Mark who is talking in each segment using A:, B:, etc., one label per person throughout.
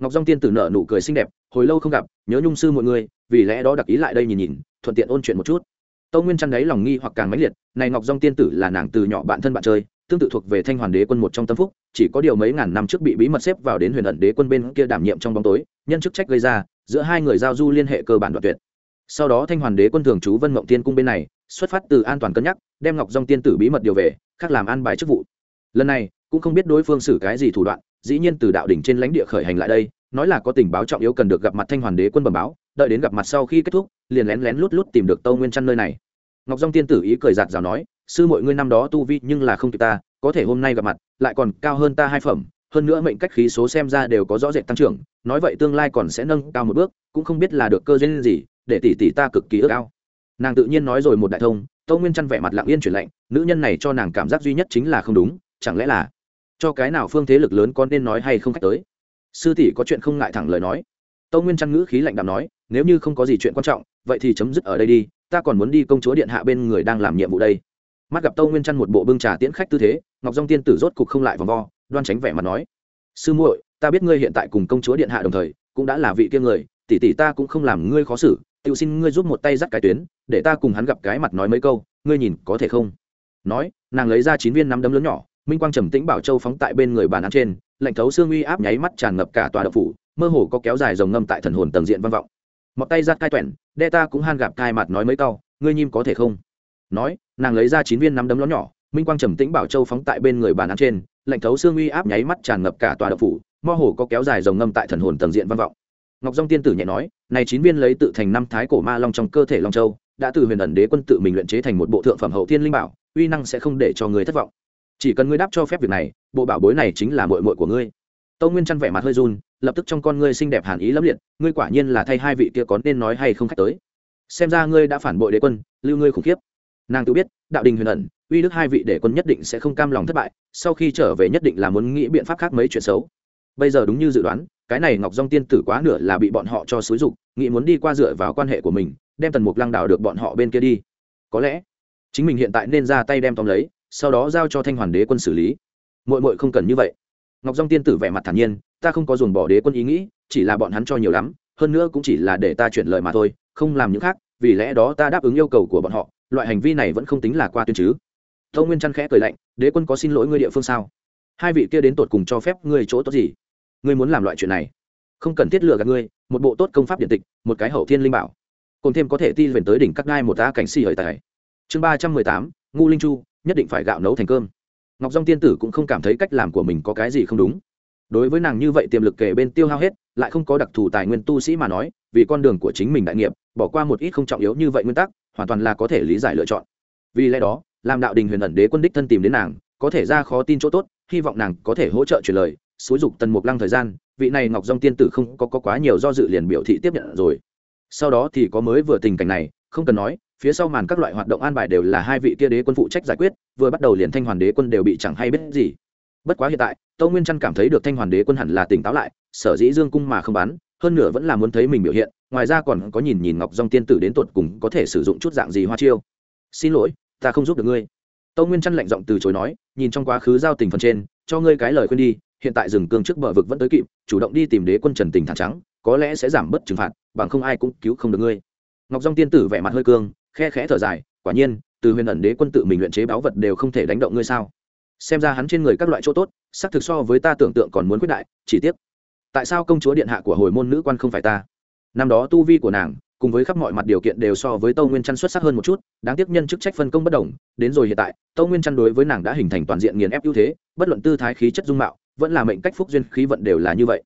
A: ngọc dong tiên tử nở nụ cười xinh đẹp, hồi lâu không gặp, nhớ nhung sư mọi người, vì lẽ đó đặc ý lại đây nhìn nhìn, thuận tiện ôn chuyện một chút. Tâu nguyên chăn đáy lòng nghi hoặc càng mãnh liệt, này ngọc dong tiên tử là nàng từ nhỏ bạn thân bạn chơi, tương tự thuộc về thanh hoàn đế quân một trong tâm phúc, chỉ có điều mấy ngàn năm trước bị bí mật xếp vào đến huyền ẩn đế quân bên kia đảm nhiệm trong bóng tối, nhân chức trách gây ra, giữa hai người giao du liên hệ cơ bản đoạn tuyệt. Sau đó thanh hoàn đế quân thường trú vân mộng tiên cung bên này, xuất phát từ an toàn cân nhắc, đem ngọc dong tiên tử bí mật điều về, khác làm an bài chức vụ. Lần này, cũng không biết đối phương xử cái gì thủ đoạn dĩ nhiên từ đạo đỉnh trên lãnh địa khởi hành lại đây, nói là có tình báo trọng yếu cần được gặp mặt thanh hoàn đế quân bẩm báo, đợi đến gặp mặt sau khi kết thúc, liền lén lén lút lút tìm được tâu nguyên chăn nơi này. Ngọc dong tiên tử ý cười giạt rào nói, sư mọi ngươi năm đó tu vi nhưng là không kịp ta, có thể hôm nay gặp mặt, lại còn cao hơn ta hai phẩm, hơn nữa mệnh cách khí số xem ra đều có rõ rệt tăng trưởng, nói vậy tương lai còn sẽ nâng cao một bước, cũng không biết là được cơ duyên gì, để tỷ tỷ ta cực kỳ ước ao. Nàng tự nhiên nói rồi một đại thông, tâu nguyên chăn vẻ mặt lặng yên chuyển lạnh, nữ nhân này cho nàng cảm giác duy nhất chính là không đúng, chẳng lẽ là cho cái nào phương thế lực lớn con nên nói hay không khách tới. Sư tỷ có chuyện không ngại thẳng lời nói. Tâu nguyên trăn ngữ khí lạnh đạm nói, nếu như không có gì chuyện quan trọng, vậy thì chấm dứt ở đây đi, ta còn muốn đi công chúa điện hạ bên người đang làm nhiệm vụ đây. Mắt gặp tâu nguyên trăn một bộ bưng trà tiễn khách tư thế, ngọc dong tiên tử rốt cục không lại vòng vo, đoan tránh vẻ mặt nói, sư muội, ta biết ngươi hiện tại cùng công chúa điện hạ đồng thời, cũng đã là vị kia người, tỷ tỷ ta cũng không làm ngươi khó xử tự xin ngươi giúp một tay dắt cái tuyến, để ta cùng hắn gặp cái mặt nói mấy câu, ngươi nhìn có thể không? Nói, nàng lấy ra chín viên nắm đấm lớn nhỏ minh quang trầm tĩnh bảo châu phóng tại bên người bàn án trên, lạnh thấu xương uy áp nháy mắt tràn ngập cả tòa đậu phủ, mơ hồ có kéo dài dòng ngâm tại thần hồn tầng diện văn vọng. Mọc tay ra cai tuyển đe ta cũng han gặp cai mặt nói mấy câu, ngươi nhim có thể không? Nói, nàng lấy ra chín viên nắm đấm lón nhỏ, minh quang trầm tĩnh bảo châu phóng tại bên người bàn án trên, lạnh thấu xương uy áp nháy mắt tràn ngập cả tòa đậu phủ, mơ hồ có kéo dài dòng ngâm tại thần hồn tầng diện văn vọng. Ngọc Dung tiên tử nhẹ nói, này chín viên lấy tự thành năm thái cổ ma long trong cơ thể long châu, đã từ huyền ẩn đế quân tự mình luyện chế thành một bộ thượng phẩm hậu thiên linh bảo, uy năng sẽ không để cho người thất vọng chỉ cần ngươi đáp cho phép việc này, bộ bảo bối này chính là mội mội của ngươi. Tâu nguyên chăn vẻ mặt hơi run, lập tức trong con ngươi xinh đẹp hàn ý lẫm liệt, ngươi quả nhiên là thay hai vị kia có nên nói hay không khách tới. Xem ra ngươi đã phản bội đế quân, lưu ngươi khủng khiếp. Nàng tự biết, đạo đình huyền ẩn, uy đức hai vị đế quân nhất định sẽ không cam lòng thất bại, sau khi trở về nhất định là muốn nghĩ biện pháp khác mấy chuyện xấu. Bây giờ đúng như dự đoán, cái này ngọc dong tiên tử quá nửa là bị bọn họ cho xúi dục, nghĩ muốn đi qua dựa vào quan hệ của mình, đem tần mục lăng đảo được bọn họ bên kia đi. Có lẽ, chính mình hiện tại nên ra tay đem tóm lấy sau đó giao cho thanh hoàn đế quân xử lý. Mội mội không cần như vậy. Ngọc dong tiên tử vẻ mặt thản nhiên, ta không có dồn bỏ đế quân ý nghĩ, chỉ là bọn hắn cho nhiều lắm, hơn nữa cũng chỉ là để ta chuyển lời mà thôi, không làm những khác, vì lẽ đó ta đáp ứng yêu cầu của bọn họ, loại hành vi này vẫn không tính là qua tuyên chứ. Tâu nguyên chăn khẽ cười lạnh, đế quân có xin lỗi ngươi địa phương sao? Hai vị kia đến tột cùng cho phép ngươi chỗ tốt gì? Ngươi muốn làm loại chuyện này? Không cần thiết lừa gạt ngươi, một bộ tốt công pháp điện tịch, một cái hậu thiên linh bảo. Cùng thêm có thể ti về tới đỉnh các ngai một ta cảnh xì hời tài. Chương ba trăm mười tám ngu linh chu nhất định phải gạo nấu thành cơm. Ngọc dong tiên tử cũng không cảm thấy cách làm của mình có cái gì không đúng. Đối với nàng như vậy tiềm lực kể bên tiêu hao hết lại không có đặc thù tài nguyên tu sĩ mà nói vì con đường của chính mình đại nghiệp bỏ qua một ít không trọng yếu như vậy nguyên tắc hoàn toàn là có thể lý giải lựa chọn. Vì lẽ đó làm đạo đình huyền ẩn đế quân đích thân tìm đến nàng có thể ra khó tin chỗ tốt hy vọng nàng có thể hỗ trợ truyền lời xúi dục tần mục lăng thời gian vị này ngọc dong tiên tử không có, có quá nhiều do dự liền biểu thị tiếp nhận rồi. Sau đó thì có mới vừa tình cảnh này không cần nói phía sau màn các loại hoạt động an bài đều là hai vị kia đế quân phụ trách giải quyết, vừa bắt đầu liền thanh hoàn đế quân đều bị chẳng hay biết gì. Bất quá hiện tại tâu nguyên trăn cảm thấy được thanh hoàn đế quân hẳn là tỉnh táo lại, sở dĩ dương cung mà không bắn hơn nữa vẫn là muốn thấy mình biểu hiện, ngoài ra còn có nhìn nhìn ngọc dòng tiên tử đến tột cùng có thể sử dụng chút dạng gì hoa chiêu. Xin lỗi, ta không giúp được ngươi. Tâu nguyên trăn lạnh giọng từ chối nói, nhìn trong quá khứ giao tình phần trên, cho ngươi cái lời khuyên đi, hiện tại rừng cương trước bờ vực vẫn tới kịp, chủ động đi tìm đế quân trần tình thẳng trắng, có lẽ sẽ giảm bớt trừng phạt, bằng không ai cũng cứu không được ngươi. Ngọc dòng tiên tử vẻ mặt hơi cương khe khẽ thở dài, quả nhiên, từ huyền ẩn đế quân tự mình luyện chế báu vật đều không thể đánh động ngươi sao? Xem ra hắn trên người các loại chỗ tốt, xác thực so với ta tưởng tượng còn muốn quyết đại, chỉ tiếc, tại sao công chúa điện hạ của hồi môn nữ quan không phải ta? Năm đó tu vi của nàng, cùng với khắp mọi mặt điều kiện đều so với tâu nguyên chăn xuất sắc hơn một chút, đáng tiếc nhân chức trách phân công bất đồng, đến rồi hiện tại, tâu nguyên chăn đối với nàng đã hình thành toàn diện nghiền ép ưu thế, bất luận tư thái khí chất dung mạo, vẫn là mệnh cách phúc duyên khí vận đều là như vậy.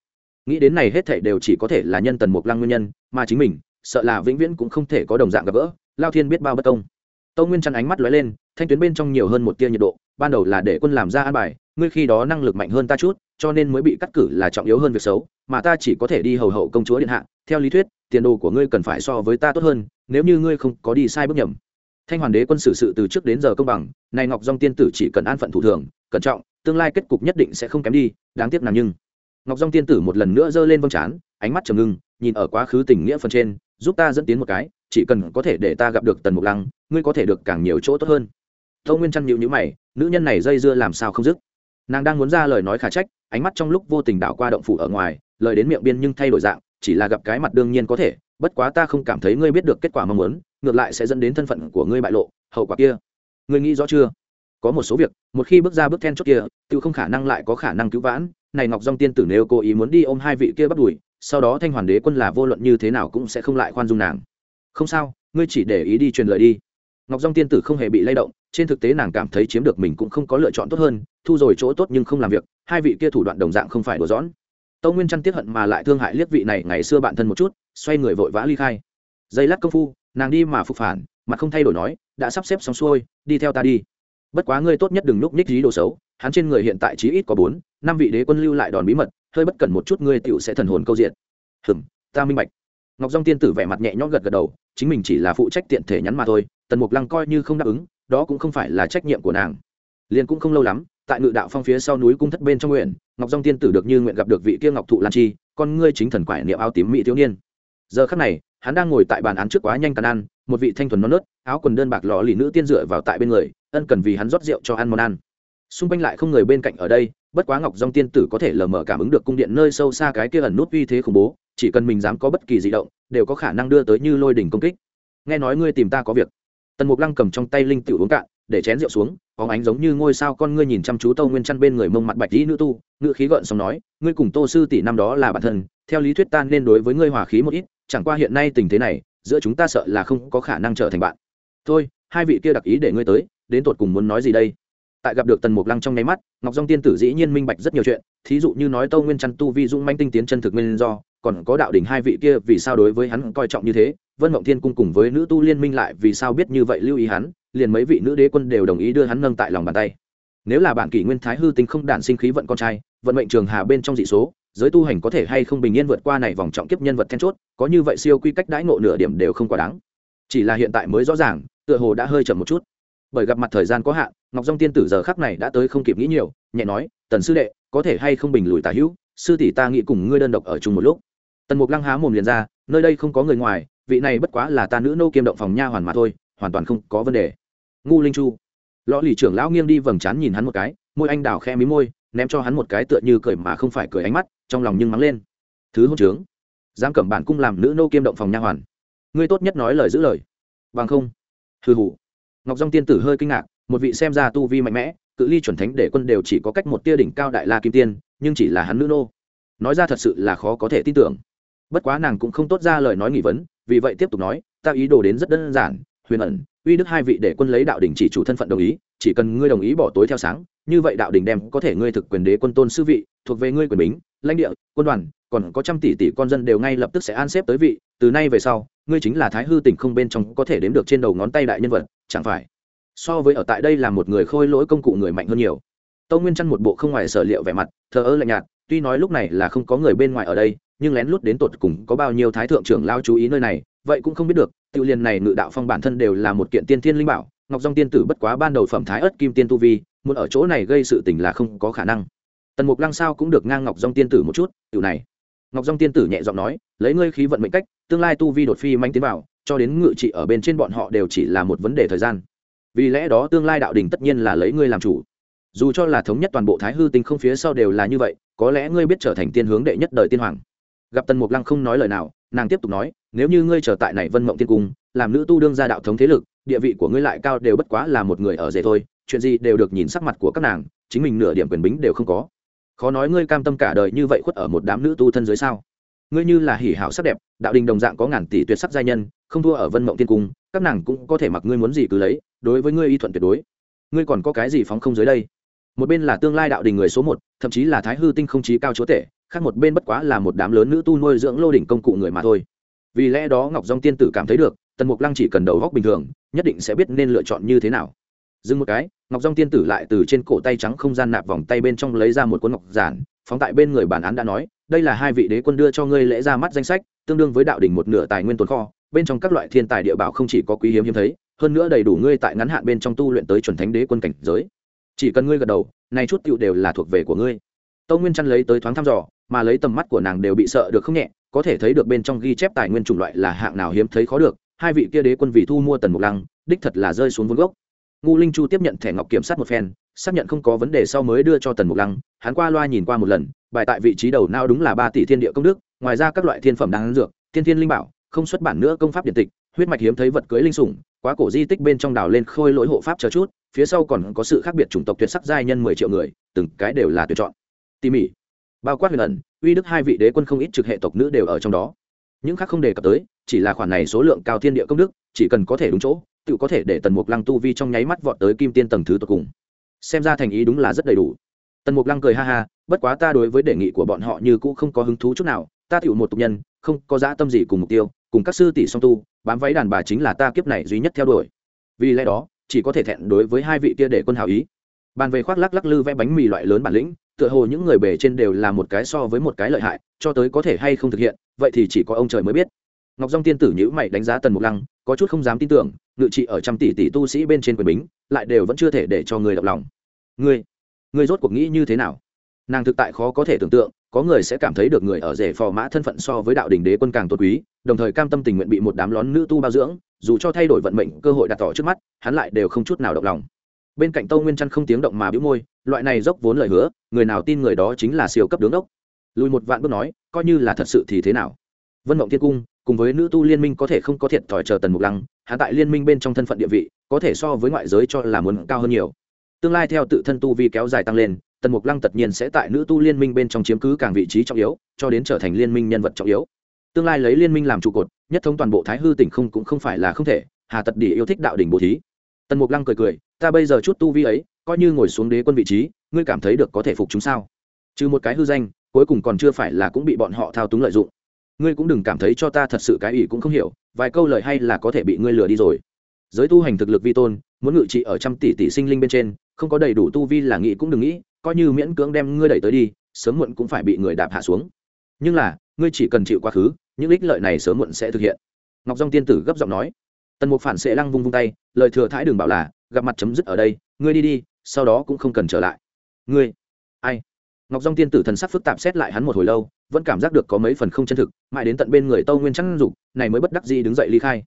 A: Nghĩ đến này hết thể đều chỉ có thể là nhân tần mục lăng nguyên nhân, mà chính mình, sợ là vĩnh viễn cũng không thể có đồng dạng gặp gỡ lao thiên biết bao bất công. Tâu nguyên chăn ánh mắt lóe lên, thanh tuyến bên trong nhiều hơn một tia nhiệt độ, ban đầu là để quân làm ra an bài, ngươi khi đó năng lực mạnh hơn ta chút, cho nên mới bị cắt cử là trọng yếu hơn việc xấu, mà ta chỉ có thể đi hầu hậu công chúa điện hạ, theo lý thuyết, tiền đồ của ngươi cần phải so với ta tốt hơn, nếu như ngươi không có đi sai bước nhầm. Thanh hoàn đế quân xử sự từ trước đến giờ công bằng, này ngọc dong tiên tử chỉ cần an phận thủ thường, cẩn trọng, tương lai kết cục nhất định sẽ không kém đi, đáng tiếc nàng nhưng. Ngọc dong tiên tử một lần nữa giơ lên vông trán ánh mắt trầm ngưng, nhìn ở quá khứ tình nghĩa phần trên, giúp ta dẫn tiến một cái chỉ cần có thể để ta gặp được tần mục lăng, ngươi có thể được càng nhiều chỗ tốt hơn. Tâu nguyên chăn nhịu nhữ mày, nữ nhân này dây dưa làm sao không dứt? Nàng đang muốn ra lời nói khả trách, ánh mắt trong lúc vô tình đảo qua động phủ ở ngoài, lời đến miệng biên nhưng thay đổi dạng, chỉ là gặp cái mặt đương nhiên có thể, bất quá ta không cảm thấy ngươi biết được kết quả mong muốn, ngược lại sẽ dẫn đến thân phận của ngươi bại lộ, hậu quả kia. Ngươi nghĩ rõ chưa? Có một số việc, một khi bước ra bước then chốt kia, tự không khả năng lại có khả năng cứu vãn. Này ngọc dong tiên tử nếu cố ý muốn đi ôm hai vị kia bắt đuổi, sau đó thanh hoàn đế quân là vô luận như thế nào cũng sẽ không lại khoan dung nàng không sao, ngươi chỉ để ý đi truyền lời đi. Ngọc dòng tiên tử không hề bị lay động, trên thực tế nàng cảm thấy chiếm được mình cũng không có lựa chọn tốt hơn, thu rồi chỗ tốt nhưng không làm việc, hai vị kia thủ đoạn đồng dạng không phải đổ dõn tâu nguyên chăn tiếp hận mà lại thương hại liếc vị này ngày xưa bạn thân một chút, xoay người vội vã ly khai. Giây lát công phu, nàng đi mà phục phản, mặt không thay đổi nói, đã sắp xếp xong xuôi, đi theo ta đi. Bất quá ngươi tốt nhất đừng núp ních dí đồ xấu, hắn trên người hiện tại chí ít có bốn, năm vị đế quân lưu lại đòn bí mật, hơi bất cẩn một chút ngươi tựu sẽ thần hồn câu diện. Hừm, ta minh bạch ngọc dong tiên tử vẻ mặt nhẹ nhõm gật gật đầu, chính mình chỉ là phụ trách tiện thể nhắn mà thôi, tần mục lăng coi như không đáp ứng, đó cũng không phải là trách nhiệm của nàng. Liền cũng không lâu lắm, tại ngự đạo phong phía sau núi cung thất bên trong nguyện, ngọc dong tiên tử được như nguyện gặp được vị kia ngọc thụ lan chi, con ngươi chính thần quải niệm áo tím mỹ thiếu niên. Giờ khắc này, hắn đang ngồi tại bàn án trước quá nhanh tàn ăn, một vị thanh thuần non nớt, áo quần đơn bạc lò lì nữ tiên dựa vào tại bên người, ân cần vì hắn rót rượu cho ăn món ăn. Xung quanh lại không người bên cạnh ở đây bất quá ngọc dòng tiên tử có thể lờ mờ cảm ứng được cung điện nơi sâu xa cái kia ẩn nút uy thế khủng bố, chỉ cần mình dám có bất kỳ di động, đều có khả năng đưa tới như lôi đỉnh công kích. Nghe nói ngươi tìm ta có việc. Tần mục lăng cầm trong tay linh tiểu uống cạn, để chén rượu xuống phóng ánh giống như ngôi sao con ngươi nhìn chăm chú tâu nguyên chăn bên người mông mặt bạch dĩ nữ tu ngự khí gợn xong nói, ngươi cùng tô sư tỷ năm đó là bản thân, theo lý thuyết tan nên đối với ngươi hòa khí một ít, chẳng qua hiện nay tình thế này, giữa chúng ta sợ là không có khả năng trở thành bạn. Thôi, hai vị kia đặc ý để ngươi tới, đến tột cùng muốn nói gì đây? Tại gặp được tần mục lăng trong nháy mắt, ngọc dong tiên tử dĩ nhiên minh bạch rất nhiều chuyện, thí dụ như nói tâu nguyên chăn tu vi dung manh tinh tiến chân thực nguyên do, còn có đạo đỉnh hai vị kia vì sao đối với hắn coi trọng như thế, vân mộng thiên cung cùng với nữ tu liên minh lại vì sao biết như vậy lưu ý hắn, liền mấy vị nữ đế quân đều đồng ý đưa hắn nâng tại lòng bàn tay. Nếu là bản kỷ nguyên thái hư tính không đản sinh khí vận con trai, vận mệnh trường hà bên trong dị số, giới tu hành có thể hay không bình yên vượt qua này vòng trọng kiếp nhân vật then chốt, có như vậy siêu quy cách đãi ngộ nửa điểm đều không quá đáng. Chỉ là hiện tại mới rõ ràng, tựa hồ đã hơi chậm một chút bởi gặp mặt thời gian có hạn, ngọc dông tiên tử giờ khắc này đã tới không kịp nghĩ nhiều, nhẹ nói, tần sư đệ, có thể hay không bình lùi tả hữu? Sư tỷ ta nghĩ cùng ngươi đơn độc ở chung một lúc. Tần mục lăng há mồm liền ra, nơi đây không có người ngoài, vị này bất quá là ta nữ nô kiêm động phòng nha hoàn mà thôi, hoàn toàn không có vấn đề. Ngu linh chu. Lõ lì trưởng lão nghiêng đi vầng trán nhìn hắn một cái, môi anh đào khe mí môi, ném cho hắn một cái tựa như cười mà không phải cười ánh mắt, trong lòng nhưng mắng lên. Thứ hôn trướng, dám cẩm bản cung làm nữ nô kiêm động phòng nha hoàn, ngươi tốt nhất nói lời giữ lời. Bằng không. Hư hủ ngọc dong tiên tử hơi kinh ngạc, một vị xem ra tu vi mạnh mẽ, cự ly chuẩn thánh để quân đều chỉ có cách một tia đỉnh cao đại la kim tiên, nhưng chỉ là hắn nữ nô. Nói ra thật sự là khó có thể tin tưởng. Bất quá nàng cũng không tốt ra lời nói nghỉ vấn, vì vậy tiếp tục nói, ta ý đồ đến rất đơn giản, huyền ẩn, uy đức hai vị để quân lấy đạo đình chỉ chủ thân phận đồng ý, chỉ cần ngươi đồng ý bỏ tối theo sáng, như vậy đạo đình đem có thể ngươi thực quyền đế quân tôn sư vị, thuộc về ngươi quyền bính, lãnh địa, quân đoàn, còn có trăm tỷ tỷ con dân đều ngay lập tức sẽ an xếp tới vị từ nay về sau, ngươi chính là thái hư tỉnh không bên trong có thể đếm được trên đầu ngón tay đại nhân vật, chẳng phải? So với ở tại đây là một người khôi lỗi công cụ người mạnh hơn nhiều. Tâu nguyên chăn một bộ không ngoài sở liệu vẻ mặt, thờ ơ lạnh nhạt, tuy nói lúc này là không có người bên ngoài ở đây, nhưng lén lút đến tột cùng có bao nhiêu thái thượng trưởng lao chú ý nơi này, vậy cũng không biết được, tự liền này ngự đạo phong bản thân đều là một kiện tiên thiên linh bảo, ngọc dòng tiên tử bất quá ban đầu phẩm thái ớt kim tiên tu vi, muốn ở chỗ này gây sự tình là không có khả năng. Tần mục lăng sao cũng được ngang ngọc dòng tiên tử một chút tự này. Ngọc dòng tiên tử nhẹ giọng nói, lấy ngươi khí vận mệnh cách tương lai tu vi đột phi manh tiến vào, cho đến ngự trị ở bên trên bọn họ đều chỉ là một vấn đề thời gian. Vì lẽ đó tương lai đạo đình tất nhiên là lấy ngươi làm chủ. Dù cho là thống nhất toàn bộ thái hư tinh không phía sau đều là như vậy, có lẽ ngươi biết trở thành tiên hướng đệ nhất đời tiên hoàng. Gặp tần mục lăng không nói lời nào, nàng tiếp tục nói, nếu như ngươi trở tại này vân mộng tiên cung, làm nữ tu đương gia đạo thống thế lực, địa vị của ngươi lại cao đều bất quá là một người ở rể thôi, chuyện gì đều được nhìn sắc mặt của các nàng, chính mình nửa điểm quyền bính đều không có. Khó nói ngươi cam tâm cả đời như vậy khuất ở một đám nữ tu thân dưới sao? Ngươi như là hỉ hảo sắc đẹp, đạo đình đồng dạng có ngàn tỷ tuyệt sắc giai nhân, không thua ở vân mộng tiên cung, các nàng cũng có thể mặc ngươi muốn gì cứ lấy, đối với ngươi y thuận tuyệt đối. Ngươi còn có cái gì phóng không dưới đây? Một bên là tương lai đạo đình người số một, thậm chí là thái hư tinh không chí cao chúa tể, khác một bên bất quá là một đám lớn nữ tu nuôi dưỡng lô đỉnh công cụ người mà thôi. Vì lẽ đó ngọc dong tiên tử cảm thấy được, tần mục lăng chỉ cần đầu góc bình thường, nhất định sẽ biết nên lựa chọn như thế nào. Dừng một cái, ngọc dong tiên tử lại từ trên cổ tay trắng không gian nạp vòng tay bên trong lấy ra một cuốn ngọc giản, phóng tại bên người bản án đã nói đây là hai vị đế quân đưa cho ngươi lễ ra mắt danh sách, tương đương với đạo đỉnh một nửa tài nguyên tồn kho, bên trong các loại thiên tài địa bảo không chỉ có quý hiếm hiếm thấy, hơn nữa đầy đủ ngươi tại ngắn hạn bên trong tu luyện tới chuẩn thánh đế quân cảnh giới. Chỉ cần ngươi gật đầu, nay chút tựu đều là thuộc về của ngươi. Tâu nguyên chăn lấy tới thoáng thăm dò, mà lấy tầm mắt của nàng đều bị sợ được không nhẹ, có thể thấy được bên trong ghi chép tài nguyên chủng loại là hạng nào hiếm thấy khó được, hai vị kia đế quân vì thu mua tần mục lăng, đích thật là rơi xuống vốn gốc. Ngu linh chu tiếp nhận thẻ ngọc kiểm sát một phen xác nhận không có vấn đề sau mới đưa cho tần mục lăng, hắn qua loa nhìn qua một lần, bài tại vị trí đầu não đúng là ba tỷ thiên địa công đức, ngoài ra các loại thiên phẩm đáng dược, thiên thiên linh bảo, không xuất bản nữa công pháp điện tịch, huyết mạch hiếm thấy vật cưới linh sủng, quá cổ di tích bên trong đào lên khôi lỗi hộ pháp chờ chút, phía sau còn có sự khác biệt chủng tộc tuyệt sắc giai nhân mười triệu người, từng cái đều là tuyệt chọn. Tỉ mỉ, bao quát huyền ẩn, uy đức hai vị đế quân không ít trực hệ tộc nữ đều ở trong đó. Những khác không đề cập tới, chỉ là khoản này số lượng cao thiên địa công đức, chỉ cần có thể đúng chỗ, tự có thể để tần mục lăng tu vi trong nháy mắt vọt tới kim tiên tầng thứ tột cùng xem ra thành ý đúng là rất đầy đủ. Tần mục lăng cười ha ha, bất quá ta đối với đề nghị của bọn họ như cũ không có hứng thú chút nào, ta tựu một tục nhân, không có dã tâm gì cùng mục tiêu, cùng các sư tỷ song tu, bám váy đàn bà chính là ta kiếp này duy nhất theo đuổi. Vì lẽ đó, chỉ có thể thẹn đối với hai vị kia để quân hào ý. Bàn về khoác lắc lắc lư vẽ bánh mì loại lớn bản lĩnh, tựa hồ những người bề trên đều là một cái so với một cái lợi hại, cho tới có thể hay không thực hiện, vậy thì chỉ có ông trời mới biết ngọc dong tiên tử nhữ mày đánh giá tần mục lăng, có chút không dám tin tưởng, ngự trị ở trăm tỷ tỷ tu sĩ bên trên quyền bính, lại đều vẫn chưa thể để cho người động lòng. Ngươi ngươi rốt cuộc nghĩ như thế nào? Nàng thực tại khó có thể tưởng tượng, có người sẽ cảm thấy được người ở rể phò mã thân phận so với đạo đình đế quân càng tốt quý, đồng thời cam tâm tình nguyện bị một đám lón nữ tu bao dưỡng, dù cho thay đổi vận mệnh, cơ hội đặt tỏ trước mắt, hắn lại đều không chút nào động lòng. Bên cạnh tâu nguyên chăn không tiếng động mà bĩu môi, loại này dốc vốn lời hứa, người nào tin người đó chính là siêu cấp đứng đốc. Lùi một vạn bước nói, coi như là thật sự thì thế nào? Vân mộng thiên cung cùng với nữ tu liên minh có thể không có thiệt thòi chờ tần mục lăng hạ tại liên minh bên trong thân phận địa vị, có thể so với ngoại giới cho là muốn cao hơn nhiều. Tương lai theo tự thân tu vi kéo dài tăng lên, tần mục lăng tất nhiên sẽ tại nữ tu liên minh bên trong chiếm cứ càng vị trí trọng yếu, cho đến trở thành liên minh nhân vật trọng yếu. Tương lai lấy liên minh làm trụ cột, nhất thống toàn bộ thái hư tỉnh không cũng không phải là không thể, hà tật đỉ yêu thích đạo đỉnh bồ thí. Tần mục lăng cười cười, ta bây giờ chút tu vi ấy, coi như ngồi xuống đế quân vị trí, ngươi cảm thấy được có thể phục chúng sao? Trừ một cái hư danh, cuối cùng còn chưa phải là cũng bị bọn họ thao túng lợi dụng ngươi cũng đừng cảm thấy cho ta thật sự cái ủy cũng không hiểu, vài câu lời hay là có thể bị ngươi lừa đi rồi. Giới tu hành thực lực vi tôn, muốn ngự trị ở trăm tỷ tỷ sinh linh bên trên, không có đầy đủ tu vi là nghĩ cũng đừng nghĩ, coi như miễn cưỡng đem ngươi đẩy tới đi, sớm muộn cũng phải bị người đạp hạ xuống. Nhưng là, ngươi chỉ cần chịu quá khứ, những ích lợi này sớm muộn sẽ thực hiện. Ngọc dong tiên tử gấp giọng nói. Tần mục phản sẽ lăng vung vung tay, lời thừa thãi đường bảo là, gặp mặt chấm dứt ở đây, ngươi đi đi, sau đó cũng không cần trở lại. Ngươi, ai? Ngọc dòng tiên tử thần sắc phức tạp xét lại hắn một hồi lâu, vẫn cảm giác được có mấy phần không chân thực, mãi đến tận bên người tâu nguyên trăng dục, này mới bất đắc gì đứng dậy ly khai.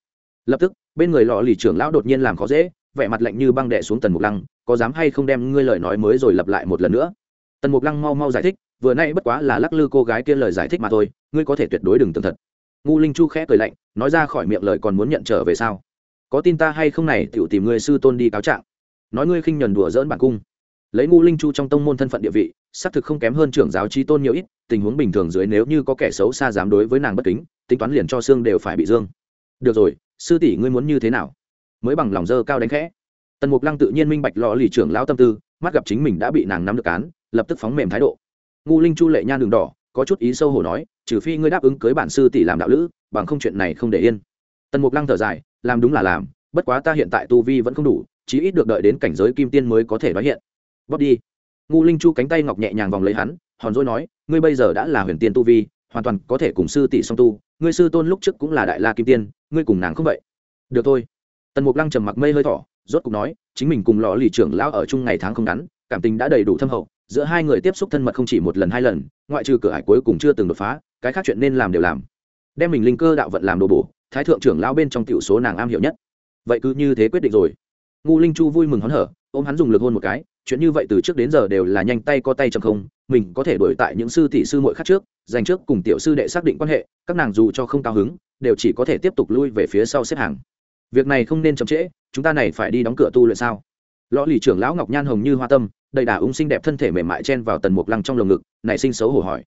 A: Lập tức, bên người lọ lì trưởng lão đột nhiên làm khó dễ, vẻ mặt lạnh như băng đẻ xuống tần mục lăng, có dám hay không đem ngươi lời nói mới rồi lặp lại một lần nữa? Tần mục lăng mau mau giải thích, vừa nay bất quá là lắc lư cô gái kia lời giải thích mà thôi, ngươi có thể tuyệt đối đừng tường thật. Ngu linh chu khẽ cười lạnh, nói ra khỏi miệng lời còn muốn nhận trở về sao? Có tin ta hay không này tựu tìm ngươi sư tôn đi cáo trạng. Nói ngươi khinh nhuần đùa dỡn bản cung. Lấy ngu linh chu trong tông môn thân phận địa vị xác thực không kém hơn trưởng giáo chi tôn nhiều ít, tình huống bình thường dưới nếu như có kẻ xấu xa dám đối với nàng bất kính, tính toán liền cho xương đều phải bị dương. Được rồi, sư tỷ ngươi muốn như thế nào? Mới bằng lòng dơ cao đánh khẽ. Tần mục lăng tự nhiên minh bạch lò lì trưởng lão tâm tư, mắt gặp chính mình đã bị nàng nắm được cán lập tức phóng mềm thái độ. Ngu linh chu lệ nhan đường đỏ, có chút ý sâu hổ nói, trừ phi ngươi đáp ứng cưới bản sư tỷ làm đạo lữ, bằng không chuyện này không để yên. Tần mục lăng thở dài, làm đúng là làm, bất quá ta hiện tại tu vi vẫn không đủ, chí ít được đợi đến cảnh giới kim tiên mới có thể nói hiện. Bóp đi ngu linh chu cánh tay ngọc nhẹ nhàng vòng lấy hắn, hòn dỗi nói, ngươi bây giờ đã là huyền tiên tu vi, hoàn toàn có thể cùng sư tỷ song tu. Ngươi sư tôn lúc trước cũng là đại la kim tiên, ngươi cùng nàng không vậy? Được thôi. Tần mục lăng trầm mặc mây hơi thỏ rốt cục nói, chính mình cùng lò lì trưởng lão ở chung ngày tháng không ngắn, cảm tình đã đầy đủ thâm hậu, giữa hai người tiếp xúc thân mật không chỉ một lần hai lần, ngoại trừ cửa hải cuối cùng chưa từng đột phá, cái khác chuyện nên làm đều làm. Đem mình linh cơ đạo vận làm đồ bổ, thái thượng trưởng lão bên trong tiểu số nàng am hiểu nhất. Vậy cứ như thế quyết định rồi. Ngu linh chu vui mừng hớn hở, ôm hắn dùng lực hôn một cái chuyện như vậy từ trước đến giờ đều là nhanh tay có tay chậm không, mình có thể đổi tại những sư tỷ sư muội khác trước, dành trước cùng tiểu sư đệ xác định quan hệ, các nàng dù cho không cao hứng, đều chỉ có thể tiếp tục lui về phía sau xếp hàng. Việc này không nên chậm trễ, chúng ta này phải đi đóng cửa tu luyện sao? Lõ lì trưởng lão ngọc nhan hồng như hoa tâm, đầy đà ung xinh đẹp thân thể mềm mại chen vào tần mục lăng trong lồng ngực, nảy sinh xấu hổ hỏi.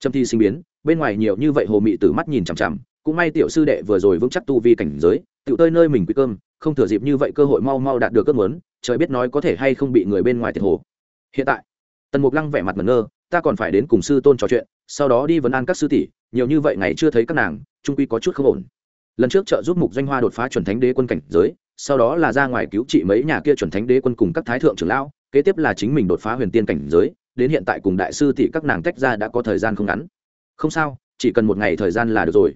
A: Trâm thi sinh biến, bên ngoài nhiều như vậy hồ mị từ mắt nhìn chằm chằm, cũng may tiểu sư đệ vừa rồi vững chắc tu vi cảnh giới tự tơi nơi mình quý cơm, không thừa dịp như vậy cơ hội mau mau đạt được cơn muốn, trời biết nói có thể hay không bị người bên ngoài thiệt hồ. Hiện tại, tần mục lăng vẻ mặt mẩn ngơ, ta còn phải đến cùng sư tôn trò chuyện, sau đó đi vấn an các sư tỷ, nhiều như vậy ngày chưa thấy các nàng trung quy có chút không ổn. Lần trước trợ giúp mục doanh hoa đột phá chuẩn thánh đế quân cảnh giới, sau đó là ra ngoài cứu trị mấy nhà kia chuẩn thánh đế quân cùng các thái thượng trưởng lão, kế tiếp là chính mình đột phá huyền tiên cảnh giới, đến hiện tại cùng đại sư tỷ các nàng tách ra đã có thời gian không ngắn. Không sao, chỉ cần một ngày thời gian là được rồi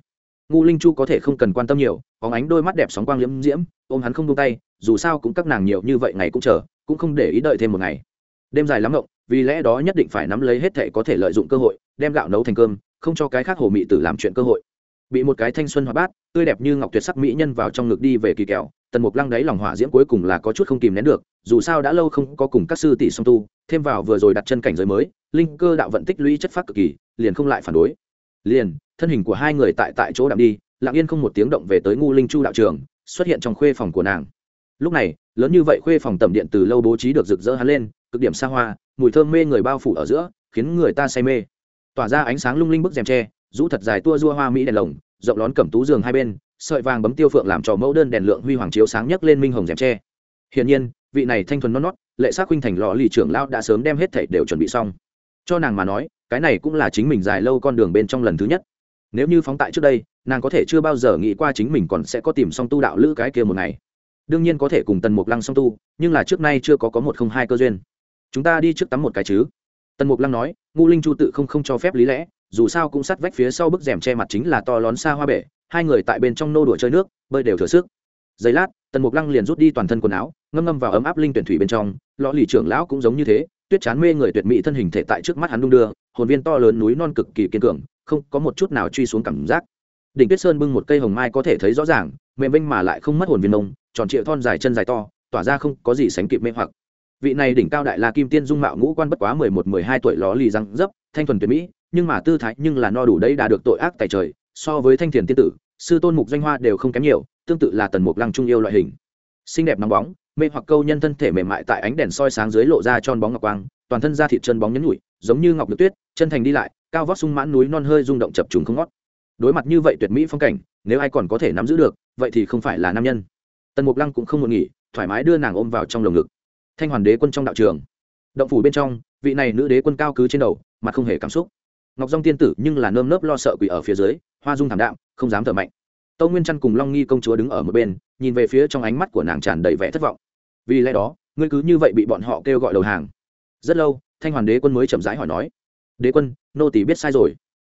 A: ngu linh chu có thể không cần quan tâm nhiều có ánh đôi mắt đẹp sóng quang liễm diễm, ôm hắn không buông tay, dù sao cũng các nàng nhiều như vậy ngày cũng chờ, cũng không để ý đợi thêm một ngày. Đêm dài lắm ngộng, vì lẽ đó nhất định phải nắm lấy hết thể có thể lợi dụng cơ hội, đem gạo nấu thành cơm, không cho cái khác hồ mị tử làm chuyện cơ hội. Bị một cái thanh xuân hoa bát, tươi đẹp như ngọc tuyệt sắc mỹ nhân vào trong ngực đi về kỳ kẹo, tần mục lăng đáy lòng hỏa diễm cuối cùng là có chút không kìm nén được, dù sao đã lâu không có cùng các sư tỷ song tu, thêm vào vừa rồi đặt chân cảnh giới mới, linh cơ đạo vận tích lũy chất phát cực kỳ, liền không lại phản đối liền, thân hình của hai người tại tại chỗ đạm đi, lặng yên không một tiếng động về tới ngu linh chu đạo trường, xuất hiện trong khuê phòng của nàng. Lúc này, lớn như vậy khuê phòng tầm điện từ lâu bố trí được rực rỡ hắn lên, cực điểm xa hoa, mùi thơm mê người bao phủ ở giữa, khiến người ta say mê. Tỏa ra ánh sáng lung linh bức rèm tre, rũ thật dài tua dua hoa mỹ đèn lồng, rộng lón cẩm tú giường hai bên, sợi vàng bấm tiêu phượng làm cho mẫu đơn đèn lượng huy hoàng chiếu sáng nhất lên minh hồng rèm tre. Hiển nhiên, vị này thanh thuần non nót lệ xác huynh thành lò lì trưởng lao đã sớm đem hết thảy đều chuẩn bị xong. Cho nàng mà nói cái này cũng là chính mình dài lâu con đường bên trong lần thứ nhất. Nếu như phóng tại trước đây, nàng có thể chưa bao giờ nghĩ qua chính mình còn sẽ có tìm song tu đạo lữ cái kia một ngày. Đương nhiên có thể cùng tần mục lăng song tu, nhưng là trước nay chưa có có một không hai cơ duyên. Chúng ta đi trước tắm một cái chứ? Tần mục lăng nói ngu linh chu tự không không cho phép lý lẽ, dù sao cũng sát vách phía sau bức rèm che mặt chính là to lón xa hoa bể, hai người tại bên trong nô đùa chơi nước, bơi đều thừa sức. Giây lát, tần mục lăng liền rút đi toàn thân quần áo, ngâm ngâm vào ấm áp linh tuyển thủy bên trong, lõ lì trưởng lão cũng giống như thế, tuyết chán mê người tuyệt mỹ thân hình thể tại trước mắt hắn đung đưa hồn viên to lớn núi non cực kỳ kiên cường, không có một chút nào truy xuống cảm giác. Đỉnh tuyết sơn bưng một cây hồng mai có thể thấy rõ ràng, mềm vinh mà lại không mất hồn viên nông tròn trịa thon dài chân dài to, tỏa ra không có gì sánh kịp mê hoặc. Vị này đỉnh cao đại la kim tiên dung mạo ngũ quan bất quá mười một, mười hai tuổi ló lì răng dấp, thanh thuần tuyệt mỹ, nhưng mà tư thái nhưng là no đủ đấy đã được tội ác tại trời, so với thanh thiền tiên tử, sư tôn mục doanh hoa đều không kém nhiều, tương tự là tần mục lăng trung yêu loại hình. Xinh đẹp nóng bóng, mê hoặc câu nhân thân thể mềm mại tại ánh đèn soi sáng dưới lộ ra tròn bóng ngọc quang, toàn thân da thịt chân bóng nhấn nhủi giống như ngọc được tuyết, chân thành đi lại, cao vót sung mãn núi non hơi rung động chập trùng không ngót. Đối mặt như vậy tuyệt mỹ phong cảnh, nếu ai còn có thể nắm giữ được, vậy thì không phải là nam nhân. Tần mục lăng cũng không muốn nghỉ, thoải mái đưa nàng ôm vào trong lồng ngực. Thanh hoàn đế quân trong đạo trường. Động phủ bên trong, vị này nữ đế quân cao cứ trên đầu, mặt không hề cảm xúc. Ngọc dong tiên tử nhưng là nơm nớp lo sợ quỷ ở phía dưới, hoa dung thảm đạm, không dám thở mạnh. Tâu nguyên trăn cùng long nghi công chúa đứng ở một bên, nhìn về phía trong ánh mắt của nàng tràn đầy vẻ thất vọng. Vì lẽ đó, ngươi cứ như vậy bị bọn họ kêu gọi đầu hàng. Rất lâu thanh hoàn đế quân mới chậm rãi hỏi nói, đế quân, nô tỷ biết sai rồi.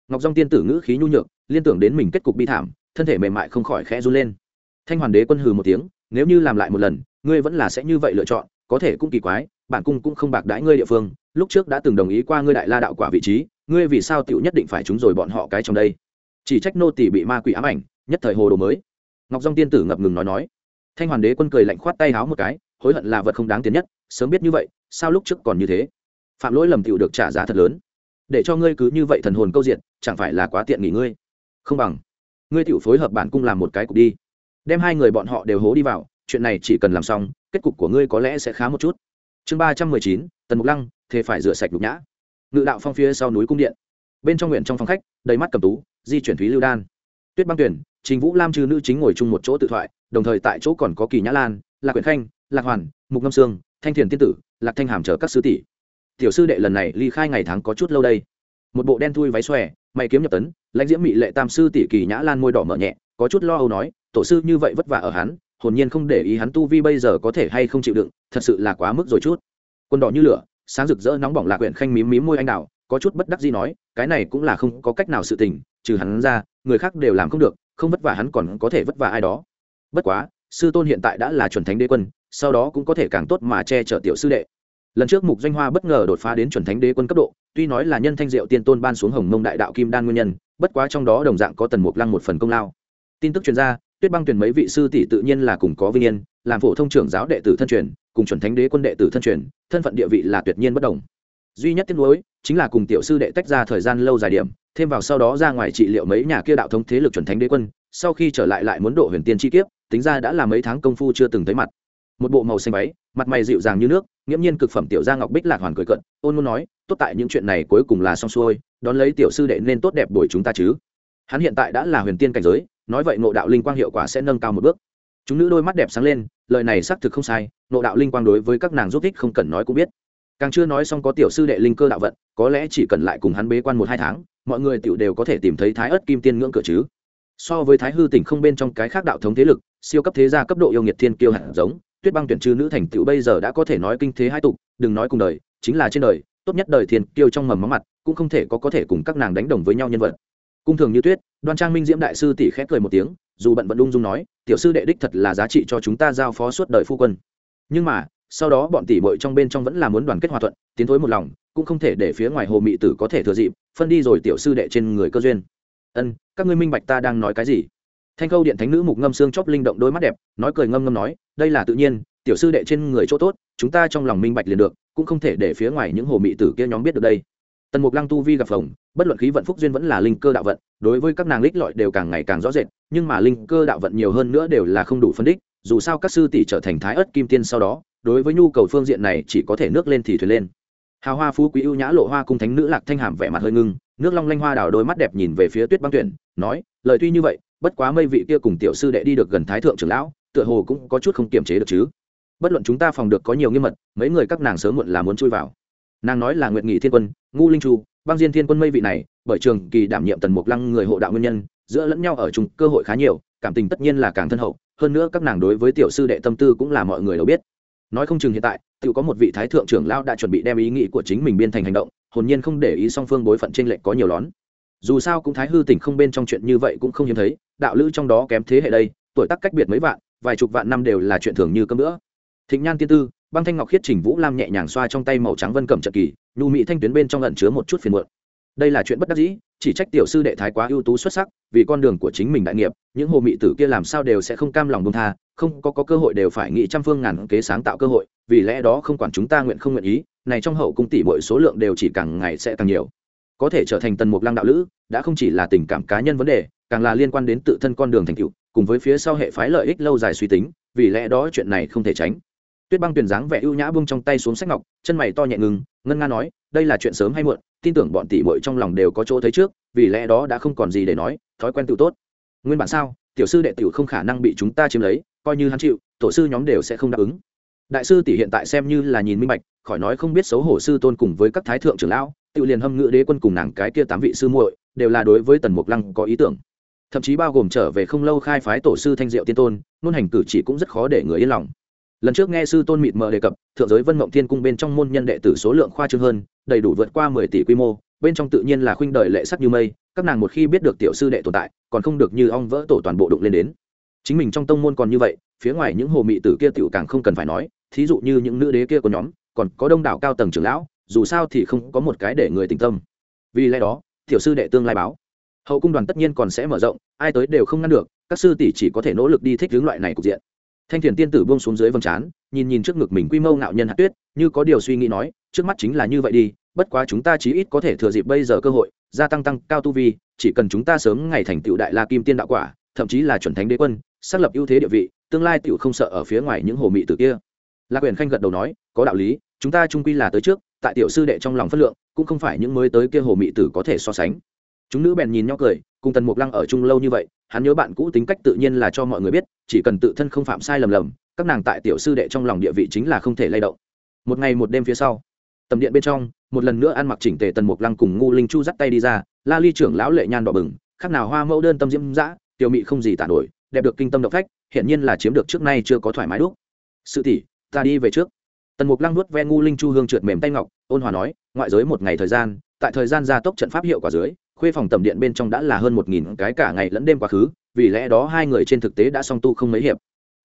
A: Ngọc dong tiên tử ngữ khí nhu nhược, liên tưởng đến mình kết cục bi thảm, thân thể mềm mại không khỏi khẽ run lên. Thanh hoàn đế quân hừ một tiếng, nếu như làm lại một lần, ngươi vẫn là sẽ như vậy lựa chọn, có thể cũng kỳ quái, bản cung cũng không bạc đãi ngươi địa phương, lúc trước đã từng đồng ý qua ngươi đại la đạo quả vị trí, ngươi vì sao tựu nhất định phải trúng rồi bọn họ cái trong đây? Chỉ trách nô tỷ bị ma quỷ ám ảnh, nhất thời hồ đồ mới. Ngọc dong tiên tử ngập ngừng nói nói. Thanh hoàn đế quân cười lạnh khoát tay háo một cái, hối hận là vật không đáng tiền nhất, sớm biết như vậy, sao lúc trước còn như thế? Phạm lỗi lầm tựu được trả giá thật lớn. Để cho ngươi cứ như vậy thần hồn câu diện, chẳng phải là quá tiện nghỉ ngươi? Không bằng, ngươi tựu phối hợp bản cung làm một cái cục đi. Đem hai người bọn họ đều hố đi vào, chuyện này chỉ cần làm xong, kết cục của ngươi có lẽ sẽ khá một chút. Chương ba trăm mười chín, tần mục lăng, thế phải rửa sạch nhục nhã. Ngự đạo phong phía sau núi cung điện. Bên trong nguyện trong phòng khách, đầy mắt cầm tú, di chuyển thúy lưu đan. Tuyết băng tuyển, trình vũ lam trừ nữ chính ngồi chung một chỗ tự thoại, đồng thời tại chỗ còn có kỳ nhã lan, lạc quyển khanh, lạc hoàn, mục ngâm sương, thanh thiền tiên tử, lạc thanh hàm chờ các sứ tỷ tiểu sư đệ lần này ly khai ngày tháng có chút lâu đây. Một bộ đen thui váy xòe, mày kiếm nhập tấn, lãnh diễm mị lệ tam sư tỷ kỳ nhã lan môi đỏ mở nhẹ, có chút lo âu nói, tổ sư, như vậy vất vả ở hắn, hồn nhiên không để ý hắn tu vi bây giờ có thể hay không chịu đựng, thật sự là quá mức rồi chút. Quân đỏ như lửa, sáng rực rỡ nóng bỏng lạc quyển khanh mím mím môi anh đào, có chút bất đắc gì nói, cái này cũng là không có cách nào sự tình, trừ hắn ra, người khác đều làm không được, không vất vả hắn còn có thể vất vả ai đó. Bất quá, sư tôn hiện tại đã là chuẩn thánh đế quân, sau đó cũng có thể càng tốt mà che chở tiểu sư đệ lần trước mục doanh hoa bất ngờ đột phá đến chuẩn thánh đế quân cấp độ, tuy nói là nhân thanh diệu tiên tôn ban xuống hồng mông đại đạo kim đan nguyên nhân, bất quá trong đó đồng dạng có tần mục lăng một phần công lao. Tin tức chuyên gia tuyết băng tuyển mấy vị sư tỷ tự nhiên là cùng có vinh yên, làm phổ thông trưởng giáo đệ tử thân truyền, cùng chuẩn thánh đế quân đệ tử thân truyền, thân phận địa vị là tuyệt nhiên bất đồng. Duy nhất tiếc nuối, chính là cùng tiểu sư đệ tách ra thời gian lâu dài điểm, thêm vào sau đó ra ngoài trị liệu mấy nhà kia đạo thống thế lực chuẩn thánh đế quân, sau khi trở lại lại muốn độ huyền tiên chi kiếp, tính ra đã là mấy tháng công phu chưa từng thấy mặt một bộ màu xanh váy, mặt mày dịu dàng như nước, nghiễm nhiên cực phẩm tiểu gia ngọc bích lạc hoàn cười cận ôn muốn nói, tốt tại những chuyện này cuối cùng là xong xuôi, đón lấy tiểu sư đệ nên tốt đẹp bồi chúng ta chứ. Hắn hiện tại đã là huyền tiên cảnh giới, nói vậy nộ đạo linh quang hiệu quả sẽ nâng cao một bước. Chúng nữ đôi mắt đẹp sáng lên, lời này xác thực không sai nộ đạo linh quang đối với các nàng giúp ích không cần nói cũng biết. Càng chưa nói xong có tiểu sư đệ linh cơ đạo vận, có lẽ chỉ cần lại cùng hắn bế quan một hai tháng, mọi người tiểu đều có thể tìm thấy thái ớt kim tiên ngưỡng cửa chứ. So với thái hư tỉnh không bên trong cái khác đạo thống thế lực, siêu cấp thế gia cấp độ yêu nghiệt thiên kiêu hạt giống tuyết băng tuyển trừ nữ thành tựu bây giờ đã có thể nói kinh thế hai tục, đừng nói cùng đời, chính là trên đời, tốt nhất đời thiên kiêu trong mầm móng mặt, cũng không thể có có thể cùng các nàng đánh đồng với nhau nhân vật. Cung thường như tuyết, đoan trang minh diễm đại sư tỷ khép cười một tiếng, dù bận vẫn ung dung nói, tiểu sư đệ đích thật là giá trị cho chúng ta giao phó suốt đời phu quân. Nhưng mà, sau đó bọn tỷ muội trong bên trong vẫn là muốn đoàn kết hòa thuận, tiến thối một lòng, cũng không thể để phía ngoài hồ mị tử có thể thừa dịp, phân đi rồi tiểu sư đệ trên người cơ duyên. Ân, các ngươi minh bạch ta đang nói cái gì? Thanh khâu điện thánh nữ mục ngâm xương chóp linh động đôi mắt đẹp, nói cười ngâm ngâm nói, đây là tự nhiên, tiểu sư đệ trên người chỗ tốt, chúng ta trong lòng minh bạch liền được, cũng không thể để phía ngoài những hồ mị tử kia nhóm biết được đây. Tần mục lăng tu vi gặp phồng, bất luận khí vận phúc duyên vẫn là linh cơ đạo vận, đối với các nàng lích lọi đều càng ngày càng rõ rệt, nhưng mà linh cơ đạo vận nhiều hơn nữa đều là không đủ phân đích, dù sao các sư tỷ trở thành thái ớt kim tiên sau đó, đối với nhu cầu phương diện này chỉ có thể nước lên thì thuyền lên. Hào hoa phú quý ưu nhã lộ hoa cung thánh nữ lạc thanh hàm vẻ mặt hơi ngưng, nước long lanh hoa đào đôi mắt đẹp nhìn về phía tuyết băng tuyển nói, lời tuy như vậy, bất quá mây vị kia cùng tiểu sư đệ đi được gần thái thượng trưởng lão, tựa hồ cũng có chút không kiềm chế được chứ. Bất luận chúng ta phòng được có nhiều nghiêm mật, mấy người các nàng sớm muộn là muốn chui vào. Nàng nói là nguyện nghị thiên quân, ngu linh chu, băng diên thiên quân mây vị này, bởi trường kỳ đảm nhiệm tần mục lăng người hộ đạo nguyên nhân, giữa lẫn nhau ở chung cơ hội khá nhiều, cảm tình tất nhiên là càng thân hậu, hơn nữa các nàng đối với tiểu sư đệ tâm tư cũng là mọi người đều biết. Nói không chừng hiện tại, tự có một vị thái thượng trưởng lao đã chuẩn bị đem ý nghĩ của chính mình biên thành hành động, hồn nhiên không để ý song phương bối phận trên lệch có nhiều lón dù sao cũng thái hư tỉnh không bên trong chuyện như vậy cũng không hiếm thấy đạo lữ trong đó kém thế hệ đây tuổi tác cách biệt mấy vạn vài chục vạn năm đều là chuyện thường như cơm nữa thịnh nhan tiên tư băng thanh ngọc khiết trình vũ lam nhẹ nhàng xoa trong tay màu trắng vân cầm trận kỳ nhu mỹ thanh tuyến bên trong lẩn chứa một chút phiền muộn. Đây là chuyện bất đắc dĩ chỉ trách tiểu sư đệ thái quá ưu tú xuất sắc vì con đường của chính mình đại nghiệp những hồ mị tử kia làm sao đều sẽ không cam lòng bông tha không có, có cơ hội đều phải nghĩ trăm phương ngàn kế sáng tạo cơ hội vì lẽ đó không quản chúng ta nguyện không nguyện ý này trong hậu cung tỷ mọi số lượng đều chỉ càng ngày sẽ càng nhiều có thể trở thành tần mục lăng đạo lữ, đã không chỉ là tình cảm cá nhân vấn đề, càng là liên quan đến tự thân con đường thành tựu, cùng với phía sau hệ phái lợi ích lâu dài suy tính, vì lẽ đó chuyện này không thể tránh. Tuyết băng tuyển dáng vẻ ưu nhã bung trong tay xuống sách ngọc, chân mày to nhẹ ngừng, ngân nga nói, đây là chuyện sớm hay muộn, tin tưởng bọn tỷ muội trong lòng đều có chỗ thấy trước, vì lẽ đó đã không còn gì để nói, thói quen tự tốt. Nguyên bản sao, tiểu sư đệ tiểu không khả năng bị chúng ta chiếm lấy, coi như hắn chịu, tổ sư nhóm đều sẽ không đáp ứng đại sư tỷ hiện tại xem như là nhìn minh bạch, khỏi nói không biết xấu hổ sư tôn cùng với các thái thượng trưởng lão, tự liền hâm ngự đế quân cùng nàng cái kia tám vị sư muội, đều là đối với tần mục lăng có ý tưởng. Thậm chí bao gồm trở về không lâu khai phái tổ sư thanh diệu tiên tôn, nôn hành cử chỉ cũng rất khó để người yên lòng. Lần trước nghe sư tôn mịt mờ đề cập, thượng giới vân mộng thiên cung bên trong môn nhân đệ tử số lượng khoa trương hơn, đầy đủ vượt qua mười tỷ quy mô, bên trong tự nhiên là khuynh đời lệ sắc như mây, các nàng một khi biết được tiểu sư đệ tồn tại, còn không được như ong vỡ tổ toàn bộ đụng lên đến. Chính mình trong tông môn còn như vậy, phía ngoài những hồ mị tử kia tiểu càng không cần phải nói thí dụ như những nữ đế kia của nhóm, còn có đông đảo cao tầng trưởng lão, dù sao thì không có một cái để người tình tâm. Vì lẽ đó, tiểu sư đệ tương lai báo. Hậu cung đoàn tất nhiên còn sẽ mở rộng, ai tới đều không ngăn được, các sư tỷ chỉ có thể nỗ lực đi thích hướng loại này cục diện. Thanh thiền tiên tử buông xuống dưới vầng trán, nhìn nhìn trước ngực mình quy mô ngạo nhân hạt tuyết, như có điều suy nghĩ nói, trước mắt chính là như vậy đi, bất quá chúng ta chí ít có thể thừa dịp bây giờ cơ hội, gia tăng tăng cao tu vi, chỉ cần chúng ta sớm ngày thành tựu đại la kim tiên đạo quả, thậm chí là chuẩn thánh đế quân, xác lập ưu thế địa vị, tương lai tựu không sợ ở phía ngoài những hồ mị tử kia lạc quyền khanh gật đầu nói, có đạo lý, chúng ta trung quy là tới trước, tại tiểu sư đệ trong lòng phất lượng, cũng không phải những mới tới kia hồ mị tử có thể so sánh. Chúng nữ bèn nhìn nhau cười, cùng tần mục lăng ở chung lâu như vậy, hắn nhớ bạn cũ tính cách tự nhiên là cho mọi người biết, chỉ cần tự thân không phạm sai lầm lầm, các nàng tại tiểu sư đệ trong lòng địa vị chính là không thể lay động. Một ngày một đêm phía sau, tầm điện bên trong, một lần nữa ăn mặc chỉnh tề tần mục lăng cùng ngu linh chu dắt tay đi ra, la ly trưởng lão lệ nhan đỏ bừng khác nào hoa mẫu đơn tâm diễm dã, tiểu mị không gì tả nổi, đẹp được kinh tâm động phách hiện nhiên là chiếm được trước nay chưa có thoải mái đúc. Sự tỷ ta đi về trước. Tần mục lăng nuốt ven ngu linh chu hương trượt mềm tay ngọc, ôn hòa nói, ngoại giới một ngày thời gian, tại thời gian gia tốc trận pháp hiệu quả dưới, khuê phòng tầm điện bên trong đã là hơn một nghìn cái cả ngày lẫn đêm quá khứ, vì lẽ đó hai người trên thực tế đã song tu không mấy hiệp.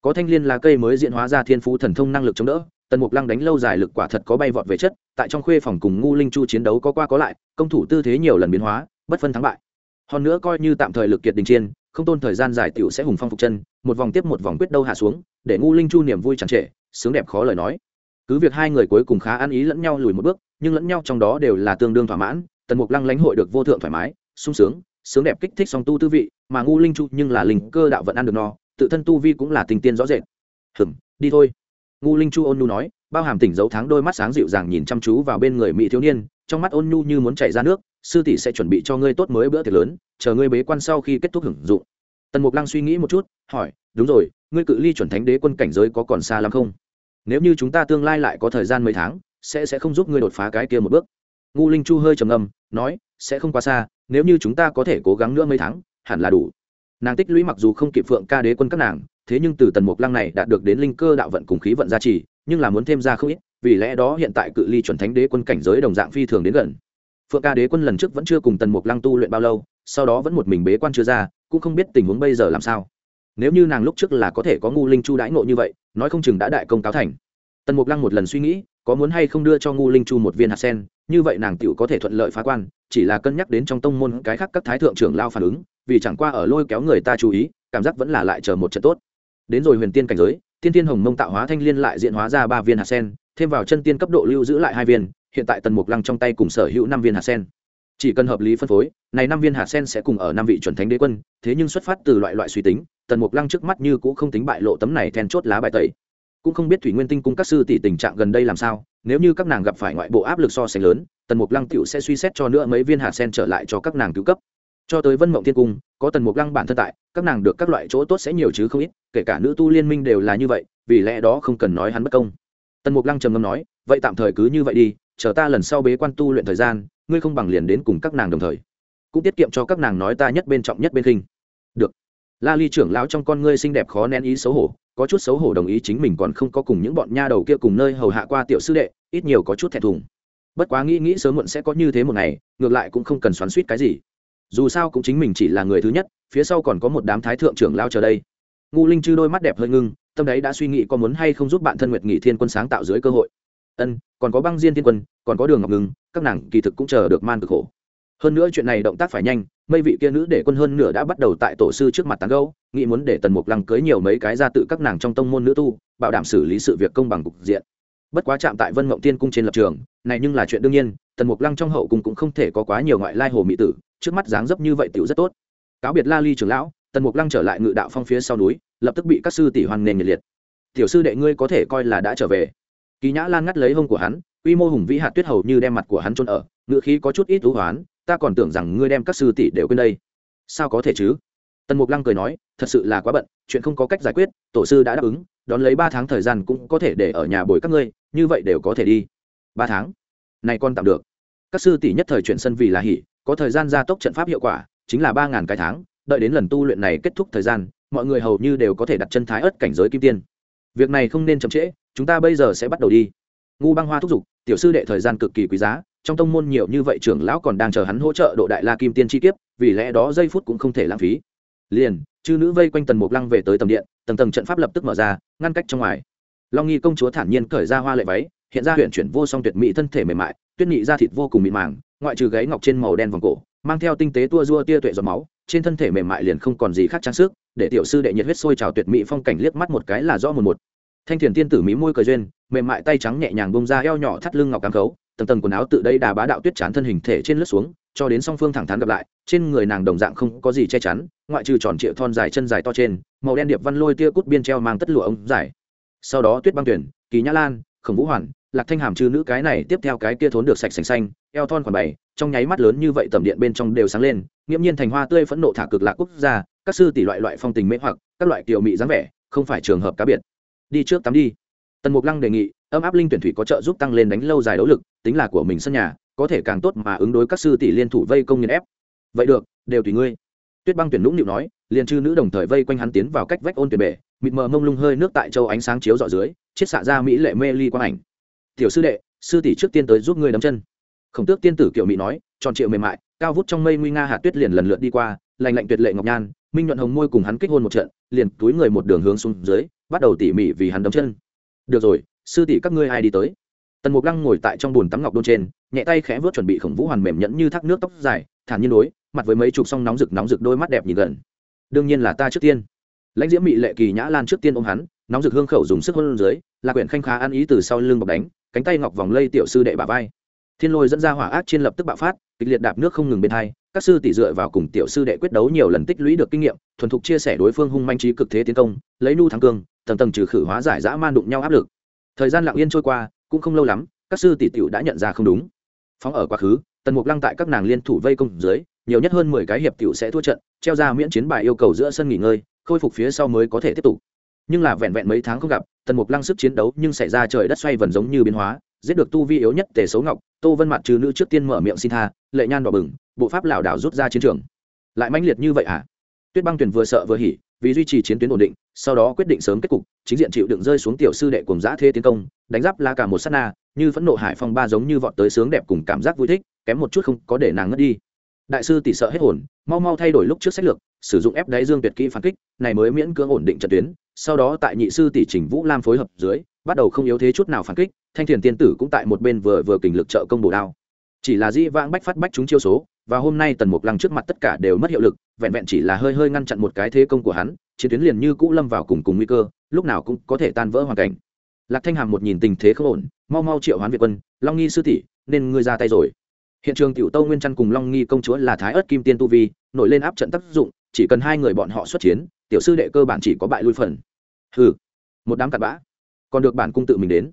A: Có thanh liên là cây mới diễn hóa ra thiên phú thần thông năng lực chống đỡ, tần mục lăng đánh lâu dài lực quả thật có bay vọt về chất, tại trong khuê phòng cùng ngu linh chu chiến đấu có qua có lại, công thủ tư thế nhiều lần biến hóa, bất phân thắng bại. Hơn nữa coi như tạm thời lực kiệt đình chiên không tôn thời gian giải tiểu sẽ hùng phong phục chân, một vòng tiếp một vòng quyết đâu hạ xuống, để ngu linh chu niềm vui chẳng trệ sướng đẹp khó lời nói. Cứ việc hai người cuối cùng khá ăn ý lẫn nhau lùi một bước, nhưng lẫn nhau trong đó đều là tương đương thỏa mãn, tần mục lăng lãnh hội được vô thượng thoải mái, sung sướng sướng đẹp kích thích song tu tư vị, mà ngu linh chu nhưng là linh cơ đạo vận ăn được no, tự thân tu vi cũng là tình tiên rõ rệt. Hừm, đi thôi. Ngu linh chu ôn nhu nói, bao hàm tỉnh dấu tháng đôi mắt sáng dịu dàng nhìn chăm chú vào bên người mỹ thiếu niên, trong mắt ôn nhu như muốn chảy ra nước sư tỷ sẽ chuẩn bị cho ngươi tốt mới bữa tiệc lớn, chờ ngươi bế quan sau khi kết thúc hưởng dụng. Tần mục lăng suy nghĩ một chút, hỏi, đúng rồi, ngươi cự ly chuẩn thánh đế quân cảnh giới có còn xa lắm không? Nếu như chúng ta tương lai lại có thời gian mấy tháng, sẽ sẽ không giúp ngươi đột phá cái kia một bước. Ngu linh chu hơi trầm ngâm, nói, sẽ không quá xa, nếu như chúng ta có thể cố gắng nữa mấy tháng, hẳn là đủ. Nàng tích lũy mặc dù không kịp phượng ca đế quân các nàng, thế nhưng từ tần mục lăng này đạt được đến linh cơ đạo vận cùng khí vận gia trì, nhưng là muốn thêm ra không ít, vì lẽ đó hiện tại cự ly chuẩn thánh đế quân cảnh giới đồng dạng phi thường đến gần phượng ca đế quân lần trước vẫn chưa cùng tần mục lăng tu luyện bao lâu, sau đó vẫn một mình bế quan chưa ra, cũng không biết tình huống bây giờ làm sao. Nếu như nàng lúc trước là có thể có ngu linh chu đãi ngộ như vậy, nói không chừng đã đại công cáo thành. Tần mục lăng một lần suy nghĩ, có muốn hay không đưa cho ngu linh chu một viên hạt sen, như vậy nàng tựu có thể thuận lợi phá quan, chỉ là cân nhắc đến trong tông môn cái khác các thái thượng trưởng lao phản ứng, vì chẳng qua ở lôi kéo người ta chú ý, cảm giác vẫn là lại chờ một trận tốt. Đến rồi huyền tiên cảnh giới, tiên tiên hồng mông tạo hóa thanh liên lại diện hóa ra ba viên hạt sen, thêm vào chân tiên cấp độ lưu giữ lại hai viên hiện tại tần mục lăng trong tay cùng sở hữu năm viên hạt sen. Chỉ cần hợp lý phân phối, này năm viên hạt sen sẽ cùng ở năm vị chuẩn thánh đế quân, thế nhưng xuất phát từ loại loại suy tính, tần mục lăng trước mắt như cũng không tính bại lộ tấm này then chốt lá bài tẩy. Cũng không biết thủy nguyên tinh cung các sư tỷ tình trạng gần đây làm sao, nếu như các nàng gặp phải ngoại bộ áp lực so sánh lớn, tần mục lăng t sẽ suy xét cho nữa mấy viên hạt sen trở lại cho các nàng cứu cấp. Cho tới vân mộng thiên cung, có tần mục lăng bản thân tại, các nàng được các loại chỗ tốt sẽ nhiều chứ không ít, kể cả nữ tu liên minh đều là như vậy, vì lẽ đó không cần nói hắn bất công. Tần mục lăng trầm ngâm nói, vậy tạm thời cứ như vậy đi chờ ta lần sau bế quan tu luyện thời gian, ngươi không bằng liền đến cùng các nàng đồng thời. Cũng tiết kiệm cho các nàng nói ta nhất bên trọng nhất bên khinh. Được. La ly trưởng lão trong con ngươi xinh đẹp khó nén ý xấu hổ, có chút xấu hổ đồng ý chính mình còn không có cùng những bọn nha đầu kia cùng nơi hầu hạ qua tiểu sư đệ, ít nhiều có chút thẹn thùng. Bất quá nghĩ nghĩ sớm muộn sẽ có như thế một ngày, ngược lại cũng không cần xoắn suýt cái gì. Dù sao cũng chính mình chỉ là người thứ nhất, phía sau còn có một đám thái thượng trưởng lao chờ đây. Ngu linh chư đôi mắt đẹp hơi ngưng, tâm đấy đã suy nghĩ có muốn hay không giúp bạn thân nguyệt nghị thiên quân sáng tạo dưới cơ hội ân, còn có băng diên thiên quân, còn có đường ngọc ngừng, các nàng kỳ thực cũng chờ được man cực khổ. Hơn nữa chuyện này động tác phải nhanh mây vị kia nữ để quân hơn nửa đã bắt đầu tại tổ sư trước mặt tán gâu nghĩ muốn để tần mục lăng cưới nhiều mấy cái ra tự các nàng trong tông môn nữ tu, bảo đảm xử lý sự việc công bằng cục diện. Bất quá chạm tại vân mộng tiên cung trên lập trường, này nhưng là chuyện đương nhiên, tần mục lăng trong hậu cung cũng không thể có quá nhiều ngoại lai hồ mỹ tử, trước mắt dáng dấp như vậy tiểu rất tốt. Cáo biệt la ly trưởng lão, tần mục lăng trở lại ngự đạo phong phía sau núi, lập tức bị các sư tỷ hoan nền nhiệt liệt. Tiểu sư đệ ngươi có thể coi là đã trở về kỳ nhã lan ngắt lấy hông của hắn, quy mô hùng vĩ hạt tuyết hầu như đem mặt của hắn chôn ở ngựa khí có chút ít thú hoán, ta còn tưởng rằng ngươi đem các sư tỷ đều quên đây. Sao có thể chứ? Tần mục lăng cười nói, thật sự là quá bận, chuyện không có cách giải quyết, tổ sư đã đáp ứng, đón lấy ba tháng thời gian cũng có thể để ở nhà bồi các ngươi, như vậy đều có thể đi. Ba tháng? Này con tạm được. Các sư tỷ nhất thời chuyển sân vì là hỉ, có thời gian gia tốc trận pháp hiệu quả, chính là ba ngàn cái tháng, đợi đến lần tu luyện này kết thúc thời gian, mọi người hầu như đều có thể đặt chân thái ớt cảnh giới kim tiên việc này không nên chậm trễ, chúng ta bây giờ sẽ bắt đầu đi. Ngu băng hoa thúc giục, tiểu sư đệ thời gian cực kỳ quý giá, trong tông môn nhiều như vậy trưởng lão còn đang chờ hắn hỗ trợ độ đại la kim tiên chi kiếp, vì lẽ đó giây phút cũng không thể lãng phí. Liền, chư nữ vây quanh tần mục lăng về tới tầm điện, tầng tầng trận pháp lập tức mở ra, ngăn cách trong ngoài. Long nghi công chúa thản nhiên cởi ra hoa lệ váy, hiện ra huyện chuyển vô song tuyệt mỹ thân thể mềm mại, tuyết nhị da thịt vô cùng mịn màng, ngoại trừ gáy ngọc trên màu đen vòng cổ, mang theo tinh tế tua dua tia tuệ giọt máu, trên thân thể mềm mại liền không còn gì khác trang sức, để tiểu sư đệ nhiệt huyết sôi trào tuyệt mỹ phong cảnh liếc mắt một cái là rõ một một thanh thiền tiên tử mỹ môi cười duyên, mềm mại tay trắng nhẹ nhàng bông ra eo nhỏ thắt lưng ngọc cám khấu, tầng tầng quần áo tự đây đà bá đạo tuyết chán thân hình thể trên lướt xuống, cho đến song phương thẳng thắn gặp lại, trên người nàng đồng dạng không có gì che chắn, ngoại trừ tròn trịa thon dài chân dài to trên, màu đen điệp văn lôi tia cút biên treo mang tất lụa ống dài. Sau đó tuyết băng tuyển, kỳ nhã lan, khổng vũ hoàn, lạc thanh hàm chư nữ cái này tiếp theo cái kia thốn được sạch sành xanh, eo thon khoảng bảy trong nháy mắt lớn như vậy tầm điện bên trong đều sáng lên, nghiễm nhiên thành hoa tươi phẫn nộ thả cực lạc quốc gia, các sư tỷ loại loại phong tình mễ hoặc, các loại kiều mị dáng vẻ, không phải trường hợp cá biệt đi trước tắm đi. Tần mục lăng đề nghị âm áp linh tuyển thủy có trợ giúp tăng lên đánh lâu dài đấu lực, tính là của mình sân nhà, có thể càng tốt mà ứng đối các sư tỷ liên thủ vây công nghiền ép. Vậy được, đều tùy ngươi. Tuyết băng tuyển lũng nịu nói, liền chư nữ đồng thời vây quanh hắn tiến vào cách vách ôn tuyển bể, mịt mờ mông lung hơi nước tại châu ánh sáng chiếu dọ dưới, chiết xạ ra mỹ lệ mê ly quang ảnh. Tiểu sư đệ, sư tỷ trước tiên tới giúp ngươi đấm chân. Khổng tước tiên tử kiểu mỹ nói, tròn triệu mềm mại, cao vút trong mây nguy nga hạt tuyết liền lần lượt đi qua lành lạnh tuyệt lệ ngọc nhan, minh nhuận hồng môi cùng hắn kích hôn một trận, liền túi người một đường hướng xuống dưới bắt đầu tỉ mỉ vì hắn đấm chân. Được rồi, sư tỷ các ngươi ai đi tới? Tần mục lăng ngồi tại trong bồn tắm ngọc đôn trên, nhẹ tay khẽ vớt chuẩn bị khổng vũ hoàn mềm nhẫn như thác nước tóc dài, thản nhiên đối, mặt với mấy chục song nóng rực nóng rực đôi mắt đẹp nhìn gần. Đương nhiên là ta trước tiên. Lãnh diễm mị lệ kỳ nhã lan trước tiên ôm hắn, nóng rực hương khẩu dùng sức hôn dưới là quyển khanh khá ăn ý từ sau lưng bọc đánh, cánh tay ngọc vòng lây tiểu sư đệ bà vai. Thiên lôi dẫn ra hỏa ác trên lập tức bạo phát, kịch liệt đạp nước không ngừng bên hai, các sư tỷ dựa vào cùng tiểu sư đệ quyết đấu nhiều lần tích lũy được kinh nghiệm, thuần thục chia sẻ đối phương hung manh trí cực thế tiến công, lấy nu thắng cương tầng tầng trừ khử hóa giải dã man đụng nhau áp lực. Thời gian lặng yên trôi qua, cũng không lâu lắm, các sư tỷ tiểu đã nhận ra không đúng. Phóng ở quá khứ, tần mục lăng tại các nàng liên thủ vây công dưới, nhiều nhất hơn mười cái hiệp tiểu sẽ thua trận, treo ra miễn chiến bài yêu cầu giữa sân nghỉ ngơi, khôi phục phía sau mới có thể tiếp tục. Nhưng là vẹn vẹn mấy tháng không gặp, tần mục lăng sức chiến đấu nhưng xảy ra trời đất xoay vần giống như biến hóa, giết được tu vi yếu nhất tề xấu ngọc, tô vân mặt trừ nữ trước tiên mở miệng xin tha, lệ nhan đỏ bừng, bộ pháp lảo đảo rút ra chiến trường. Lại mãnh liệt như vậy à? Tuyết băng tuyển vừa sợ vừa hỉ vì duy trì chiến tuyến ổn định, sau đó quyết định sớm kết cục, chính diện chịu đựng rơi xuống tiểu sư đệ cùng giã thế tiến công, đánh giáp la cả một sát na, như phẫn nộ hải phong ba giống như vọt tới sướng đẹp cùng cảm giác vui thích, kém một chút không có để nàng ngất đi. Đại sư tỷ sợ hết hồn, mau mau thay đổi lúc trước sách lược, sử dụng ép đáy dương tuyệt kỹ phản kích, này mới miễn cưỡng ổn định trận tuyến, sau đó tại nhị sư tỷ trình vũ lam phối hợp dưới, bắt đầu không yếu thế chút nào phản kích, thanh thiền tiên tử cũng tại một bên vừa vừa kình lực trợ công bổ đao. Chỉ là di vãng bách phát bách chúng chiêu số và hôm nay tần mục lăng trước mặt tất cả đều mất hiệu lực, vẹn vẹn chỉ là hơi hơi ngăn chặn một cái thế công của hắn, chiến tuyến liền như cũ lâm vào cùng cùng nguy cơ, lúc nào cũng có thể tan vỡ hoàn cảnh. Lạc thanh hàm một nhìn tình thế không ổn, mau mau triệu hoán việt quân, long nghi sư tỷ, nên ngươi ra tay rồi. Hiện trường tiểu tâu nguyên trăn cùng long nghi công chúa là thái ớt kim tiên tu vi, nổi lên áp trận tác dụng, chỉ cần hai người bọn họ xuất chiến, tiểu sư đệ cơ bản chỉ có bại lui phần. Ừ một đám cặn bã. Còn được bản cung tự mình đến.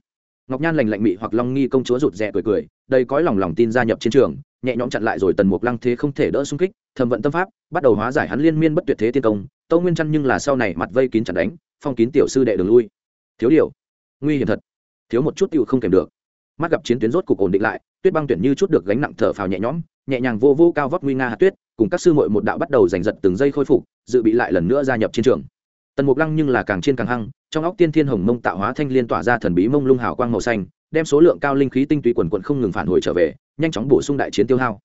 A: Ngọc nhan lành lạnh mị hoặc long nghi công chúa rụt rè cười cười đây cõi lòng lòng tin gia nhập chiến trường nhẹ nhõm chặn lại rồi tần mục lăng thế không thể đỡ xung kích thẩm vận tâm pháp, bắt đầu hóa giải hắn liên miên bất tuyệt thế tiên công. Tâu nguyên chăn nhưng là sau này mặt vây kín chặn đánh, phong kín tiểu sư đệ đường lui. Thiếu điều, nguy hiểm thật. Thiếu một chút tựu không kèm được. Mắt gặp chiến tuyến rốt cục ổn định lại, tuyết băng tuyển như chút được gánh nặng thở phào nhẹ nhõm, nhẹ nhàng vô vô cao vóc nguy nga hạt tuyết, cùng các sư muội một đạo bắt đầu giành giật từng giây khôi phục, dự bị lại lần nữa gia nhập chiến trường. Tần mục lăng nhưng là càng chiên càng hăng, trong óc tiên thiên hồng mông tạo hóa thanh liên tỏa ra thần bí mông lung hào quang màu xanh đem số lượng cao linh khí tinh túy quần quận không ngừng phản hồi trở về, nhanh chóng bổ sung đại chiến tiêu hao.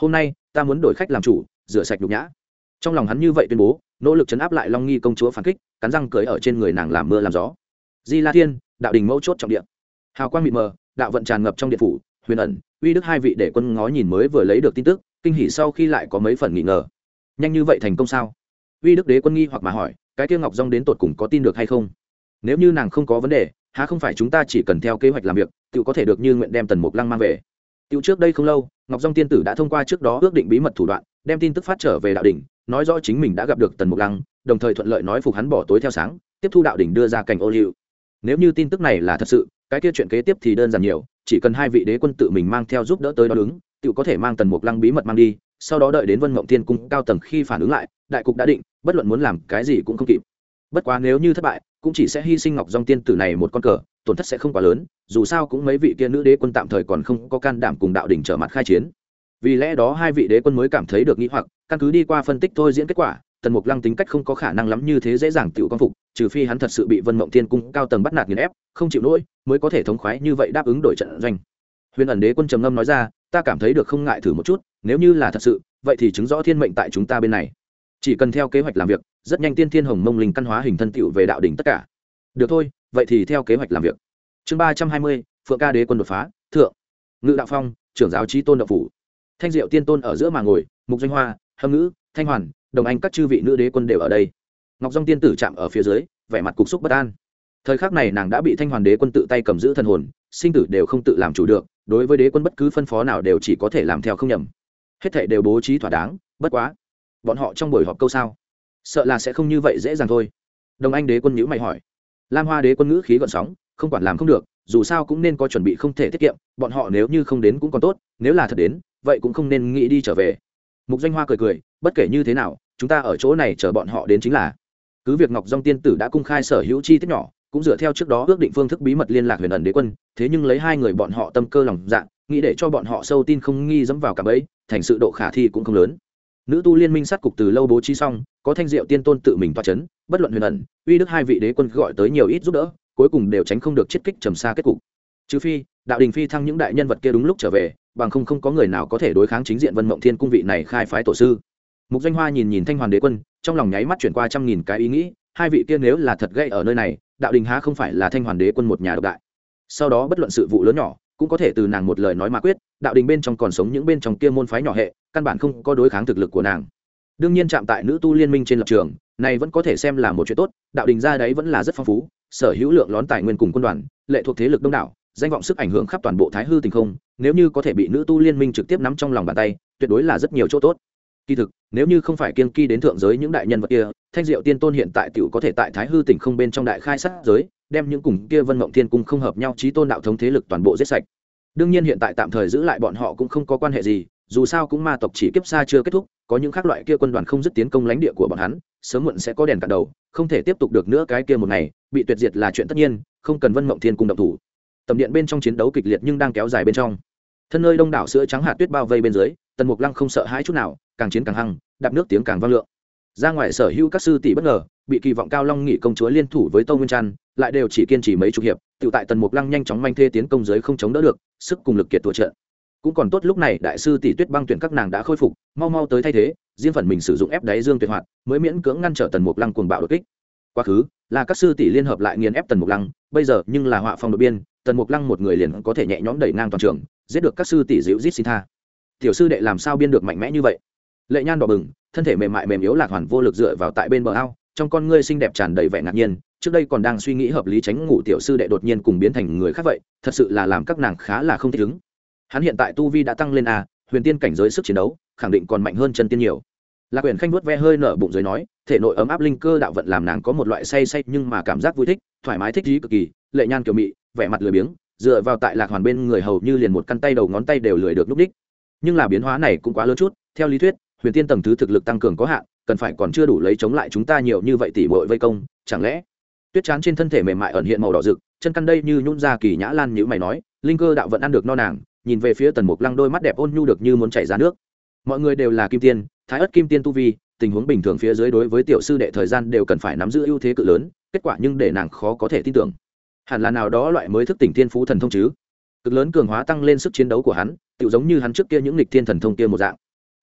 A: Hôm nay, ta muốn đổi khách làm chủ, rửa sạch nhục nhã. Trong lòng hắn như vậy tuyên bố, nỗ lực chấn áp lại long nghi công chúa phản kích, cắn răng cưới ở trên người nàng làm mưa làm gió. Di la thiên, đạo đình mẫu chốt trọng điện hào quang mịt mờ, đạo vận tràn ngập trong điện phủ, huyền ẩn, uy đức hai vị để quân ngó nhìn mới vừa lấy được tin tức, kinh hỉ sau khi lại có mấy phần nghi ngờ. Nhanh như vậy thành công sao? Uy đức đế quân nghi hoặc mà hỏi, cái kia ngọc rong đến tột cùng có tin được hay không? Nếu như nàng không có vấn đề há không phải chúng ta chỉ cần theo kế hoạch làm việc tự có thể được như nguyện đem tần mục lăng mang về. Tự trước đây không lâu, ngọc Dung tiên tử đã thông qua trước đó ước định bí mật thủ đoạn, đem tin tức phát trở về đạo đỉnh, nói rõ chính mình đã gặp được tần mục lăng, đồng thời thuận lợi nói phục hắn bỏ tối theo sáng, tiếp thu đạo đỉnh đưa ra cảnh ô liu. Nếu như tin tức này là thật sự, cái kia chuyện kế tiếp thì đơn giản nhiều, chỉ cần hai vị đế quân tự mình mang theo giúp đỡ tới đó đứng tự có thể mang tần mục lăng bí mật mang đi, sau đó đợi đến vân mộng thiên cung cao tầng khi phản ứng lại, đại cục đã định, bất luận muốn làm cái gì cũng không kịp. Bất quá nếu như thất bại cũng chỉ sẽ hy sinh ngọc dòng tiên tử này một con cờ, tổn thất sẽ không quá lớn, dù sao cũng mấy vị kia nữ đế quân tạm thời còn không có can đảm cùng đạo đỉnh trở mặt khai chiến. Vì lẽ đó hai vị đế quân mới cảm thấy được nghĩ hoặc, căn cứ đi qua phân tích thôi diễn kết quả, tần mục lăng tính cách không có khả năng lắm như thế dễ dàng tự con phục, trừ phi hắn thật sự bị vân mộng thiên cung cao tầng bắt nạt nghiền ép, không chịu nổi, mới có thể thống khoái như vậy đáp ứng đổi trận doanh. Huyền ẩn đế quân trầm ngâm nói ra, ta cảm thấy được không ngại thử một chút, nếu như là thật sự, vậy thì chứng rõ thiên mệnh tại chúng ta bên này chỉ cần theo kế hoạch làm việc, rất nhanh tiên thiên hồng mông linh căn hóa hình thân tựu về đạo đỉnh tất cả. Được thôi, vậy thì theo kế hoạch làm việc. Chương ba trăm hai mươi, phượng ca đế quân đột phá, thượng. Ngự đạo phong, trưởng giáo trí tôn đạo phủ. Thanh diệu tiên tôn ở giữa mà ngồi, mục danh hoa, hâm ngữ, thanh hoàn, đồng anh các chư vị nữ đế quân đều ở đây. Ngọc dong tiên tử chạm ở phía dưới, vẻ mặt cục xúc bất an. Thời khắc này nàng đã bị thanh hoàn đế quân tự tay cầm giữ thần hồn, sinh tử đều không tự làm chủ được, đối với đế quân bất cứ phân phó nào đều chỉ có thể làm theo không nhầm. Hết thệ đều bố trí thỏa đáng, bất quá bọn họ trong buổi họp câu sao? Sợ là sẽ không như vậy dễ dàng thôi. Đồng anh đế quân nhữ mày hỏi. Lam hoa đế quân ngữ khí gọn sóng, không quản làm không được, dù sao cũng nên có chuẩn bị không thể tiết kiệm, bọn họ nếu như không đến cũng còn tốt, nếu là thật đến, vậy cũng không nên nghĩ đi trở về. Mục danh hoa cười cười, bất kể như thế nào, chúng ta ở chỗ này chờ bọn họ đến chính là. Cứ việc ngọc dong tiên tử đã cung khai sở hữu chi tiết nhỏ, cũng dựa theo trước đó ước định phương thức bí mật liên lạc huyền ẩn đế quân, thế nhưng lấy hai người bọn họ tâm cơ lòng dạ nghĩ để cho bọn họ sâu tin không nghi dẫm vào cả bẫy, thành sự độ khả thi cũng không lớn nữ tu liên minh sát cục từ lâu bố trí xong, có thanh diệu tiên tôn tự mình toa c h ấ n bất luận huyền ẩn, uy đức hai vị đế quân gọi tới nhiều ít giúp đỡ, cuối cùng đều tránh không được chiết kích trầm xa kết cục. Trừ phi, đạo đình phi thăng những đại nhân vật kia đúng lúc trở về, bằng không không có người nào có thể đối kháng chính diện vân mộng thiên cung vị này khai phái tổ sư. Mục danh hoa nhìn nhìn thanh hoàn đế quân, trong lòng nháy mắt chuyển qua trăm nghìn cái ý nghĩ, hai vị kia nếu là thật gây ở nơi này, đạo đình há không phải là thanh hoàn đế quân một nhà độc đại. Sau đó bất luận sự vụ lớn nhỏ cũng có thể từ nàng một lời nói mà quyết, đạo đình bên trong còn sống những bên trong kia môn phái nhỏ hệ, căn bản không có đối kháng thực lực của nàng. Đương nhiên chạm tại nữ tu liên minh trên lập trường, này vẫn có thể xem là một chuyện tốt, đạo đình ra đấy vẫn là rất phong phú, sở hữu lượng lón tài nguyên cùng quân đoàn, lệ thuộc thế lực đông đảo, danh vọng sức ảnh hưởng khắp toàn bộ thái hư tình không, nếu như có thể bị nữ tu liên minh trực tiếp nắm trong lòng bàn tay, tuyệt đối là rất nhiều chỗ tốt kỳ thực, nếu như không phải kiên kỳ đến thượng giới những đại nhân vật kia, thanh diệu tiên tôn hiện tại t có thể tại thái hư tỉnh không bên trong đại khai sát giới, đem những cùng kia vân mộng thiên cung không hợp nhau trí tôn đạo thống thế lực toàn bộ giết sạch. Đương nhiên hiện tại tạm thời giữ lại bọn họ cũng không có quan hệ gì, dù sao cũng ma tộc chỉ kiếp xa chưa kết thúc, có những khác loại kia quân đoàn không dứt tiến công lãnh địa của bọn hắn, sớm muộn sẽ có đèn cả đầu, không thể tiếp tục được nữa cái kia một ngày, bị tuyệt diệt là chuyện tất nhiên, không cần vân mộng thiên cung độc thủ. Tầm điện bên trong chiến đấu kịch liệt nhưng đang kéo dài bên trong. Thân nơi đông đảo sữa trắng hạt tuyết bao vây bên dưới, tần mục lăng không sợ hãi chút nào càng chiến càng hăng, đạp nước tiếng càng vang lượng. Ra ngoài sở hữu các sư tỷ bất ngờ, bị kỳ vọng cao long nghị công chúa liên thủ với tô nguyên trăn, lại đều chỉ kiên trì mấy chục hiệp, tự tại tần mục lăng nhanh chóng manh thê tiến công giới không chống đỡ được, sức cùng lực kiệt tổ trợ cũng còn tốt lúc này đại sư tỷ tuyết băng tuyển các nàng đã khôi phục, mau mau tới thay thế, riêng phần mình sử dụng ép đáy dương tuyệt hoạt, mới miễn cưỡng ngăn trở tần mục lăng cuồng bạo đột kích. Quá khứ, là các sư tỷ liên hợp lại nghiền ép tần mục lăng, bây giờ nhưng là họa phong đột biên, tần mục lăng một người liền có thể nhẹ nhõm đẩy ngang toàn trường, giết được các sư tỷ dịu giết xin tha. Tiểu sư đệ làm sao biên được mạnh mẽ như vậy? Lệ nhan đỏ bừng, thân thể mềm mại mềm yếu lạc hoàn vô lực dựa vào tại bên bờ ao, trong con ngươi xinh đẹp tràn đầy vẻ ngạc nhiên, trước đây còn đang suy nghĩ hợp lý tránh ngủ tiểu sư đệ đột nhiên cùng biến thành người khác vậy, thật sự là làm các nàng khá là không thích ứng. Hắn hiện tại tu vi đã tăng lên a, huyền tiên cảnh giới sức chiến đấu, khẳng định còn mạnh hơn chân tiên nhiều. Lạc huyền khanh vuốt ve hơi nở bụng dưới nói, thể nội ấm áp linh cơ đạo vận làm nàng có một loại say say nhưng mà cảm giác vui thích, thoải mái thích trí cực kỳ, lệ nhan kiểu mị, vẻ mặt lười biếng, dựa vào tại lạc hoàn bên người hầu như liền một căn tay đầu ngón tay đều lười được núp đích. Nhưng là biến hóa này cũng quá lớn chút, theo lý thuyết huyền tiên tầng thứ thực lực tăng cường có hạn, cần phải còn chưa đủ lấy chống lại chúng ta nhiều như vậy tỉ mội vây công, chẳng lẽ? Tuyết chán trên thân thể mềm mại ẩn hiện màu đỏ rực, chân căn đây như nhún ra kỳ nhã lan như mày nói, linh cơ đạo vận ăn được no nàng, nhìn về phía tần mục lăng đôi mắt đẹp ôn nhu được như muốn chảy ra nước. Mọi người đều là kim tiên, thái ất kim tiên tu vi, tình huống bình thường phía dưới đối với tiểu sư đệ thời gian đều cần phải nắm giữ ưu thế cự lớn, kết quả nhưng để nàng khó có thể tin tưởng. Hẳn là nào đó loại mới thức tỉnh thiên phú thần thông chứ? Cực lớn cường hóa tăng lên sức chiến đấu của hắn tự giống như hắn trước kia những lịch thiên thần thông kia một dạng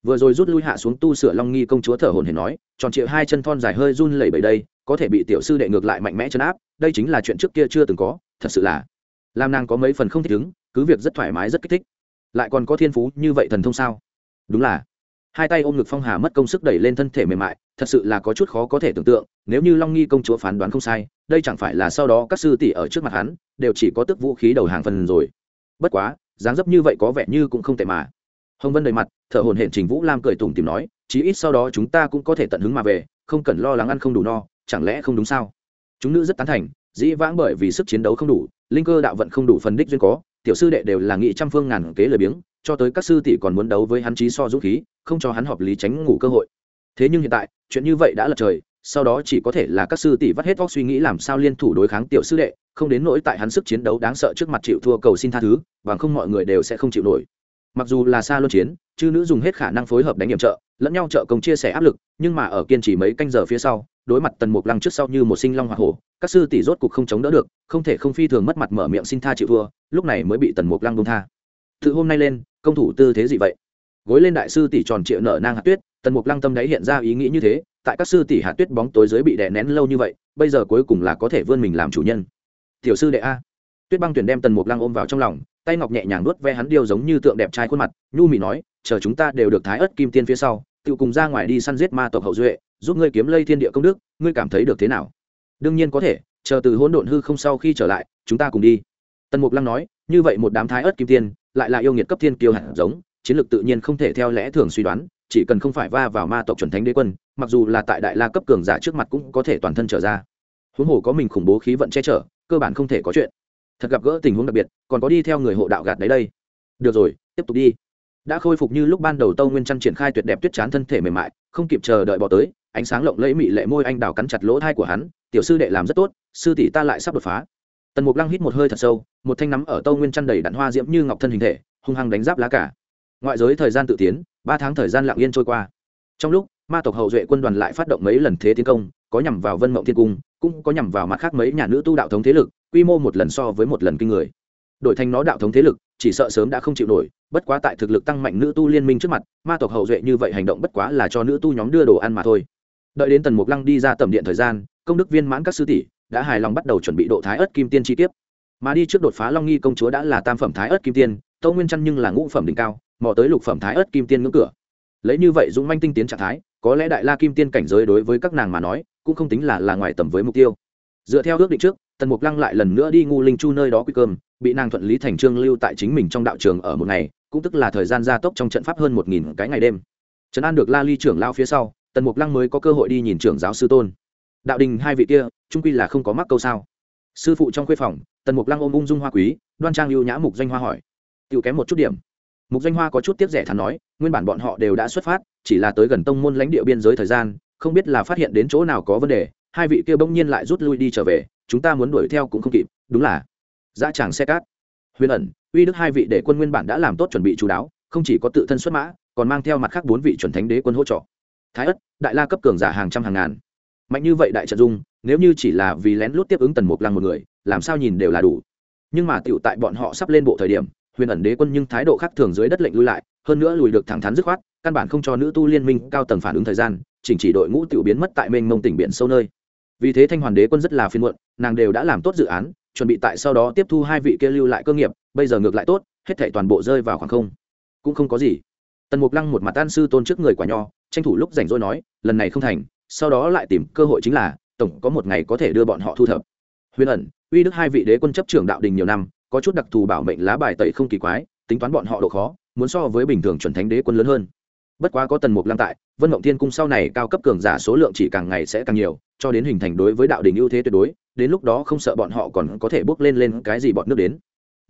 A: vừa rồi rút lui hạ xuống tu sửa long nghi công chúa thở hồn hển nói, tròn trịa hai chân thon dài hơi run lẩy bẩy đây, có thể bị tiểu sư đệ ngược lại mạnh mẽ chấn áp, đây chính là chuyện trước kia chưa từng có, thật sự là làm nàng có mấy phần không thích ứng, cứ việc rất thoải mái, rất kích thích. Lại còn có thiên phú như vậy thần thông sao? Đúng là. Hai tay ôm ngực phong hà mất công sức đẩy lên thân thể mềm mại, thật sự là có chút khó có thể tưởng tượng, nếu như long nghi công chúa phán đoán không sai, đây chẳng phải là sau đó các sư tỷ ở trước mặt hắn, đều chỉ có tức vũ khí đầu hàng phần rồi. Bất quá, dáng dấp như vậy có vẻ như cũng không tệ mà hồng vân đầy mặt, thở hồn hển trình vũ lam cười tủm tìm nói, chí ít sau đó chúng ta cũng có thể tận hứng mà về, không cần lo lắng ăn không đủ no, chẳng lẽ không đúng sao? Chúng nữ rất tán thành, dĩ vãng bởi vì sức chiến đấu không đủ, linh cơ đạo vận không đủ phần đích duyên có, tiểu sư đệ đều là nghị trăm phương ngàn kế lời biếng, cho tới các sư tỷ còn muốn đấu với hắn trí so dũng khí, không cho hắn hợp lý tránh ngủ cơ hội. Thế nhưng hiện tại, chuyện như vậy đã lật trời, sau đó chỉ có thể là các sư tỷ vắt hết óc suy nghĩ làm sao liên thủ đối kháng tiểu sư đệ, không đến nỗi tại hắn sức chiến đấu đáng sợ trước mặt chịu thua cầu xin tha thứ, bằng không mọi người đều sẽ không chịu nổi mặc dù là xa luân chiến, chư nữ dùng hết khả năng phối hợp đánh nhiệm trợ, lẫn nhau trợ công chia sẻ áp lực, nhưng mà ở kiên trì mấy canh giờ phía sau, đối mặt tần mục lăng trước sau như một sinh long hoa hổ, các sư tỷ rốt cục không chống đỡ được, không thể không phi thường mất mặt mở miệng xin tha chịu thua, lúc này mới bị tần mục lăng bông tha. Từ hôm nay lên, công thủ tư thế gì vậy? Gối lên đại sư tỷ tròn triệu nở nang hạt tuyết, tần mục lăng tâm đấy hiện ra ý nghĩ như thế, tại các sư tỷ hạt tuyết bóng tối dưới bị đè nén lâu như vậy, bây giờ cuối cùng là có thể vươn mình làm chủ nhân. Tiểu sư đệ a. Tuyết băng tuyển đem tần mục lăng ôm vào trong lòng tay ngọc nhẹ nhàng nuốt ve hắn điêu giống như tượng đẹp trai khuôn mặt, nhu mị nói, chờ chúng ta đều được thái ớt kim tiên phía sau tự cùng ra ngoài đi săn giết ma tộc hậu duệ, giúp ngươi kiếm lây thiên địa công đức, ngươi cảm thấy được thế nào? Đương nhiên có thể, chờ từ hỗn độn hư không sau khi trở lại, chúng ta cùng đi. Tần mục lăng nói, như vậy một đám thái ớt kim tiên, lại là yêu nghiệt cấp thiên kiêu hạt giống, chiến lược tự nhiên không thể theo lẽ thường suy đoán, chỉ cần không phải va vào ma tộc chuẩn thánh đế quân, mặc dù là tại đại la cấp cường giả trước mặt cũng có thể toàn thân trở ra. Huống hồ có mình khủng bố khí vận che chở, cơ bản không thể có chuyện thật gặp gỡ tình huống đặc biệt, còn có đi theo người hộ đạo gạt đấy đây. Được rồi, tiếp tục đi. Đã khôi phục như lúc ban đầu tâu nguyên trăn triển khai tuyệt đẹp tuyết chán thân thể mềm mại, không kịp chờ đợi bỏ tới, ánh sáng lộng lẫy mị lệ môi anh đào cắn chặt lỗ thai của hắn, tiểu sư đệ làm rất tốt, sư tỷ ta lại sắp đột phá. Tần mục lăng hít một hơi thật sâu, một thanh nắm ở tâu nguyên chăn đầy đặn hoa diễm như ngọc thân hình thể, hung hăng đánh giáp lá cả ngoại giới thời gian tự tiến, ba tháng thời gian lặng yên trôi qua. Trong lúc, ma tộc hậu duệ quân đoàn lại phát động mấy lần thế tiến công, có nhằm vào vân mộng thiên cung, cũng có nhằm vào mặt khác mấy nhà nữ tu đạo thống thế lực quy mô một lần so với một lần kinh người. Đổi thành nó đạo thống thế lực, chỉ sợ sớm đã không chịu nổi, bất quá tại thực lực tăng mạnh nữ tu liên minh trước mặt, ma tộc hậu duệ như vậy hành động bất quá là cho nữ tu nhóm đưa đồ ăn mà thôi. Đợi đến tần mục lăng đi ra tầm điện thời gian, công đức viên mãn các sư tỷ đã hài lòng bắt đầu chuẩn bị độ thái ớt kim tiên chi tiết mà đi trước đột phá long nghi công chúa đã là tam phẩm thái ớt kim tiên tâu nguyên chăn nhưng là ngũ phẩm đỉnh cao, mò tới lục phẩm thái ớt kim tiên ngưỡng cửa. Lấy như vậy dũng manh tinh tiến trạng thái, có lẽ đại la kim tiên cảnh giới đối với các nàng mà nói, cũng không tính là là ngoài tầm với mục tiêu. Dựa theo ước định trước tần mục lăng lại lần nữa đi ngu linh chu nơi đó quy cơm, bị nàng thuận lý thành trương lưu tại chính mình trong đạo trường ở một ngày, cũng tức là thời gian gia tốc trong trận pháp hơn một nghìn cái ngày đêm. Trấn an được la ly trưởng lao phía sau, tần mục lăng mới có cơ hội đi nhìn trưởng giáo sư tôn. Đạo đình hai vị kia trung quy là không có mắc câu sao. Sư phụ trong khuê phòng, tần mục lăng ôm ung dung hoa quý, đoan trang lưu nhã mục doanh hoa hỏi. Tự kém một chút điểm. Mục doanh hoa có chút tiếc rẻ thắn nói, nguyên bản bọn họ đều đã xuất phát, chỉ là tới gần tông môn lãnh địa biên giới thời gian, không biết là phát hiện đến chỗ nào có vấn đề, hai vị kia bỗng nhiên lại rút lui đi trở về chúng ta muốn đuổi theo cũng không kịp, đúng là. Dã tràng xe cát. Huyền ẩn, uy đức hai vị để quân nguyên bản đã làm tốt chuẩn bị chú đáo, không chỉ có tự thân xuất mã, còn mang theo mặt khác bốn vị chuẩn thánh đế quân hỗ trợ. Thái ất, đại la cấp cường giả hàng trăm hàng ngàn. Mạnh như vậy đại trận dung, nếu như chỉ là vì lén lút tiếp ứng tần mục lăng một người, làm sao nhìn đều là đủ. Nhưng mà tựu tại bọn họ sắp lên bộ thời điểm, huyền ẩn đế quân nhưng thái độ khác thường dưới đất lệnh lui lại, hơn nữa lùi được thẳng thắn dứt khoát, căn bản không cho nữ tu liên minh cao tầng phản ứng thời gian, chỉnh chỉ đội ngũ tiểu biến mất tại mênh mông tỉnh biển sâu nơi vì thế thanh hoàn đế quân rất là phiên muộn, nàng đều đã làm tốt dự án, chuẩn bị tại sau đó tiếp thu hai vị kia lưu lại cơ nghiệp, bây giờ ngược lại tốt, hết thảy toàn bộ rơi vào khoảng không. Cũng không có gì. Tần mục lăng một mặt an sư tôn trước người quả nho, tranh thủ lúc rảnh rỗi nói, lần này không thành, sau đó lại tìm cơ hội chính là, tổng có một ngày có thể đưa bọn họ thu thập. Huyền ẩn, uy đức hai vị đế quân chấp trưởng đạo đình nhiều năm, có chút đặc thù bảo mệnh lá bài tẩy không kỳ quái, tính toán bọn họ độ khó, muốn so với bình thường chuẩn thánh đế quân lớn hơn. Bất quá có tần mục lăng tại, vân mộng thiên cung sau này cao cấp cường giả số lượng chỉ càng ngày sẽ càng nhiều cho đến hình thành đối với đạo đình ưu thế tuyệt đối, đến lúc đó không sợ bọn họ còn có thể bước lên lên cái gì bọn nước đến.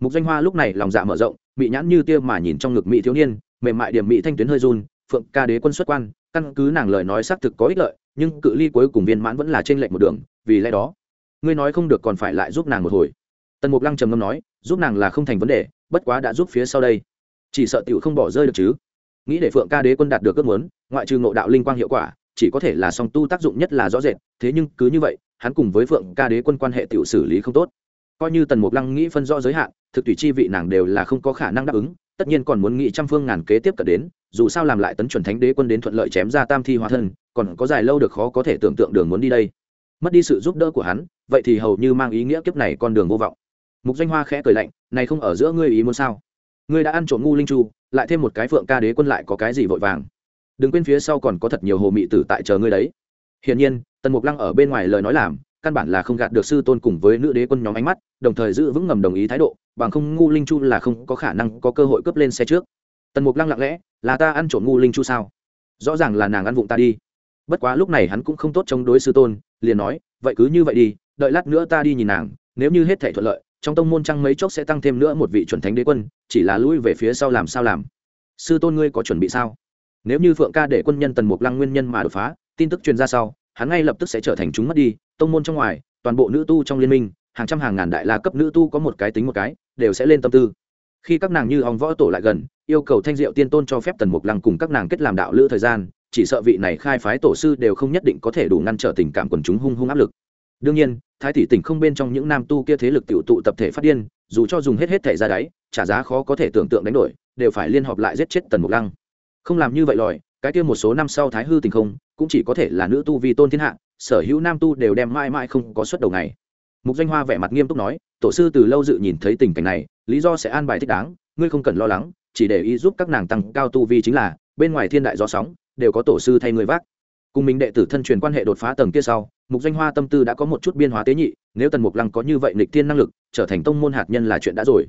A: Mục danh hoa lúc này lòng dạ mở rộng, mị nhãn như tia mà nhìn trong ngực mỹ thiếu niên, mềm mại điểm mỹ thanh tuyến hơi run, phượng ca đế quân xuất quan, căn cứ nàng lời nói xác thực có ích lợi, nhưng cự ly cuối cùng viên mãn vẫn là trên lệnh một đường, vì lẽ đó, ngươi nói không được còn phải lại giúp nàng một hồi. Tần mục lăng trầm ngâm nói, giúp nàng là không thành vấn đề, bất quá đã giúp phía sau đây. Chỉ sợ tiểu không bỏ rơi được chứ. Nghĩ để phượng ca đế quân đạt được ước muốn, ngoại trừ ngộ đạo linh quang hiệu quả chỉ có thể là song tu tác dụng nhất là rõ rệt, thế nhưng cứ như vậy, hắn cùng với phượng ca đế quân quan hệ tiểu xử lý không tốt. Coi như tần mục lăng nghĩ phân rõ giới hạn, thực tùy chi vị nàng đều là không có khả năng đáp ứng, tất nhiên còn muốn nghĩ trăm phương ngàn kế tiếp cận đến, dù sao làm lại tấn chuẩn thánh đế quân đến thuận lợi chém ra tam thi hóa thân, còn có dài lâu được khó có thể tưởng tượng đường muốn đi đây. Mất đi sự giúp đỡ của hắn, vậy thì hầu như mang ý nghĩa kiếp này con đường vô vọng. Mục danh hoa khẽ cười lạnh, này không ở giữa ngươi ý muốn sao? Ngươi đã ăn trộm ngu linh chu, lại thêm một cái phượng ca đế quân lại có cái gì vội vàng? Đừng quên phía sau còn có thật nhiều hồ mị tử tại chờ ngươi đấy. Hiển nhiên, tần mục lăng ở bên ngoài lời nói làm, căn bản là không gạt được sư tôn cùng với nữ đế quân nhóm ánh mắt, đồng thời giữ vững ngầm đồng ý thái độ, bằng không ngu linh chu là không có khả năng có cơ hội cướp lên xe trước. Tần mục lăng lặng lẽ, là ta ăn trộm ngu linh chu sao? Rõ ràng là nàng ăn vụng ta đi. Bất quá lúc này hắn cũng không tốt chống đối sư tôn, liền nói, vậy cứ như vậy đi, đợi lát nữa ta đi nhìn nàng, nếu như hết thể thuận lợi, trong tông môn trăng mấy chốc sẽ tăng thêm nữa một vị chuẩn thánh đế quân, chỉ là lui về phía sau làm sao làm. Sư tôn ngươi có chuẩn bị sao? Nếu như phượng ca để quân nhân tần mục lăng nguyên nhân mà đột phá, tin tức truyền ra sau, hắn ngay lập tức sẽ trở thành chúng mất đi, tông môn trong ngoài, toàn bộ nữ tu trong liên minh, hàng trăm hàng ngàn đại la cấp nữ tu có một cái tính một cái, đều sẽ lên tâm tư. Khi các nàng như hòng võ tổ lại gần, yêu cầu thanh diệu tiên tôn cho phép tần mục lăng cùng các nàng kết làm đạo lữ thời gian, chỉ sợ vị này khai phái tổ sư đều không nhất định có thể đủ ngăn trở tình cảm quần chúng hung hung áp lực. Đương nhiên, thái tỷ tỉnh không bên trong những nam tu kia thế lực tiểu tụ tập thể phát điên, dù cho dùng hết hết thể ra đáy, trả giá khó có thể tưởng tượng đánh đổi, đều phải liên hợp lại giết chết tần mục lăng không làm như vậy lòi, cái kia một số năm sau thái hư tình không, cũng chỉ có thể là nữ tu vi tôn thiên hạ, sở hữu nam tu đều đem mãi mãi không có suất đầu ngày. Mục danh hoa vẻ mặt nghiêm túc nói, tổ sư từ lâu dự nhìn thấy tình cảnh này, lý do sẽ an bài thích đáng, ngươi không cần lo lắng, chỉ để ý giúp các nàng tăng cao tu vi chính là, bên ngoài thiên đại gió sóng, đều có tổ sư thay người vác. Cùng mình đệ tử thân truyền quan hệ đột phá tầng kia sau, mục danh hoa tâm tư đã có một chút biên hóa tế nhị, nếu tần mục lăng có như vậy nịch thiên năng lực, trở thành tông môn hạt nhân là chuyện đã rồi.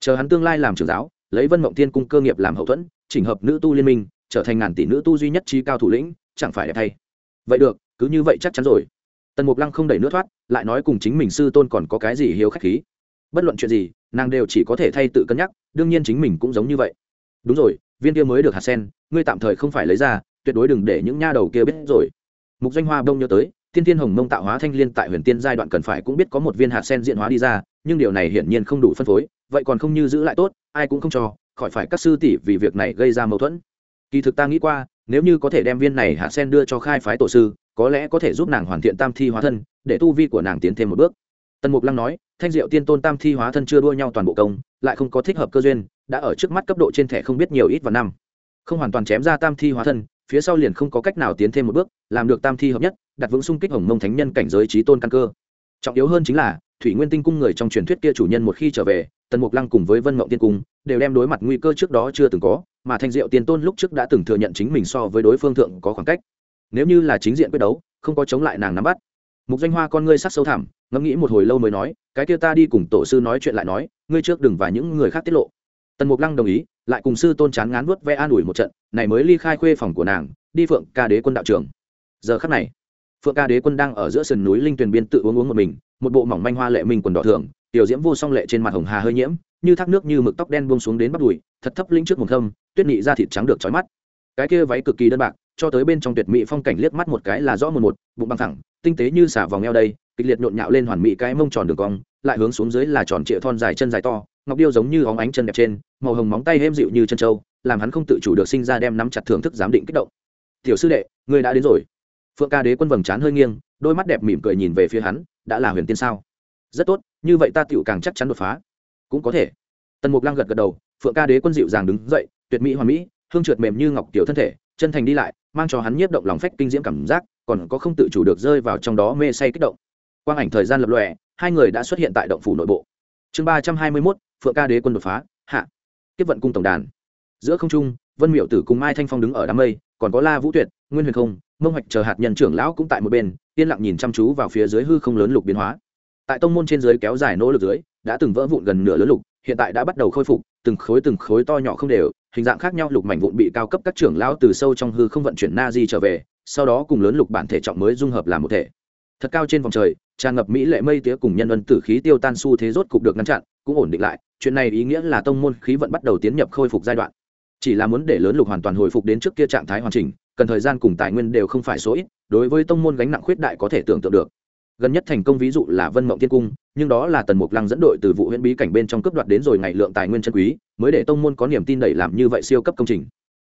A: Chờ hắn tương lai làm trưởng giáo, lấy vân mộng thiên cung cơ nghiệp làm hậu thuẫn chỉnh hợp nữ tu liên minh, trở thành ngàn tỷ nữ tu duy nhất trí cao thủ lĩnh, chẳng phải đẹp thay. Vậy được, cứ như vậy chắc chắn rồi. Tần mục lăng không đẩy nước thoát, lại nói cùng chính mình sư tôn còn có cái gì hiếu khách khí. Bất luận chuyện gì, nàng đều chỉ có thể thay tự cân nhắc, đương nhiên chính mình cũng giống như vậy. Đúng rồi, viên kia mới được hạt sen, ngươi tạm thời không phải lấy ra, tuyệt đối đừng để những nha đầu kia biết rồi. Mục danh hoa đông nhớ tới, thiên thiên hồng mông tạo hóa thanh liên tại huyền tiên giai đoạn cần phải cũng biết có một viên hạt sen diện hóa đi ra, nhưng điều này hiển nhiên không đủ phân phối, vậy còn không như giữ lại tốt, ai cũng không cho khỏi phải các sư tỷ vì việc này gây ra mâu thuẫn. Kỳ thực ta nghĩ qua, nếu như có thể đem viên này hạ sen đưa cho khai phái tổ sư, có lẽ có thể giúp nàng hoàn thiện tam thi hóa thân, để tu vi của nàng tiến thêm một bước. Tần mục lăng nói, thanh diệu tiên tôn tam thi hóa thân chưa đua nhau toàn bộ công, lại không có thích hợp cơ duyên, đã ở trước mắt cấp độ trên thẻ không biết nhiều ít và năm. Không hoàn toàn chém ra tam thi hóa thân, phía sau liền không có cách nào tiến thêm một bước, làm được tam thi hợp nhất, đặt vững xung kích hồng mông thánh nhân cảnh giới trí tôn căn cơ. Trọng yếu hơn chính là thủy nguyên tinh cung người trong truyền thuyết kia chủ nhân một khi trở về, tần mục lăng cùng với vân mộng tiên cung đều đem đối mặt nguy cơ trước đó chưa từng có, mà thanh diệu tiên tôn lúc trước đã từng thừa nhận chính mình so với đối phương thượng có khoảng cách. Nếu như là chính diện quyết đấu, không có chống lại nàng nắm bắt. Mục danh hoa con ngươi sắc sâu thẳm, ngẫm nghĩ một hồi lâu mới nói, cái kia ta đi cùng tổ sư nói chuyện lại nói, ngươi trước đừng và những người khác tiết lộ. Tần mục lăng đồng ý, lại cùng sư tôn chán ngán vuốt ve an ủi một trận, này mới ly khai khuê phòng của nàng, đi phượng ca đế quân đạo trường. Giờ khắc này, phượng ca đế quân đang ở giữa sườn núi linh tuyền biên tự uống uống một mình một bộ mỏng manh hoa lệ minh quần đỏ thường, tiểu diễm vô song lệ trên mặt hồng hà hơi nhiễm, như thác nước như mực tóc đen buông xuống đến bắt đùi, thật thấp lĩnh trước một thâm, tuyết nị da thịt trắng được trói mắt. Cái kia váy cực kỳ đơn bạc, cho tới bên trong tuyệt mỹ phong cảnh liếc mắt một cái là rõ một một, bụng băng thẳng, tinh tế như xả vòng eo đây, kịch liệt nhộn nhạo lên hoàn mỹ cái mông tròn đường cong, lại hướng xuống dưới là tròn trịa thon dài chân dài to, ngọc điêu giống như óng ánh chân đẹp trên, màu hồng móng tay êm dịu như chân trâu, làm hắn không tự chủ được sinh ra đem nắm chặt thưởng thức giám định kích động. Tiểu sư đệ, ngươi đã đến rồi phượng ca đế quân vầng trán hơi nghiêng, đôi mắt đẹp mỉm cười nhìn về phía hắn, đã là huyền tiên sao? Rất tốt, như vậy ta tựu càng chắc chắn đột phá. Cũng có thể. Tần mục lăng gật gật đầu, phượng ca đế quân dịu dàng đứng dậy, tuyệt mỹ hoàn mỹ, hương trượt mềm như ngọc tiểu thân thể, chân thành đi lại, mang cho hắn nhiếp động lòng phách kinh diễm cảm giác, còn có không tự chủ được rơi vào trong đó mê say kích động. Quang ảnh thời gian lập lòe, hai người đã xuất hiện tại động phủ nội bộ. Chương ba trăm hai mươi mốt, phượng ca đế quân đột phá, hạ. Tiếp vận cung tổng đàn. Giữa không trung, vân miệu tử cùng mai thanh phong đứng ở đám mây, còn có la vũ tuyệt, nguyên huyền không mông hoạch chờ hạt nhân trưởng lão cũng tại một bên, yên lặng nhìn chăm chú vào phía dưới hư không lớn lục biến hóa. Tại tông môn trên dưới kéo dài nỗ lực dưới, đã từng vỡ vụn gần nửa lớn lục, hiện tại đã bắt đầu khôi phục, từng khối từng khối to nhỏ không đều, hình dạng khác nhau lục mảnh vụn bị cao cấp các trưởng lão từ sâu trong hư không vận chuyển na di trở về, sau đó cùng lớn lục bản thể trọng mới dung hợp làm một thể. Thật cao trên vòng trời, tràn ngập mỹ lệ mây tía cùng nhân ân tử khí tiêu tan su thế rốt cục được ngăn chặn, cũng ổn định lại, chuyện này ý nghĩa là tông môn khí vận bắt đầu tiến nhập khôi phục giai đoạn. Chỉ là muốn để lớn lục hoàn toàn hồi phục đến trước kia trạng thái hoàn chỉnh cần thời gian cùng tài nguyên đều không phải số ít, đối với tông môn gánh nặng khuyết đại có thể tưởng tượng được. Gần nhất thành công ví dụ là vân mộng tiên cung, nhưng đó là tần mục lăng dẫn đội từ vụ huyện bí cảnh bên trong cướp đoạt đến rồi ngày lượng tài nguyên chân quý, mới để tông môn có niềm tin đẩy làm như vậy siêu cấp công trình.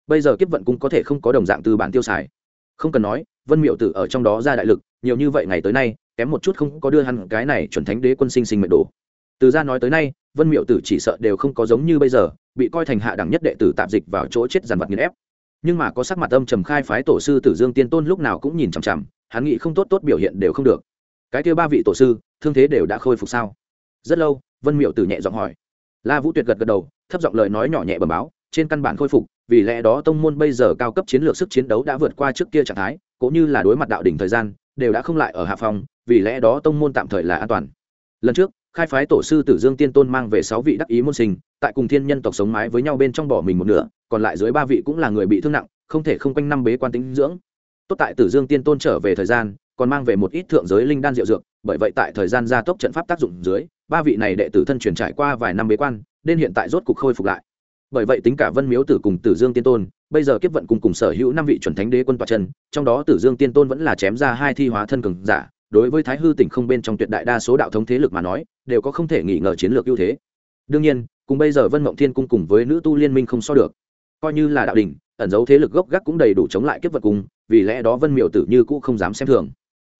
A: Bây giờ kiếp vận cung có thể không có đồng dạng từ bản tiêu xài. Không cần nói, vân miệu tử ở trong đó ra đại lực, nhiều như vậy ngày tới nay, kém một chút không có đưa hắn cái này chuẩn thánh đế quân sinh sinh mệnh đồ. Từ ra nói tới nay, vân miệu tử chỉ sợ đều không có giống như bây giờ, bị coi thành hạ đẳng nhất đệ tử tạm dịch vào chỗ chết dàn vật nghiền ép nhưng mà có sắc mặt âm trầm khai phái tổ sư tử dương tiên tôn lúc nào cũng nhìn chằm chằm, hắn nghĩ không tốt tốt biểu hiện đều không được. Cái kia ba vị tổ sư, thương thế đều đã khôi phục sao? Rất lâu, vân miệu tử nhẹ giọng hỏi. La vũ tuyệt gật gật đầu, thấp giọng lời nói nhỏ nhẹ bẩm báo, trên căn bản khôi phục, vì lẽ đó tông môn bây giờ cao cấp chiến lược sức chiến đấu đã vượt qua trước kia trạng thái, cũng như là đối mặt đạo đỉnh thời gian, đều đã không lại ở hạ phòng, vì lẽ đó tông môn tạm thời là an toàn. Lần trước, khai phái tổ sư tử dương tiên tôn mang về sáu vị đắc ý môn sinh, tại cùng thiên nhân tộc sống mái với nhau bên trong bỏ mình một nửa còn lại dưới ba vị cũng là người bị thương nặng, không thể không quanh năm bế quan tính dưỡng. Tốt tại tử dương tiên tôn trở về thời gian, còn mang về một ít thượng giới linh đan diệu dược, bởi vậy tại thời gian gia tốc trận pháp tác dụng dưới, ba vị này đệ tử thân truyền trải qua vài năm bế quan, nên hiện tại rốt cục khôi phục lại. Bởi vậy tính cả vân miếu tử cùng tử dương tiên tôn, bây giờ kiếp vận cùng cùng sở hữu năm vị chuẩn thánh đế quân tòa chân, trong đó tử dương tiên tôn vẫn là chém ra hai thi hóa thân cường giả, đối với thái hư tỉnh không bên trong tuyệt đại đa số đạo thống thế lực mà nói, đều có không thể nghi ngờ chiến lược ưu thế. Đương nhiên, cùng bây giờ vân mộng thiên cung cùng với nữ tu liên minh không so được coi như là đạo đình ẩn dấu thế lực gốc gác cũng đầy đủ chống lại kiếp vật cung, vì lẽ đó vân miệu tử như cũ không dám xem thường.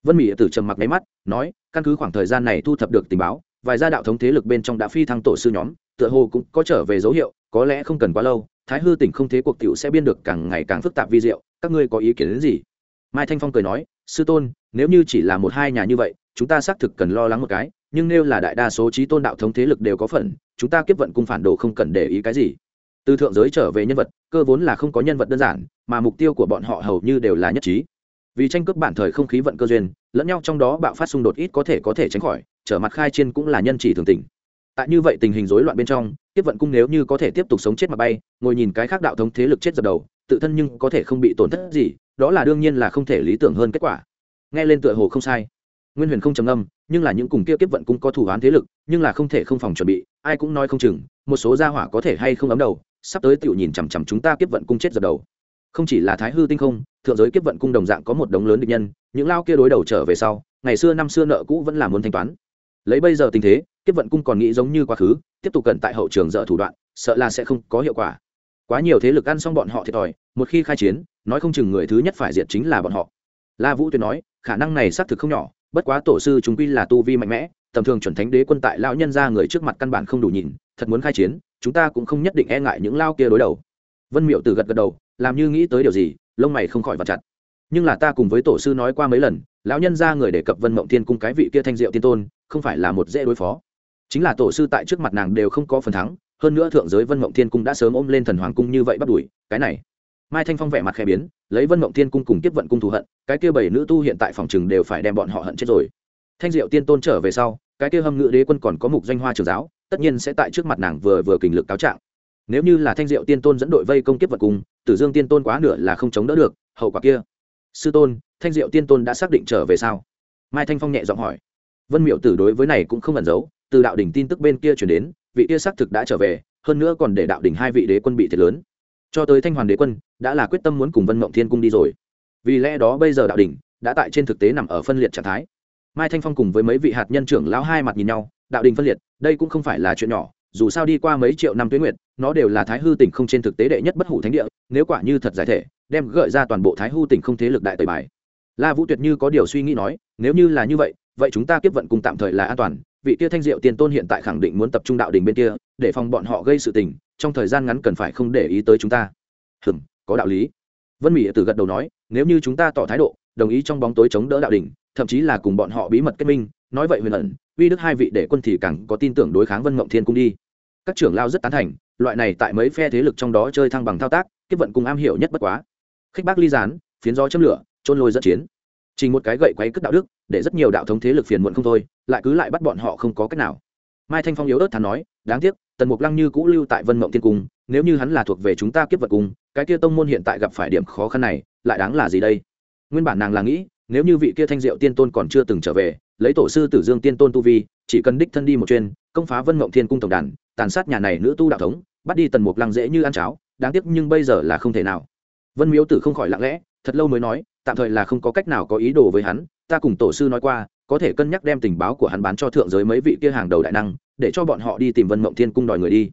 A: Vân mỹ tử trầm mặc máy mắt nói căn cứ khoảng thời gian này thu thập được tình báo vài gia đạo thống thế lực bên trong đã phi thăng tổ sư nhóm tựa hồ cũng có trở về dấu hiệu có lẽ không cần quá lâu thái hư tỉnh không thế cuộc t sẽ biên được càng ngày càng phức tạp vi diệu các ngươi có ý kiến đến gì? Mai thanh phong cười nói sư tôn nếu như chỉ là một hai nhà như vậy chúng ta xác thực cần lo lắng một cái nhưng nếu là đại đa số trí tôn đạo thống thế lực đều có phần chúng ta kiếp vận cung phản đồ không cần để ý cái gì từ thượng giới trở về nhân vật, cơ vốn là không có nhân vật đơn giản, mà mục tiêu của bọn họ hầu như đều là nhất trí. Vì tranh cướp bản thời không khí vận cơ duyên, lẫn nhau trong đó bạo phát xung đột ít có thể có thể tránh khỏi, trở mặt khai trên cũng là nhân chỉ thường tình. Tại như vậy tình hình rối loạn bên trong, tiếp vận cung nếu như có thể tiếp tục sống chết mà bay, ngồi nhìn cái khác đạo thống thế lực chết dập đầu, tự thân nhưng có thể không bị tổn thất gì, đó là đương nhiên là không thể lý tưởng hơn kết quả. Nghe lên tựa hồ không sai. Nguyên huyền không trầm âm nhưng là những cùng kia tiếp vận cung có thủ án thế lực, nhưng là không thể không phòng chuẩn bị, ai cũng nói không chừng, một số gia hỏa có thể hay không ấm đầu sắp tới tiểu nhìn chằm chằm chúng ta kiếp vận cung chết dập đầu. Không chỉ là thái hư tinh không, thượng giới kiếp vận cung đồng dạng có một đống lớn địch nhân, những lao kia đối đầu trở về sau, ngày xưa năm xưa nợ cũ vẫn là muốn thanh toán. Lấy bây giờ tình thế, kiếp vận cung còn nghĩ giống như quá khứ, tiếp tục cần tại hậu trường dở thủ đoạn, sợ là sẽ không có hiệu quả. Quá nhiều thế lực ăn xong bọn họ thiệt thòi, một khi khai chiến, nói không chừng người thứ nhất phải diệt chính là bọn họ. La vũ tuyệt nói, khả năng này xác thực không nhỏ, bất quá tổ sư chúng quy là tu vi mạnh mẽ, tầm thường chuẩn thánh đế quân tại lão nhân ra người trước mặt căn bản không đủ nhìn thật muốn khai chiến, chúng ta cũng không nhất định e ngại những lao kia đối đầu. Vân miệu từ gật gật đầu, làm như nghĩ tới điều gì, lông mày không khỏi vặt chặt. Nhưng là ta cùng với tổ sư nói qua mấy lần, lão nhân ra người đề cập vân mộng thiên cung cái vị kia thanh diệu tiên tôn, không phải là một dễ đối phó. Chính là tổ sư tại trước mặt nàng đều không có phần thắng, hơn nữa thượng giới vân mộng thiên cung đã sớm ôm lên thần hoàng cung như vậy bắt đuổi, cái này. Mai thanh phong vẻ mặt khẽ biến, lấy vân mộng thiên cung cùng tiếp vận cung thù hận, cái kia bảy nữ tu hiện tại phòng chừng đều phải đem bọn họ hận chết rồi. Thanh diệu tiên tôn trở về sau, cái kia hâm ngự đế quân còn có mục danh hoa trường giáo tất nhiên sẽ tại trước mặt nàng vừa vừa kình lực cáo trạng. Nếu như là thanh diệu tiên tôn dẫn đội vây công kiếp vật cùng, tử dương tiên tôn quá nửa là không chống đỡ được, hậu quả kia. Sư tôn, thanh diệu tiên tôn đã xác định trở về sao? Mai thanh phong nhẹ giọng hỏi. Vân miệu tử đối với này cũng không ẩn giấu, từ đạo đỉnh tin tức bên kia chuyển đến, vị kia xác thực đã trở về, hơn nữa còn để đạo đỉnh hai vị đế quân bị thiệt lớn. Cho tới thanh hoàn đế quân, đã là quyết tâm muốn cùng vân mộng thiên cung đi rồi. Vì lẽ đó bây giờ đạo đỉnh đã tại trên thực tế nằm ở phân liệt trạng thái. Mai thanh phong cùng với mấy vị hạt nhân trưởng lão hai mặt nhìn nhau, đạo đỉnh phân liệt đây cũng không phải là chuyện nhỏ dù sao đi qua mấy triệu năm tuyến nguyện, nó đều là thái hư tỉnh không trên thực tế đệ nhất bất hủ thánh địa nếu quả như thật giải thể đem gợi ra toàn bộ thái hư tỉnh không thế lực đại tời bài. La vũ tuyệt như có điều suy nghĩ nói nếu như là như vậy vậy chúng ta tiếp vận cùng tạm thời là an toàn vị kia thanh diệu tiên tôn hiện tại khẳng định muốn tập trung đạo đình bên kia để phòng bọn họ gây sự tình trong thời gian ngắn cần phải không để ý tới chúng ta. Hừm có đạo lý. Vân mỹ từ gật đầu nói nếu như chúng ta tỏ thái độ đồng ý trong bóng tối chống đỡ đạo đình thậm chí là cùng bọn họ bí mật kết minh nói vậy huyền ẩn, uy đức hai vị để quân thì càng có tin tưởng đối kháng vân mộng thiên cung đi. Các trưởng lao rất tán thành, loại này tại mấy phe thế lực trong đó chơi thăng bằng thao tác, kiếp vận cùng am hiểu nhất bất quá. Khích bác ly gián, phiến gió châm lửa trôn lôi dẫn chiến. Chỉ một cái gậy quấy cất đạo đức, để rất nhiều đạo thống thế lực phiền muộn không thôi, lại cứ lại bắt bọn họ không có cách nào. Mai thanh phong yếu ớt thắn nói, đáng tiếc, tần mục lăng như cũ lưu tại vân mộng tiên cung, nếu như hắn là thuộc về chúng ta kiếp vật cung cái kia tông môn hiện tại gặp phải điểm khó khăn này, lại đáng là gì đây? Nguyên bản nàng là nghĩ, nếu như vị kia thanh diệu tiên tôn còn chưa từng trở về lấy tổ sư tử dương tiên tôn tu vi, chỉ cần đích thân đi một chuyên công phá vân mộng thiên cung tổng đàn, tàn sát nhà này nữ tu đạo thống, bắt đi tần mục lăng dễ như ăn cháo, đáng tiếc nhưng bây giờ là không thể nào. Vân miếu tử không khỏi lặng lẽ, thật lâu mới nói, tạm thời là không có cách nào có ý đồ với hắn, ta cùng tổ sư nói qua, có thể cân nhắc đem tình báo của hắn bán cho thượng giới mấy vị kia hàng đầu đại năng, để cho bọn họ đi tìm vân mộng thiên cung đòi người đi.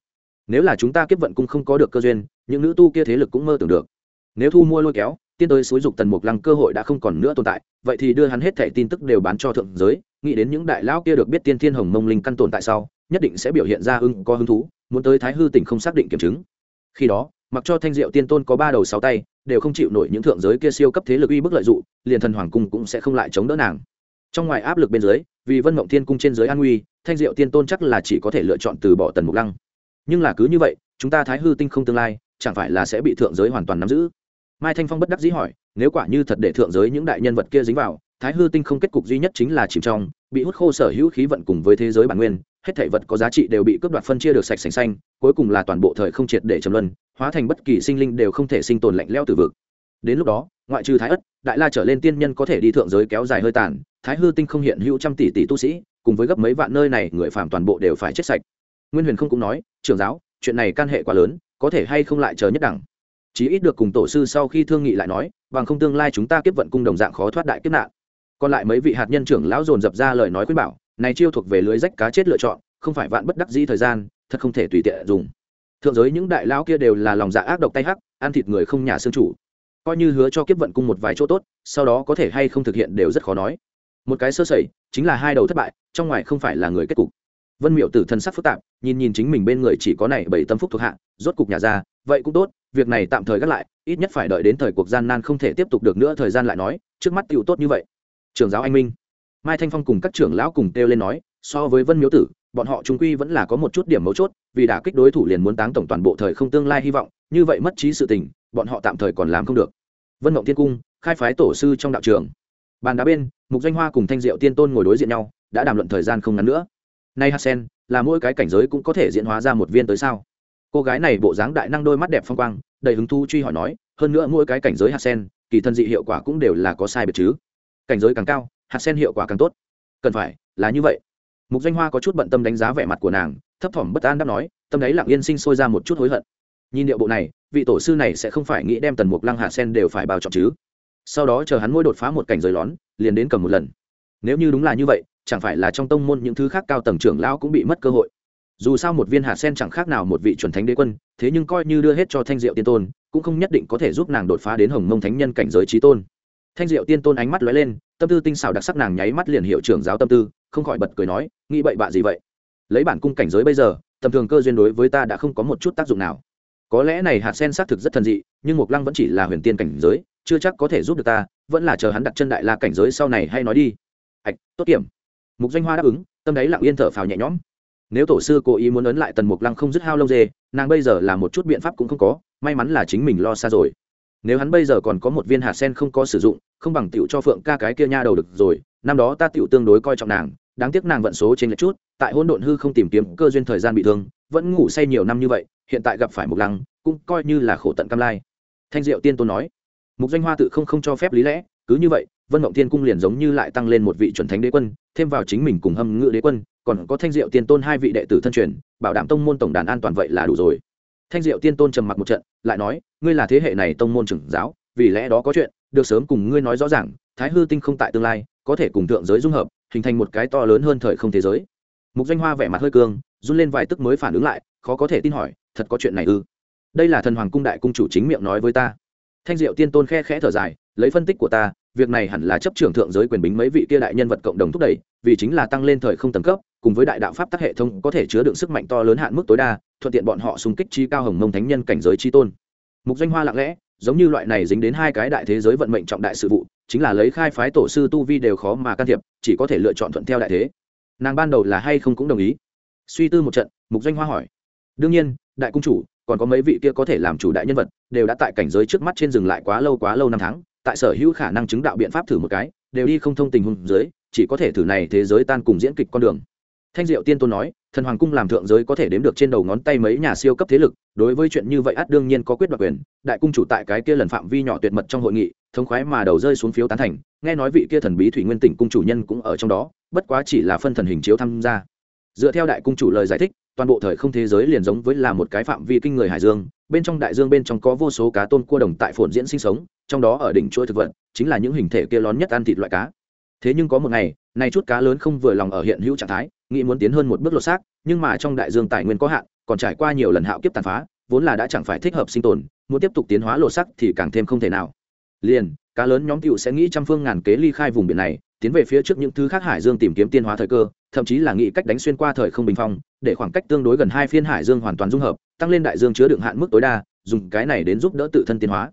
A: Nếu là chúng ta kiếp vận cung không có được cơ duyên, những nữ tu kia thế lực cũng mơ tưởng được. Nếu thu mua lôi kéo tiên tới xúi dục tần mục lăng cơ hội đã không còn nữa tồn tại, vậy thì đưa hắn hết thẻ tin tức đều bán cho thượng giới, nghĩ đến những đại lão kia được biết tiên thiên hồng mông linh căn tồn tại sau, nhất định sẽ biểu hiện ra ưng có hứng thú, muốn tới thái hư tỉnh không xác định kiểm chứng. Khi đó, mặc cho thanh diệu tiên tôn có ba đầu sáu tay, đều không chịu nổi những thượng giới kia siêu cấp thế lực uy bức lợi dụng, liền thần hoàng cung cũng sẽ không lại chống đỡ nàng. Trong ngoài áp lực bên dưới, vì vân mộng thiên cung trên giới an nguy, thanh diệu tiên tôn chắc là chỉ có thể lựa chọn từ bỏ tần mục lăng. Nhưng là cứ như vậy, chúng ta thái hư tinh không tương lai, chẳng phải là sẽ bị thượng giới hoàn toàn nắm giữ? Mai thanh phong bất đắc dĩ hỏi, nếu quả như thật để thượng giới những đại nhân vật kia dính vào, thái hư tinh không kết cục duy nhất chính là chìm trong, bị hút khô sở hữu khí vận cùng với thế giới bản nguyên, hết thể vật có giá trị đều bị cướp đoạt phân chia được sạch sành xanh, cuối cùng là toàn bộ thời không triệt để trầm luân, hóa thành bất kỳ sinh linh đều không thể sinh tồn lạnh leo từ vực. Đến lúc đó, ngoại trừ thái ất, đại la trở lên tiên nhân có thể đi thượng giới kéo dài hơi tàn, thái hư tinh không hiện hữu trăm tỷ tỷ tu sĩ, cùng với gấp mấy vạn nơi này người phạm toàn bộ đều phải chết sạch. Nguyên huyền không cũng nói, trưởng giáo, chuyện này can hệ quá lớn, có thể hay không lại chờ nhất đẳng? Chí ít được cùng tổ sư sau khi thương nghị lại nói, bằng không tương lai chúng ta kiếp vận cung đồng dạng khó thoát đại kiếp nạn. Còn lại mấy vị hạt nhân trưởng lão dồn dập ra lời nói khuyên bảo, này chiêu thuộc về lưới rách cá chết lựa chọn, không phải vạn bất đắc dĩ thời gian, thật không thể tùy tiện dùng. Thượng giới những đại lão kia đều là lòng dạ ác độc tay hắc, ăn thịt người không nhà xương chủ. Coi như hứa cho kiếp vận cung một vài chỗ tốt, sau đó có thể hay không thực hiện đều rất khó nói. Một cái sơ sẩy, chính là hai đầu thất bại, trong ngoài không phải là người kết cục. Vân miệu tử thân sắc phức tạp, nhìn nhìn chính mình bên người chỉ có này bảy tâm phúc thuộc hạ, rốt cục nhà ra, vậy cũng tốt việc này tạm thời gác lại, ít nhất phải đợi đến thời cuộc gian nan không thể tiếp tục được nữa, thời gian lại nói, trước mắt tựu tốt như vậy. Trường giáo anh minh. Mai thanh phong cùng các trưởng lão cùng kêu lên nói, so với vân miếu tử, bọn họ trung quy vẫn là có một chút điểm mấu chốt, vì đã kích đối thủ liền muốn táng tổng toàn bộ thời không tương lai hy vọng, như vậy mất trí sự tình, bọn họ tạm thời còn làm không được. Vân mộng tiên cung, khai phái tổ sư trong đạo trường. Bàn đá bên, mục danh hoa cùng thanh diệu tiên tôn ngồi đối diện nhau, đã đàm luận thời gian không ngắn nữa. Nay hạt sen, là mỗi cái cảnh giới cũng có thể diễn hóa ra một viên tới sao? Cô gái này bộ dáng đại năng đôi mắt đẹp phong quang, đầy hứng thu truy hỏi nói, hơn nữa mỗi cái cảnh giới hạt sen, kỳ thân dị hiệu quả cũng đều là có sai biệt chứ? Cảnh giới càng cao, hạt sen hiệu quả càng tốt. Cần phải, là như vậy. Mục danh hoa có chút bận tâm đánh giá vẻ mặt của nàng, thấp thỏm bất an đáp nói, tâm đấy lặng yên sinh sôi ra một chút hối hận. Nhìn điệu bộ này, vị tổ sư này sẽ không phải nghĩ đem tần mục lăng hạt sen đều phải bao chọn chứ? Sau đó chờ hắn mỗi đột phá một cảnh giới lón, liền đến cầm một lần. Nếu như đúng là như vậy, chẳng phải là trong tông môn những thứ khác cao tầng trưởng lão cũng bị mất cơ hội dù sao một viên hạt sen chẳng khác nào một vị chuẩn thánh đế quân, thế nhưng coi như đưa hết cho thanh diệu tiên tôn, cũng không nhất định có thể giúp nàng đột phá đến hồng mông thánh nhân cảnh giới trí tôn. Thanh diệu tiên tôn ánh mắt lóe lên, tâm tư tinh xảo đặc sắc nàng nháy mắt liền hiệu trưởng giáo tâm tư, không khỏi bật cười nói, nghĩ bậy bạ gì vậy? Lấy bản cung cảnh giới bây giờ, tầm thường cơ duyên đối với ta đã không có một chút tác dụng nào. Có lẽ này hạt sen xác thực rất thần dị, nhưng mục lăng vẫn chỉ là huyền tiên cảnh giới, chưa chắc có thể giúp được ta, vẫn là chờ hắn đặt chân đại la cảnh giới sau này hay nói đi. Ạch, tốt kiểm. Mục danh hoa đáp ứng, tâm đấy lặng yên thở phào nhẹ nhõm nếu tổ sư cố ý muốn ấn lại tần mục lăng không dứt hao lông dê, nàng bây giờ là một chút biện pháp cũng không có, may mắn là chính mình lo xa rồi. Nếu hắn bây giờ còn có một viên hạt sen không có sử dụng, không bằng tựu cho phượng ca cái kia nha đầu được rồi, năm đó ta tựu tương đối coi trọng nàng, đáng tiếc nàng vận số trên lệch chút, tại hôn độn hư không tìm kiếm cơ duyên thời gian bị thương, vẫn ngủ say nhiều năm như vậy, hiện tại gặp phải mục lăng, cũng coi như là khổ tận cam lai. Thanh diệu tiên tôn nói, mục danh hoa tự không không cho phép lý lẽ, cứ như vậy, vân mộng thiên cung liền giống như lại tăng lên một vị chuẩn thánh đế quân, thêm vào chính mình cùng hâm ngự đế quân còn có thanh diệu tiên tôn hai vị đệ tử thân truyền, bảo đảm tông môn tổng đàn an toàn vậy là đủ rồi. Thanh diệu tiên tôn trầm mặc một trận, lại nói, ngươi là thế hệ này tông môn trưởng giáo, vì lẽ đó có chuyện, được sớm cùng ngươi nói rõ ràng, thái hư tinh không tại tương lai, có thể cùng thượng giới dung hợp, hình thành một cái to lớn hơn thời không thế giới. Mục danh hoa vẻ mặt hơi cương, run lên vài tức mới phản ứng lại, khó có thể tin hỏi, thật có chuyện này ư? Đây là thần hoàng cung đại cung chủ chính miệng nói với ta. Thanh diệu tiên tôn khe khẽ thở dài, lấy phân tích của ta việc này hẳn là chấp trưởng thượng giới quyền bính mấy vị kia đại nhân vật cộng đồng thúc đẩy, vì chính là tăng lên thời không tầng cấp, cùng với đại đạo pháp tắc hệ thống có thể chứa đựng sức mạnh to lớn hạn mức tối đa, thuận tiện bọn họ xung kích chi cao hồng mông thánh nhân cảnh giới chi tôn. Mục danh hoa lặng lẽ, giống như loại này dính đến hai cái đại thế giới vận mệnh trọng đại sự vụ, chính là lấy khai phái tổ sư tu vi đều khó mà can thiệp, chỉ có thể lựa chọn thuận theo đại thế. Nàng ban đầu là hay không cũng đồng ý. Suy tư một trận, mục danh hoa hỏi. Đương nhiên, đại cung chủ, còn có mấy vị kia có thể làm chủ đại nhân vật, đều đã tại cảnh giới trước mắt trên dừng lại quá lâu quá lâu năm tháng tại sở hữu khả năng chứng đạo biện pháp thử một cái, đều đi không thông tình huống dưới, chỉ có thể thử này thế giới tan cùng diễn kịch con đường. Thanh diệu tiên tôn nói, thần hoàng cung làm thượng giới có thể đếm được trên đầu ngón tay mấy nhà siêu cấp thế lực, đối với chuyện như vậy ắt đương nhiên có quyết đoạt quyền. Đại cung chủ tại cái kia lần phạm vi nhỏ tuyệt mật trong hội nghị, thống khoái mà đầu rơi xuống phiếu tán thành, nghe nói vị kia thần bí thủy nguyên tỉnh cung chủ nhân cũng ở trong đó, bất quá chỉ là phân thần hình chiếu tham gia dựa theo đại cung chủ lời giải thích, toàn bộ thời không thế giới liền giống với là một cái phạm vi kinh người hải dương, bên trong đại dương bên trong có vô số cá tôm cua đồng tại phồn diễn sinh sống, trong đó ở đỉnh chuỗi thực vật, chính là những hình thể kia lón nhất ăn thịt loại cá. Thế nhưng có một ngày này chút cá lớn không vừa lòng ở hiện hữu trạng thái, nghĩ muốn tiến hơn một bước lột xác, nhưng mà trong đại dương tài nguyên có hạn, còn trải qua nhiều lần hạo kiếp tàn phá, vốn là đã chẳng phải thích hợp sinh tồn, muốn tiếp tục tiến hóa lột xác thì càng thêm không thể nào. Liền, cá lớn nhóm cựu sẽ nghĩ trăm phương ngàn kế ly khai vùng biển này tiến về phía trước những thứ khác hải dương tìm kiếm tiên hóa thời cơ, thậm chí là nghĩ cách đánh xuyên qua thời không bình phong, để khoảng cách tương đối gần hai phiên hải dương hoàn toàn dung hợp, tăng lên đại dương chứa đựng hạn mức tối đa, dùng cái này đến giúp đỡ tự thân tiến hóa.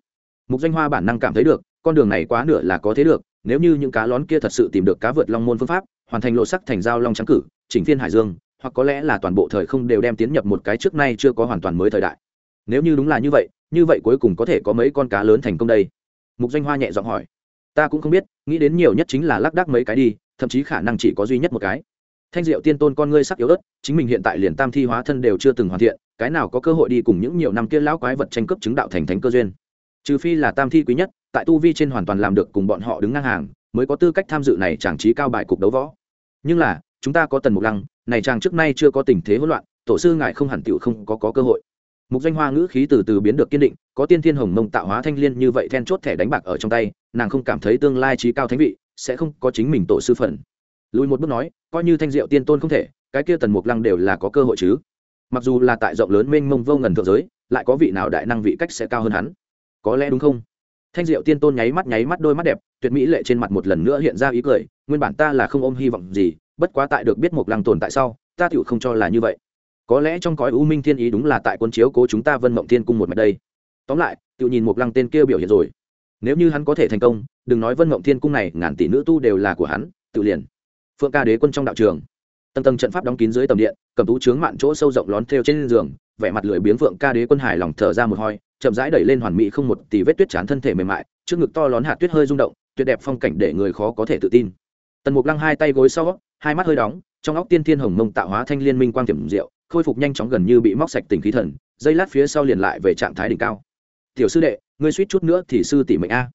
A: Mục danh hoa bản năng cảm thấy được, con đường này quá nửa là có thế được, nếu như những cá lón kia thật sự tìm được cá vượt long môn phương pháp, hoàn thành lộ sắc thành dao long trắng cử, chỉnh phiên hải dương, hoặc có lẽ là toàn bộ thời không đều đem tiến nhập một cái trước nay chưa có hoàn toàn mới thời đại. Nếu như đúng là như vậy như vậy cuối cùng có thể có mấy con cá lớn thành công đây? Mục danh hoa nhẹ giọng hỏi ta cũng không biết nghĩ đến nhiều nhất chính là lác đác mấy cái đi thậm chí khả năng chỉ có duy nhất một cái. Thanh diệu tiên tôn con ngươi sắc yếu ớt chính mình hiện tại liền tam thi hóa thân đều chưa từng hoàn thiện cái nào có cơ hội đi cùng những nhiều năm kia lão quái vật tranh cướp chứng đạo thành thánh cơ duyên. Trừ phi là tam thi quý nhất tại tu vi trên hoàn toàn làm được cùng bọn họ đứng ngang hàng mới có tư cách tham dự này chẳng trí cao bài cục đấu võ. Nhưng là chúng ta có tần mục lăng này chàng trước nay chưa có tình thế hỗn loạn tổ sư ngài không hẳn tựu không có, có cơ hội mục danh hoa ngữ khí từ từ biến được kiên định, có tiên thiên hồng mông tạo hóa thanh liên như vậy then chốt thẻ đánh bạc ở trong tay, nàng không cảm thấy tương lai trí cao thánh vị, sẽ không có chính mình tổ sư phận lùi một bước nói, coi như thanh diệu tiên tôn không thể, cái kia tần mục lăng đều là có cơ hội chứ. Mặc dù là tại rộng lớn mênh mông vô ngần thượng giới, lại có vị nào đại năng vị cách sẽ cao hơn hắn? Có lẽ đúng không? Thanh diệu tiên tôn nháy mắt nháy mắt đôi mắt đẹp, tuyệt mỹ lệ trên mặt một lần nữa hiện ra ý cười, nguyên bản ta là không ôm hy vọng gì, bất quá tại được biết mục lăng tồn tại sau, ta tựu không cho là như vậy có lẽ trong cõi u minh thiên ý đúng là tại quân chiếu cố chúng ta vân mộng thiên cung một mạch đây. Tóm lại, tự nhìn một lăng tên kia biểu hiện rồi. Nếu như hắn có thể thành công, đừng nói vân mộng thiên cung này, ngàn tỷ nữ tu đều là của hắn, tự liền. Phượng ca đế quân trong đạo trường. Tầng tầng trận pháp đóng kín dưới tầm điện, cầm tú trướng mạn chỗ sâu rộng lón theo trên giường, vẻ mặt lười biếng phượng ca đế quân hài lòng thở ra một hoi chậm rãi đẩy lên hoàn mỹ không một tỷ vết tuyết chán thân thể mềm mại, trước ngực to lón hạt tuyết hơi rung động, tuyệt đẹp phong cảnh để người khó có thể tự tin. Tần mục lăng hai tay gối sau, hai mắt hơi đóng, trong óc tiên thiên hồng mông tạo hóa thanh liên minh quang tiềm diệu khôi phục nhanh chóng gần như bị móc sạch tình khí thần dây lát phía sau liền lại về trạng thái đỉnh cao. Tiểu sư đệ, ngươi suýt chút nữa thì sư tỷ mệnh a.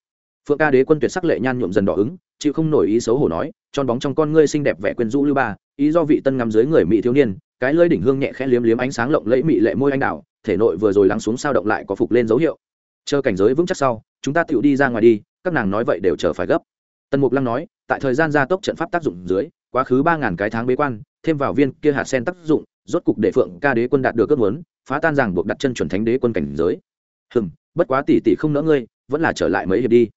A: Phượng ca đế quân tuyệt sắc lệ nhan nhuộm dần đỏ ứng, chịu không nổi ý xấu hổ nói, tròn bóng trong con ngươi xinh đẹp vẻ quyến rũ lưu ba, ý do vị tân ngắm dưới người mỹ thiếu niên, cái lơi đỉnh hương nhẹ khẽ liếm liếm ánh sáng lộng lẫy mỹ lệ môi anh đào, thể nội vừa rồi lắng xuống sao động lại có phục lên dấu hiệu. Chờ cảnh giới vững chắc sau, chúng ta tựu đi ra ngoài đi, các nàng nói vậy đều chờ phải gấp. Tần mục lăng nói, tại thời gian gia tốc trận pháp tác dụng dưới, quá khứ ba ngàn cái tháng bế quan, thêm vào viên kia hạt sen tác dụng rốt cục để phượng ca đế quân đạt được ước muốn, phá tan ràng buộc đặt chân chuẩn thánh đế quân cảnh giới. Hừm, bất quá tỷ tỷ không nỡ ngươi, vẫn là trở lại mấy hiệp đi.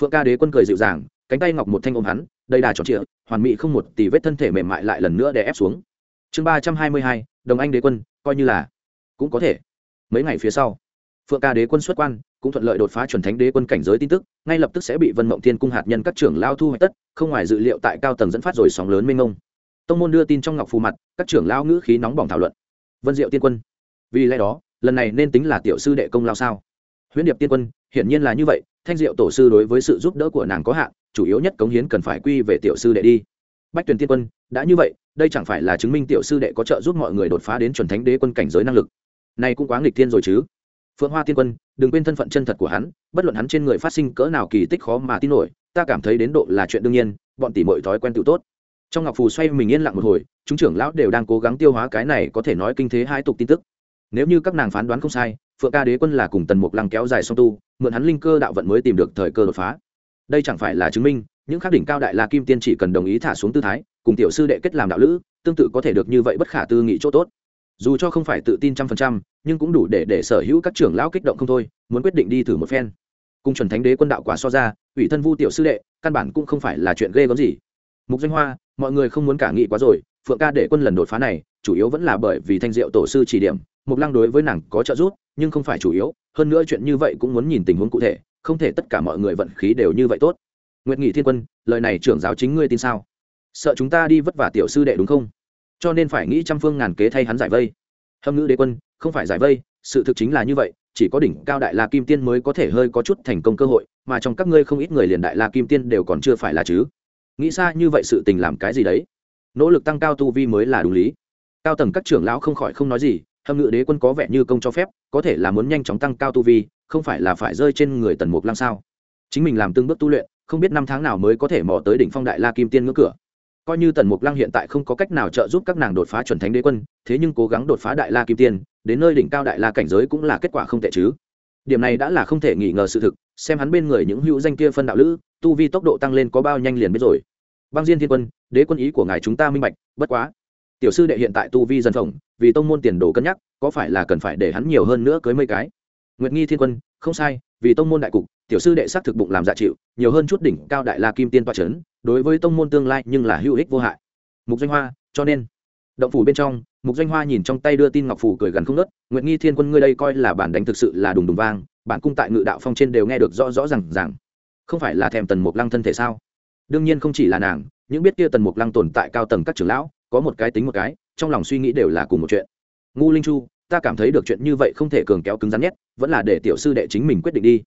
A: Phượng ca đế quân cười dịu dàng, cánh tay ngọc một thanh ôm hắn, đầy đà tròn trịa, hoàn mỹ không một tỷ vết thân thể mềm mại lại lần nữa đè ép xuống. Chương ba trăm hai mươi hai, đồng anh đế quân, coi như là cũng có thể. Mấy ngày phía sau, phượng ca đế quân xuất quan, cũng thuận lợi đột phá chuẩn thánh đế quân cảnh giới tin tức, ngay lập tức sẽ bị vân mộng thiên cung hạt nhân các trưởng lao thu hoạch tất, không ngoài dự liệu tại cao tầng dẫn phát rồi sóng lớn mênh mông tông môn đưa tin trong ngọc phù mặt, các trưởng lao ngữ khí nóng bỏng thảo luận. Vân diệu tiên quân, vì lẽ đó, lần này nên tính là tiểu sư đệ công lao sao? Huyễn điệp tiên quân, hiển nhiên là như vậy, thanh diệu tổ sư đối với sự giúp đỡ của nàng có hạn, chủ yếu nhất cống hiến cần phải quy về tiểu sư đệ đi. Bách tuyền tiên quân, đã như vậy, đây chẳng phải là chứng minh tiểu sư đệ có trợ giúp mọi người đột phá đến chuẩn thánh đế quân cảnh giới năng lực. Này cũng quá nghịch thiên rồi chứ. Phượng hoa tiên quân, đừng quên thân phận chân thật của hắn, bất luận hắn trên người phát sinh cỡ nào kỳ tích khó mà tin nổi, ta cảm thấy đến độ là chuyện đương nhiên, bọn tỷ mọi thói quen tự tốt trong ngọc phù xoay mình yên lặng một hồi, chúng trưởng lão đều đang cố gắng tiêu hóa cái này có thể nói kinh thế hai tục tin tức. Nếu như các nàng phán đoán không sai, phượng ca đế quân là cùng tần mục lăng kéo dài song tu, mượn hắn linh cơ đạo vận mới tìm được thời cơ đột phá. Đây chẳng phải là chứng minh, những khắc đỉnh cao đại la kim tiên chỉ cần đồng ý thả xuống tư thái, cùng tiểu sư đệ kết làm đạo lữ, tương tự có thể được như vậy bất khả tư nghị chỗ tốt. Dù cho không phải tự tin trăm phần trăm, nhưng cũng đủ để để sở hữu các trưởng lão kích động không thôi, muốn quyết định đi thử một phen. Cùng chuẩn thánh đế quân đạo quả so ra, ủy thân vu tiểu sư đệ, căn bản cũng không phải là chuyện ghê gớm gì. Mục danh hoa mọi người không muốn cả nghị quá rồi, phượng ca để quân lần đột phá này, chủ yếu vẫn là bởi vì thanh diệu tổ sư chỉ điểm mục lăng đối với nàng có trợ giúp, nhưng không phải chủ yếu, hơn nữa chuyện như vậy cũng muốn nhìn tình huống cụ thể, không thể tất cả mọi người vận khí đều như vậy tốt. Nguyệt nghị thiên quân, lời này trưởng giáo chính ngươi tin sao? Sợ chúng ta đi vất vả tiểu sư đệ đúng không? Cho nên phải nghĩ trăm phương ngàn kế thay hắn giải vây. Hâm ngữ đế quân, không phải giải vây, sự thực chính là như vậy, chỉ có đỉnh cao đại la kim tiên mới có thể hơi có chút thành công cơ hội, mà trong các ngươi không ít người liền đại la kim tiên đều còn chưa phải là chứ nghĩ xa như vậy sự tình làm cái gì đấy? Nỗ lực tăng cao tu vi mới là đúng lý. Cao tầng các trưởng lão không khỏi không nói gì, hâm ngự đế quân có vẻ như công cho phép, có thể là muốn nhanh chóng tăng cao tu vi, không phải là phải rơi trên người tần mục lăng sao? Chính mình làm từng bước tu luyện, không biết năm tháng nào mới có thể mò tới đỉnh phong đại la kim tiên ngưỡng cửa. Coi như tần mục lăng hiện tại không có cách nào trợ giúp các nàng đột phá chuẩn thánh đế quân, thế nhưng cố gắng đột phá đại la kim tiên, đến nơi đỉnh cao đại la cảnh giới cũng là kết quả không tệ chứ. Điểm này đã là không thể nghi ngờ sự thực, xem hắn bên người những hữu danh kia phân đạo lữ tu vi tốc độ tăng lên có bao nhanh liền biết rồi. Băng diên thiên quân, đế quân ý của ngài chúng ta minh bạch, bất quá. Tiểu sư đệ hiện tại tu vi dân phồng, vì tông môn tiền đồ cân nhắc, có phải là cần phải để hắn nhiều hơn nữa cưới mấy cái? Nguyệt nghi thiên quân, không sai, vì tông môn đại cục, tiểu sư đệ xác thực bụng làm dạ chịu, nhiều hơn chút đỉnh cao đại la kim tiên toa c h ấ n đối với tông môn tương lai nhưng là hữu ích vô hại. Mục doanh hoa, cho nên. Động phủ bên trong, mục doanh hoa nhìn trong tay đưa tin ngọc phủ cười gần không nớt nguyệt nghi thiên quân, ngươi đây coi là bản đánh thực sự là đùng đùng vang, bản cung tại ngự đạo phong trên đều nghe được rõ rõ r à n g không phải là thèm tần mục lăng thân thể sao? Đương nhiên không chỉ là nàng, những biết kia tần mục lăng tồn tại cao tầng các trưởng lão, có một cái tính một cái, trong lòng suy nghĩ đều là cùng một chuyện. Ngu linh chu, ta cảm thấy được chuyện như vậy không thể cường kéo cứng rắn nhất, vẫn là để tiểu sư đệ chính mình quyết định đi.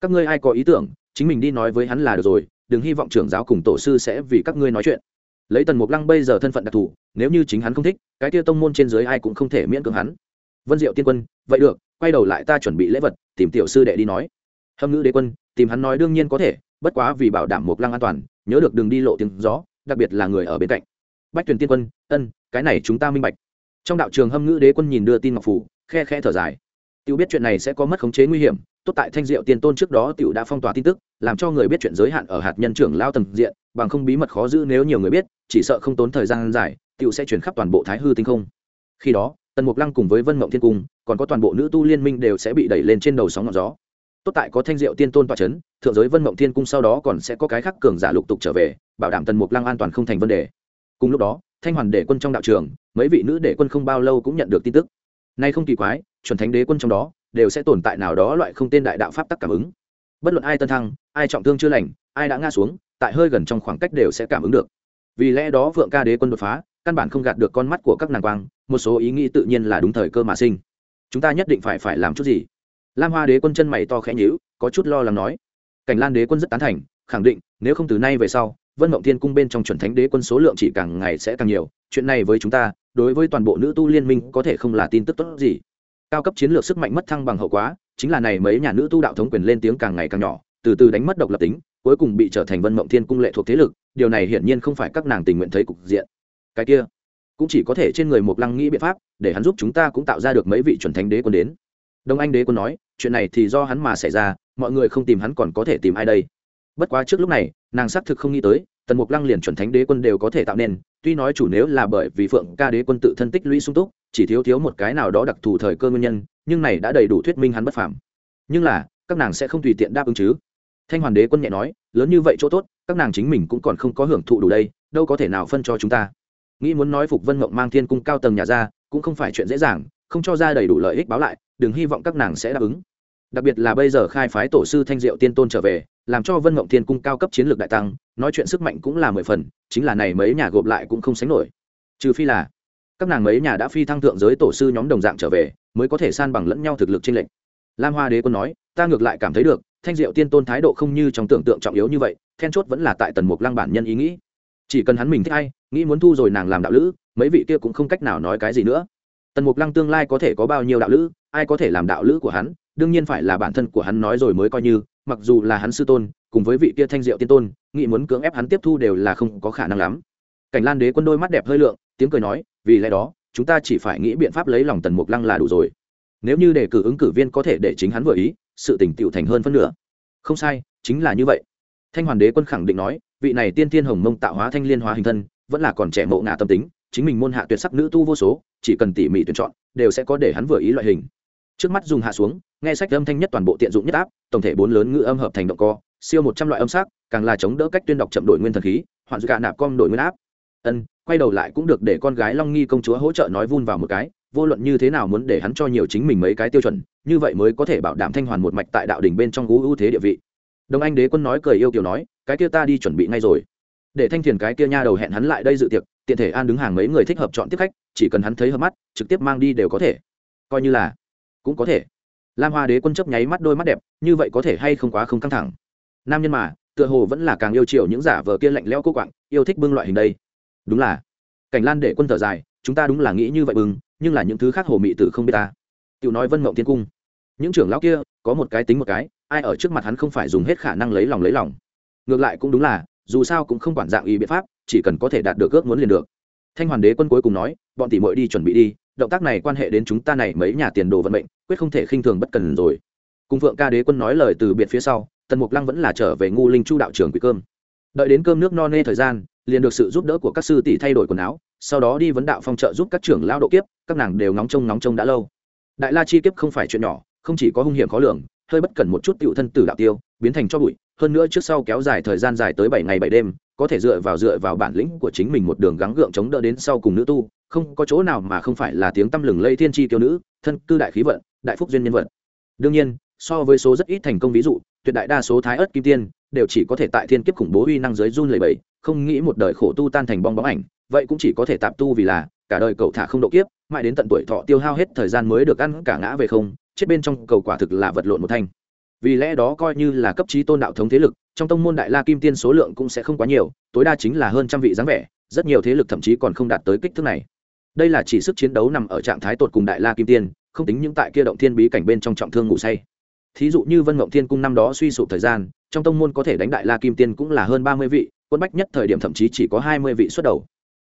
A: Các ngươi ai có ý tưởng, chính mình đi nói với hắn là được rồi, đừng hy vọng trưởng giáo cùng tổ sư sẽ vì các ngươi nói chuyện. Lấy tần mục lăng bây giờ thân phận đặc thù, nếu như chính hắn không thích, cái tia tông môn trên dưới ai cũng không thể miễn cưỡng hắn. Vân diệu tiên quân, vậy được, quay đầu lại ta chuẩn bị lễ vật, tìm tiểu sư đệ đi nói. Hâm ngữ đế quân tìm hắn nói đương nhiên có thể, bất quá vì bảo đảm Mộc lăng an toàn, nhớ được đừng đi lộ tiếng gió, đặc biệt là người ở bên cạnh. Bách tuyển tiên quân, ân, cái này chúng ta minh bạch. Trong đạo trường hâm ngữ đế quân nhìn đưa tin ngọc phủ, khe khe thở dài. Tiểu biết chuyện này sẽ có mất khống chế nguy hiểm, tốt tại thanh diệu tiên tôn trước đó tiểu đã phong tỏa tin tức, làm cho người biết chuyện giới hạn ở hạt nhân trưởng lao tầng diện, bằng không bí mật khó giữ nếu nhiều người biết, chỉ sợ không tốn thời gian dài, tiểu sẽ chuyển khắp toàn bộ thái hư tinh không. Khi đó, tần mục lăng cùng với vân mộng thiên cung, còn có toàn bộ nữ tu liên minh đều sẽ bị đẩy lên trên đầu sóng ngọn gió tốt tại có thanh diệu tiên tôn tọa c h ấ n thượng giới vân mộng thiên cung sau đó còn sẽ có cái khác cường giả lục tục trở về, bảo đảm tần mục lăng an toàn không thành vấn đề. Cùng lúc đó, thanh hoàn để quân trong đạo trường, mấy vị nữ để quân không bao lâu cũng nhận được tin tức. Nay không kỳ quái, chuẩn thánh đế quân trong đó, đều sẽ tồn tại nào đó loại không tên đại đạo pháp tắc cảm ứng. Bất luận ai tân thăng, ai trọng thương chưa lành, ai đã ngã xuống, tại hơi gần trong khoảng cách đều sẽ cảm ứng được. Vì lẽ đó vượng ca đế quân đột phá, căn bản không gạt được con mắt của các nàng quang, một số ý nghĩ tự nhiên là đúng thời cơ mà sinh. Chúng ta nhất định phải phải làm chút gì? Lam hoa đế quân chân mày to khẽ nhíu, có chút lo lắng nói. Cảnh lan đế quân rất tán thành, khẳng định, nếu không từ nay về sau, vân mộng thiên cung bên trong chuẩn thánh đế quân số lượng chỉ càng ngày sẽ càng nhiều, chuyện này với chúng ta, đối với toàn bộ nữ tu liên minh có thể không là tin tức tốt gì. Cao cấp chiến lược sức mạnh mất thăng bằng hậu quá, chính là này mấy nhà nữ tu đạo thống quyền lên tiếng càng ngày càng nhỏ, từ từ đánh mất độc lập tính, cuối cùng bị trở thành vân mộng thiên cung lệ thuộc thế lực, điều này hiển nhiên không phải các nàng tình nguyện thấy cục diện. Cái kia, cũng chỉ có thể trên người một lăng nghĩ biện pháp, để hắn giúp chúng ta cũng tạo ra được mấy vị chuẩn thánh đế quân đến. Đông anh đế quân nói chuyện này thì do hắn mà xảy ra, mọi người không tìm hắn còn có thể tìm ai đây. Bất quá trước lúc này, nàng xác thực không nghĩ tới, tần mục lăng liền chuẩn thánh đế quân đều có thể tạo nên, tuy nói chủ nếu là bởi vì phượng ca đế quân tự thân tích lũy sung túc, chỉ thiếu thiếu một cái nào đó đặc thù thời cơ nguyên nhân, nhưng này đã đầy đủ thuyết minh hắn bất phạm nhưng là, các nàng sẽ không tùy tiện đáp ứng chứ? Thanh hoàn đế quân nhẹ nói, lớn như vậy chỗ tốt, các nàng chính mình cũng còn không có hưởng thụ đủ đây, đâu có thể nào phân cho chúng ta. Nghĩ muốn nói phục vân mộng mang thiên cung cao tầng nhà ra, cũng không phải chuyện dễ dàng, không cho ra đầy đủ lợi ích báo lại đừng hy vọng các nàng sẽ đáp ứng. Đặc biệt là bây giờ khai phái tổ sư thanh diệu tiên tôn trở về, làm cho vân mộng thiên cung cao cấp chiến lược đại tăng, nói chuyện sức mạnh cũng là mười phần, chính là này mấy nhà gộp lại cũng không sánh nổi. Trừ phi là, các nàng mấy nhà đã phi thăng thượng giới tổ sư nhóm đồng dạng trở về, mới có thể san bằng lẫn nhau thực lực trên lệnh lam hoa đế quân nói, ta ngược lại cảm thấy được, thanh diệu tiên tôn thái độ không như trong tưởng tượng trọng yếu như vậy, then chốt vẫn là tại tần mục lăng bản nhân ý nghĩ. Chỉ cần hắn mình thích ai, nghĩ muốn thu rồi nàng làm đạo lữ, mấy vị kia cũng không cách nào nói cái gì nữa. Tần mục lăng tương lai có thể có bao nhiêu đạo lữ ai có thể làm đạo lữ của hắn, đương nhiên phải là bản thân của hắn nói rồi mới coi như, mặc dù là hắn sư tôn, cùng với vị kia thanh diệu tiên tôn, nghĩ muốn cưỡng ép hắn tiếp thu đều là không có khả năng lắm. Cảnh lan đế quân đôi mắt đẹp hơi lượng, tiếng cười nói, vì lẽ đó, chúng ta chỉ phải nghĩ biện pháp lấy lòng tần mục lăng là đủ rồi. Nếu như đề cử ứng cử viên có thể để chính hắn vừa ý, sự tỉnh tựu thành hơn phân nửa. Không sai, chính là như vậy. Thanh hoàn đế quân khẳng định nói, vị này tiên tiên hồng mông tạo hóa thanh liên hóa hình thân, vẫn là còn trẻ mộ ngã tâm tính, chính mình môn hạ tuyệt sắc nữ tu vô số, chỉ cần tỉ mỉ tuyển chọn, đều sẽ có để hắn vừa ý loại hình trước mắt dùng hạ xuống, nghe sách âm thanh nhất toàn bộ tiện dụng nhất áp, tổng thể bốn lớn ngữ âm hợp thành động co, siêu một trăm loại âm sắc, càng là chống đỡ cách tuyên đọc chậm đổi nguyên thần khí, hoạn dự cả nạp com đổi nguyên áp. Ân, quay đầu lại cũng được để con gái long nghi công chúa hỗ trợ nói vun vào một cái, vô luận như thế nào muốn để hắn cho nhiều chính mình mấy cái tiêu chuẩn, như vậy mới có thể bảo đảm thanh hoàn một mạch tại đạo đỉnh bên trong gú ưu thế địa vị. Đồng anh đế quân nói cười yêu kiểu nói, cái kia ta đi chuẩn bị ngay rồi. Để thanh thiền cái kia nha đầu hẹn hắn lại đây dự tiệc, tiện thể an đứng hàng mấy người thích hợp chọn tiếp khách, chỉ cần hắn thấy hợp mắt, trực tiếp mang đi đều có thể. Coi như là cũng có thể. Lam hoa đế quân chấp nháy mắt đôi mắt đẹp, như vậy có thể hay không quá không căng thẳng. Nam nhân mà, tựa hồ vẫn là càng yêu chiều những giả vờ kia lạnh lẽo cô quạng, yêu thích bưng loại hình đây. Đúng là. Cảnh lan để quân thở dài, chúng ta đúng là nghĩ như vậy bưng nhưng là những thứ khác hồ mị tử không biết ta. Tiểu nói vân mộng tiên cung. Những trưởng lão kia, có một cái tính một cái, ai ở trước mặt hắn không phải dùng hết khả năng lấy lòng lấy lòng. Ngược lại cũng đúng là, dù sao cũng không quản dạng ý biện pháp, chỉ cần có thể đạt được ước muốn liền được. Thanh hoàn đế quân cuối cùng nói, bọn tỷ muội đi chuẩn bị đi động tác này quan hệ đến chúng ta này mấy nhà tiền đồ vận mệnh, quyết không thể khinh thường bất cần rồi. Cùng phượng ca đế quân nói lời từ biệt phía sau, tần mục lăng vẫn là trở về ngu linh chu đạo trường quỷ cơm. Đợi đến cơm nước no nê thời gian, liền được sự giúp đỡ của các sư tỷ thay đổi quần áo, sau đó đi vấn đạo phong trợ giúp các trưởng lao độ kiếp, các nàng đều ngóng trông ngóng trông đã lâu. Đại la chi kiếp không phải chuyện nhỏ, không chỉ có hung hiểm khó lường, hơi bất cẩn một chút tựu thân tử đạo tiêu, biến thành cho bụi, hơn nữa trước sau kéo dài thời gian dài tới bảy ngày bảy đêm có thể dựa vào dựa vào bản lĩnh của chính mình một đường gắng gượng chống đỡ đến sau cùng nữ tu, không có chỗ nào mà không phải là tiếng tăm lừng lây thiên tri kiêu nữ, thân cư đại khí vận, đại phúc duyên nhân vật. Đương nhiên, so với số rất ít thành công ví dụ, tuyệt đại đa số thái ớt kim tiên đều chỉ có thể tại thiên kiếp khủng bố uy năng giới run lầy bẫy không nghĩ một đời khổ tu tan thành bong bóng ảnh, vậy cũng chỉ có thể tạm tu vì là, cả đời cậu thả không độ kiếp, mãi đến tận tuổi thọ tiêu hao hết thời gian mới được ăn cả ngã về không, chết bên trong cầu quả thực là vật lộn một thanh vì lẽ đó coi như là cấp trí tôn đạo thống thế lực, trong tông môn đại la kim tiên số lượng cũng sẽ không quá nhiều, tối đa chính là hơn trăm vị dáng vẻ, rất nhiều thế lực thậm chí còn không đạt tới kích thước này. Đây là chỉ sức chiến đấu nằm ở trạng thái tột cùng đại la kim tiên, không tính những tại kia động thiên bí cảnh bên trong trọng thương ngủ say. Thí dụ như vân mộng thiên cung năm đó suy sụp thời gian, trong tông môn có thể đánh đại la kim tiên cũng là hơn ba mươi vị, quân bách nhất thời điểm thậm chí chỉ có hai mươi vị xuất đầu.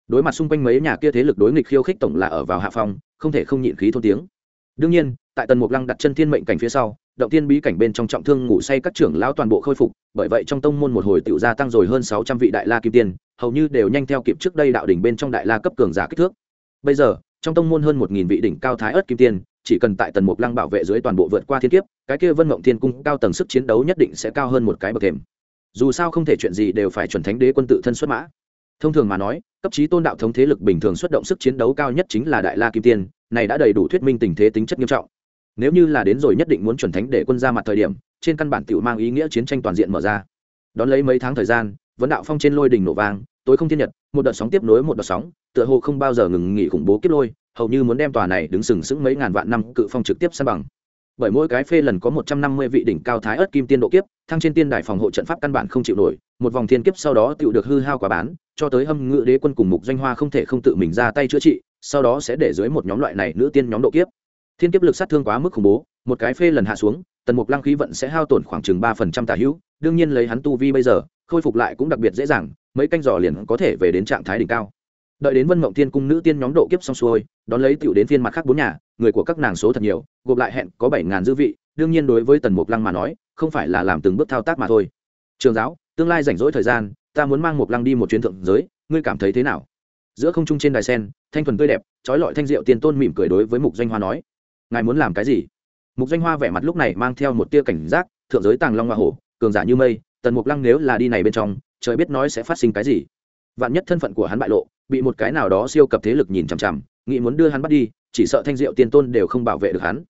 A: Đối mặt xung quanh mấy nhà kia thế lực đối nghịch khiêu khích tổng là ở vào hạ phong, không thể không nhịn khí thôn tiếng. Đương nhiên, tại tần mục lăng đặt chân thiên mệnh cảnh phía sau động tiên bí cảnh bên trong trọng thương ngủ say các trưởng lão toàn bộ khôi phục, bởi vậy trong tông môn một hồi tiểu gia tăng rồi hơn sáu trăm vị đại la kim tiên, hầu như đều nhanh theo kịp trước đây đạo đỉnh bên trong đại la cấp cường giả kích thước. Bây giờ, trong tông môn hơn một nghìn vị đỉnh cao thái ớt kim tiên, chỉ cần tại tần mục lăng bảo vệ dưới toàn bộ vượt qua thiên kiếp, cái kia vân mộng thiên cung cao tầng sức chiến đấu nhất định sẽ cao hơn một cái bậc thềm. Dù sao không thể chuyện gì đều phải chuẩn thánh đế quân tự thân xuất mã. Thông thường mà nói, cấp trí tôn đạo thống thế lực bình thường xuất động sức chiến đấu cao nhất chính là đại la kim tiên, này đã đầy đủ thuyết minh tình thế tính chất nghiêm trọng nếu như là đến rồi nhất định muốn chuẩn thánh để quân ra mặt thời điểm, trên căn bản tự mang ý nghĩa chiến tranh toàn diện mở ra. Đón lấy mấy tháng thời gian, vấn đạo phong trên lôi đỉnh nổ vang, tối không thiên nhật, một đợt sóng tiếp nối một đợt sóng, tựa hồ không bao giờ ngừng nghỉ khủng bố kiếp lôi, hầu như muốn đem tòa này đứng sừng sững mấy ngàn vạn năm cự phong trực tiếp san bằng. Bởi mỗi cái phê lần có một trăm năm mươi vị đỉnh cao thái ớt kim tiên độ kiếp, thăng trên tiên đài phòng hộ trận pháp căn bản không chịu nổi, một vòng thiên kiếp sau đó tự được hư hao quả bán, cho tới hâm ngự đế quân cùng mục doanh hoa không thể không tự mình ra tay chữa trị, sau đó sẽ để dưới một nhóm loại này nữ tiên nhóm độ kiếp thiên kiếp lực sát thương quá mức khủng bố, một cái phê lần hạ xuống, tần mục lăng khí vận sẽ hao tổn khoảng chừng ba phần trăm tà hữu, đương nhiên lấy hắn tu vi bây giờ, khôi phục lại cũng đặc biệt dễ dàng, mấy canh giò liền có thể về đến trạng thái đỉnh cao. Đợi đến vân mộng tiên cung nữ tiên nhóm độ kiếp xong xuôi, đón lấy tiểu đến phiên mặt khác bốn nhà, người của các nàng số thật nhiều, gộp lại hẹn có bảy ngàn dư vị, đương nhiên đối với tần mục lăng mà nói, không phải là làm từng bước thao tác mà thôi. Trường giáo, tương lai rảnh rỗi thời gian, ta muốn mang mục lăng đi một chuyến thượng giới, ngươi cảm thấy thế nào? Giữa không trung trên đài sen, thanh thuần tươi đẹp, trói lọi thanh diệu tiên tôn mỉm cười đối với mục doanh hoa nói ngài muốn làm cái gì? Mục doanh hoa vẻ mặt lúc này mang theo một tia cảnh giác, thượng giới tàng long hoa hổ, cường giả như mây, tần mục lăng nếu là đi này bên trong, trời biết nói sẽ phát sinh cái gì. Vạn nhất thân phận của hắn bại lộ, bị một cái nào đó siêu cập thế lực nhìn chằm chằm, nghĩ muốn đưa hắn bắt đi, chỉ sợ thanh diệu tiên tôn đều không bảo vệ được hắn.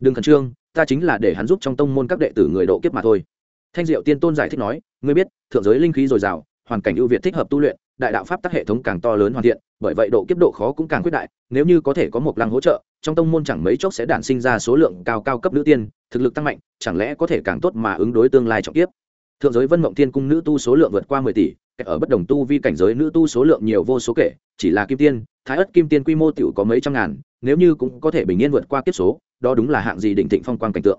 A: Đừng khẩn trương, ta chính là để hắn giúp trong tông môn các đệ tử người độ kiếp mà thôi. Thanh diệu tiên tôn giải thích nói, ngươi biết, thượng giới linh khí dồi dào, hoàn cảnh ưu việt thích hợp tu luyện, đại đạo pháp tắc hệ thống càng to lớn hoàn thiện, bởi vậy độ kiếp độ khó cũng càng quyết đại, nếu như có thể có một lăng hỗ trợ trong tông môn chẳng mấy chốc sẽ đản sinh ra số lượng cao cao cấp nữ tiên, thực lực tăng mạnh, chẳng lẽ có thể càng tốt mà ứng đối tương lai trọng tiếp thượng giới vân mộng tiên cung nữ tu số lượng vượt qua mười tỷ ở bất đồng tu vi cảnh giới nữ tu số lượng nhiều vô số kể, chỉ là kim tiên, thái ất kim tiên quy mô tiểu có mấy trăm ngàn, nếu như cũng có thể bình yên vượt qua kiếp số, đó đúng là hạng gì đỉnh thịnh phong quang cảnh tượng.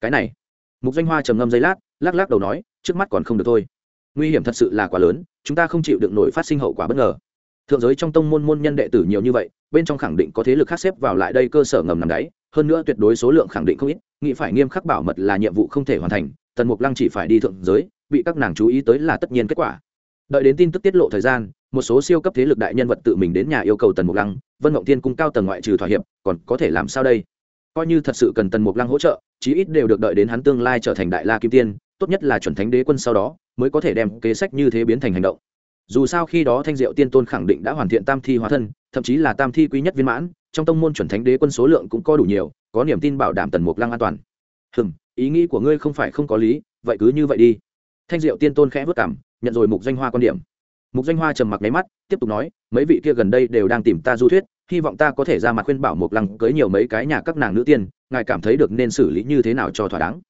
A: Cái này, mục danh hoa trầm ngâm giây lát, lắc lắc đầu nói, trước mắt còn không được thôi. Nguy hiểm thật sự là quá lớn, chúng ta không chịu được nổi phát sinh hậu quả bất ngờ thượng giới trong tông môn môn nhân đệ tử nhiều như vậy, bên trong khẳng định có thế lực khác xếp vào lại đây cơ sở ngầm nằm đáy, hơn nữa tuyệt đối số lượng khẳng định không ít, nghĩ phải nghiêm khắc bảo mật là nhiệm vụ không thể hoàn thành, tần mục lăng chỉ phải đi thượng giới, bị các nàng chú ý tới là tất nhiên kết quả. Đợi đến tin tức tiết lộ thời gian, một số siêu cấp thế lực đại nhân vật tự mình đến nhà yêu cầu tần mục lăng, vân mộng tiên cung cao tầng ngoại trừ thỏa hiệp, còn có thể làm sao đây? Coi như thật sự cần tần mục lăng hỗ trợ, chí ít đều được đợi đến hắn tương lai trở thành đại la kim tiên, tốt nhất là chuẩn thánh đế quân sau đó, mới có thể đem kế sách như thế biến thành hành động dù sao khi đó thanh diệu tiên tôn khẳng định đã hoàn thiện tam thi hóa thân, thậm chí là tam thi quý nhất viên mãn, trong tông môn chuẩn thánh đế quân số lượng cũng có đủ nhiều, có niềm tin bảo đảm tần mục lăng an toàn. Hừm, ý nghĩ của ngươi không phải không có lý, vậy cứ như vậy đi. Thanh diệu tiên tôn khẽ vất cảm nhận rồi mục danh hoa quan điểm. Mục danh hoa trầm mặc nháy mắt, tiếp tục nói, mấy vị kia gần đây đều đang tìm ta du thuyết, hy vọng ta có thể ra mặt khuyên bảo mục lăng cưới nhiều mấy cái nhà các nàng nữ tiên, ngài cảm thấy được nên xử lý như thế nào cho thỏa đáng.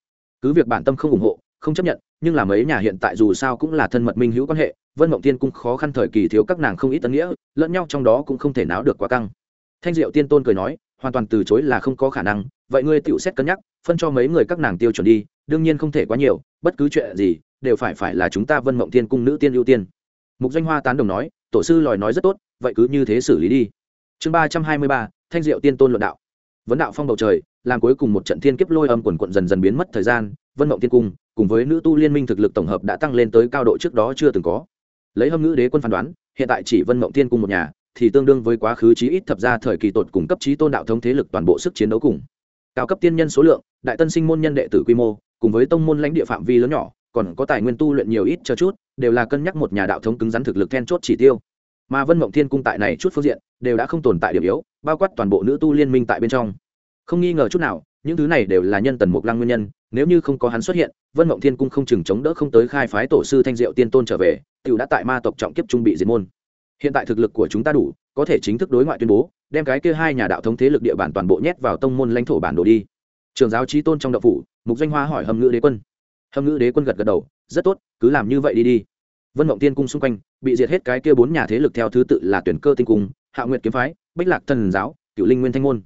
A: Cứ việc bản tâm không ủng hộ không chấp nhận, nhưng là mấy nhà hiện tại dù sao cũng là thân mật minh hữu quan hệ, vân mộng tiên cung khó khăn thời kỳ thiếu các nàng không ít tân nghĩa, lẫn nhau trong đó cũng không thể náo được quá căng. Thanh diệu tiên tôn cười nói, hoàn toàn từ chối là không có khả năng, vậy ngươi tựu xét cân nhắc, phân cho mấy người các nàng tiêu chuẩn đi, đương nhiên không thể quá nhiều, bất cứ chuyện gì, đều phải phải là chúng ta vân mộng tiên cung nữ tiên ưu tiên. Mục doanh hoa tán đồng nói, tổ sư lòi nói rất tốt, vậy cứ như thế xử lý đi. Chương ba trăm hai mươi ba, thanh diệu tiên tôn luận đạo. Vấn đạo phong bầu trời, làm cuối cùng một trận thiên kiếp lôi âm quần quận dần dần biến mất thời gian, vân mộng tiên cung cùng với nữ tu liên minh thực lực tổng hợp đã tăng lên tới cao độ trước đó chưa từng có. Lấy hâm ngữ đế quân phán đoán, hiện tại chỉ vân mộng thiên cung một nhà, thì tương đương với quá khứ chí ít thập ra thời kỳ tột cùng cấp trí tôn đạo thống thế lực toàn bộ sức chiến đấu cùng. Cao cấp tiên nhân số lượng, đại tân sinh môn nhân đệ tử quy mô, cùng với tông môn lãnh địa phạm vi lớn nhỏ, còn có tài nguyên tu luyện nhiều ít cho chút, đều là cân nhắc một nhà đạo thống cứng rắn thực lực then chốt chỉ tiêu. Mà vân mộng thiên cung tại này chút phương diện, đều đã không tồn tại điểm yếu, bao quát toàn bộ nữ tu liên minh tại bên trong. Không nghi ngờ chút nào, những thứ này đều là nhân tần mục lăng nguyên nhân nếu như không có hắn xuất hiện, vân mộng thiên cung không chừng chống đỡ không tới khai phái tổ sư thanh diệu tiên tôn trở về t đã tại ma tộc trọng kiếp trung bị diệt môn. Hiện tại thực lực của chúng ta đủ, có thể chính thức đối ngoại tuyên bố, đem cái kia hai nhà đạo thống thế lực địa bản toàn bộ nhét vào tông môn lãnh thổ bản đồ đi. Trường giáo trí tôn trong đậu phủ, mục danh hoa hỏi hầm ngữ đế quân. Hầm ngữ đế quân gật gật đầu, rất tốt, cứ làm như vậy đi đi. Vân mộng tiên cung xung quanh, bị diệt hết cái kia bốn nhà thế lực theo thứ tự là tuyển cơ tinh cung, hạ nguyệt kiếm phái bách lạc thần giáo cựu linh nguyên thanh môn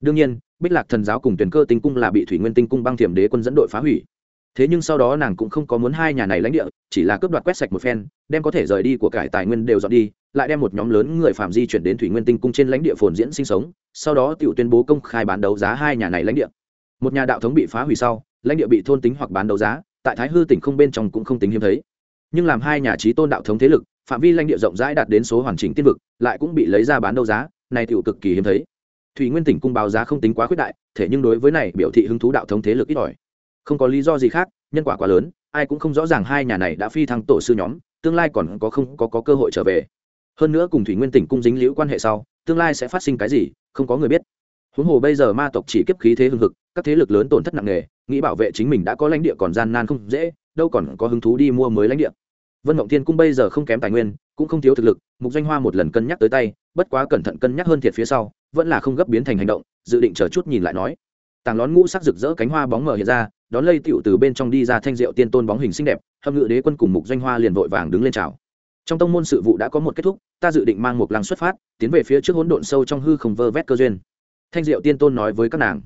A: đương nhiên, bích lạc thần giáo cùng tuyển cơ tinh cung là bị thủy nguyên tinh cung băng thiểm đế quân dẫn đội phá hủy. Thế nhưng sau đó nàng cũng không có muốn hai nhà này lãnh địa, chỉ là cướp đoạt quét sạch một phen, đem có thể rời đi của cải tài nguyên đều dọn đi, lại đem một nhóm lớn người phạm di chuyển đến thủy nguyên tinh cung trên lãnh địa phồn diễn sinh sống, sau đó tự tuyên bố công khai bán đấu giá hai nhà này lãnh địa. Một nhà đạo thống bị phá hủy sau, lãnh địa bị thôn tính hoặc bán đấu giá, tại thái hư tỉnh không bên trong cũng không tính hiếm thấy. Nhưng làm hai nhà trí tôn đạo thống thế lực, phạm vi lãnh địa rộng rãi đạt đến số hoàn chỉnh tiên vực, lại cũng bị lấy ra bán đấu giá, này tựu cực kỳ hiếm thấy thủy nguyên tỉnh cung báo giá không tính quá khuyết đại thế nhưng đối với này biểu thị hứng thú đạo thống thế lực ít ỏi. Không có lý do gì khác nhân quả quá lớn ai cũng không rõ ràng hai nhà này đã phi thăng tổ sư nhóm tương lai còn có không có, có cơ hội trở về. Hơn nữa cùng thủy nguyên tỉnh cung dính liễu quan hệ sau tương lai sẽ phát sinh cái gì không có người biết. Huống hồ bây giờ ma tộc chỉ kiếp khí thế hưng hực các thế lực lớn tổn thất nặng nề nghĩ bảo vệ chính mình đã có lãnh địa còn gian nan không dễ đâu còn có hứng thú đi mua mới lãnh địa. Vân mộng thiên cung bây giờ không kém tài nguyên cũng không thiếu thực lực mục doanh hoa một lần cân nhắc tới tay bất quá cẩn thận cân nhắc hơn thiệt phía sau, vẫn là không gấp biến thành hành động, dự định chờ chút nhìn lại nói. Tàng lón ngũ sắc rực rỡ cánh hoa bóng mở hiện ra, đón lây tựu từ bên trong đi ra thanh diệu tiên tôn bóng hình xinh đẹp, hâm ngự đế quân cùng mục doanh hoa liền vội vàng đứng lên chào. Trong tông môn sự vụ đã có một kết thúc, ta dự định mang một lăng xuất phát, tiến về phía trước hỗn độn sâu trong hư không vơ vét cơ duyên. Thanh diệu tiên tôn nói với các nàng.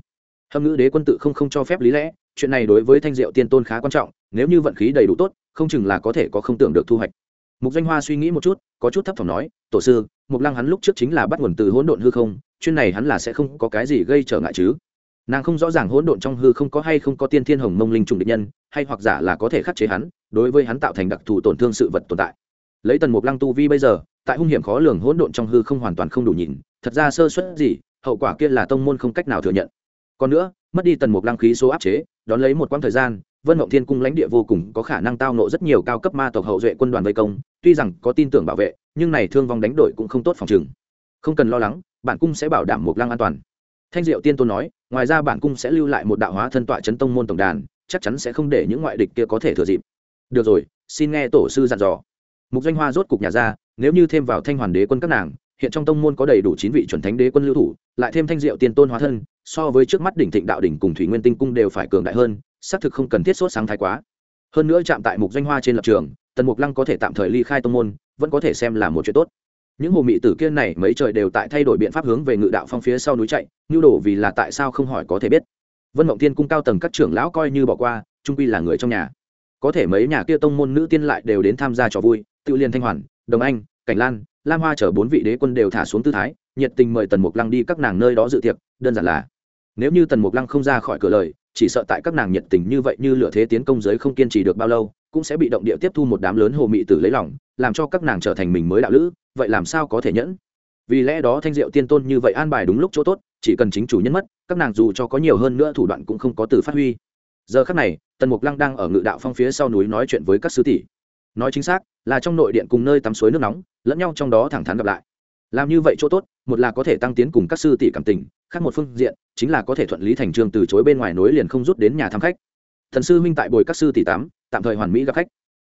A: Hâm ngữ đế quân tự không không cho phép lý lẽ, chuyện này đối với thanh diệu tiên tôn khá quan trọng, nếu như vận khí đầy đủ tốt, không chừng là có thể có không tưởng được thu hoạch mục danh hoa suy nghĩ một chút, có chút thấp thỏm nói, tổ sư, mục lăng hắn lúc trước chính là bắt nguồn từ hỗn độn hư không, chuyên này hắn là sẽ không có cái gì gây trở ngại chứ? Nàng không rõ ràng hỗn độn trong hư không có hay không có tiên thiên hồng mông linh trùng địch nhân, hay hoặc giả là có thể khắc chế hắn, đối với hắn tạo thành đặc thù tổn thương sự vật tồn tại. Lấy tần mục lăng tu vi bây giờ, tại hung hiểm khó lường hỗn độn trong hư không hoàn toàn không đủ nhìn, thật ra sơ suất gì, hậu quả kia là tông môn không cách nào thừa nhận. Còn nữa, mất đi tần mục lăng khí số áp chế, đón lấy một quãng thời gian, vân mộng thiên cung lãnh địa vô cùng có khả năng tao nộ rất nhiều cao cấp ma tộc hậu duệ quân đoàn vây công tuy rằng có tin tưởng bảo vệ, nhưng này thương vong đánh đổi cũng không tốt phòng chừng không cần lo lắng, bản cung sẽ bảo đảm mục lăng an toàn. Thanh diệu tiên tôn nói, ngoài ra bản cung sẽ lưu lại một đạo hóa thân tọa chấn tông môn tổng đàn, chắc chắn sẽ không để những ngoại địch kia có thể thừa dịp. Được rồi, xin nghe tổ sư dặn dò. Mục danh hoa rốt cục nhà ra, nếu như thêm vào thanh hoàn đế quân các nàng, hiện trong tông môn có đầy đủ chín vị chuẩn thánh đế quân lưu thủ, lại thêm thanh diệu tiên tôn hóa thân, so với trước mắt đỉnh thịnh đạo đỉnh cùng thủy nguyên tinh cung đều phải cường đại hơn, xác thực không cần thiết sốt sáng thái quá. Hơn nữa chạm tại mục danh hoa trên lập trường tần mục lăng có thể tạm thời ly khai tông môn, vẫn có thể xem là một chuyện tốt. Những hồ mị tử kia này mấy trời đều tại thay đổi biện pháp hướng về ngự đạo phong phía sau núi chạy, nhu đổ vì là tại sao không hỏi có thể biết. Vân mộng tiên cung cao tầng các trưởng lão coi như bỏ qua, trung quy là người trong nhà. Có thể mấy nhà kia tông môn nữ tiên lại đều đến tham gia trò vui, tự liên thanh hoàn, đồng anh, cảnh lan, lam hoa chở bốn vị đế quân đều thả xuống tư thái, nhiệt tình mời tần mục lăng đi các nàng nơi đó dự tiệc, đơn giản là, nếu như tần mục lăng không ra khỏi cửa lời, chỉ sợ tại các nàng nhiệt tình như vậy như lửa thế tiến công giới không kiên trì được bao lâu cũng sẽ bị động địa tiếp thu một đám lớn hồ mị tử lấy lòng, làm cho các nàng trở thành mình mới đạo lữ, vậy làm sao có thể nhẫn? Vì lẽ đó thanh diệu tiên tôn như vậy an bài đúng lúc chỗ tốt, chỉ cần chính chủ nhân mất, các nàng dù cho có nhiều hơn nữa thủ đoạn cũng không có từ phát huy. Giờ khắc này, tần mục lăng đang ở ngự đạo phong phía sau núi nói chuyện với các sứ tỷ. Nói chính xác, là trong nội điện cùng nơi tắm suối nước nóng, lẫn nhau trong đó thẳng thắn gặp lại. Làm như vậy chỗ tốt, một là có thể tăng tiến cùng các sư tỷ cảm tình, khác một phương diện, chính là có thể thuận lý thành trường từ chối bên ngoài nối liền không rút đến nhà thăm khách. Thần sư huynh tại bồi các sư tỷ tám tạm thời hoàn mỹ gặp khách.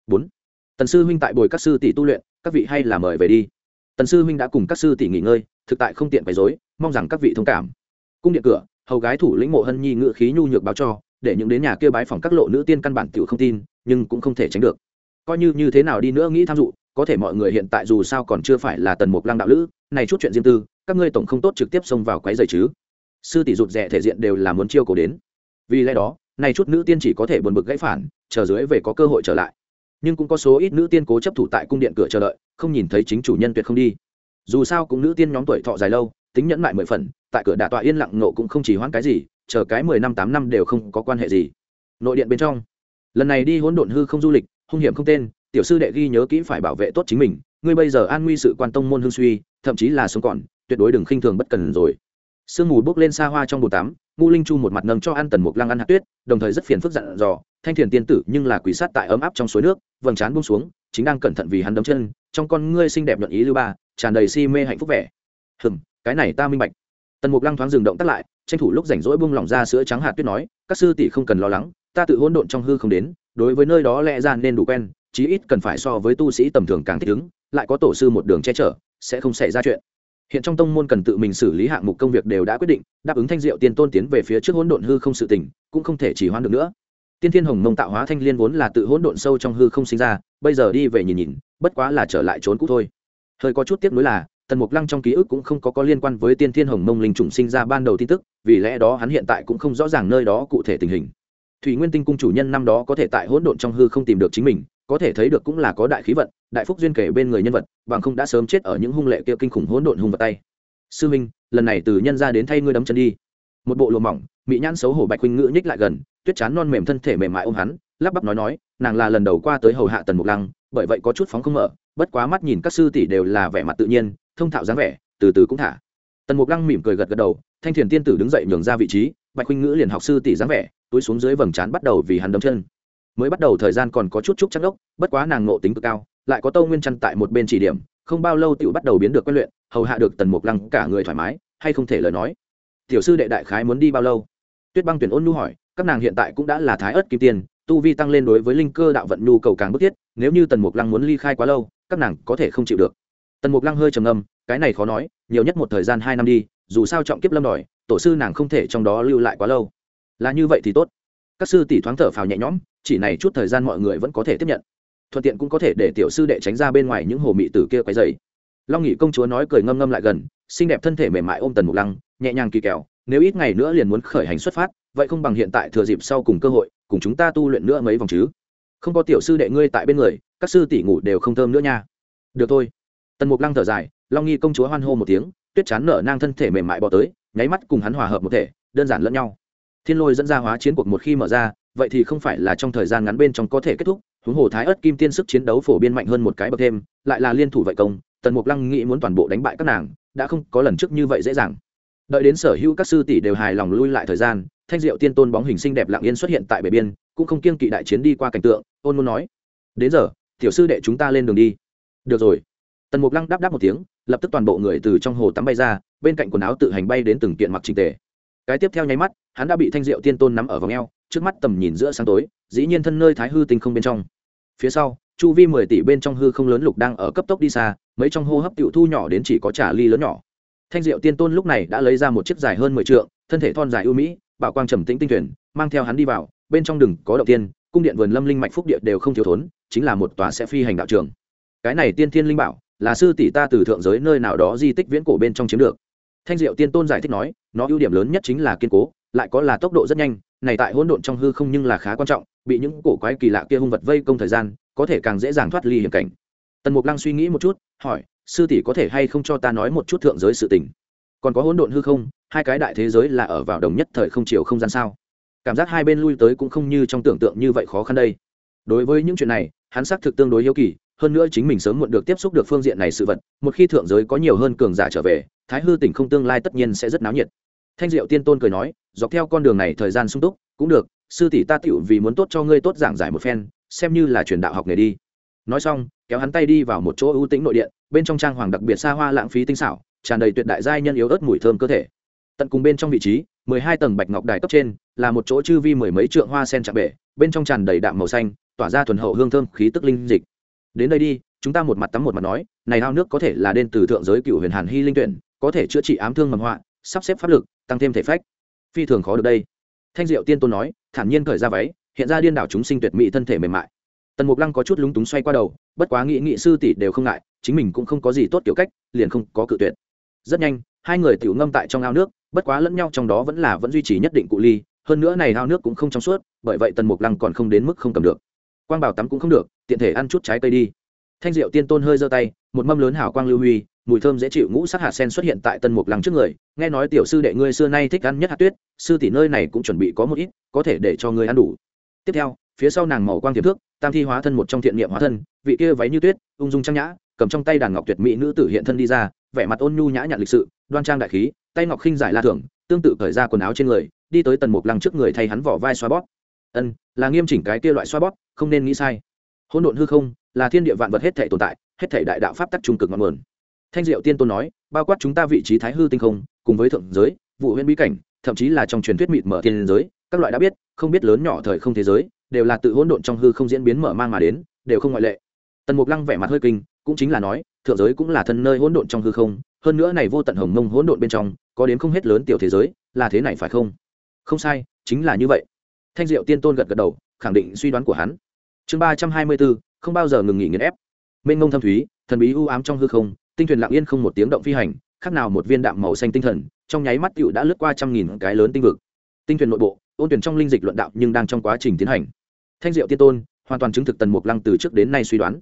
A: Bốn, tần sư huynh tại bồi các sư tỷ tu luyện, các vị hay là mời về đi. Tần sư huynh đã cùng các sư tỷ nghỉ ngơi, thực tại không tiện bày dối mong rằng các vị thông cảm. Cung điện cửa, hầu gái thủ lĩnh mộ hân nhi ngự khí nhu nhược báo cho, để những đến nhà kia bái phòng các lộ nữ tiên căn bản tiểu không tin, nhưng cũng không thể tránh được. Coi như như thế nào đi nữa nghĩ tham dụ có thể mọi người hiện tại dù sao còn chưa phải là tần mục lăng đạo lữ, này chút chuyện riêng tư, các ngươi tổng không tốt trực tiếp xông vào quấy giày chứ. Sư tỷ rụt rẻ thể diện đều là muốn chiêu cổ đến. Vì lẽ đó, này chút nữ tiên chỉ có thể buồn bực gãy phản chờ dưới về có cơ hội trở lại. Nhưng cũng có số ít nữ tiên cố chấp thủ tại cung điện cửa chờ đợi, không nhìn thấy chính chủ nhân tuyệt không đi. Dù sao cũng nữ tiên nhóm tuổi thọ dài lâu, tính nhẫn mại mười phần, tại cửa đà tọa yên lặng nộ cũng không chỉ hoãn cái gì, chờ cái mười năm tám năm đều không có quan hệ gì. Nội điện bên trong, lần này đi hỗn độn hư không du lịch, hung hiểm không tên, tiểu sư đệ ghi nhớ kỹ phải bảo vệ tốt chính mình, ngươi bây giờ an nguy sự quan tông môn hương suy, thậm chí là sống còn, tuyệt đối đừng khinh thường bất cần rồi sương mù bốc lên xa hoa trong bồn tắm ngu linh chu một mặt nâng cho ăn tần mục lăng ăn hạt tuyết, đồng thời rất phiền phức dặn dò, thanh thiền tiên tử nhưng là quỷ sát tại ấm áp trong suối nước, vầng trán buông xuống, chính đang cẩn thận vì hắn đấm chân, trong con ngươi xinh đẹp nhuận ý lưu ba, tràn đầy si mê hạnh phúc vẻ. Hừm, cái này ta minh bạch. Tần mục lăng thoáng dừng động tắt lại, tranh thủ lúc rảnh rỗi buông lỏng ra sữa trắng hạt tuyết nói, các sư tỷ không cần lo lắng, ta tự hỗn độn trong hư không đến, đối với nơi đó lẽ ra nên đủ quen, chí ít cần phải so với tu sĩ tầm thường càng thích ứng, lại có tổ sư một đường che chở, sẽ không xảy ra chuyện hiện trong tông môn cần tự mình xử lý hạng mục công việc đều đã quyết định, đáp ứng thanh diệu tiên tôn tiến về phía trước hỗn độn hư không sự tỉnh cũng không thể chỉ hoãn được nữa. Tiên thiên hồng mông tạo hóa thanh liên vốn là tự hỗn độn sâu trong hư không sinh ra, bây giờ đi về nhìn nhìn, bất quá là trở lại trốn cũ thôi. Hơi có chút tiếc nuối là, tần mục lăng trong ký ức cũng không có có liên quan với tiên thiên hồng mông linh trùng sinh ra ban đầu tin tức, vì lẽ đó hắn hiện tại cũng không rõ ràng nơi đó cụ thể tình hình. Thủy nguyên tinh cung chủ nhân năm đó có thể tại hỗn độn trong hư không tìm được chính mình có thể thấy được cũng là có đại khí vận, đại phúc duyên kể bên người nhân vật, bằng không đã sớm chết ở những hung lệ kia kinh khủng hỗn độn hung vật tay. Sư minh, lần này từ nhân ra đến thay ngươi đấm chân đi. Một bộ lùa mỏng, mỹ nhãn xấu hổ bạch huynh ngữ nhích lại gần, tuyết chán non mềm thân thể mềm mại ôm hắn, lắp bắp nói nói, nàng là lần đầu qua tới hầu hạ tần mục lăng, bởi vậy có chút phóng không mở, bất quá mắt nhìn các sư tỷ đều là vẻ mặt tự nhiên, thông thạo dáng vẻ, từ từ cũng thả. Tần mục lăng mỉm cười gật gật đầu, thanh thiền tiên tử đứng dậy nhường ra vị trí, bạch huynh ngữ liền học sư tỷ dáng vẻ, túi xuống dưới vầng trán bắt đầu vì hắn đấm chân mới bắt đầu thời gian còn có chút chút chắc đốc, bất quá nàng nộ tính cực cao, lại có tâu nguyên chăn tại một bên chỉ điểm, không bao lâu tiểu bắt đầu biến được quen luyện, hầu hạ được tần mục lăng cả người thoải mái, hay không thể lời nói. Tiểu sư đệ đại khái muốn đi bao lâu? Tuyết băng tuyển ôn nhu hỏi, các nàng hiện tại cũng đã là thái ớt kim tiền, tu vi tăng lên đối với linh cơ đạo vận nhu cầu càng bức thiết, nếu như tần mục lăng muốn ly khai quá lâu, các nàng có thể không chịu được. Tần mục lăng hơi trầm ngâm, cái này khó nói, nhiều nhất một thời gian hai năm đi, dù sao trọng kiếp lâm đòi, tổ sư nàng không thể trong đó lưu lại quá lâu. Là như vậy thì tốt các sư tỷ thoáng thở phào nhẹ nhõm, chỉ này chút thời gian mọi người vẫn có thể tiếp nhận. Thuận tiện cũng có thể để tiểu sư đệ tránh ra bên ngoài những hồ mị tử kia quấy dày long nghị công chúa nói cười ngâm ngâm lại gần, xinh đẹp thân thể mềm mại ôm tần mục lăng, nhẹ nhàng kỳ kèo nếu ít ngày nữa liền muốn khởi hành xuất phát, vậy không bằng hiện tại thừa dịp sau cùng cơ hội, cùng chúng ta tu luyện nữa mấy vòng chứ. Không có tiểu sư đệ ngươi tại bên người, các sư tỷ ngủ đều không thơm nữa nha. Được thôi. Tần mục lăng thở dài, long nghi công chúa hoan hô một tiếng, tuyết chán nở nang thân thể mềm mại bỏ tới, nháy mắt cùng hắn hòa hợp một thể, đơn giản lẫn nhau thiên lôi dẫn ra hóa chiến cuộc một khi mở ra, vậy thì không phải là trong thời gian ngắn bên trong có thể kết thúc, huống hồ thái ớt kim tiên sức chiến đấu phổ biến mạnh hơn một cái bậc thêm, lại là liên thủ vậy công, tần mục lăng nghĩ muốn toàn bộ đánh bại các nàng, đã không có lần trước như vậy dễ dàng. Đợi đến sở hữu các sư tỷ đều hài lòng lui lại thời gian, thanh diệu tiên tôn bóng hình xinh đẹp lặng yên xuất hiện tại bể biên, cũng không kiêng kỵ đại chiến đi qua cảnh tượng, ôn muốn nói, đến giờ, tiểu sư đệ chúng ta lên đường đi. Được rồi. Tần mục lăng đáp đáp một tiếng, lập tức toàn bộ người từ trong hồ tắm bay ra, bên cạnh quần áo tự hành bay đến từng kiện mặc trình tề cái tiếp theo nháy mắt, hắn đã bị thanh diệu tiên tôn nắm ở vòng eo, trước mắt tầm nhìn giữa sáng tối, dĩ nhiên thân nơi thái hư tinh không bên trong. Phía sau, chu vi mười tỷ bên trong hư không lớn lục đang ở cấp tốc đi xa, mấy trong hô hấp tiểu thu nhỏ đến chỉ có trả ly lớn nhỏ. Thanh diệu tiên tôn lúc này đã lấy ra một chiếc dài hơn mười trượng, thân thể thon dài ưu mỹ, bảo quang trầm tĩnh tinh tuyển, mang theo hắn đi vào, bên trong đừng có động tiên, cung điện vườn lâm linh mạch phúc địa đều không thiếu thốn, chính là một tòa sẽ phi hành đạo trường. Cái này tiên thiên linh bảo, là sư tỷ ta từ thượng giới nơi nào đó di tích viễn cổ bên trong chiếm được. Thanh diệu tiên tôn giải thích nói nó ưu điểm lớn nhất chính là kiên cố, lại có là tốc độ rất nhanh, này tại hỗn độn trong hư không nhưng là khá quan trọng, bị những cổ quái kỳ lạ kia hung vật vây công thời gian, có thể càng dễ dàng thoát ly hiểm cảnh. Tần mục lăng suy nghĩ một chút, hỏi, sư tỷ có thể hay không cho ta nói một chút thượng giới sự tình? Còn có hỗn độn hư không, hai cái đại thế giới là ở vào đồng nhất thời không chiều không gian sao? Cảm giác hai bên lui tới cũng không như trong tưởng tượng như vậy khó khăn đây. Đối với những chuyện này, hắn xác thực tương đối hiếu kỳ, hơn nữa chính mình sớm muộn được tiếp xúc được phương diện này sự vật, một khi thượng giới có nhiều hơn cường giả trở về, thái hư tỉnh không tương lai tất nhiên sẽ rất náo nhiệt thanh diệu tiên tôn cười nói, dọc theo con đường này thời gian sung túc, cũng được, sư tỷ ta tựu vì muốn tốt cho ngươi tốt giảng giải một phen, xem như là truyền đạo học nghề đi. Nói xong, kéo hắn tay đi vào một chỗ ưu tĩnh nội điện, bên trong trang hoàng đặc biệt xa hoa lãng phí tinh xảo, tràn đầy tuyệt đại giai nhân yếu ớt mùi thơm cơ thể. Tận cùng bên trong vị trí, mười hai tầng bạch ngọc đài cấp trên, là một chỗ chư vi mười mấy trượng hoa sen chạm bể, bên trong tràn đầy đạm màu xanh, tỏa ra thuần hậu hương thơm khí tức linh dịch. Đến đây đi, chúng ta một mặt tắm một mặt nói, này ao nước có thể là đen từ thượng giới cựu huyền hàn hy linh tuyển, có thể chữa trị ám thương mầm họa sắp xếp pháp lực, tăng thêm thể phách. Phi thường khó được đây. Thanh diệu tiên tôn nói, thản nhiên cởi ra váy, hiện ra điên đảo chúng sinh tuyệt mỹ thân thể mềm mại. Tần mục lăng có chút lúng túng xoay qua đầu, bất quá nghị nghị sư tỷ đều không ngại, chính mình cũng không có gì tốt kiểu cách, liền không có cự tuyệt. Rất nhanh, hai người tiểu ngâm tại trong ao nước, bất quá lẫn nhau trong đó vẫn là vẫn duy trì nhất định cụ ly, hơn nữa này ao nước cũng không trong suốt, bởi vậy tần mục lăng còn không đến mức không cầm được. Quang bảo tắm cũng không được, tiện thể ăn chút trái cây đi. Thanh diệu tiên tôn hơi giơ tay một mâm lớn hào quang lưu huy, mùi thơm dễ chịu, ngũ sắc hạt sen xuất hiện tại tân mục lăng trước người. Nghe nói tiểu sư đệ ngươi xưa nay thích ăn nhất hạt tuyết, sư tỷ nơi này cũng chuẩn bị có một ít, có thể để cho ngươi ăn đủ. Tiếp theo, phía sau nàng màu quang tiềm thước tam thi hóa thân một trong thiện niệm hóa thân, vị kia váy như tuyết, ung dung trang nhã, cầm trong tay đàn ngọc tuyệt mỹ nữ tử hiện thân đi ra, vẻ mặt ôn nhu nhã nhặn lịch sự, đoan trang đại khí, tay ngọc khinh giải la thưởng, tương tự cởi ra quần áo trên người, đi tới tần mục lăng trước người thay hắn vỏ vai xoa bóp. Ân, là nghiêm chỉnh cái kia loại xoa bóp, không nên nghĩ sai. Hỗn độn hư không, là thiên địa vạn vật hết thể tồn tại hết thể đại đạo pháp tắc trung cực ngọn nguồn. Thanh diệu tiên tôn nói, bao quát chúng ta vị trí thái hư tinh không, cùng với thượng giới, vụ huyền bí cảnh, thậm chí là trong truyền thuyết mịt mở tiên giới, các loại đã biết, không biết lớn nhỏ thời không thế giới, đều là tự hỗn độn trong hư không diễn biến mở mang mà đến, đều không ngoại lệ. Tần mục lăng vẻ mặt hơi kinh, cũng chính là nói, thượng giới cũng là thân nơi hỗn độn trong hư không, hơn nữa này vô tận hồng mông hỗn độn bên trong, có đến không hết lớn tiểu thế giới, là thế này phải không? Không sai, chính là như vậy. Thanh diệu tiên tôn gật gật đầu, khẳng định suy đoán của hắn. Chương ba trăm hai mươi bốn, không bao giờ ngừng nghỉ nghiền ép mênh mông thâm thúy, thần bí u ám trong hư không, tinh thuyền lặng yên không một tiếng động phi hành, khác nào một viên đạm màu xanh tinh thần, trong nháy mắt tựu đã lướt qua trăm nghìn cái lớn tinh vực. Tinh thuyền nội bộ, ôn tuyển trong linh dịch luận đạo nhưng đang trong quá trình tiến hành. Thanh diệu tiên tôn, hoàn toàn chứng thực tần mục lăng từ trước đến nay suy đoán.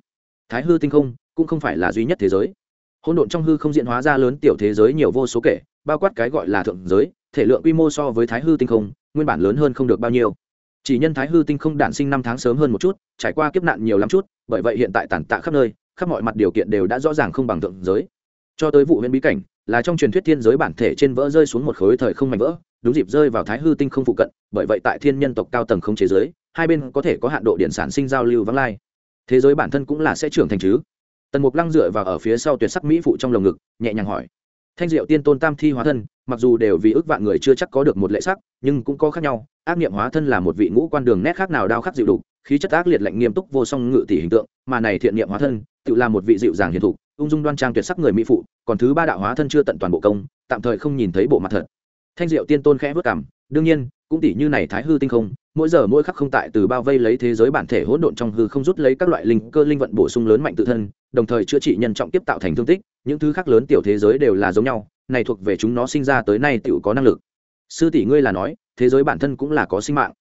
A: Thái hư tinh không, cũng không phải là duy nhất thế giới. Hỗn độn trong hư không diễn hóa ra lớn tiểu thế giới nhiều vô số kể, bao quát cái gọi là thượng giới, thể lượng quy mô so với thái hư tinh không, nguyên bản lớn hơn không được bao nhiêu chỉ nhân thái hư tinh không đản sinh năm tháng sớm hơn một chút, trải qua kiếp nạn nhiều lắm chút, bởi vậy hiện tại tàn tạ khắp nơi, khắp mọi mặt điều kiện đều đã rõ ràng không bằng thượng giới. Cho tới vụ huyện bí cảnh, là trong truyền thuyết thiên giới bản thể trên vỡ rơi xuống một khối thời không mảnh vỡ, đúng dịp rơi vào thái hư tinh không phụ cận, bởi vậy tại thiên nhân tộc cao tầng không chế giới, hai bên có thể có hạn độ điện sản sinh giao lưu vắng lai. Thế giới bản thân cũng là sẽ trưởng thành chứ. Tần mục lăng dựa vào ở phía sau tuyệt sắc mỹ phụ trong lồng ngực, nhẹ nhàng hỏi thanh diệu tiên tôn tam thi hóa thân, mặc dù đều vì ước vạn người chưa chắc có được một lệ sắc, nhưng cũng có khác nhau. Ác nghiệm hóa thân là một vị ngũ quan đường nét khác nào đao khắc dịu đục, khí chất ác liệt lạnh nghiêm túc vô song ngự tỷ hình tượng, mà này thiện nghiệm hóa thân, tự là một vị dịu dàng hiền thục, ung dung đoan trang tuyệt sắc người mỹ phụ, còn thứ ba đạo hóa thân chưa tận toàn bộ công, tạm thời không nhìn thấy bộ mặt thật. Thanh diệu tiên tôn khẽ vất cảm đương nhiên, cũng tỷ như này thái hư tinh không, mỗi giờ mỗi khắc không tại từ bao vây lấy thế giới bản thể hỗn độn trong hư không rút lấy các loại linh cơ linh vận bổ sung lớn mạnh tự thân, đồng thời chữa trị nhân trọng tiếp tạo thành thương tích những thứ khác lớn tiểu thế giới đều là giống nhau, này thuộc về chúng nó sinh ra tới nay tiểu có năng lực. Sư tỷ ngươi là nói, thế giới bản thân cũng là có sinh mạng.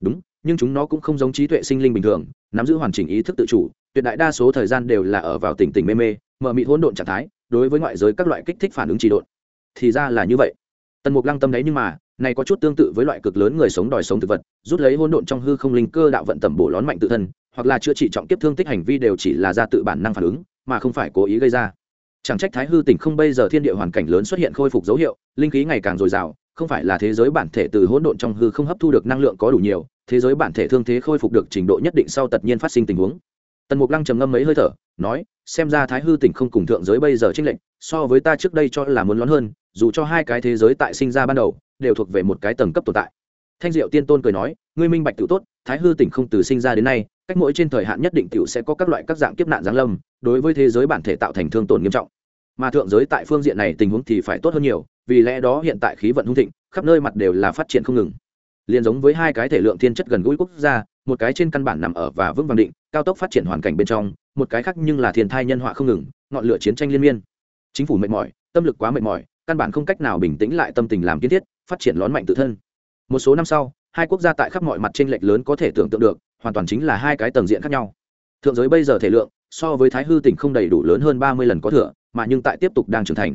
A: Đúng, nhưng chúng nó cũng không giống trí tuệ sinh linh bình thường, nắm giữ hoàn chỉnh ý thức tự chủ, tuyệt đại đa số thời gian đều là ở vào tỉnh tỉnh mê mê mở mịt hỗn độn trạng thái, đối với ngoại giới các loại kích thích phản ứng trị độn. Thì ra là như vậy. Tần mục lăng tâm đấy nhưng mà, này có chút tương tự với loại cực lớn người sống đòi sống thực vật, rút lấy hỗn độn trong hư không linh cơ đạo vận tẩm bổ lón mạnh tự thân, hoặc là chữa trị trọng kiếp thương tích hành vi đều chỉ là ra tự bản năng phản ứng, mà không phải cố ý gây ra chẳng trách thái hư tỉnh không bây giờ thiên địa hoàn cảnh lớn xuất hiện khôi phục dấu hiệu, linh khí ngày càng dồi dào, không phải là thế giới bản thể từ hỗn độn trong hư không hấp thu được năng lượng có đủ nhiều, thế giới bản thể thương thế khôi phục được trình độ nhất định sau tất nhiên phát sinh tình huống. Tần mục lăng trầm ngâm mấy hơi thở, nói, xem ra thái hư tỉnh không cùng thượng giới bây giờ trinh lệnh so với ta trước đây cho là muốn lớn hơn, dù cho hai cái thế giới tại sinh ra ban đầu, đều thuộc về một cái tầng cấp tồn tại. Thanh diệu tiên tôn cười nói, ngươi minh bạch tự tốt, thái hư tỉnh không từ sinh ra đến nay cách mỗi trên thời hạn nhất định tiểu sẽ có các loại các dạng kiếp nạn giáng lâm, đối với thế giới bản thể tạo thành thương tổn nghiêm trọng. Mà thượng giới tại phương diện này tình huống thì phải tốt hơn nhiều, vì lẽ đó hiện tại khí vận hung thịnh, khắp nơi mặt đều là phát triển không ngừng. Liền giống với hai cái thể lượng thiên chất gần gũi quốc gia, một cái trên căn bản nằm ở và vững vàng định, cao tốc phát triển hoàn cảnh bên trong, một cái khác nhưng là thiên thai nhân họa không ngừng, ngọn lửa chiến tranh liên miên. Chính phủ mệt mỏi, tâm lực quá mệt mỏi, căn bản không cách nào bình tĩnh lại tâm tình làm kiến thiết, phát triển lón mạnh tự thân. Một số năm sau, hai quốc gia tại khắp mọi mặt chênh lệch lớn có thể tưởng tượng được hoàn toàn chính là hai cái tầng diện khác nhau. Thượng giới bây giờ thể lượng, so với thái hư tỉnh không đầy đủ lớn hơn ba mươi lần có thừa, mà nhưng tại tiếp tục đang trưởng thành.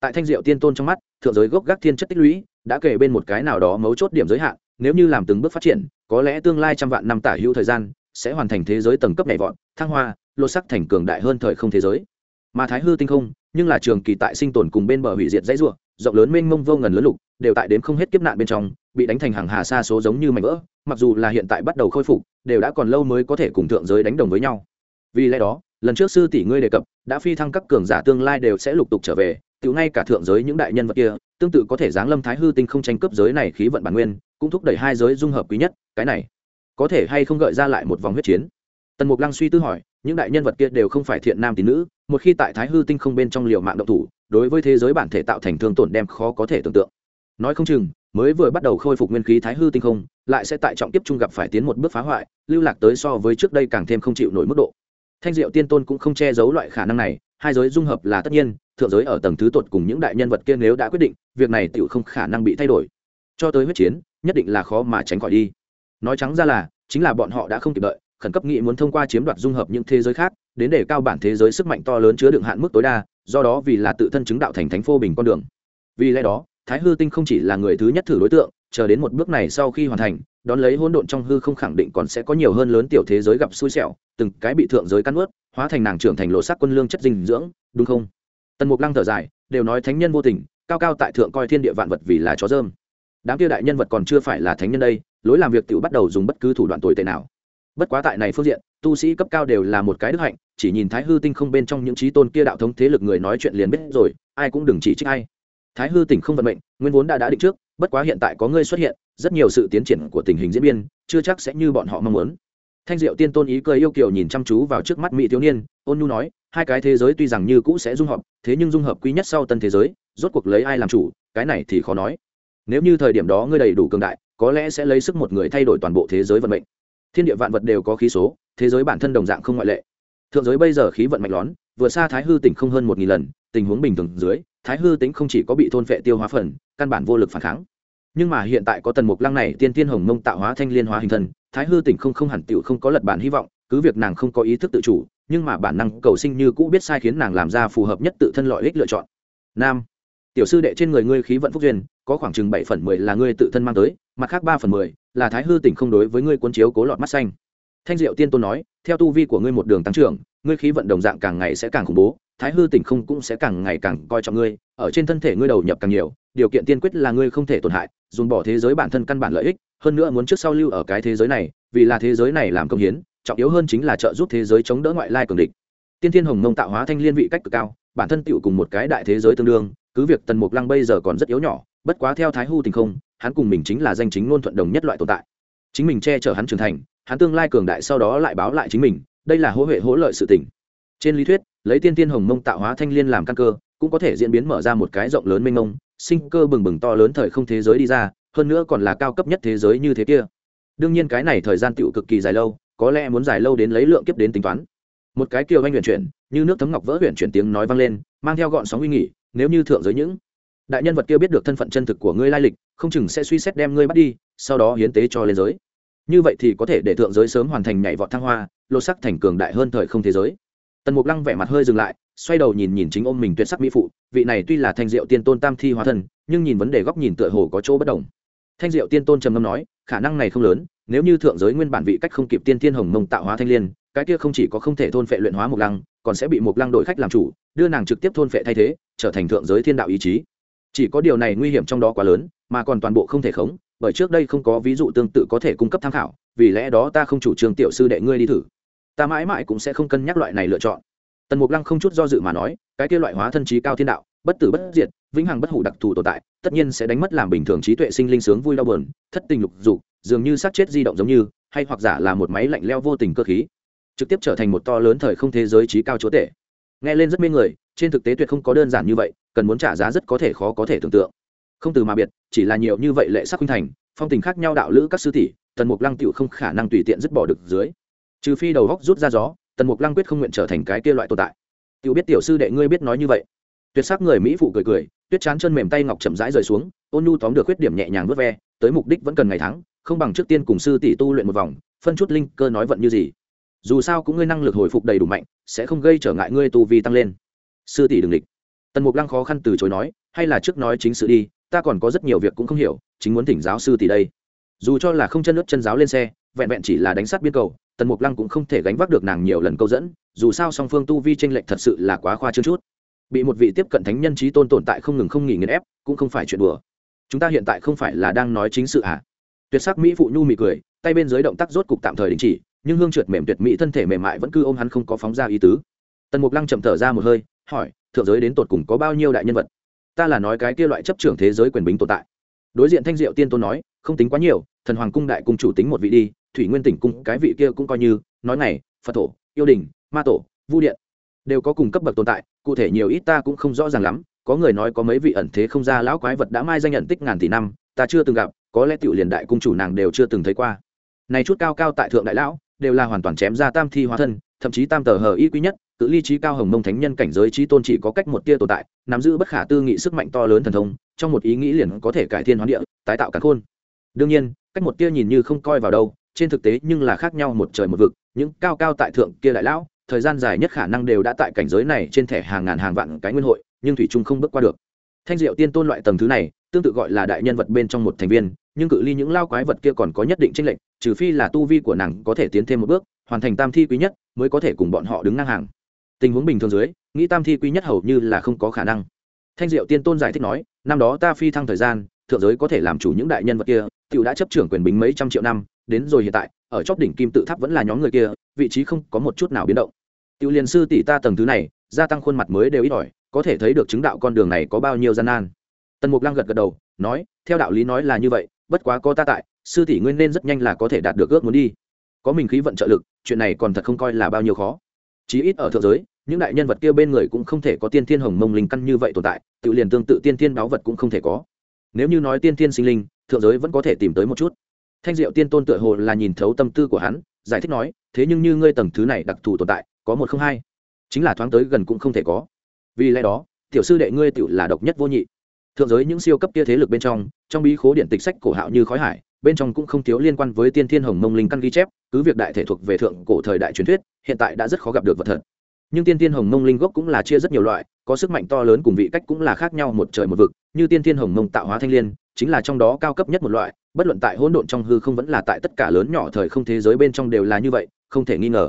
A: Tại thanh diệu tiên tôn trong mắt, thượng giới gốc gác thiên chất tích lũy, đã kể bên một cái nào đó mấu chốt điểm giới hạn, nếu như làm từng bước phát triển, có lẽ tương lai trăm vạn năm tả hữu thời gian, sẽ hoàn thành thế giới tầng cấp nhảy vọt, thăng hoa, lột sắc thành cường đại hơn thời không thế giới. Mà thái hư tinh không, nhưng là trường kỳ tại sinh tồn cùng bên bờ hủy diệt dãy ruộng, rộng lớn mênh mông vô ngần lớn lục, đều tại đến không hết kiếp nạn bên trong bị đánh thành hàng hà xa số giống như mảnh vỡ, mặc dù là hiện tại bắt đầu khôi phục, đều đã còn lâu mới có thể cùng thượng giới đánh đồng với nhau. Vì lẽ đó, lần trước sư tỷ ngươi đề cập, đã phi thăng các cường giả tương lai đều sẽ lục tục trở về tự ngay cả thượng giới những đại nhân vật kia, tương tự có thể giáng lâm thái hư tinh không tranh cướp giới này khí vận bản nguyên, cũng thúc đẩy hai giới dung hợp quý nhất, cái này, có thể hay không gợi ra lại một vòng huyết chiến? Tần mục lăng suy tư hỏi, những đại nhân vật kia đều không phải thiện nam tín nữ, một khi tại thái hư tinh không bên trong liều mạng động thủ, đối với thế giới bản thể tạo thành thương tổn đem khó có thể tưởng tượng. Nói không chừng mới vừa bắt đầu khôi phục nguyên khí thái hư tinh không, lại sẽ tại trọng tiếp trung gặp phải tiến một bước phá hoại, lưu lạc tới so với trước đây càng thêm không chịu nổi mức độ. Thanh diệu tiên tôn cũng không che giấu loại khả năng này, hai giới dung hợp là tất nhiên, thượng giới ở tầng thứ tột cùng những đại nhân vật kia nếu đã quyết định, việc này tựu không khả năng bị thay đổi. Cho tới huyết chiến, nhất định là khó mà tránh khỏi đi. Nói trắng ra là, chính là bọn họ đã không kịp đợi, khẩn cấp nghị muốn thông qua chiếm đoạt dung hợp những thế giới khác, đến để cao bản thế giới sức mạnh to lớn chứa đựng hạn mức tối đa, do đó vì là tự thân chứng đạo thành thánh phô bình con đường. Vì lẽ đó thái hư tinh không chỉ là người thứ nhất thử đối tượng, chờ đến một bước này sau khi hoàn thành, đón lấy hỗn độn trong hư không khẳng định còn sẽ có nhiều hơn lớn tiểu thế giới gặp xui xẻo, từng cái bị thượng giới cắn ướt hóa thành nàng trưởng thành lộ sắc quân lương chất dinh dưỡng, đúng không? Tần mục lăng thở dài, đều nói thánh nhân vô tình, cao cao tại thượng coi thiên địa vạn vật vì là chó dơm. Đám kia đại nhân vật còn chưa phải là thánh nhân đây, lối làm việc tự bắt đầu dùng bất cứ thủ đoạn tồi tệ nào. Bất quá tại này phương diện, tu sĩ cấp cao đều là một cái đức hạnh, chỉ nhìn thái hư tinh không bên trong những trí tôn kia đạo thống thế lực người nói chuyện liền biết rồi, ai cũng đừng chỉ trích ai thái hư tỉnh không vận mệnh, nguyên vốn đã đã định trước, bất quá hiện tại có ngươi xuất hiện, rất nhiều sự tiến triển của tình hình diễn biến, chưa chắc sẽ như bọn họ mong muốn. Thanh diệu tiên tôn ý cười yêu kiều nhìn chăm chú vào trước mắt mỹ thiếu niên, ôn nhu nói, hai cái thế giới tuy rằng như cũ sẽ dung hợp, thế nhưng dung hợp quý nhất sau tân thế giới, rốt cuộc lấy ai làm chủ, cái này thì khó nói. Nếu như thời điểm đó ngươi đầy đủ cường đại, có lẽ sẽ lấy sức một người thay đổi toàn bộ thế giới vận mệnh. Thiên địa vạn vật đều có khí số, thế giới bản thân đồng dạng không ngoại lệ. Thượng giới bây giờ khí vận mạnh lón, vừa xa thái hư tỉnh không hơn một nghìn lần tình huống bình thường dưới, thái hư tính không chỉ có bị thôn phệ tiêu hóa phần, căn bản vô lực phản kháng. Nhưng mà hiện tại có tần mục lăng này, tiên tiên hồng mông tạo hóa thanh liên hóa hình thân thái hư tỉnh không không hẳn tựu không có lật bản hy vọng, cứ việc nàng không có ý thức tự chủ, nhưng mà bản năng cầu sinh như cũ biết sai khiến nàng làm ra phù hợp nhất tự thân lợi ích lựa chọn. Nam, tiểu sư đệ trên người ngươi khí vận phúc duyên, có khoảng chừng bảy phần mười là ngươi tự thân mang tới, mặt khác ba phần mười là thái hư tỉnh không đối với ngươi cuốn chiếu cố lọt mắt xanh. Thanh diệu tiên tôn nói, theo tu vi của ngươi một đường tăng trưởng, ngươi khí vận đồng dạng càng ngày sẽ càng khủng bố thái hư tỉnh không cũng sẽ càng ngày càng coi trọng ngươi, ở trên thân thể ngươi đầu nhập càng nhiều, điều kiện tiên quyết là ngươi không thể tổn hại, dùng bỏ thế giới bản thân căn bản lợi ích, hơn nữa muốn trước sau lưu ở cái thế giới này, vì là thế giới này làm công hiến, trọng yếu hơn chính là trợ giúp thế giới chống đỡ ngoại lai cường địch. Tiên thiên hồng mông tạo hóa thanh liên vị cách cực cao, bản thân tựu cùng một cái đại thế giới tương đương, cứ việc tần mục lăng bây giờ còn rất yếu nhỏ, bất quá theo thái hư tình không, hắn cùng mình chính là danh chính ngôn thuận đồng nhất loại tồn tại. Chính mình che chở hắn trưởng thành, hắn tương lai cường đại sau đó lại báo lại chính mình, đây là hỗ huệ hỗ lợi sự tình. Trên lý thuyết lấy tiên tiên hồng mông tạo hóa thanh liên làm căn cơ, cũng có thể diễn biến mở ra một cái rộng lớn mênh mông, sinh cơ bừng bừng to lớn thời không thế giới đi ra, hơn nữa còn là cao cấp nhất thế giới như thế kia. Đương nhiên cái này thời gian tựu cực kỳ dài lâu, có lẽ muốn dài lâu đến lấy lượng kiếp đến tính toán. Một cái kiều anh huyền chuyển, như nước thấm ngọc vỡ huyền chuyển tiếng nói vang lên, mang theo gọn sóng uy nghỉ, nếu như thượng giới những đại nhân vật kia biết được thân phận chân thực của ngươi lai lịch, không chừng sẽ suy xét đem ngươi bắt đi, sau đó hiến tế cho lên giới. Như vậy thì có thể để thượng giới sớm hoàn thành nhảy vọt thăng hoa, lột sắc thành cường đại hơn thời không thế giới tần mục lăng vẻ mặt hơi dừng lại, xoay đầu nhìn nhìn chính ôm mình tuyệt sắc mỹ phụ, vị này tuy là thanh diệu tiên tôn tam thi hóa thân, nhưng nhìn vấn đề góc nhìn tựa hồ có chỗ bất đồng. Thanh diệu tiên tôn trầm ngâm nói, khả năng này không lớn, nếu như thượng giới nguyên bản vị cách không kịp tiên thiên hồng mông tạo hóa thanh liên, cái kia không chỉ có không thể thôn phệ luyện hóa mục lăng, còn sẽ bị mục lăng đội khách làm chủ, đưa nàng trực tiếp thôn phệ thay thế, trở thành thượng giới thiên đạo ý chí. Chỉ có điều này nguy hiểm trong đó quá lớn, mà còn toàn bộ không thể khống, bởi trước đây không có ví dụ tương tự có thể cung cấp tham khảo, vì lẽ đó ta không chủ trương tiểu sư đệ ngươi đi thử ta mãi mãi cũng sẽ không cân nhắc loại này lựa chọn. Tần mục lăng không chút do dự mà nói, cái kia loại hóa thân trí cao thiên đạo, bất tử bất diệt, vĩnh hằng bất hủ đặc thù tồn tại, tất nhiên sẽ đánh mất làm bình thường trí tuệ sinh linh sướng vui đau bờn thất tình lục dục, dường như sát chết di động giống như, hay hoặc giả là một máy lạnh leo vô tình cơ khí, trực tiếp trở thành một to lớn thời không thế giới trí cao chúa tể. Nghe lên rất mê người, trên thực tế tuyệt không có đơn giản như vậy, cần muốn trả giá rất có thể khó có thể tưởng tượng. Không từ mà biệt, chỉ là nhiều như vậy lệ sắc huynh thành, phong tình khác nhau đạo lữ các sư tỷ, tần mục lăng tựu không khả năng tùy tiện dứt bỏ được dưới trừ phi đầu góc rút ra gió, tần mục lăng quyết không nguyện trở thành cái kia loại tồn tại. Tựu biết tiểu sư đệ ngươi biết nói như vậy. Tuyệt sắc người mỹ phụ cười cười, tuyết chán chân mềm tay ngọc chậm rãi rời xuống, ôn nhu tóm được khuyết điểm nhẹ nhàng vớt ve, tới mục đích vẫn cần ngày tháng, không bằng trước tiên cùng sư tỷ tu luyện một vòng, phân chút linh cơ nói vận như gì. Dù sao cũng ngươi năng lực hồi phục đầy đủ mạnh, sẽ không gây trở ngại ngươi tu vi tăng lên. Sư tỷ đừng địch. Tần mục lăng khó khăn từ chối nói, hay là trước nói chính sự đi, ta còn có rất nhiều việc cũng không hiểu, chính muốn thỉnh giáo sư tỷ đây. Dù cho là không chân nước chân giáo lên xe, vẹn vẹn chỉ là đánh sát biên cầu tần mục lăng cũng không thể gánh vác được nàng nhiều lần câu dẫn, dù sao song phương tu vi tranh lệch thật sự là quá khoa trương chút. Bị một vị tiếp cận thánh nhân trí tôn tồn tại không ngừng không nghỉ nghiền ép, cũng không phải chuyện đùa. Chúng ta hiện tại không phải là đang nói chính sự à? Tuyệt sắc mỹ phụ nhu mị cười, tay bên dưới động tác rốt cục tạm thời đình chỉ, nhưng hương trượt mềm tuyệt mỹ thân thể mềm mại vẫn cứ ôm hắn không có phóng ra ý tứ. Tần mục lăng chậm thở ra một hơi, hỏi, thượng giới đến tột cùng có bao nhiêu đại nhân vật? Ta là nói cái kia loại chấp trưởng thế giới quyền bính tồn tại. Đối diện thanh diệu tiên tôn nói, không tính quá nhiều thần hoàng cung đại cung chủ tính một vị đi, thủy nguyên tỉnh cung, cái vị kia cũng coi như, nói này phật thổ, yêu đình, ma tổ, vu điện, đều có cùng cấp bậc tồn tại, cụ thể nhiều ít ta cũng không rõ ràng lắm, có người nói có mấy vị ẩn thế không ra lão quái vật đã mai danh nhận tích ngàn tỷ năm, ta chưa từng gặp, có lẽ tiểu liền đại cung chủ nàng đều chưa từng thấy qua. Này chút cao cao tại thượng đại lão, đều là hoàn toàn chém ra tam thi hóa thân, thậm chí tam tờ hờ y quý nhất, tự ly trí cao hồng mông thánh nhân cảnh giới trí tôn chỉ có cách một tia tồn tại, nắm giữ bất khả tư nghị sức mạnh to lớn thần thông, trong một ý nghĩ liền có thể cải thiên hoán địa, tái tạo cả khôn. Đương nhiên cách một tia nhìn như không coi vào đâu, trên thực tế nhưng là khác nhau một trời một vực, những cao cao tại thượng kia đại lão, thời gian dài nhất khả năng đều đã tại cảnh giới này trên thẻ hàng ngàn hàng vạn cái nguyên hội, nhưng thủy trung không bước qua được. Thanh diệu tiên tôn loại tầng thứ này, tương tự gọi là đại nhân vật bên trong một thành viên, nhưng cự ly những lao quái vật kia còn có nhất định tranh lệch, trừ phi là tu vi của nàng có thể tiến thêm một bước, hoàn thành tam thi quý nhất mới có thể cùng bọn họ đứng ngang hàng. Tình huống bình thường dưới, nghĩ tam thi quý nhất hầu như là không có khả năng. Thanh diệu tiên tôn giải thích nói, năm đó ta phi thăng thời gian thượng giới có thể làm chủ những đại nhân vật kia cựu đã chấp trưởng quyền bính mấy trăm triệu năm, đến rồi hiện tại, ở chóp đỉnh kim tự tháp vẫn là nhóm người kia, vị trí không có một chút nào biến động. Tiểu liền sư tỷ ta tầng thứ này, gia tăng khuôn mặt mới đều ít ỏi, có thể thấy được chứng đạo con đường này có bao nhiêu gian nan. Tần mục lăng gật gật đầu, nói, theo đạo lý nói là như vậy, bất quá có ta tại, sư tỷ nguyên nên rất nhanh là có thể đạt được ước muốn đi. Có mình khí vận trợ lực, chuyện này còn thật không coi là bao nhiêu khó. Chí ít ở thượng giới, những đại nhân vật kia bên người cũng không thể có tiên thiên hồng mông linh căn như vậy tồn tại tự liền tương tự tiên thiên báu vật cũng không thể có nếu như nói tiên thiên sinh linh, thượng giới vẫn có thể tìm tới một chút. Thanh diệu tiên tôn tựa hồ là nhìn thấu tâm tư của hắn, giải thích nói, thế nhưng như ngươi tầng thứ này đặc thù tồn tại, có một không hai. Chính là thoáng tới gần cũng không thể có. Vì lẽ đó, tiểu sư đệ ngươi tự là độc nhất vô nhị. Thượng giới những siêu cấp kia thế lực bên trong trong bí khố điện tịch sách cổ hạo như khói hải, bên trong cũng không thiếu liên quan với tiên thiên hồng mông linh căn ghi chép, cứ việc đại thể thuộc về thượng cổ thời đại truyền thuyết, hiện tại đã rất khó gặp được vật thật. Nhưng tiên thiên hồng mông linh gốc cũng là chia rất nhiều loại có sức mạnh to lớn cùng vị cách cũng là khác nhau một trời một vực, như tiên thiên hồng mông tạo hóa thanh l i ê n chính là trong đó cao cấp nhất một loại, bất luận tại hỗn độn trong hư không vẫn là tại tất cả lớn nhỏ thời không thế giới bên trong đều là như vậy, không thể nghi ngờ.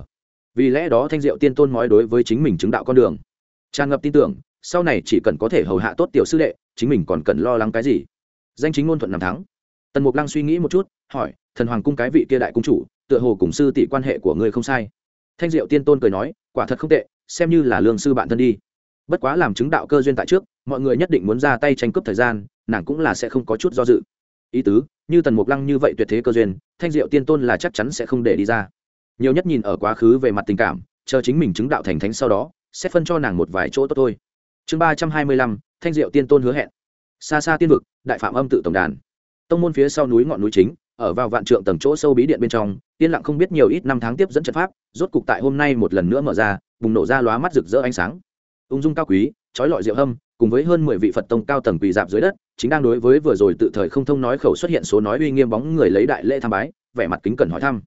A: Vì lẽ đó thanh diệu tiên tôn nói đối với chính mình chứng đạo con đường. Tràn ngập tin tưởng, sau này chỉ cần có thể hầu hạ tốt tiểu sư đệ, chính mình còn cần lo lắng cái gì? Danh chính ngôn thuận năm tháng tần mục lăng suy nghĩ một chút, hỏi, thần hoàng cung cái vị kia đại cung chủ, tựa hồ cùng sư tỷ quan hệ của ngươi không sai? Thanh diệu tiên tôn cười nói, quả thật không tệ, xem như là lương sư bạn thân đi bất quá làm chứng đạo cơ duyên tại trước, mọi người nhất định muốn ra tay tranh cướp thời gian, nàng cũng là sẽ không có chút do dự. Ý tứ, như tần mục lăng như vậy tuyệt thế cơ duyên, thanh diệu tiên tôn là chắc chắn sẽ không để đi ra. Nhiều nhất nhìn ở quá khứ về mặt tình cảm, chờ chính mình chứng đạo thành thánh sau đó, sẽ phân cho nàng một vài chỗ tốt thôi. Chương ba trăm hai mươi lăm, thanh diệu tiên tôn hứa hẹn. Xa xa tiên vực, đại phạm âm tự tổng đàn. Tông môn phía sau núi ngọn núi chính, ở vào vạn trượng tầng chỗ sâu bí điện bên trong, yên lặng không biết nhiều ít năm tháng tiếp dẫn trận pháp, rốt cục tại hôm nay một lần nữa mở ra, bùng nổ ra lóa mắt rực rỡ ánh sáng ung dung cao quý, trói lọi rượu hâm, cùng với hơn mười vị phật tông cao tầng quỳ dạp dưới đất, chính đang đối với vừa rồi tự thời không thông nói khẩu xuất hiện số nói uy nghiêm bóng người lấy đại lễ tham bái, vẻ mặt kính cẩn hỏi thăm.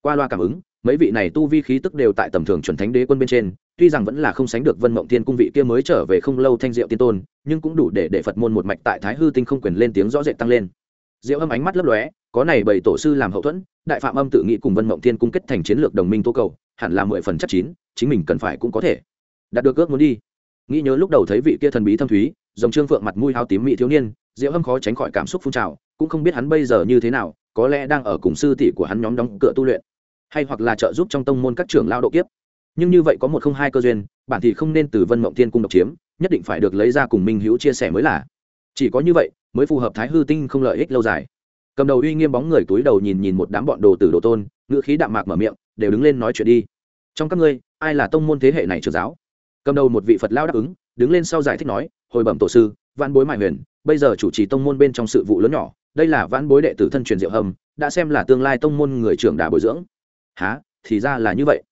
A: Qua loa cảm ứng, mấy vị này tu vi khí tức đều tại tầm thường chuẩn thánh đế quân bên trên, tuy rằng vẫn là không sánh được vân mộng thiên cung vị kia mới trở về không lâu thanh diệu tiên tôn, nhưng cũng đủ để để phật môn một mạch tại thái hư tinh không quyền lên tiếng rõ rệt tăng lên. Diệu âm ánh mắt lấp lóe, có này bảy tổ sư làm hậu thuẫn, đại phạm âm tự nghĩ cùng vân mộng thiên cung kết thành chiến lược đồng minh tô cầu, hẳn là mười phần chắc chín, chính mình cần phải cũng có thể đạt được ước muốn đi. Nghĩ nhớ lúc đầu thấy vị kia thần bí thâm thúy, dòng trương phượng mặt mũi hao tím mỹ thiếu niên, diệu hâm khó tránh khỏi cảm xúc phun trào, cũng không biết hắn bây giờ như thế nào, có lẽ đang ở cùng sư tỷ của hắn nhóm đóng cửa tu luyện, hay hoặc là trợ giúp trong tông môn các trưởng lao độ kiếp. Nhưng như vậy có một không hai cơ duyên, bản thì không nên từ vân mộng tiên cung độc chiếm, nhất định phải được lấy ra cùng minh hữu chia sẻ mới là. Chỉ có như vậy, mới phù hợp thái hư tinh không lợi ích lâu dài. Cầm đầu uy nghiêm bóng người túi đầu nhìn nhìn một đám bọn đồ tử đồ tôn, ngữ khí đạm mạc mở miệng, đều đứng lên nói chuyện đi. Trong các ngươi, ai là tông môn thế hệ này trưởng giáo? Cầm đầu một vị phật lao đáp ứng, đứng lên sau giải thích nói, hồi bẩm tổ sư văn bối mại huyền, bây giờ chủ trì tông môn bên trong sự vụ lớn nhỏ, đây là văn bối đệ tử thân truyền diệu hầm, đã xem là tương lai tông môn người trưởng đà bồi dưỡng. Há thì ra là như vậy.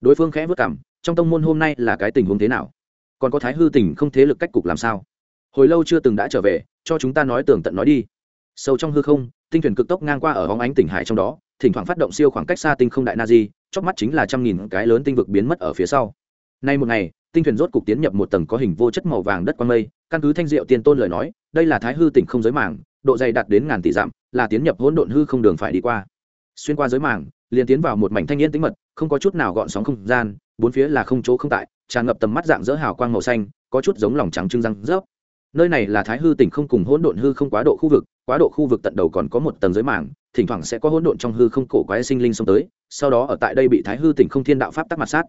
A: Đối phương khẽ vất cảm trong tông môn hôm nay là cái tình huống thế nào? Còn có thái hư tình không thế lực cách cục làm sao? Hồi lâu chưa từng đã trở về, cho chúng ta nói tường tận nói đi. Sâu trong hư không, tinh thuyền cực tốc ngang qua ở hóng ánh tỉnh hải trong đó, thỉnh thoảng phát động siêu khoảng cách xa tinh không đại na di chóc mắt chính là trăm nghìn cái lớn tinh vực biến mất ở phía sau. Nay một ngày tinh thuyền rốt cục tiến nhập một tầng có hình vô chất màu vàng đất quang mây, căn cứ thanh diệu tiên tôn lời nói, đây là thái hư tỉnh không giới màng, độ dày đạt đến ngàn tỷ dặm, là tiến nhập hỗn độn hư không đường phải đi qua. Xuyên qua giới màng, liền tiến vào một mảnh thanh niên tĩnh mật, không có chút nào gọn sóng không gian, bốn phía là không chỗ không tại, tràn ngập tầm mắt dạng dỡ hào quang màu xanh, có chút giống lòng trắng trưng răng rớp. Nơi này là thái hư tỉnh không cùng hỗn độn hư không quá độ khu vực, quá độ khu vực tận đầu còn có một tầng giới màng, thỉnh thoảng sẽ có hỗn độn trong hư không cổ quái sinh linh xông tới, sau đó ở tại đây bị thái hư tỉnh không thiên đạo pháp tắc mặt sát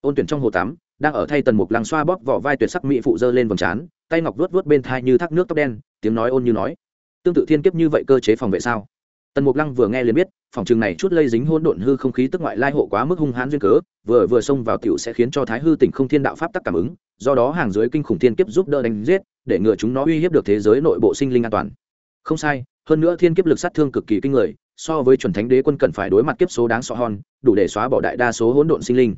A: ôn tuyển trong hồ tắm, đang ở thay tần mục lăng xoa bóp vỏ vai tuyệt sắc mỹ phụ dơ lên vòng trán, tay ngọc vuốt vuốt bên thai như thác nước tóc đen, tiếng nói ôn như nói. Tương tự thiên kiếp như vậy cơ chế phòng vệ sao? Tần mục lăng vừa nghe liền biết, phòng trường này chút lây dính hôn độn hư không khí tức ngoại lai hộ quá mức hung hãn duyên cớ, vừa vừa xông vào tiểu sẽ khiến cho thái hư tỉnh không thiên đạo pháp tắc cảm ứng, do đó hàng dưới kinh khủng thiên kiếp giúp đỡ đánh giết, để ngừa chúng nó uy hiếp được thế giới nội bộ sinh linh an toàn. Không sai, hơn nữa thiên kiếp lực sát thương cực kỳ kinh người, so với chuẩn thánh đế quân cần phải đối mặt kiếp số đáng sợ hòn đủ để xóa bỏ đại đa số hỗn độn sinh linh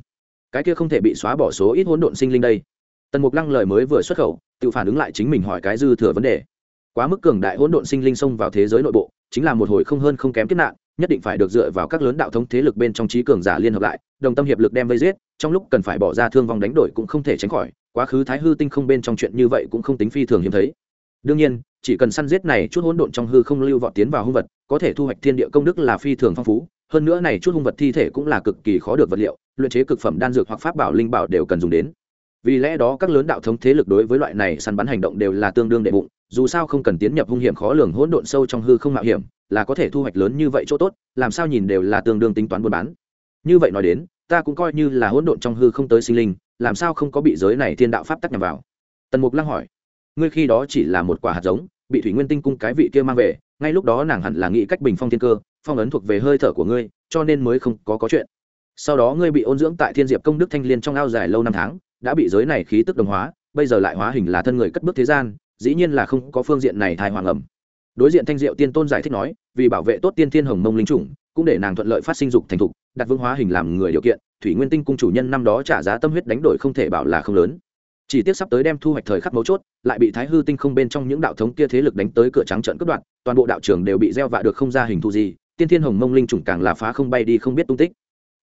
A: cái kia không thể bị xóa bỏ số ít hỗn độn sinh linh đây. Tần mục lăng lời mới vừa xuất khẩu, tự phản ứng lại chính mình hỏi cái dư thừa vấn đề. Quá mức cường đại hỗn độn sinh linh xông vào thế giới nội bộ, chính là một hồi không hơn không kém kiếp nạn, nhất định phải được dựa vào các lớn đạo thống thế lực bên trong trí cường giả liên hợp lại, đồng tâm hiệp lực đem vây giết, trong lúc cần phải bỏ ra thương vong đánh đổi cũng không thể tránh khỏi, quá khứ thái hư tinh không bên trong chuyện như vậy cũng không tính phi thường hiếm thấy. Đương nhiên, chỉ cần săn giết này chút hỗn độn trong hư không lưu vọt tiến vào hung vật, có thể thu hoạch thiên địa công đức là phi thường phong phú, hơn nữa này chút hung vật thi thể cũng là cực kỳ khó được vật liệu luyện chế cực phẩm đan dược hoặc pháp bảo linh bảo đều cần dùng đến. Vì lẽ đó, các lớn đạo thống thế lực đối với loại này săn bắn hành động đều là tương đương đệ bụng, dù sao không cần tiến nhập hung hiểm khó lường hỗn độn sâu trong hư không mạo hiểm, là có thể thu hoạch lớn như vậy chỗ tốt, làm sao nhìn đều là tương đương tính toán buôn bán. Như vậy nói đến, ta cũng coi như là hỗn độn trong hư không tới sinh linh, làm sao không có bị giới này thiên đạo pháp tắc nhằm vào? Tần mục lăng hỏi. Ngươi khi đó chỉ là một quả hạt giống, bị thủy nguyên tinh cung cái vị kia mang về, ngay lúc đó nàng hẳn là nghĩ cách bình phong thiên cơ, phong ấn thuộc về hơi thở của ngươi, cho nên mới không có có chuyện sau đó ngươi bị ôn dưỡng tại thiên diệp công đức thanh liên trong ao dài lâu năm tháng, đã bị giới này khí tức đồng hóa, bây giờ lại hóa hình là thân người cất bước thế gian, dĩ nhiên là không có phương diện này thai hoàng ẩm. Đối diện thanh diệu tiên tôn giải thích nói, vì bảo vệ tốt tiên thiên hồng mông linh chủng, cũng để nàng thuận lợi phát sinh dục thành thục, đặt vương hóa hình làm người điều kiện, thủy nguyên tinh cung chủ nhân năm đó trả giá tâm huyết đánh đổi không thể bảo là không lớn. Chỉ tiếc sắp tới đem thu hoạch thời khắc mấu chốt, lại bị thái hư tinh không bên trong những đạo thống kia thế lực đánh tới cửa trắng trận cướp đoạn toàn bộ đạo trường đều bị gieo vạ được không ra hình thù gì, tiên thiên hồng mông linh chủng càng là phá không bay đi không biết tung tích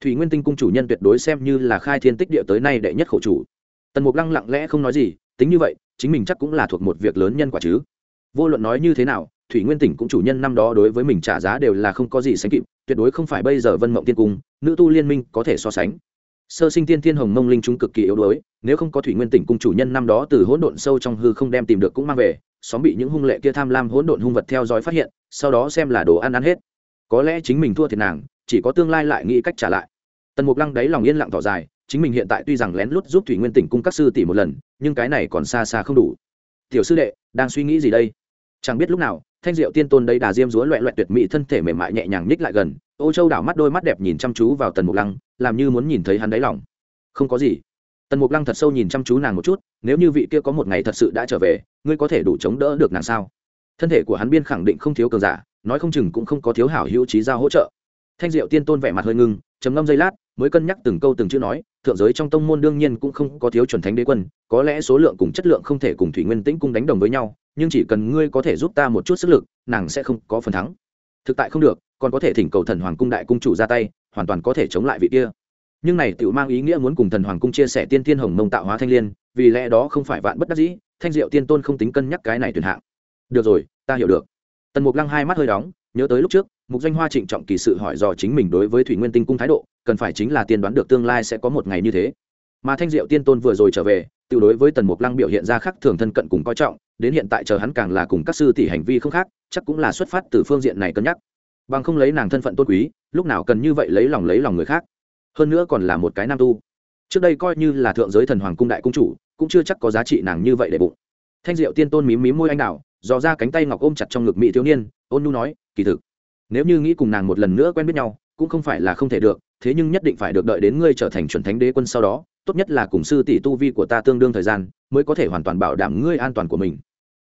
A: thủy nguyên tinh cung chủ nhân tuyệt đối xem như là khai thiên tích địa tới nay đệ nhất khổ chủ. Tần mục lăng lặng lẽ không nói gì, tính như vậy, chính mình chắc cũng là thuộc một việc lớn nhân quả chứ. Vô luận nói như thế nào, thủy nguyên tỉnh cũng chủ nhân năm đó đối với mình trả giá đều là không có gì sánh kịp, tuyệt đối không phải bây giờ vân mộng tiên cung, nữ tu liên minh có thể so sánh. Sơ sinh tiên thiên hồng mông linh chúng cực kỳ yếu đuối, nếu không có thủy nguyên tỉnh cung chủ nhân năm đó từ hỗn độn sâu trong hư không đem tìm được cũng mang về, xóm bị những hung lệ kia tham lam hỗn độn hung vật theo dõi phát hiện, sau đó xem là đồ ăn ăn hết. Có lẽ chính mình thua thiệt nàng chỉ có tương lai lại nghĩ cách trả lại. Tần mục lăng đáy lòng yên lặng tỏ dài, chính mình hiện tại tuy rằng lén lút giúp thủy nguyên tỉnh cung các sư tỷ một lần, nhưng cái này còn xa xa không đủ. Tiểu sư đệ, đang suy nghĩ gì đây? Chẳng biết lúc nào, thanh diệu tiên tôn đây đà diêm dúa loẹ loẹ tuyệt mỹ thân thể mềm mại nhẹ nhàng nhích lại gần, ô châu đảo mắt đôi mắt đẹp nhìn chăm chú vào tần mục lăng, làm như muốn nhìn thấy hắn đáy lòng. Không có gì. Tần mục lăng thật sâu nhìn chăm chú nàng một chút, nếu như vị kia có một ngày thật sự đã trở về, ngươi có thể đủ chống đỡ được nàng sao? Thân thể của hắn biên khẳng định không thiếu cường giả, nói không chừng cũng không có thiếu hảo hữu trí giao hỗ trợ thanh diệu tiên tôn vẻ mặt hơi ngưng chấm ngâm giây lát, mới cân nhắc từng câu từng chữ nói, thượng giới trong tông môn đương nhiên cũng không có thiếu chuẩn thánh đế quân, có lẽ số lượng cùng chất lượng không thể cùng thủy nguyên tĩnh cung đánh đồng với nhau, nhưng chỉ cần ngươi có thể giúp ta một chút sức lực, nàng sẽ không có phần thắng. Thực tại không được, còn có thể thỉnh cầu thần hoàng cung đại cung chủ ra tay, hoàn toàn có thể chống lại vị kia. Nhưng này tự mang ý nghĩa muốn cùng thần hoàng cung chia sẻ tiên thiên hồng mông tạo hóa thanh liên, vì lẽ đó không phải vạn bất đắc dĩ, thanh diệu tiên tôn không tính cân nhắc cái này tuyển hạng. Được rồi, ta hiểu được. Tần mục lăng hai mắt hơi đóng nhớ tới lúc trước, mục danh hoa trịnh trọng kỳ sự hỏi dò chính mình đối với thủy nguyên tinh cung thái độ, cần phải chính là tiên đoán được tương lai sẽ có một ngày như thế. Mà thanh diệu tiên tôn vừa rồi trở về, tự đối với tần mục lăng biểu hiện ra khác thường thân cận cùng coi trọng, đến hiện tại chờ hắn càng là cùng các sư tỷ hành vi không khác, chắc cũng là xuất phát từ phương diện này cân nhắc. Bằng không lấy nàng thân phận tôn quý, lúc nào cần như vậy lấy lòng lấy lòng người khác. Hơn nữa còn là một cái nam tu. Trước đây coi như là thượng giới thần hoàng cung đại cung chủ, cũng chưa chắc có giá trị nàng như vậy để bụng. Thanh diệu tiên tôn mím mím môi anh đào, dò ra cánh tay ngọc ôm chặt trong ngực mỹ thiếu niên, ôn nu nói kỳ thực. Nếu như nghĩ cùng nàng một lần nữa quen biết nhau, cũng không phải là không thể được, thế nhưng nhất định phải được đợi đến ngươi trở thành chuẩn thánh đế quân sau đó, tốt nhất là cùng sư tỷ tu vi của ta tương đương thời gian, mới có thể hoàn toàn bảo đảm ngươi an toàn của mình.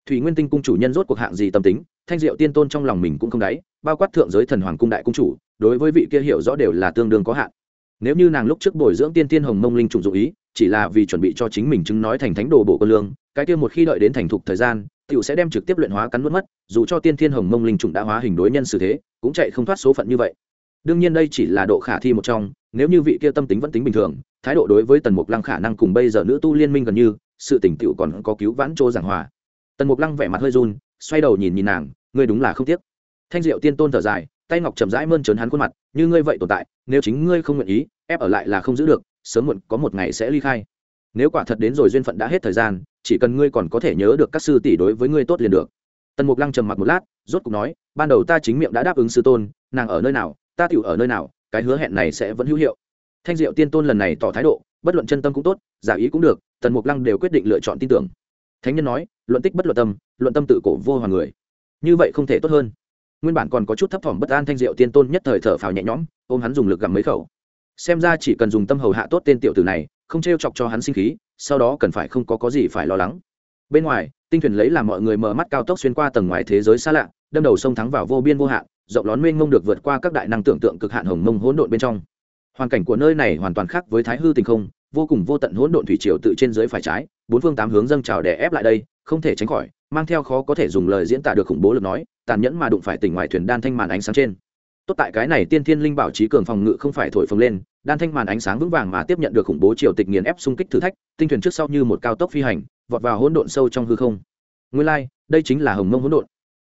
A: Thủy nguyên tinh cung chủ nhân rốt cuộc hạng gì tâm tính, thanh diệu tiên tôn trong lòng mình cũng không đáy, bao quát thượng giới thần hoàng cung đại cung chủ, đối với vị kia hiểu rõ đều là tương đương có hạn. Nếu như nàng lúc trước bồi dưỡng tiên tiên hồng mông linh trùng dụ ý chỉ là vì chuẩn bị cho chính mình chứng nói thành thánh đồ bộ quân lương, cái kia một khi đợi đến thành thục thời gian, tiểu sẽ đem trực tiếp luyện hóa cắn nuốt mất, dù cho tiên thiên hồng mông linh trùng đã hóa hình đối nhân xử thế, cũng chạy không thoát số phận như vậy. Đương nhiên đây chỉ là độ khả thi một trong, nếu như vị kia tâm tính vẫn tính bình thường, thái độ đối với tần mục lăng khả năng cùng bây giờ nữ tu liên minh gần như, sự tỉnh tựu còn có cứu vãn chỗ giảng hòa. Tần mục lăng vẻ mặt hơi run, xoay đầu nhìn nhìn nàng, ngươi đúng là không tiếc. Thanh diệu tiên tôn thở dài, tay ngọc chậm rãi mơn trớn hắn khuôn mặt, như ngươi vậy tồn tại, nếu chính ngươi không nguyện ý, ép ở lại là không giữ được sớm muộn có một ngày sẽ ly khai. Nếu quả thật đến rồi duyên phận đã hết thời gian, chỉ cần ngươi còn có thể nhớ được các sư tỷ đối với ngươi tốt liền được. Tần mục lăng trầm mặc một lát, rốt cục nói, ban đầu ta chính miệng đã đáp ứng sư tôn, nàng ở nơi nào, ta tựu ở nơi nào, cái hứa hẹn này sẽ vẫn hữu hiệu. Thanh diệu tiên tôn lần này tỏ thái độ, bất luận chân tâm cũng tốt, giả ý cũng được, tần mục lăng đều quyết định lựa chọn tin tưởng. Thánh nhân nói, luận tích bất luận tâm luận tâm tự cổ vô hoàng người. Như vậy không thể tốt hơn. Nguyên bản còn có chút thấp thỏm bất an thanh diệu tiên tôn nhất thời thở phào nhẹ nhõm, ôm hắn dùng lực gặm mấy khẩu xem ra chỉ cần dùng tâm hầu hạ tốt tên tiểu tử này, không t r e o chọc cho hắn sinh khí, sau đó cần phải không có có gì phải lo lắng. Bên ngoài, tinh thuyền lấy làm mọi người mở mắt cao tốc xuyên qua tầng ngoài thế giới xa lạ, đâm đầu sông thắng vào vô biên vô hạn, rộng lón mênh mông được vượt qua các đại năng tưởng tượng cực hạn hồng mông hỗn độn bên trong. Hoàn cảnh của nơi này hoàn toàn khác với thái hư tình không, vô cùng vô tận hỗn độn thủy triều tự trên dưới phải trái, bốn phương tám hướng dâng trào đè ép lại đây, không thể tránh khỏi, mang theo khó có thể dùng lời diễn tả được khủng bố lực nói, tàn nhẫn mà đụng phải tỉnh ngoài thuyền đan thanh màn ánh sáng trên tốt tại cái này tiên thiên linh bảo trí cường phòng ngự không phải thổi phồng lên đan thanh màn ánh sáng vững vàng mà tiếp nhận được khủng bố triều tịch nghiền ép xung kích thử thách tinh thuyền trước sau như một cao tốc phi hành vọt vào hỗn độn sâu trong hư không. Nguyên lai、like, đây chính là hồng mông hỗn độn.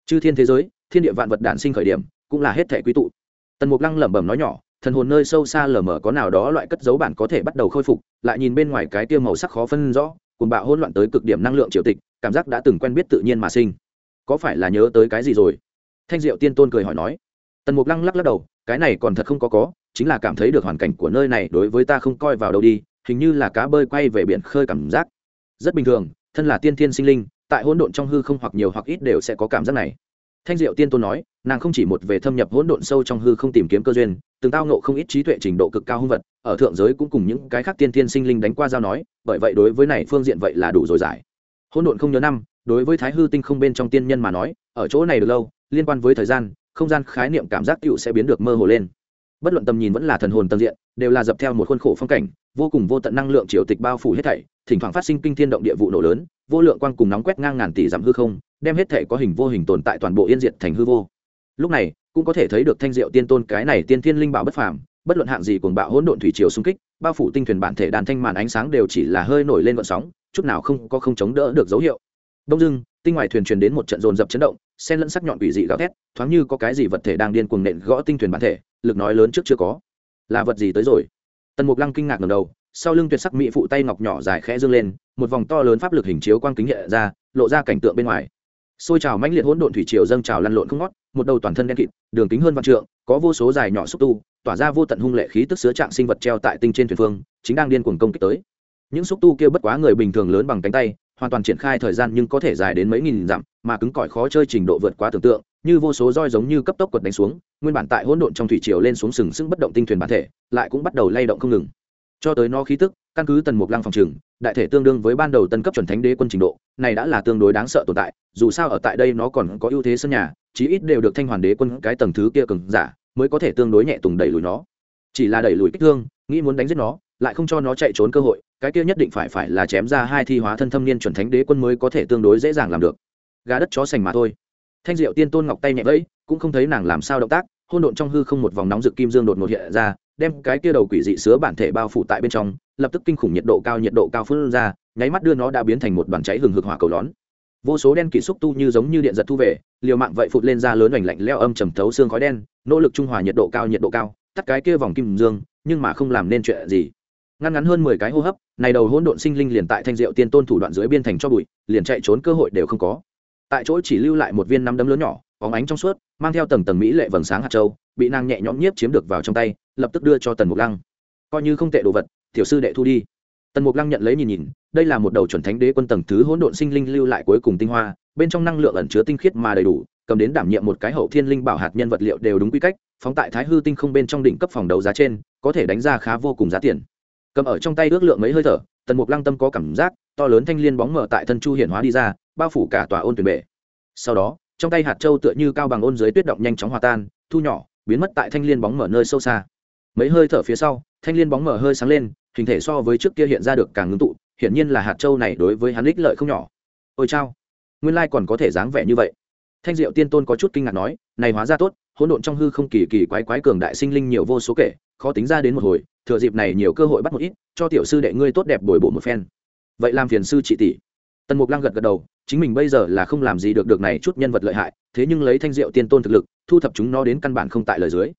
A: Chư thiên thế giới thiên địa vạn vật đản sinh khởi điểm cũng là hết thể quý tụ. Tần mục lăng lẩm bẩm nói nhỏ thần hồn nơi sâu xa lở mở có nào đó loại cất dấu bản có thể bắt đầu khôi phục lại nhìn bên ngoài cái tiêu màu sắc khó phân rõ cùng bạo hỗn loạn tới cực điểm năng lượng triều tịch cảm giác đã từng quen biết tự nhiên mà sinh. Có phải là nhớ tới cái gì rồi? Thanh diệu tiên tôn cười hỏi nói tần mục lăng lắc lắc đầu, cái này còn thật không có có, chính là cảm thấy được hoàn cảnh của nơi này đối với ta không coi vào đâu đi, hình như là cá bơi quay về biển khơi cảm giác. Rất bình thường, thân là tiên thiên sinh linh, tại hỗn độn trong hư không hoặc nhiều hoặc ít đều sẽ có cảm giác này. Thanh diệu tiên tôn nói, nàng không chỉ một về thâm nhập hỗn độn sâu trong hư không tìm kiếm cơ duyên, từng tao nộ không ít trí tuệ trình độ cực cao hung vật, ở thượng giới cũng cùng những cái khác tiên thiên sinh linh đánh qua giao nói, bởi vậy đối với này phương diện vậy là đủ rồi giải. Hỗn độn không nhớ năm, đối với thái hư tinh không bên trong tiên nhân mà nói, ở chỗ này được lâu, liên quan với thời gian không gian khái niệm cảm giác tựu sẽ biến được mơ hồ lên. Bất luận tầm nhìn vẫn là thần hồn tầm diện, đều là dập theo một khuôn khổ phong cảnh, vô cùng vô tận năng lượng triều tịch bao phủ hết thảy, thỉnh thoảng phát sinh kinh thiên động địa vụ nổ lớn, vô lượng quang cùng nóng quét ngang ngàn tỷ dặm hư không, đem hết thể có hình vô hình tồn tại toàn bộ yên diệt thành hư vô. Lúc này, cũng có thể thấy được thanh diệu tiên tôn cái này tiên thiên linh bảo bất phàm, bất luận hạng gì cuồng bạo hỗn độn thủy triều xung kích, bao phủ tinh thuyền bản thể đàn thanh màn ánh sáng đều chỉ là hơi nổi lên gọn sóng, chút nào không có không chống đỡ được dấu hiệu. Đông dưng tinh ngoài thuyền truyền đến một trận dồn dập chấn động, sen lẫn sắc nhọn quỷ dị gào thét, thoáng như có cái gì vật thể đang điên cuồng nện gõ tinh thuyền bản thể, lực nói lớn trước chưa có. Là vật gì tới rồi? Tần mục lăng kinh ngạc ngầm đầu, sau lưng tuyệt sắc mỹ phụ tay ngọc nhỏ dài khẽ dương lên, một vòng to lớn pháp lực hình chiếu quang kính hiện ra, lộ ra cảnh tượng bên ngoài. Xôi trào mãnh liệt hỗn độn thủy triều dâng trào lăn lộn không ngót, một đầu toàn thân đen kịt, đường kính hơn vạn trượng, có vô số dài nhỏ xúc tu, tỏa ra vô tận hung lệ khí tức sứa trạng sinh vật treo tại tinh trên thuyền phương, chính đang điên cuồng công kích tới. Những xúc tu kia bất quá người bình thường lớn bằng cánh tay hoàn toàn triển khai thời gian nhưng có thể dài đến mấy nghìn dặm, mà cứng cỏi khó chơi trình độ vượt quá tưởng tượng, như vô số roi giống như cấp tốc quật đánh xuống, nguyên bản tại hỗn độn trong thủy triều lên xuống sừng sững bất động tinh thuyền bản thể, lại cũng bắt đầu lay động không ngừng. Cho tới nó khí tức, căn cứ tần mục lăng phòng trừng đại thể tương đương với ban đầu tân cấp chuẩn thánh đế quân trình độ, này đã là tương đối đáng sợ tồn tại, dù sao ở tại đây nó còn có ưu thế sân nhà, chí ít đều được thanh hoàn đế quân cái tầng thứ kia cường giả, mới có thể tương đối nhẹ tùng đẩy lùi nó. Chỉ là đẩy lùi kích thương, nghĩ muốn đánh giết nó, lại không cho nó chạy trốn cơ hội cái kia nhất định phải phải là chém ra hai thi hóa thân thâm niên chuẩn thánh đế quân mới có thể tương đối dễ dàng làm được. Gà đất chó sành mà thôi. Thanh diệu tiên tôn ngọc tay nhẹ vẫy, cũng không thấy nàng làm sao động tác, hôn độn trong hư không một vòng nóng rực kim dương đột ngột hiện ra, đem cái kia đầu quỷ dị sứa bản thể bao phủ tại bên trong, lập tức kinh khủng nhiệt độ cao, nhiệt độ cao phun ra, nháy mắt đưa nó đã biến thành một đoàn cháy hừng hực hỏa cầu lón. Vô số đen kỵ xúc tu như giống như điện giật thu về, liều mạng vậy phụt lên ra lớn hoành lạnh leo âm trầm thấu xương khói đen, nỗ lực trung hòa nhiệt độ cao, nhiệt độ cao, tắt cái kia vòng kim dương, nhưng mà không làm nên chuyện gì ngăn ngắn hơn mười cái hô hấp, này đầu hỗn độn sinh linh liền tại thanh diệu tiên tôn thủ đoạn dưới biên thành cho bụi, liền chạy trốn cơ hội đều không có. Tại chỗ chỉ lưu lại một viên năm đấm lớn nhỏ, bóng ánh trong suốt, mang theo tầng tầng mỹ lệ vầng sáng hạt châu, bị nàng nhẹ nhõm nhiếp chiếm được vào trong tay, lập tức đưa cho tần mục lăng. Coi như không tệ đồ vật, tiểu sư đệ thu đi. Tần mục lăng nhận lấy nhìn nhìn, đây là một đầu chuẩn thánh đế quân tầng thứ hỗn độn sinh linh lưu lại cuối cùng tinh hoa, bên trong năng lượng ẩn chứa tinh khiết mà đầy đủ, cầm đến đảm nhiệm một cái hậu thiên linh bảo hạt nhân vật liệu đều đúng quy cách, phóng tại thái hư tinh không bên trong đỉnh cấp phòng đấu giá trên, có thể đánh ra khá vô cùng giá tiền cầm ở trong tay ước lượng mấy hơi thở, tần mục lăng tâm có cảm giác, to lớn thanh liên bóng mở tại thân chu hiển hóa đi ra, bao phủ cả tòa ôn tuyển bể sau đó, trong tay hạt châu tựa như cao bằng ôn dưới tuyết động nhanh chóng hòa tan, thu nhỏ, biến mất tại thanh liên bóng mở nơi sâu xa. Mấy hơi thở phía sau, thanh liên bóng mở hơi sáng lên, hình thể so với trước kia hiện ra được càng ngưng tụ, hiển nhiên là hạt châu này đối với hắn ích lợi không nhỏ. Ôi chao, nguyên lai còn có thể dáng vẻ như vậy. Thanh diệu tiên tôn có chút kinh ngạc nói, này hóa ra tốt, hỗn độn trong hư không kỳ kỳ quái quái cường đại sinh linh nhiều vô số kể, khó tính ra đến một hồi thừa dịp này nhiều cơ hội bắt một ít, cho tiểu sư đệ ngươi tốt đẹp bồi bổ một phen. Vậy làm phiền sư chị tỷ. Tần mục lăng gật gật đầu, chính mình bây giờ là không làm gì được được này chút nhân vật lợi hại, thế nhưng lấy thanh diệu tiên tôn thực lực, thu thập chúng nó đến căn bản không tại lời dưới.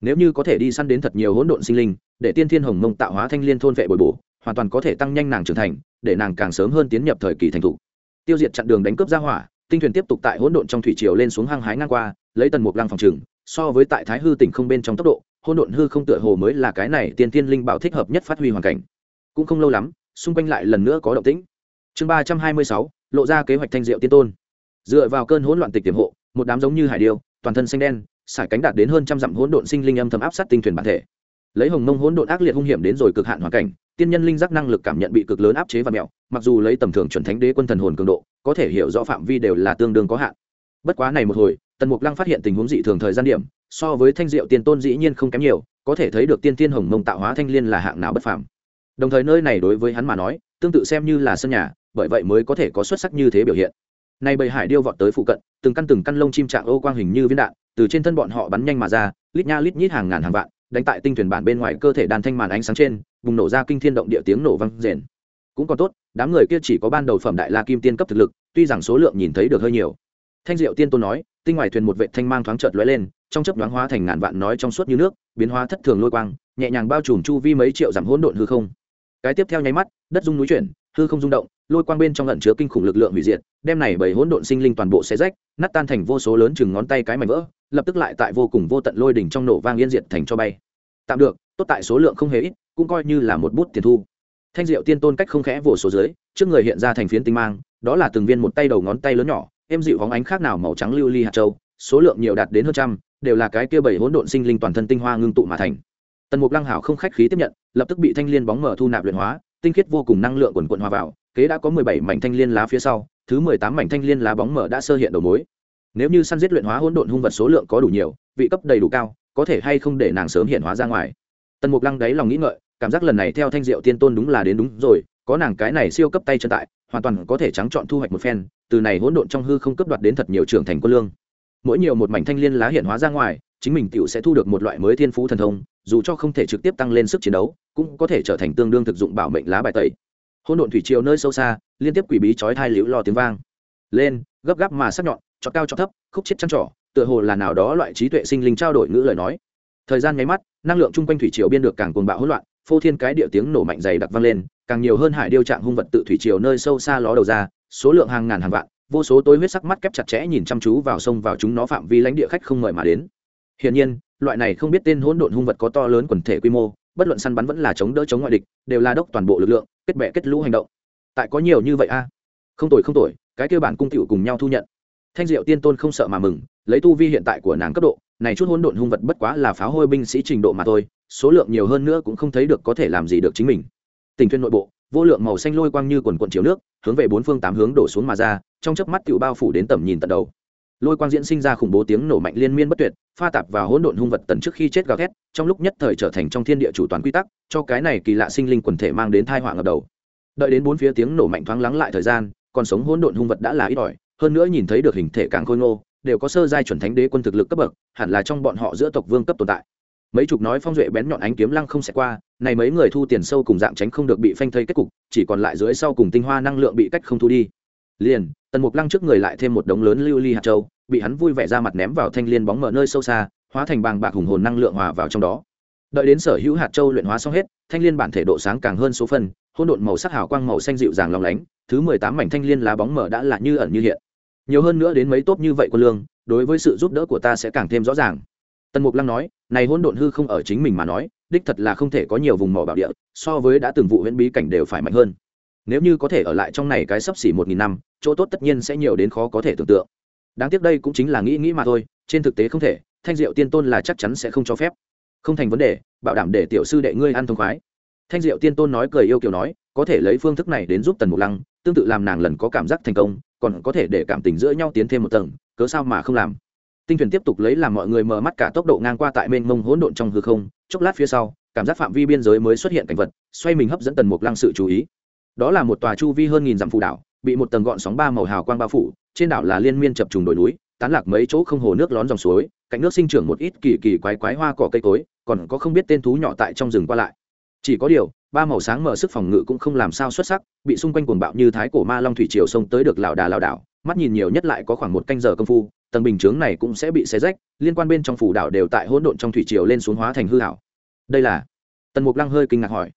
A: Nếu như có thể đi săn đến thật nhiều hỗn độn sinh linh, để tiên thiên hồng mông tạo hóa thanh liên thôn vệ bồi bổ, hoàn toàn có thể tăng nhanh nàng trưởng thành, để nàng càng sớm hơn tiến nhập thời kỳ thành thục tiêu diệt chặn đường đánh cướp ra hỏa, tinh thuyền tiếp tục tại hỗn độn trong thủy triều lên xuống hăng hái ngang qua, lấy tần mục lăng phòng trừng so với tại thái hư tỉnh không bên trong tốc độ hỗn độn hư không tựa hồ mới là cái này tiên tiên linh bảo thích hợp nhất phát huy hoàn cảnh. Cũng không lâu lắm, xung quanh lại lần nữa có động tĩnh. Chương ba trăm hai mươi sáu, lộ ra kế hoạch thanh diệu tiên tôn. Dựa vào cơn hỗn loạn tịch tiềm hộ, một đám giống như hải điêu, toàn thân xanh đen, sải cánh đạt đến hơn trăm dặm hỗn độn sinh linh âm thầm áp sát tinh thuyền bản thể. Lấy hồng mông hỗn độn ác liệt hung hiểm đến rồi cực hạn hoàn cảnh, tiên nhân linh giác năng lực cảm nhận bị cực lớn áp chế và mẹo, mặc dù lấy tầm thường chuẩn thánh đế quân thần hồn cường độ, có thể hiểu rõ phạm vi đều là tương đương có hạn. Bất quá này một hồi, tần mục lăng phát hiện tình huống dị thường thời gian điểm so với thanh diệu tiên tôn dĩ nhiên không kém nhiều, có thể thấy được tiên tiên hồng mông tạo hóa thanh liên là hạng nào bất phàm. Đồng thời nơi này đối với hắn mà nói, tương tự xem như là sân nhà, bởi vậy mới có thể có xuất sắc như thế biểu hiện. Nay bầy hải điêu vọt tới phụ cận, từng căn từng căn lông chim trạng ô quang hình như viên đạn, từ trên thân bọn họ bắn nhanh mà ra, lít nha lít nhít hàng ngàn hàng vạn, đánh tại tinh thuyền bản bên ngoài cơ thể đàn thanh màn ánh sáng trên, bùng nổ ra kinh thiên động địa tiếng nổ vang rền. Cũng còn tốt, đám người kia chỉ có ban đầu phẩm đại la kim tiên cấp thực lực, tuy rằng số lượng nhìn thấy được hơi nhiều thanh diệu tiên tôn nói, tinh ngoài thuyền một vệ thanh mang thoáng chợt lóe lên, trong chớp nhoáng hóa thành ngàn vạn nói trong suốt như nước, biến hóa thất thường lôi quang, nhẹ nhàng bao trùm chu vi mấy triệu giảm hỗn độn hư không. Cái tiếp theo nháy mắt, đất rung núi chuyển, hư không rung động, lôi quang bên trong lẩn chứa kinh khủng lực lượng hủy diệt, đem này bởi hỗn độn sinh linh toàn bộ xé rách, nát tan thành vô số lớn chừng ngón tay cái mảnh vỡ, lập tức lại tại vô cùng vô tận lôi đỉnh trong nổ vang yên diệt thành cho bay. Tạm được, tốt tại số lượng không hề ít, cũng coi như là một bút tiền thu. Thanh diệu tiên tôn cách không khẽ vỗ số dưới, trước người hiện ra thành phiến tinh mang, đó là từng viên một tay đầu ngón tay lớn nhỏ em dịu hóng ánh khác nào màu trắng lưu ly hạt châu, số lượng nhiều đạt đến hơn trăm, đều là cái kia bảy hỗn độn sinh linh toàn thân tinh hoa ngưng tụ mà thành. Tần mục lăng hảo không khách khí tiếp nhận, lập tức bị thanh liên bóng mở thu nạp luyện hóa, tinh khiết vô cùng năng lượng quần quận hòa vào, kế đã có mười bảy mảnh thanh liên lá phía sau, thứ mười tám mảnh thanh liên lá bóng mở đã sơ hiện đầu mối. Nếu như săn giết luyện hóa hỗn độn hung vật số lượng có đủ nhiều, vị cấp đầy đủ cao, có thể hay không để nàng sớm hiện hóa ra ngoài. Tần mục lăng đáy lòng nghĩ ngợi, cảm giác lần này theo thanh diệu tiên tôn đúng là đến đúng rồi, có nàng cái này siêu cấp tay chân tại hoàn toàn có thể trắng chọn thu hoạch một phen, từ này hỗn độn trong hư không cấp đoạt đến thật nhiều trưởng thành quân lương. Mỗi nhiều một mảnh thanh liên lá hiện hóa ra ngoài, chính mình tựu sẽ thu được một loại mới thiên phú thần thông, dù cho không thể trực tiếp tăng lên sức chiến đấu, cũng có thể trở thành tương đương thực dụng bảo mệnh lá bài tẩy. Hỗn độn thủy triều nơi sâu xa, liên tiếp quỷ bí chói thai liễu lo tiếng vang. Lên, gấp gáp mà sắc nhọn cho cao cho thấp, khúc chết chăn trỏ, tựa hồ là nào đó loại trí tuệ sinh linh trao đổi ngữ lời nói. Thời gian nháy mắt, năng lượng chung quanh thủy triều biên được càng cuồng bạo hỗn loạn, phô thiên cái địa tiếng nổ mạnh dày đặc vang lên càng nhiều hơn hải điêu trạng hung vật tự thủy triều nơi sâu xa ló đầu ra, số lượng hàng ngàn hàng vạn, vô số tối huyết sắc mắt kép chặt chẽ nhìn chăm chú vào sông vào chúng nó phạm vi lãnh địa khách không mời mà đến. Hiển nhiên, loại này không biết tên hỗn độn hung vật có to lớn quần thể quy mô, bất luận săn bắn vẫn là chống đỡ chống ngoại địch, đều là đốc toàn bộ lực lượng, kết bệ kết lũ hành động. Tại có nhiều như vậy a? Không tuổi không tuổi cái kêu bản cung tiểu cùng nhau thu nhận. Thanh diệu tiên tôn không sợ mà mừng, lấy tu vi hiện tại của nàng cấp độ, này chút hỗn độn hung vật bất quá là pháo hôi binh sĩ trình độ mà thôi, số lượng nhiều hơn nữa cũng không thấy được có thể làm gì được chính mình tình thuyền nội bộ, vô lượng màu xanh lôi quang như quần quần chiếu nước, hướng về bốn phương tám hướng đổ xuống mà ra, trong chớp mắt tựu bao phủ đến tầm nhìn tận đầu. Lôi quang diễn sinh ra khủng bố tiếng nổ mạnh liên miên bất tuyệt, pha tạp và hỗn độn hung vật tần trước khi chết gào thét, trong lúc nhất thời trở thành trong thiên địa chủ toàn quy tắc, cho cái này kỳ lạ sinh linh quần thể mang đến thai họa ngập đầu. Đợi đến bốn phía tiếng nổ mạnh thoáng lắng lại thời gian, còn sống hỗn độn hung vật đã là ít ỏi, hơn nữa nhìn thấy được hình thể càng khôi ngô, đều có sơ giai chuẩn thánh đế quân thực lực cấp bậc, hẳn là trong bọn họ giữa tộc vương cấp tồn tại mấy chục nói phong duệ bén nhọn ánh kiếm lăng không sẽ qua, này mấy người thu tiền sâu cùng dạng tránh không được bị phanh thây kết cục, chỉ còn lại dưới sau cùng tinh hoa năng lượng bị cách không thu đi. Liền, tần mục lăng trước người lại thêm một đống lớn lưu ly hạt châu, bị hắn vui vẻ ra mặt ném vào thanh liên bóng mở nơi sâu xa, hóa thành bàng bạc hùng hồn năng lượng hòa vào trong đó. Đợi đến sở hữu hạt châu luyện hóa xong hết, thanh liên bản thể độ sáng càng hơn số phần hôn độn màu sắc hào quang màu xanh dịu dàng lòng lánh, thứ mười tám mảnh thanh liên lá bóng mở đã là như ẩn như hiện. Nhiều hơn nữa đến mấy tốt như vậy quân lương, đối với sự giúp đỡ của ta sẽ càng thêm rõ ràng tần mục lăng nói, này hỗn độn hư không ở chính mình mà nói, đích thật là không thể có nhiều vùng mỏ bảo địa, so với đã từng vụ huyễn bí cảnh đều phải mạnh hơn. Nếu như có thể ở lại trong này cái sấp xỉ một nghìn năm, chỗ tốt tất nhiên sẽ nhiều đến khó có thể tưởng tượng. Đáng tiếc đây cũng chính là nghĩ nghĩ mà thôi, trên thực tế không thể, thanh diệu tiên tôn là chắc chắn sẽ không cho phép. Không thành vấn đề, bảo đảm để tiểu sư đệ ngươi ăn thông khoái. Thanh diệu tiên tôn nói cười yêu kiểu nói, có thể lấy phương thức này đến giúp tần mục lăng, tương tự làm nàng lần có cảm giác thành công, còn có thể để cảm tình giữa nhau tiến thêm một tầng, cớ sao mà không làm? Tinh thuyền tiếp tục lấy làm mọi người mở mắt cả tốc độ ngang qua tại mênh mông hỗn độn trong hư không, chốc lát phía sau, cảm giác phạm vi biên giới mới xuất hiện cảnh vật, xoay mình hấp dẫn tần mục lăng sự chú ý. Đó là một tòa chu vi hơn nghìn dặm phù đảo, bị một tầng gọn sóng ba màu hào quang bao phủ, trên đảo là liên miên chập trùng đồi núi, tán lạc mấy chỗ không hồ nước lón dòng suối, cạnh nước sinh trưởng một ít kỳ kỳ quái quái hoa cỏ cây cối, còn có không biết tên thú nhỏ tại trong rừng qua lại. Chỉ có điều, ba màu sáng mở sức phòng ngự cũng không làm sao xuất sắc, bị xung quanh cuồng bạo như thái cổ ma long thủy triều sông tới được lảo đà lảo đảo mắt nhìn nhiều nhất lại có khoảng một canh giờ công phu, tầng bình chướng này cũng sẽ bị xé rách, liên quan bên trong phủ đảo đều tại hỗn độn trong thủy triều lên xuống hóa thành hư hảo đây là? Tần mục lăng hơi kinh ngạc hỏi.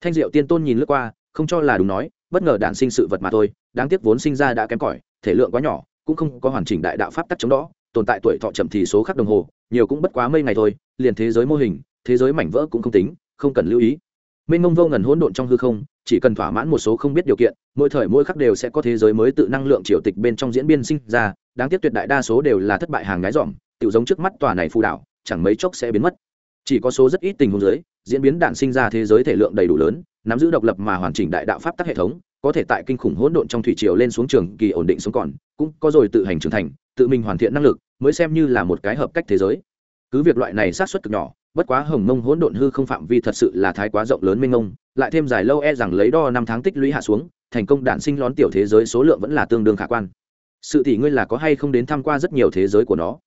A: Thanh diệu tiên tôn nhìn lướt qua, không cho là đúng nói, bất ngờ đản sinh sự vật mà thôi, đáng tiếc vốn sinh ra đã kém cỏi, thể lượng quá nhỏ, cũng không có hoàn chỉnh đại đạo pháp tắc chống đó tồn tại tuổi thọ chậm thì số khắc đồng hồ, nhiều cũng bất quá mây ngày thôi, liền thế giới mô hình, thế giới mảnh vỡ cũng không tính, không cần lưu ý mênh mông vô ngần hỗn độn trong hư không, chỉ cần thỏa mãn một số không biết điều kiện, mỗi thời mỗi khắc đều sẽ có thế giới mới tự năng lượng triều tịch bên trong diễn biên sinh ra, đáng tiếc tuyệt đại đa số đều là thất bại hàng ngái dỏm tiểu giống trước mắt tòa này phù đảo, chẳng mấy chốc sẽ biến mất. Chỉ có số rất ít tình huống giới diễn biến đạn sinh ra thế giới thể lượng đầy đủ lớn, nắm giữ độc lập mà hoàn chỉnh đại đạo pháp tắc hệ thống, có thể tại kinh khủng hỗn độn trong thủy triều lên xuống trường kỳ ổn định sống còn, cũng có rồi tự hành trưởng thành, tự mình hoàn thiện năng lực, mới xem như là một cái hợp cách thế giới. Cứ việc loại này sát xuất cực nhỏ bất quá hồng mông hỗn độn hư không phạm vi thật sự là thái quá rộng lớn mênh mông, lại thêm dài lâu e rằng lấy đo năm tháng tích lũy hạ xuống, thành công đản sinh lón tiểu thế giới số lượng vẫn là tương đương khả quan. Sự tỷ ngươi là có hay không đến tham qua rất nhiều thế giới của nó?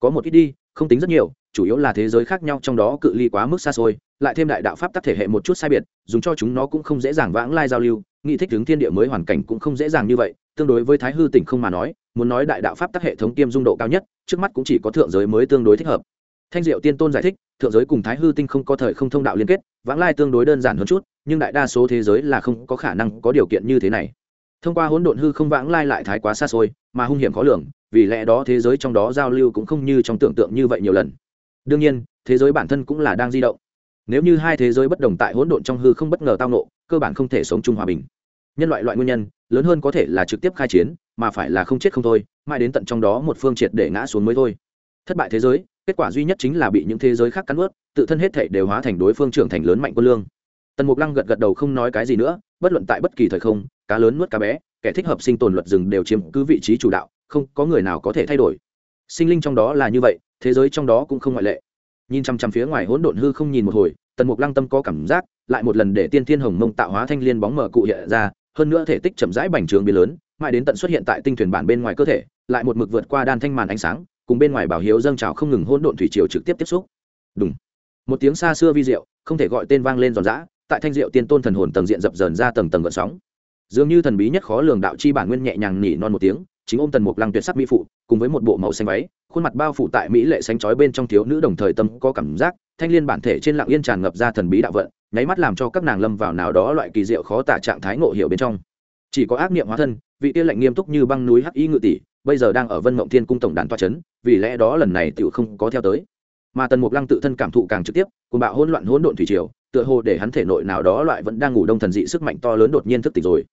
A: Có một ít đi, không tính rất nhiều, chủ yếu là thế giới khác nhau trong đó cự ly quá mức xa xôi, lại thêm đại đạo pháp tắc thể hệ một chút sai biệt, dùng cho chúng nó cũng không dễ dàng vãng lai giao lưu, nghị thích ứng thiên địa mới hoàn cảnh cũng không dễ dàng như vậy, tương đối với thái hư tỉnh không mà nói, muốn nói đại đạo pháp tắc hệ thống kiêm dung độ cao nhất, trước mắt cũng chỉ có thượng giới mới tương đối thích hợp. Thanh diệu tiên tôn giải thích thượng giới cùng thái hư tinh không có thời không thông đạo liên kết, vãng lai tương đối đơn giản hơn chút, nhưng đại đa số thế giới là không có khả năng có điều kiện như thế này. Thông qua hỗn độn hư không vãng lai lại thái quá xa xôi, mà hung hiểm khó lường, vì lẽ đó thế giới trong đó giao lưu cũng không như trong tưởng tượng như vậy nhiều lần. Đương nhiên, thế giới bản thân cũng là đang di động. Nếu như hai thế giới bất đồng tại hỗn độn trong hư không bất ngờ tao nộ, cơ bản không thể sống chung hòa bình. Nhân loại loại nguyên nhân, lớn hơn có thể là trực tiếp khai chiến, mà phải là không chết không thôi, mãi đến tận trong đó một phương triệt để ngã xuống mới thôi thất bại thế giới, kết quả duy nhất chính là bị những thế giới khác cắn ướt tự thân hết thể đều hóa thành đối phương trưởng thành lớn mạnh quân lương. Tần mục lăng gật gật đầu không nói cái gì nữa, bất luận tại bất kỳ thời không, cá lớn nuốt cá bé, kẻ thích hợp sinh tồn luật rừng đều chiếm cứ vị trí chủ đạo, không có người nào có thể thay đổi. Sinh linh trong đó là như vậy, thế giới trong đó cũng không ngoại lệ. Nhìn chằm chằm phía ngoài hỗn độn hư không nhìn một hồi, tần mục lăng tâm có cảm giác, lại một lần để tiên thiên hồng mông tạo hóa thanh liên bóng mở cụ hiện ra, hơn nữa thể tích chậm rãi bành trướng biến lớn, mãi đến tận xuất hiện tại tinh thuyền bản bên ngoài cơ thể, lại một mực vượt qua đan thanh màn ánh sáng cùng bên ngoài bảo hiếu dâng trào không ngừng hỗn độn thủy triều trực tiếp tiếp xúc. Đúng một tiếng xa xưa vi diệu, không thể gọi tên vang lên giòn giã, tại thanh diệu tiên tôn thần hồn tầng diện dập dờn ra tầng tầng gợn sóng. Dường như thần bí nhất khó lường đạo chi bản nguyên nhẹ nhàng nỉ non một tiếng, chính ôm tần mục lăng tuyệt sắc mỹ phụ, cùng với một bộ màu xanh váy, khuôn mặt bao phủ tại mỹ lệ xanh chói bên trong thiếu nữ đồng thời tâm có cảm giác, thanh liên bản thể trên lặng yên tràn ngập ra thần bí đạo vận, nháy mắt làm cho các nàng lâm vào nào đó loại kỳ diệu khó tả trạng thái ngộ hiểu bên trong. Chỉ có ác niệm hóa thân, vị tia lạnh nghiêm túc như băng núi hắc y ngự tỷ bây giờ đang ở vân mộng thiên cung tổng đàn toa c vì lẽ đó lần này tựu không có theo tới. Mà tần mục lăng tự thân cảm thụ càng trực tiếp cùng bạo hỗn loạn hỗn độn thủy triều, tựa hồ để hắn thể nội nào đó loại vẫn đang ngủ đông thần dị sức mạnh to lớn đột nhiên thức tỉnh rồi.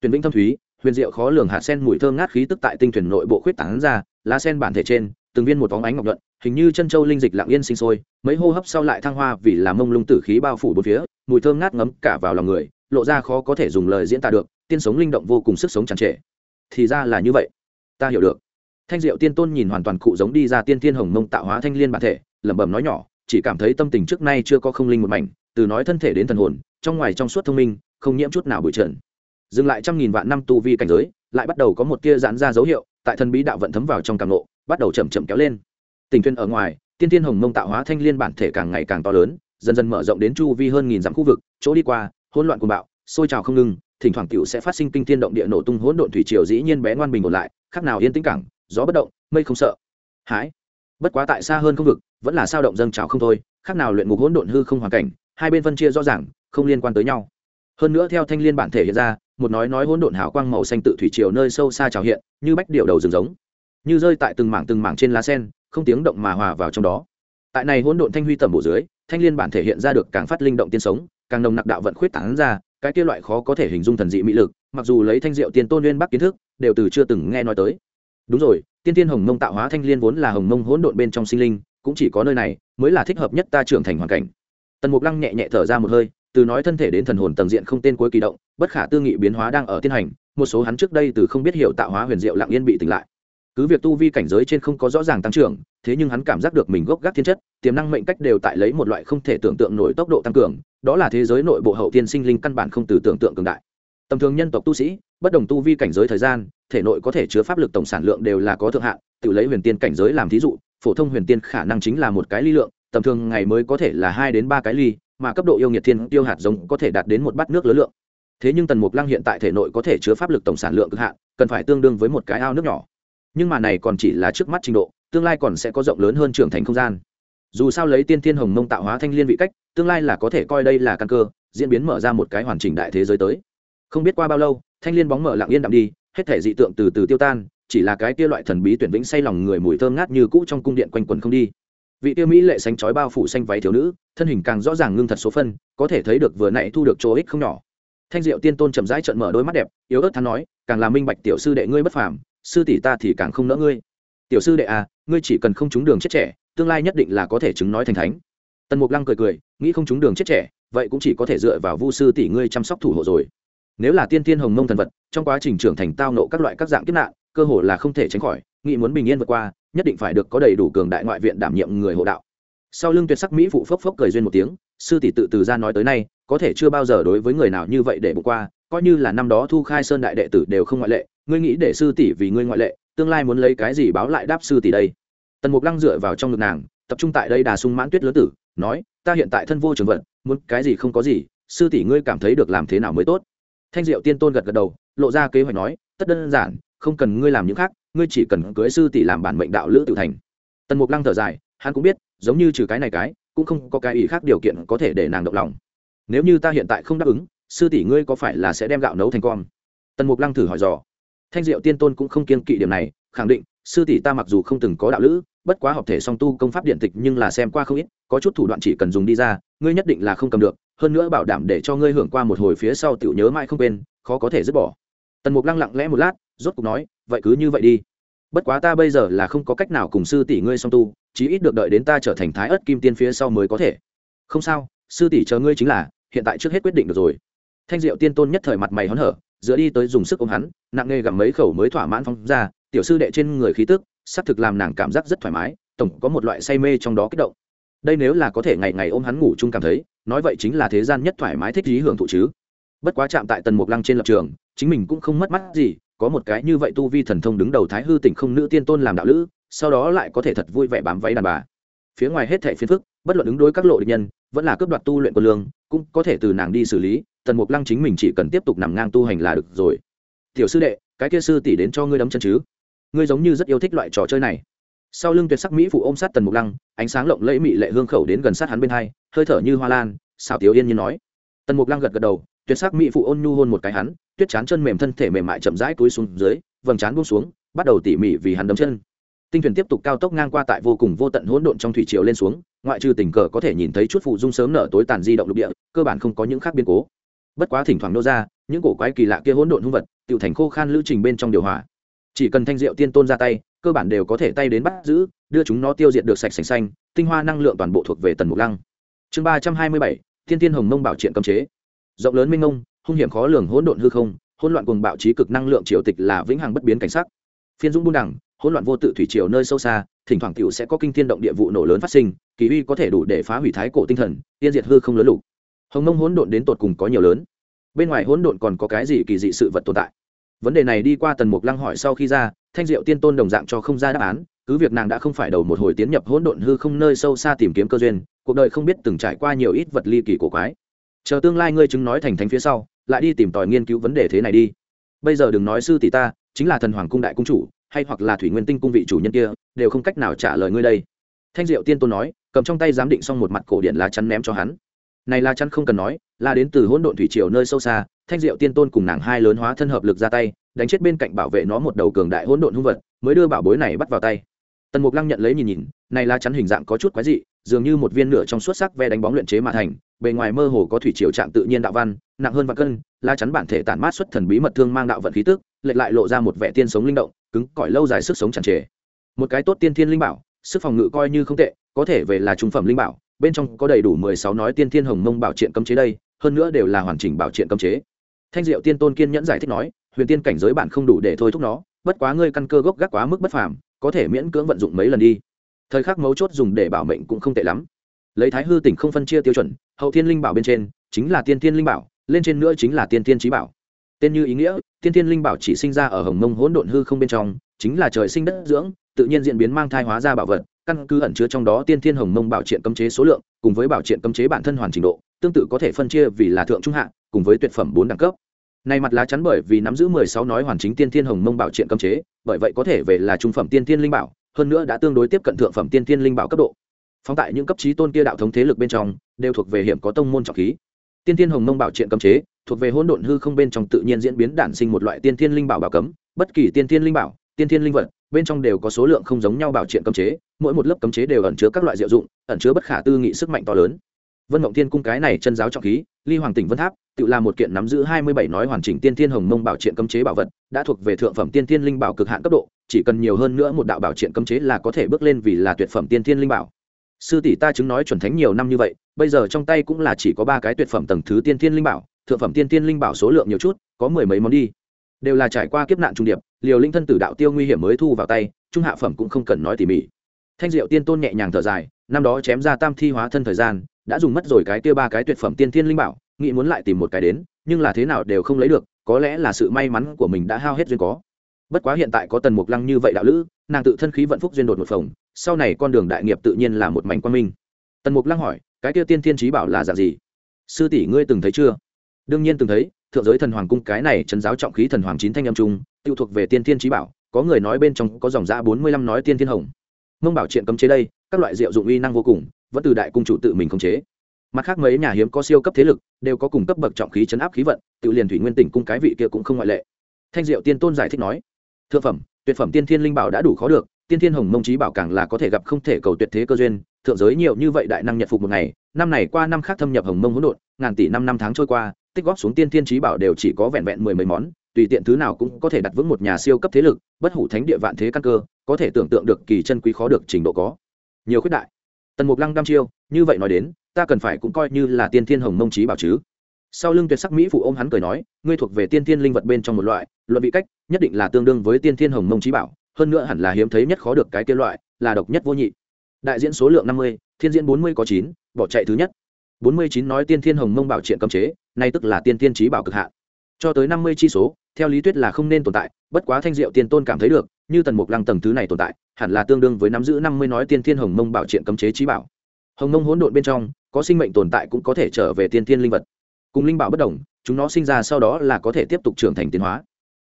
A: Tuyền vĩnh thâm thúy, huyền diệu khó lường hạt sen mùi thơm ngát khí tức tại tinh thuyền nội bộ khuyết tảng ra, lá sen bản thể trên, từng viên một bóng ánh ngọc nhuận, hình như chân châu linh dịch lặng yên sinh sôi, mấy hô hấp sau lại thăng hoa vì làm mông lung tử khí bao phủ bốn phía, mùi thơm ngát ngấm cả vào lòng người, lộ ra khó có thể dùng lời diễn tả được, tiên sống linh động vô cùng sức sống tràn trề. Thì ra là như vậy ta hiểu được. Thanh diệu tiên tôn nhìn hoàn toàn cụ giống đi ra tiên thiên hồng mông tạo hóa thanh liên bản thể, lẩm bẩm nói nhỏ, chỉ cảm thấy tâm tình trước nay chưa có không linh một mảnh, từ nói thân thể đến thần hồn, trong ngoài trong suốt thông minh, không nhiễm chút nào bụi trần. Dừng lại trăm nghìn vạn năm tu vi cảnh giới, lại bắt đầu có một tia giãn ra dấu hiệu, tại thần bí đạo vận thấm vào trong càng nộ bắt đầu chậm chậm kéo lên. Tình thuyền ở ngoài, tiên thiên hồng mông tạo hóa thanh liên bản thể càng ngày càng to lớn, dần dần mở rộng đến chu vi hơn nghìn dặm khu vực, chỗ đi qua, hỗn loạn cuồng bạo, sôi trào không ngừng, thỉnh thoảng tiểu sẽ phát sinh kinh thiên động địa nổ tung hỗn độn thủy triều dĩ nhiên bé ngoan bình ổn lại khác nào yên tĩnh cảng, gió bất động, mây không sợ. Hãi. Bất quá tại xa hơn không vực, vẫn là sao động dâng trào không thôi khác nào luyện ngục hỗn độn hư không hoàn cảnh, hai bên phân chia rõ ràng, không liên quan tới nhau. Hơn nữa theo thanh liên bản thể hiện ra, một nói nói hỗn độn hào quang màu xanh tự thủy triều nơi sâu xa trào hiện, như bách điệu đầu rừng giống. Như rơi tại từng mảng từng mảng trên lá sen, không tiếng động mà hòa vào trong đó. Tại này hỗn độn thanh huy tầm bộ dưới, thanh liên bản thể hiện ra được càng phát linh động tiên sống, càng nồng nặc đạo vận khuyết tán ra, cái kia loại khó có thể hình dung thần dị mỹ lực, mặc dù lấy thanh diệu tiên tôn nguyên bắc kiến thức đều từ chưa từng nghe nói tới. Đúng rồi, tiên tiên hồng mông tạo hóa thanh liên vốn là hồng mông hỗn độn bên trong sinh linh, cũng chỉ có nơi này mới là thích hợp nhất ta trưởng thành hoàn cảnh. Tần mục lăng nhẹ nhẹ thở ra một hơi, từ nói thân thể đến thần hồn tầng diện không tên cuối kỳ động, bất khả tư nghị biến hóa đang ở tiến hành, một số hắn trước đây từ không biết hiểu tạo hóa huyền diệu lặng yên bị tỉnh lại. Cứ việc tu vi cảnh giới trên không có rõ ràng tăng trưởng, thế nhưng hắn cảm giác được mình gốc gác thiên chất, tiềm năng mệnh cách đều tại lấy một loại không thể tưởng tượng nổi tốc độ tăng cường, đó là thế giới nội bộ hậu tiên sinh linh căn bản không từ tưởng tượng cường đại tầm thường nhân tộc tu sĩ, bất đồng tu vi cảnh giới thời gian, thể nội có thể chứa pháp lực tổng sản lượng đều là có thượng hạn, tự lấy huyền tiên cảnh giới làm thí dụ, phổ thông huyền tiên khả năng chính là một cái ly lượng, tầm thường ngày mới có thể là hai đến ba cái ly, mà cấp độ yêu nghiệt thiên tiêu hạt giống có thể đạt đến một bát nước lớn lượng. Thế nhưng tần mục lăng hiện tại thể nội có thể chứa pháp lực tổng sản lượng cực hạn, cần phải tương đương với một cái ao nước nhỏ. Nhưng mà này còn chỉ là trước mắt trình độ, tương lai còn sẽ có rộng lớn hơn trưởng thành không gian. Dù sao lấy tiên thiên hồng mông tạo hóa thanh liên vị cách, tương lai là có thể coi đây là căn cơ, diễn biến mở ra một cái hoàn chỉnh đại thế giới tới không biết qua bao lâu, thanh liên bóng mở lặng yên đạm đi, hết thể dị tượng từ từ tiêu tan, chỉ là cái kia loại thần bí tuyển vĩnh say lòng người mùi thơm ngát như cũ trong cung điện quanh quần không đi. Vị tiêu mỹ lệ sánh chói bao phủ xanh váy thiếu nữ, thân hình càng rõ ràng ngưng thật số phân, có thể thấy được vừa nãy thu được chỗ ích không nhỏ. Thanh diệu tiên tôn chậm rãi trận mở đôi mắt đẹp, yếu ớt thắn nói, càng là minh bạch tiểu sư đệ ngươi bất phàm, sư tỷ ta thì càng không nỡ ngươi. Tiểu sư đệ à ngươi chỉ cần không trúng đường chết trẻ, tương lai nhất định là có thể chứng nói thành thánh. Tần mục lăng cười cười, nghĩ không trúng đường chết trẻ, vậy cũng chỉ có thể dựa vào vu sư tỷ ngươi chăm sóc thủ hộ rồi nếu là tiên tiên hồng mông thần vật, trong quá trình trưởng thành tao nộ các loại các dạng kiếp nạn, cơ hồ là không thể tránh khỏi nghị muốn bình yên vượt qua, nhất định phải được có đầy đủ cường đại ngoại viện đảm nhiệm người hộ đạo. Sau lưng tuyệt sắc mỹ phụ phốc phốc cười duyên một tiếng, sư tỷ tự từ ra nói tới nay, có thể chưa bao giờ đối với người nào như vậy để bỏ qua, coi như là năm đó thu khai sơn đại đệ tử đều không ngoại lệ, ngươi nghĩ để sư tỷ vì ngươi ngoại lệ, tương lai muốn lấy cái gì báo lại đáp sư tỷ đây? Tần mục lăng dựa vào trong ngực nàng, tập trung tại đây đà sung mãn tuyết lớn tử, nói, ta hiện tại thân vô trường vận, muốn cái gì không có gì, sư tỷ ngươi cảm thấy được làm thế nào mới tốt? Thanh diệu tiên tôn gật gật đầu, lộ ra kế hoạch nói, tất đơn giản, không cần ngươi làm những khác, ngươi chỉ cần cưới sư tỷ làm bản mệnh đạo lữ tự thành. Tần mục lăng thở dài, hắn cũng biết, giống như trừ cái này cái, cũng không có cái ý khác điều kiện có thể để nàng động lòng. Nếu như ta hiện tại không đáp ứng, sư tỷ ngươi có phải là sẽ đem gạo nấu thành con? Tần mục lăng thử hỏi dò. Thanh diệu tiên tôn cũng không kiên kỵ điểm này, khẳng định, sư tỷ ta mặc dù không từng có đạo lữ, bất quá học thể song tu công pháp điện tịch nhưng là xem qua không ít, có chút thủ đoạn chỉ cần dùng đi ra, ngươi nhất định là không cầm được hơn nữa bảo đảm để cho ngươi hưởng qua một hồi phía sau tiểu nhớ mãi không quên, khó có thể dứt bỏ. Tần mục lăng lặng lẽ một lát, rốt cục nói, vậy cứ như vậy đi. Bất quá ta bây giờ là không có cách nào cùng sư tỷ ngươi song tu, chí ít được đợi đến ta trở thành thái ớt kim tiên phía sau mới có thể. Không sao, sư tỷ chờ ngươi chính là, hiện tại trước hết quyết định được rồi. Thanh diệu tiên tôn nhất thời mặt mày hớn hở, dựa đi tới dùng sức ôm hắn, nặng nề gặm mấy khẩu mới thỏa mãn phong ra, tiểu sư đệ trên người khí tức, xác thực làm nàng cảm giác rất thoải mái, tổng có một loại say mê trong đó kích động. Đây nếu là có thể ngày ngày ôm hắn ngủ chung cảm thấy nói vậy chính là thế gian nhất thoải mái thích lý hưởng thụ chứ. Bất quá chạm tại tần mục lăng trên lập trường, chính mình cũng không mất mắt gì, có một cái như vậy tu vi thần thông đứng đầu thái hư tỉnh không nữ tiên tôn làm đạo lữ, sau đó lại có thể thật vui vẻ bám váy đàn bà. Phía ngoài hết thẻ phiến phức, bất luận ứng đối các lộ địch nhân, vẫn là cướp đoạt tu luyện quân lương, cũng có thể từ nàng đi xử lý, tần mục lăng chính mình chỉ cần tiếp tục nằm ngang tu hành là được rồi. Tiểu sư đệ, cái kia sư tỷ đến cho ngươi đấm chân chứ? Ngươi giống như rất yêu thích loại trò chơi này sau lưng tuyệt sắc mỹ phụ ôm sát tần mục lăng, ánh sáng lộng lẫy mị lệ hương khẩu đến gần sát hắn bên hai, hơi thở như hoa lan xào tiểu yên như nói. Tần mục lăng gật gật đầu, tuyệt sắc mỹ phụ ôn nhu hôn một cái hắn, tuyết chán chân mềm thân thể mềm mại chậm rãi túi xuống dưới, vầng chán buông xuống, bắt đầu tỉ mỉ vì hắn đấm chân. Tinh thuyền tiếp tục cao tốc ngang qua tại vô cùng vô tận hỗn độn trong thủy triều lên xuống, ngoại trừ tình cờ có thể nhìn thấy chút phụ dung sớm nở tối tàn di động lục địa, cơ bản không có những khác biến cố. Bất quá thỉnh thoảng nô ra, những cổ quái kỳ lạ kia hỗn độn hung vật tự thành khô khan lữ trình bên trong điều hòa. Chỉ cần thanh diệu tiên tôn ra tay cơ bản đều có thể tay đến bắt giữ, đưa chúng nó tiêu diệt được sạch sành xanh, tinh hoa năng lượng toàn bộ thuộc về tần mục lăng. Chương ba trăm hai mươi bảy, thiên tiên hồng mông bảo triện cấm chế. Rộng lớn minh mông hung hiểm khó lường hỗn độn hư không, hỗn loạn cùng bạo trí cực năng lượng triều tịch là vĩnh hằng bất biến cảnh sắc. Phiên dũng buôn đẳng, hỗn loạn vô tự thủy triều nơi sâu xa, thỉnh thoảng tiểu sẽ có kinh thiên động địa vụ nổ lớn phát sinh, kỳ uy có thể đủ để phá hủy thái cổ tinh thần tiên diệt hư không lớn lục. Hồng mông hỗn độn đến tột cùng có nhiều lớn. Bên ngoài hỗn độn còn có cái gì kỳ dị sự vật tồn tại? Vấn đề này đi qua tần mục lăng hỏi sau khi ra thanh diệu tiên tôn đồng dạng cho không ra đáp án, cứ việc nàng đã không phải đầu một hồi tiến nhập hỗn độn hư không nơi sâu xa tìm kiếm cơ duyên, cuộc đời không biết từng trải qua nhiều ít vật ly kỳ cổ quái. Chờ tương lai ngươi chứng nói thành thánh phía sau, lại đi tìm tòi nghiên cứu vấn đề thế này đi. Bây giờ đừng nói sư tỷ ta, chính là thần hoàng cung đại cung chủ, hay hoặc là thủy nguyên tinh cung vị chủ nhân kia, đều không cách nào trả lời ngươi đây. Thanh diệu tiên tôn nói, cầm trong tay giám định xong một mặt cổ điện lá chắn ném cho hắn. Này lá chắn không cần nói, là đến từ hỗn độn thủy triều nơi sâu xa, thanh diệu tiên tôn cùng nàng hai lớn hóa thân hợp lực ra tay đánh chết bên cạnh bảo vệ nó một đầu cường đại hỗn độn hung vật, mới đưa bảo bối này bắt vào tay. Tần mục lăng nhận lấy nhìn nhìn, này lá chắn hình dạng có chút quái dị, dường như một viên nửa trong suốt sắc ve đánh bóng luyện chế mà thành, bề ngoài mơ hồ có thủy triều trạng tự nhiên đạo văn, nặng hơn và cân, lá chắn bản thể tản mát xuất thần bí mật thương mang đạo vận khí tức, lệch lại lộ ra một vẻ tiên sống linh động, cứng cỏi lâu dài sức sống tràn trề. Một cái tốt tiên thiên linh bảo, sức phòng ngự coi như không tệ, có thể về là trung phẩm linh bảo, bên trong có đầy đủ mười sáu nói tiên thiên hồng mông bảo triện cấm chế đây, hơn nữa đều là hoàn chỉnh bảo triện cấm chế. Thanh diệu tiên tôn kiên nhẫn giải thích nói huyền tiên cảnh giới bạn không đủ để thôi thúc nó, bất quá ngươi căn cơ gốc gác quá mức bất phàm, có thể miễn cưỡng vận dụng mấy lần đi. Thời khắc mấu chốt dùng để bảo mệnh cũng không tệ lắm. Lấy thái hư tỉnh không phân chia tiêu chuẩn, hậu thiên linh bảo bên trên chính là tiên thiên linh bảo, lên trên nữa chính là tiên thiên trí bảo. Tên như ý nghĩa, tiên thiên linh bảo chỉ sinh ra ở hồng mông hỗn độn hư không bên trong, chính là trời sinh đất dưỡng, tự nhiên diễn biến mang thai hóa ra bảo vật, căn cứ ẩn chứa trong đó tiên thiên hồng mông bảo triện cấm chế số lượng, cùng với bảo triện cấm chế bản thân hoàn trình độ, tương tự có thể phân chia vì là thượng trung hạ, cùng với tuyệt phẩm bốn đẳng cấp này mặt lá chắn bởi vì nắm giữ mười sáu nói hoàn chính tiên thiên hồng mông bảo triện cấm chế, bởi vậy có thể về là trung phẩm tiên thiên linh bảo, hơn nữa đã tương đối tiếp cận thượng phẩm tiên thiên linh bảo cấp độ. Phóng tại những cấp trí tôn kia đạo thống thế lực bên trong, đều thuộc về hiểm có tông môn trọng khí. Tiên thiên hồng mông bảo triện cấm chế, thuộc về hỗn độn hư không bên trong tự nhiên diễn biến đản sinh một loại tiên thiên linh bảo bảo cấm, bất kỳ tiên thiên linh bảo, tiên thiên linh vật, bên trong đều có số lượng không giống nhau bảo triện cấm chế, mỗi một lớp cấm chế đều ẩn chứa các loại diệu dụng, ẩn chứa bất khả tư nghị sức mạnh to lớn vân mộng thiên cung cái này chân giáo trọng khí, ly hoàng tỉnh vân tháp, tự là một kiện nắm giữ hai mươi bảy nói hoàn chỉnh tiên thiên hồng mông bảo triện cấm chế bảo vật, đã thuộc về thượng phẩm tiên thiên linh bảo cực hạn cấp độ, chỉ cần nhiều hơn nữa một đạo bảo triện cấm chế là có thể bước lên vì là tuyệt phẩm tiên thiên linh bảo. Sư tỷ ta chứng nói chuẩn thánh nhiều năm như vậy, bây giờ trong tay cũng là chỉ có ba cái tuyệt phẩm tầng thứ tiên thiên linh bảo, thượng phẩm tiên thiên linh bảo số lượng nhiều chút, có mười mấy món đi. Đều là trải qua kiếp nạn trung điệp, liều linh thân tử đạo tiêu nguy hiểm mới thu vào tay, trung hạ phẩm cũng không cần nói tỉ mỉ. Thanh diệu tiên tôn nhẹ nhàng thở dài, năm đó chém ra tam thi hóa thân thời gian đã dùng mất rồi cái kia ba cái tuyệt phẩm tiên thiên linh bảo, nghĩ muốn lại tìm một cái đến, nhưng là thế nào đều không lấy được, có lẽ là sự may mắn của mình đã hao hết duyên có. Bất quá hiện tại có tần mục lăng như vậy đạo lữ, nàng tự thân khí vận phúc duyên đột một phòng sau này con đường đại nghiệp tự nhiên là một mảnh quan minh. Tần mục lăng hỏi, cái kia tiên thiên trí bảo là dạng gì? Sư tỷ ngươi từng thấy chưa? Đương nhiên từng thấy, thượng giới thần hoàng cung cái này trấn giáo trọng khí thần hoàng chín thanh âm trung, tiêu thuộc về tiên thiên trí bảo, có người nói bên trong có dòng giã bốn mươi lăm nói tiên thiên hồng. Mông bảo triện cấm chế đây, các loại rượu dụng uy năng vô cùng vẫn từ đại cung chủ tự mình khống chế. Mặt khác mấy nhà hiếm có siêu cấp thế lực đều có cùng cấp bậc trọng khí chấn áp khí vận, tự liền thủy nguyên tỉnh cung cái vị kia cũng không ngoại lệ. Thanh diệu tiên tôn giải thích nói, thượng phẩm, tuyệt phẩm tiên thiên linh bảo đã đủ khó được, tiên thiên hồng mông trí bảo càng là có thể gặp không thể cầu tuyệt thế cơ duyên, thượng giới nhiều như vậy đại năng nhật phục một ngày, năm này qua năm khác thâm nhập hồng mông hỗn độn, ngàn tỷ năm năm tháng trôi qua, tích góp xuống tiên thiên trí bảo đều chỉ có vẹn vẹn mười mấy món, tùy tiện thứ nào cũng có thể đặt vững một nhà siêu cấp thế lực, bất hủ thánh địa vạn thế căn cơ, có thể tưởng tượng được kỳ chân quý khó được trình độ có. Nhiều khuyết đại tần mục lăng đăm chiêu, như vậy nói đến, ta cần phải cũng coi như là tiên thiên hồng mông trí bảo chứ. Sau lưng tuyệt sắc mỹ phụ ôm hắn cười nói, ngươi thuộc về tiên thiên linh vật bên trong một loại, luận vị cách, nhất định là tương đương với tiên thiên hồng mông trí bảo, hơn nữa hẳn là hiếm thấy nhất khó được cái kia loại, là độc nhất vô nhị. Đại diễn số lượng năm mươi, thiên diễn bốn mươi có chín, bỏ chạy thứ nhất. Bốn mươi chín nói tiên thiên hồng mông bảo triện cấm chế, nay tức là tiên thiên trí bảo cực hạn. Cho tới năm mươi chi số, theo lý thuyết là không nên tồn tại, bất quá thanh diệu tiền tôn cảm thấy được như tần mục lăng tầng thứ này tồn tại, hẳn là tương đương với nắm giữ năm mươi nói tiên thiên hồng mông bảo triện cấm chế trí bảo. Hồng mông hỗn độn bên trong, có sinh mệnh tồn tại cũng có thể trở về tiên thiên linh vật. Cùng linh bảo bất đồng, chúng nó sinh ra sau đó là có thể tiếp tục trưởng thành tiến hóa.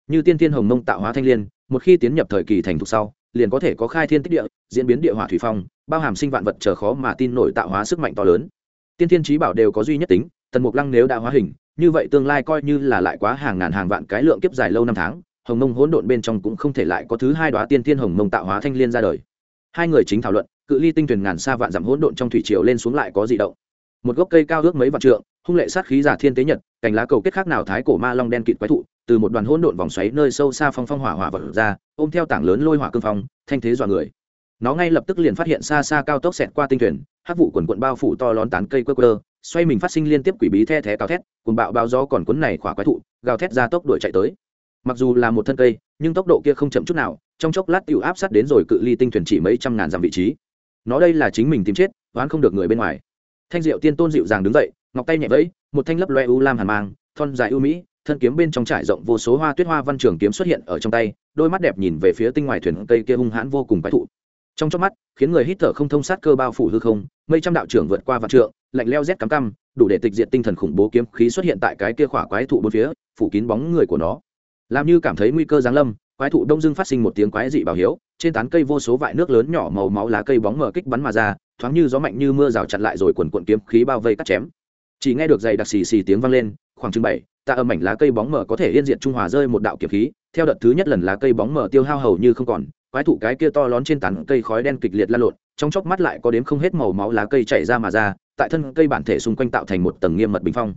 A: Như tiên thiên hồng mông tạo hóa thanh l i ê n một khi tiến nhập thời kỳ thành thục sau, liền có thể có khai thiên tích địa, diễn biến địa hỏa thủy phong, bao hàm sinh vạn vật chờ khó mà tin nổi tạo hóa sức mạnh to lớn. Tiên thiên trí bảo đều có duy nhất tính, tần mục lăng nếu đã hóa hình, như vậy tương lai coi như là lại quá hàng ngàn hàng vạn cái lượng kiếp dài lâu năm tháng hồng mông hỗn độn bên trong cũng không thể lại có thứ hai đoá tiên thiên hồng mông tạo hóa thanh liên ra đời. Hai người chính thảo luận, cự ly tinh thuyền ngàn xa vạn dặm hỗn độn trong thủy triều lên xuống lại có gì động. Một gốc cây cao ước mấy vạn trượng, hung lệ sát khí giả thiên tế nhật, cành lá cầu kết khác nào thái cổ ma long đen kịt quái thụ, từ một đoàn hỗn độn vòng xoáy nơi sâu xa phong phong hỏa hỏa vật ra, ôm theo tảng lớn lôi hỏa cương phong, thanh thế dọa người. Nó ngay lập tức liền phát hiện xa xa cao tốc xẹt qua tinh thuyền, hắc vụ quần quận bao phủ to lón tán cây quơ quơ, xoay mình phát sinh liên tiếp quỷ bí the thé cao thét cùng bạo bao gió còn cuốn này khỏa quái thụ, gào thét ra tốc đuổi chạy tới mặc dù là một thân cây, nhưng tốc độ kia không chậm chút nào, trong chốc lát tiểu áp sát đến rồi cự ly tinh thuyền chỉ mấy trăm ngàn dặm vị trí. Nó đây là chính mình tìm chết, oán không được người bên ngoài. Thanh diệu tiên tôn dịu dàng đứng dậy, ngọc tay nhẹ vẫy, một thanh lấp loe u lam hàn mang, thon dài ưu mỹ, thân kiếm bên trong trải rộng vô số hoa tuyết hoa văn trường kiếm xuất hiện ở trong tay, đôi mắt đẹp nhìn về phía tinh ngoài thuyền cây kia hung hãn vô cùng quái thụ. Trong chốc mắt, khiến người hít thở không thông sát cơ bao phủ hư không mây trăm đạo trưởng vượt qua vạn trượng, lạnh leo rét cắm căm đủ để tịch diệt tinh thần khủng bố kiếm khí xuất hiện tại cái kia khỏa quái thụ bốn phía, phủ kín bóng người của nó làm như cảm thấy nguy cơ giáng lâm, quái thụ đông dưng phát sinh một tiếng quái dị bảo hiếu, trên tán cây vô số vại nước lớn nhỏ màu máu lá cây bóng mờ kích bắn mà ra, thoáng như gió mạnh như mưa rào chặt lại rồi quần cuộn kiếm khí bao vây cắt chém. Chỉ nghe được dày đặc xì xì tiếng vang lên, khoảng chừng bảy tạ âm ảnh lá cây bóng mờ có thể yên diện trung hòa rơi một đạo kiếm khí, theo đợt thứ nhất lần lá cây bóng mờ tiêu hao hầu như không còn, quái thụ cái kia to lón trên tán cây khói đen kịch liệt lan lộn, trong chốc mắt lại có đếm không hết màu máu lá cây chảy ra mà ra, tại thân cây bản thể xung quanh tạo thành một tầng nghiêm mật bình phong.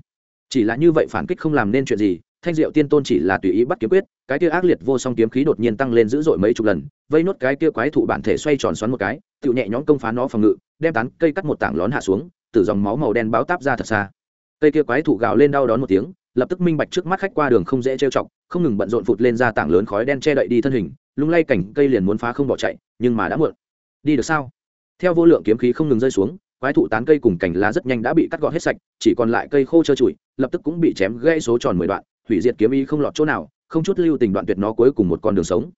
A: Chỉ là như vậy phản kích không làm nên chuyện gì thanh diệu tiên tôn chỉ là tùy ý bắt kiếm quyết, cái kia ác liệt vô song kiếm khí đột nhiên tăng lên dữ dội mấy chục lần, vây nốt cái kia quái thụ bản thể xoay tròn xoắn một cái tự nhẹ nhõm công phá nó phòng ngự, đem tán cây cắt một tảng lón hạ xuống, từ dòng máu màu đen báo táp ra thật xa. Cây kia quái thụ gào lên đau đón một tiếng, lập tức minh bạch trước mắt khách qua đường không dễ trêu chọc, không ngừng bận rộn phụt lên ra tảng lớn khói đen che đậy đi thân hình, lung lay cảnh cây liền muốn phá không bỏ chạy, nhưng mà đã muộn. Đi được sao? Theo vô lượng kiếm khí không ngừng rơi xuống, quái thụ tán cây cùng cành lá rất nhanh đã bị cắt gọt hết sạch, chỉ còn lại cây khô trơ trụi, lập tức cũng bị chém gãy số tròn mười đoạn hủy diệt kiếm ý không lọt chỗ nào, không chút lưu tình đoạn tuyệt nó cuối cùng một con đường sống.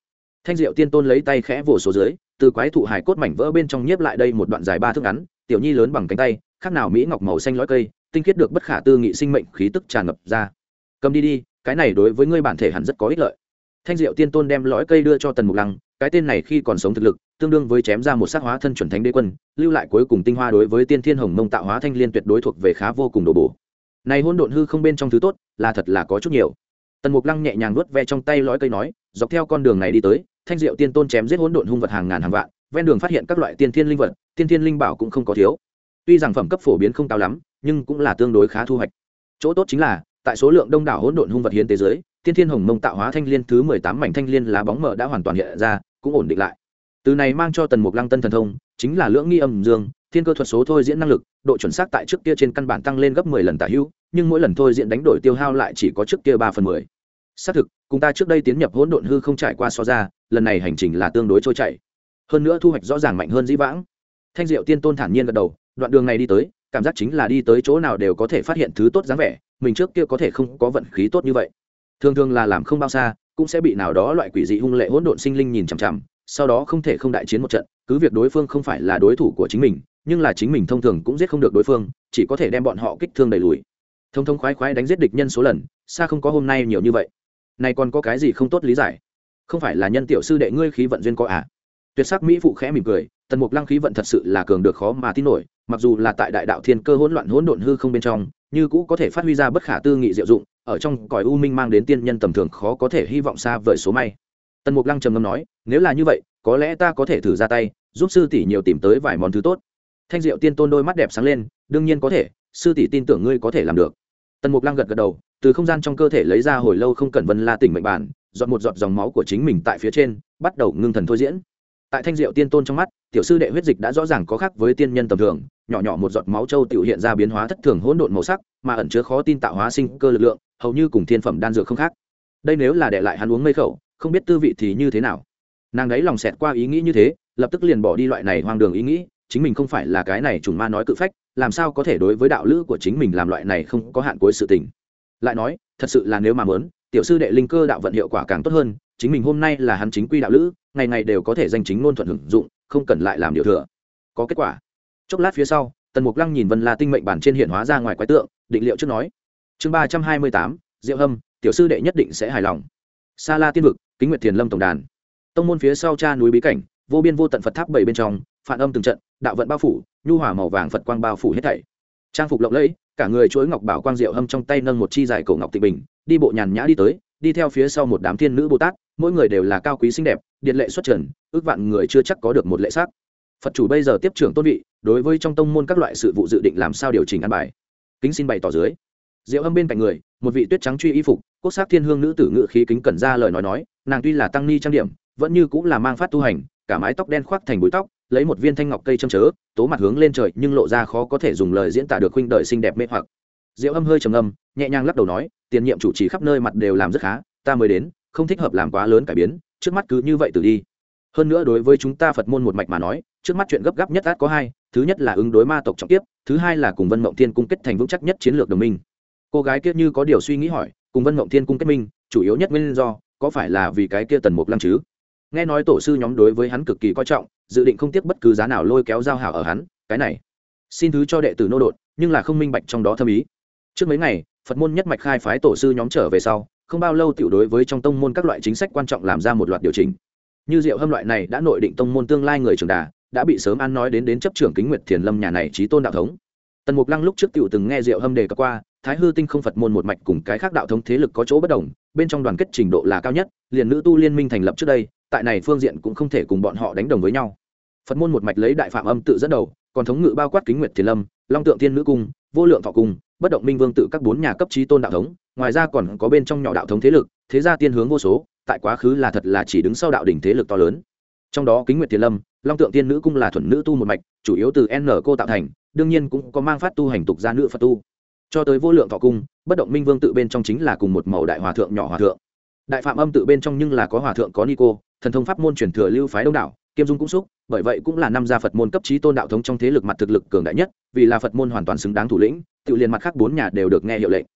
A: Thanh diệu tiên tôn lấy tay khẽ vồ số dưới, từ quái thụ hải cốt mảnh vỡ bên trong nhiếp lại đây một đoạn dài ba thước ngắn, tiểu nhi lớn bằng cánh tay, khác nào mỹ ngọc màu xanh lõi cây, tinh khiết được bất khả tư nghị sinh mệnh khí tức tràn ngập ra. Cầm đi đi, cái này đối với ngươi bản thể hẳn rất có ích lợi. Thanh diệu tiên tôn đem lõi cây đưa cho tần mục lăng, cái tên này khi còn sống thực lực, tương đương với chém ra một sắc hóa thân chuẩn thánh đế quân, lưu lại cuối cùng tinh hoa đối với tiên thiên hồng mông tạo hóa thanh liên tuyệt đối thuộc về khá vô cùng đồ bổ này hôn độn hư không bên trong thứ tốt, là thật là có chút nhiều. Tần mục lăng nhẹ nhàng nuốt ve trong tay lõi cây nói, dọc theo con đường này đi tới, thanh diệu tiên tôn chém giết hỗn độn hung vật hàng ngàn hàng vạn, ven đường phát hiện các loại tiên thiên linh vật, tiên thiên linh bảo cũng không có thiếu. Tuy rằng phẩm cấp phổ biến không cao lắm, nhưng cũng là tương đối khá thu hoạch. Chỗ tốt chính là, tại số lượng đông đảo hỗn độn hung vật hiến thế giới tiên thiên hồng mông tạo hóa thanh liên thứ mười tám mảnh thanh liên lá bóng mở đã hoàn toàn hiện ra, cũng ổn định lại. Từ này mang cho tần mục lăng tân thần thông, chính là lưỡng nghi âm dương thiên cơ thuật số thôi diễn năng lực, độ chuẩn xác tại trước kia trên căn bản tăng lên gấp mười lần tả hữu, nhưng mỗi lần thôi diễn đánh đổi tiêu hao lại chỉ có trước kia ba phần mười. Xác thực, cùng ta trước đây tiến nhập hỗn độn hư không trải qua so ra, lần này hành trình là tương đối trôi chảy. Hơn nữa thu hoạch rõ ràng mạnh hơn dĩ vãng. Thanh diệu tiên tôn thản nhiên gật đầu, đoạn đường này đi tới, cảm giác chính là đi tới chỗ nào đều có thể phát hiện thứ tốt dáng vẻ, mình trước kia có thể không có vận khí tốt như vậy. Thường thường là làm không bao xa, cũng sẽ bị nào đó loại quỷ dị hung lệ hỗn độn sinh linh nhìn chằm chằm, sau đó không thể không đại chiến một trận, cứ việc đối phương không phải là đối thủ của chính mình nhưng là chính mình thông thường cũng giết không được đối phương, chỉ có thể đem bọn họ kích thương đẩy lùi. Thông thông khoái khoái đánh giết địch nhân số lần, xa không có hôm nay nhiều như vậy. Này còn có cái gì không tốt lý giải? Không phải là nhân tiểu sư đệ ngươi khí vận duyên có à? Tuyệt sắc mỹ phụ khẽ mỉm cười, tần mục lăng khí vận thật sự là cường được khó mà tin nổi, mặc dù là tại đại đạo thiên cơ hỗn loạn hỗn độn hư không bên trong, như cũ có thể phát huy ra bất khả tư nghị diệu dụng, ở trong cõi u minh mang đến tiên nhân tầm thường khó có thể hy vọng xa vời số may. Tần mục lăng trầm ngâm nói, nếu là như vậy, có lẽ ta có thể thử ra tay, giúp sư tỷ nhiều tìm tới vài món thứ tốt thanh diệu tiên tôn đôi mắt đẹp sáng lên, đương nhiên có thể, sư tỷ tin tưởng ngươi có thể làm được. Tần mục lăng gật gật đầu, từ không gian trong cơ thể lấy ra hồi lâu không cần vân la tỉnh mệnh bản dọn một giọt dòng máu của chính mình tại phía trên, bắt đầu ngưng thần thôi diễn. Tại thanh diệu tiên tôn trong mắt, tiểu sư đệ huyết dịch đã rõ ràng có khác với tiên nhân tầm thường, nhỏ nhỏ một giọt máu trâu tự hiện ra biến hóa thất thường hỗn độn màu sắc, mà ẩn chứa khó tin tạo hóa sinh cơ lực lượng, hầu như cùng thiên phẩm đan dược không khác. Đây nếu là để lại hắn uống mây khẩu, không biết tư vị thì như thế nào. Nàng đấy lòng xẹt qua ý nghĩ như thế, lập tức liền bỏ đi loại này hoang đường ý nghĩ chính mình không phải là cái này trùng ma nói cự phách, làm sao có thể đối với đạo lữ của chính mình làm loại này không có hạn cuối sự tình? Lại nói, thật sự là nếu mà mớn tiểu sư đệ linh cơ đạo vận hiệu quả càng tốt hơn, chính mình hôm nay là hắn chính quy đạo lữ, ngày ngày đều có thể danh chính ngôn thuận hưởng dụng, không cần lại làm điều thừa. Có kết quả. Chốc lát phía sau, tần mục lăng nhìn vân la tinh mệnh bản trên hiện hóa ra ngoài quái tượng, định liệu trước nói. Chương ba trăm hai mươi tám, diệu hâm, tiểu sư đệ nhất định sẽ hài lòng. Sa la tiên vực, kính nguyệt thiền lâm tổng đàn. Tông môn phía sau cha núi bí cảnh, vô biên vô tận phật tháp bảy bên trong phản âm từng trận, đạo vận bao phủ, nhu hỏa màu vàng phật quang bao phủ hết thảy. Trang phục lộng lẫy, cả người chuỗi ngọc bảo quang diệu hâm trong tay nâng một chi dài cổ ngọc tịnh bình, đi bộ nhàn nhã đi tới, đi theo phía sau một đám thiên nữ bồ tát, mỗi người đều là cao quý xinh đẹp, điện lệ xuất trần, ước vạn người chưa chắc có được một lệ xác phật chủ bây giờ tiếp trưởng tôn vị, đối với trong tông môn các loại sự vụ dự định làm sao điều chỉnh ăn bài. Kính xin bày tỏ dưới. Diệu âm bên cạnh người, một vị tuyết trắng truy y phục, quốc sắc thiên hương nữ tử ngự khí kính cẩn ra lời nói nói, nàng tuy là tăng ni trang điểm, vẫn như cũng là mang phát tu hành, cả mái tóc đen khoác thành búi tóc lấy một viên thanh ngọc cây châm chớ, tố mặt hướng lên trời nhưng lộ ra khó có thể dùng lời diễn tả được huynh đời xinh đẹp mê hoặc. Diệu âm hơi trầm âm nhẹ nhàng lắc đầu nói, tiền nhiệm chủ trì khắp nơi mặt đều làm rất khá, ta mới đến, không thích hợp làm quá lớn cải biến, trước mắt cứ như vậy từ đi. Hơn nữa đối với chúng ta phật môn một mạch mà nói, trước mắt chuyện gấp gáp nhất át có hai, thứ nhất là ứng đối ma tộc trọng tiếp thứ hai là cùng vân mộng thiên cung kết thành vững chắc nhất chiến lược đồng minh. Cô gái kia như có điều suy nghĩ hỏi, cùng vân mộng thiên cung kết minh, chủ yếu nhất nguyên do, có phải là vì cái kia tần mục lăng chứ? Nghe nói tổ sư nhóm đối với hắn cực kỳ coi trọng dự định không tiếc bất cứ giá nào lôi kéo giao hảo ở hắn, cái này. Xin thứ cho đệ tử nô đột, nhưng là không minh bạch trong đó thâm ý. Trước mấy ngày, phật môn nhất mạch khai phái tổ sư nhóm trở về sau, không bao lâu tiểu đối với trong tông môn các loại chính sách quan trọng làm ra một loạt điều chỉnh. Như diệu hâm loại này đã nội định tông môn tương lai người trường đà, đã bị sớm ăn nói đến đến chấp trưởng kính nguyệt thiền lâm nhà này trí tôn đạo thống. Tần mục lăng lúc trước tiểu từng nghe diệu hâm đề cập qua, thái hư tinh không phật môn một mạch cùng cái khác đạo thống thế lực có chỗ bất đồng, bên trong đoàn kết trình độ là cao nhất, liền nữ tu liên minh thành lập trước đây tại này phương diện cũng không thể cùng bọn họ đánh đồng với nhau. Phật môn một mạch lấy đại phạm âm tự dẫn đầu, còn thống ngự bao quát kính nguyệt thiền lâm, long tượng thiên nữ cung, vô lượng thọ cung, bất động minh vương tự các bốn nhà cấp trí tôn đạo thống, ngoài ra còn có bên trong nhỏ đạo thống thế lực, thế gia tiên hướng vô số, tại quá khứ là thật là chỉ đứng sau đạo đỉnh thế lực to lớn. Trong đó kính nguyệt thiền lâm, long tượng tiên nữ cung là thuần nữ tu một mạch, chủ yếu từ n cô tạo thành, đương nhiên cũng có mang phát tu hành tục gia nữ phật tu. Cho tới vô lượng thọ cung, bất động minh vương tự bên trong chính là cùng một màu đại hòa thượng nhỏ hòa thượng đại phạm âm tự bên trong nhưng là có hòa thượng có Nico, thần thông pháp môn truyền thừa lưu phái đông đảo kiêm dung cũng xúc bởi vậy cũng là năm gia phật môn cấp trí tôn đạo thống trong thế lực mặt thực lực cường đại nhất vì là phật môn hoàn toàn xứng đáng thủ lĩnh tự liền mặt khác bốn nhà đều được nghe hiệu lệnh.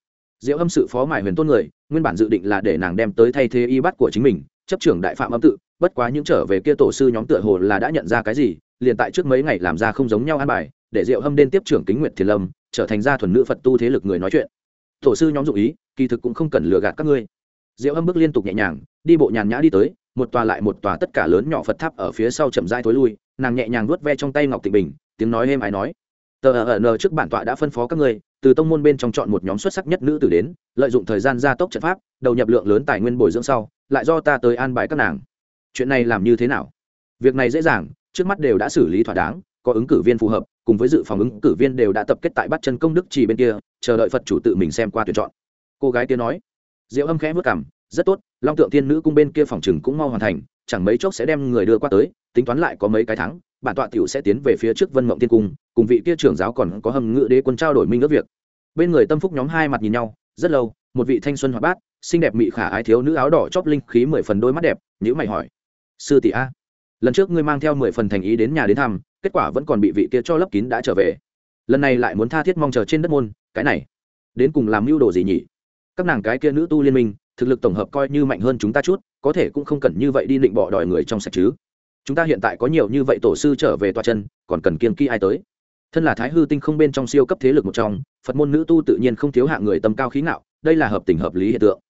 A: Diệu âm sự phó mải huyền tôn người nguyên bản dự định là để nàng đem tới thay thế y bắt của chính mình chấp trưởng đại phạm âm tự bất quá những trở về kia tổ sư nhóm tựa hồ là đã nhận ra cái gì liền tại trước mấy ngày làm ra không giống nhau an bài để diệu hâm đen tiếp trưởng kính nguyện thiền lâm trở thành gia thuần nữ phật tu thế lực người nói chuyện. Tổ sư nhóm dụ ý kỳ thực cũng không cần lừa gạt các ngươi diệu hâm bước liên tục nhẹ nhàng, đi bộ nhàn nhã đi tới, một tòa lại một tòa tất cả lớn nhỏ phật tháp ở phía sau chậm rãi thối lui, nàng nhẹ nhàng vuốt ve trong tay ngọc tịnh bình, tiếng nói êm ái nói, tờ ở n trước bản tọa đã phân phó các ngươi, từ tông môn bên trong chọn một nhóm xuất sắc nhất nữ tử đến, lợi dụng thời gian gia tốc trận pháp, đầu nhập lượng lớn tài nguyên bồi dưỡng sau, lại do ta tới an bài các nàng. Chuyện này làm như thế nào? Việc này dễ dàng, trước mắt đều đã xử lý thỏa đáng, có ứng cử viên phù hợp, cùng với dự phòng ứng cử viên đều đã tập kết tại bắt chân công đức trì bên kia, chờ đợi phật chủ tự mình xem qua tuyển chọn. Cô gái kia nói diệu âm khẽ vất cảm, rất tốt, long tượng tiên nữ cung bên kia phòng chừng cũng mau hoàn thành, chẳng mấy chốc sẽ đem người đưa qua tới, tính toán lại có mấy cái tháng bản tọa tiểu sẽ tiến về phía trước vân mộng tiên cung, cùng vị kia trưởng giáo còn có hầm ngự đế quân trao đổi minh ước việc. Bên người tâm phúc nhóm hai mặt nhìn nhau, rất lâu, một vị thanh xuân hoạt bát, xinh đẹp mị khả ái thiếu nữ áo đỏ chóp linh khí mười phần đôi mắt đẹp nhữ mày hỏi, sư tỷ a, lần trước ngươi mang theo mười phần thành ý đến nhà đến thăm, kết quả vẫn còn bị vị kia cho lấp kín đã trở về. Lần này lại muốn tha thiết mong chờ trên đất môn, cái này, đến cùng làm mưu đồ gì nhỉ? Các nàng cái kia nữ tu liên minh, thực lực tổng hợp coi như mạnh hơn chúng ta chút, có thể cũng không cần như vậy đi định bỏ đòi người trong sạch chứ. Chúng ta hiện tại có nhiều như vậy tổ sư trở về toa chân, còn cần kiên kỹ ai tới? Thân là thái hư tinh không bên trong siêu cấp thế lực một trong, phật môn nữ tu tự nhiên không thiếu hạng người tầm cao khí ngạo, đây là hợp tình hợp lý hiện tượng.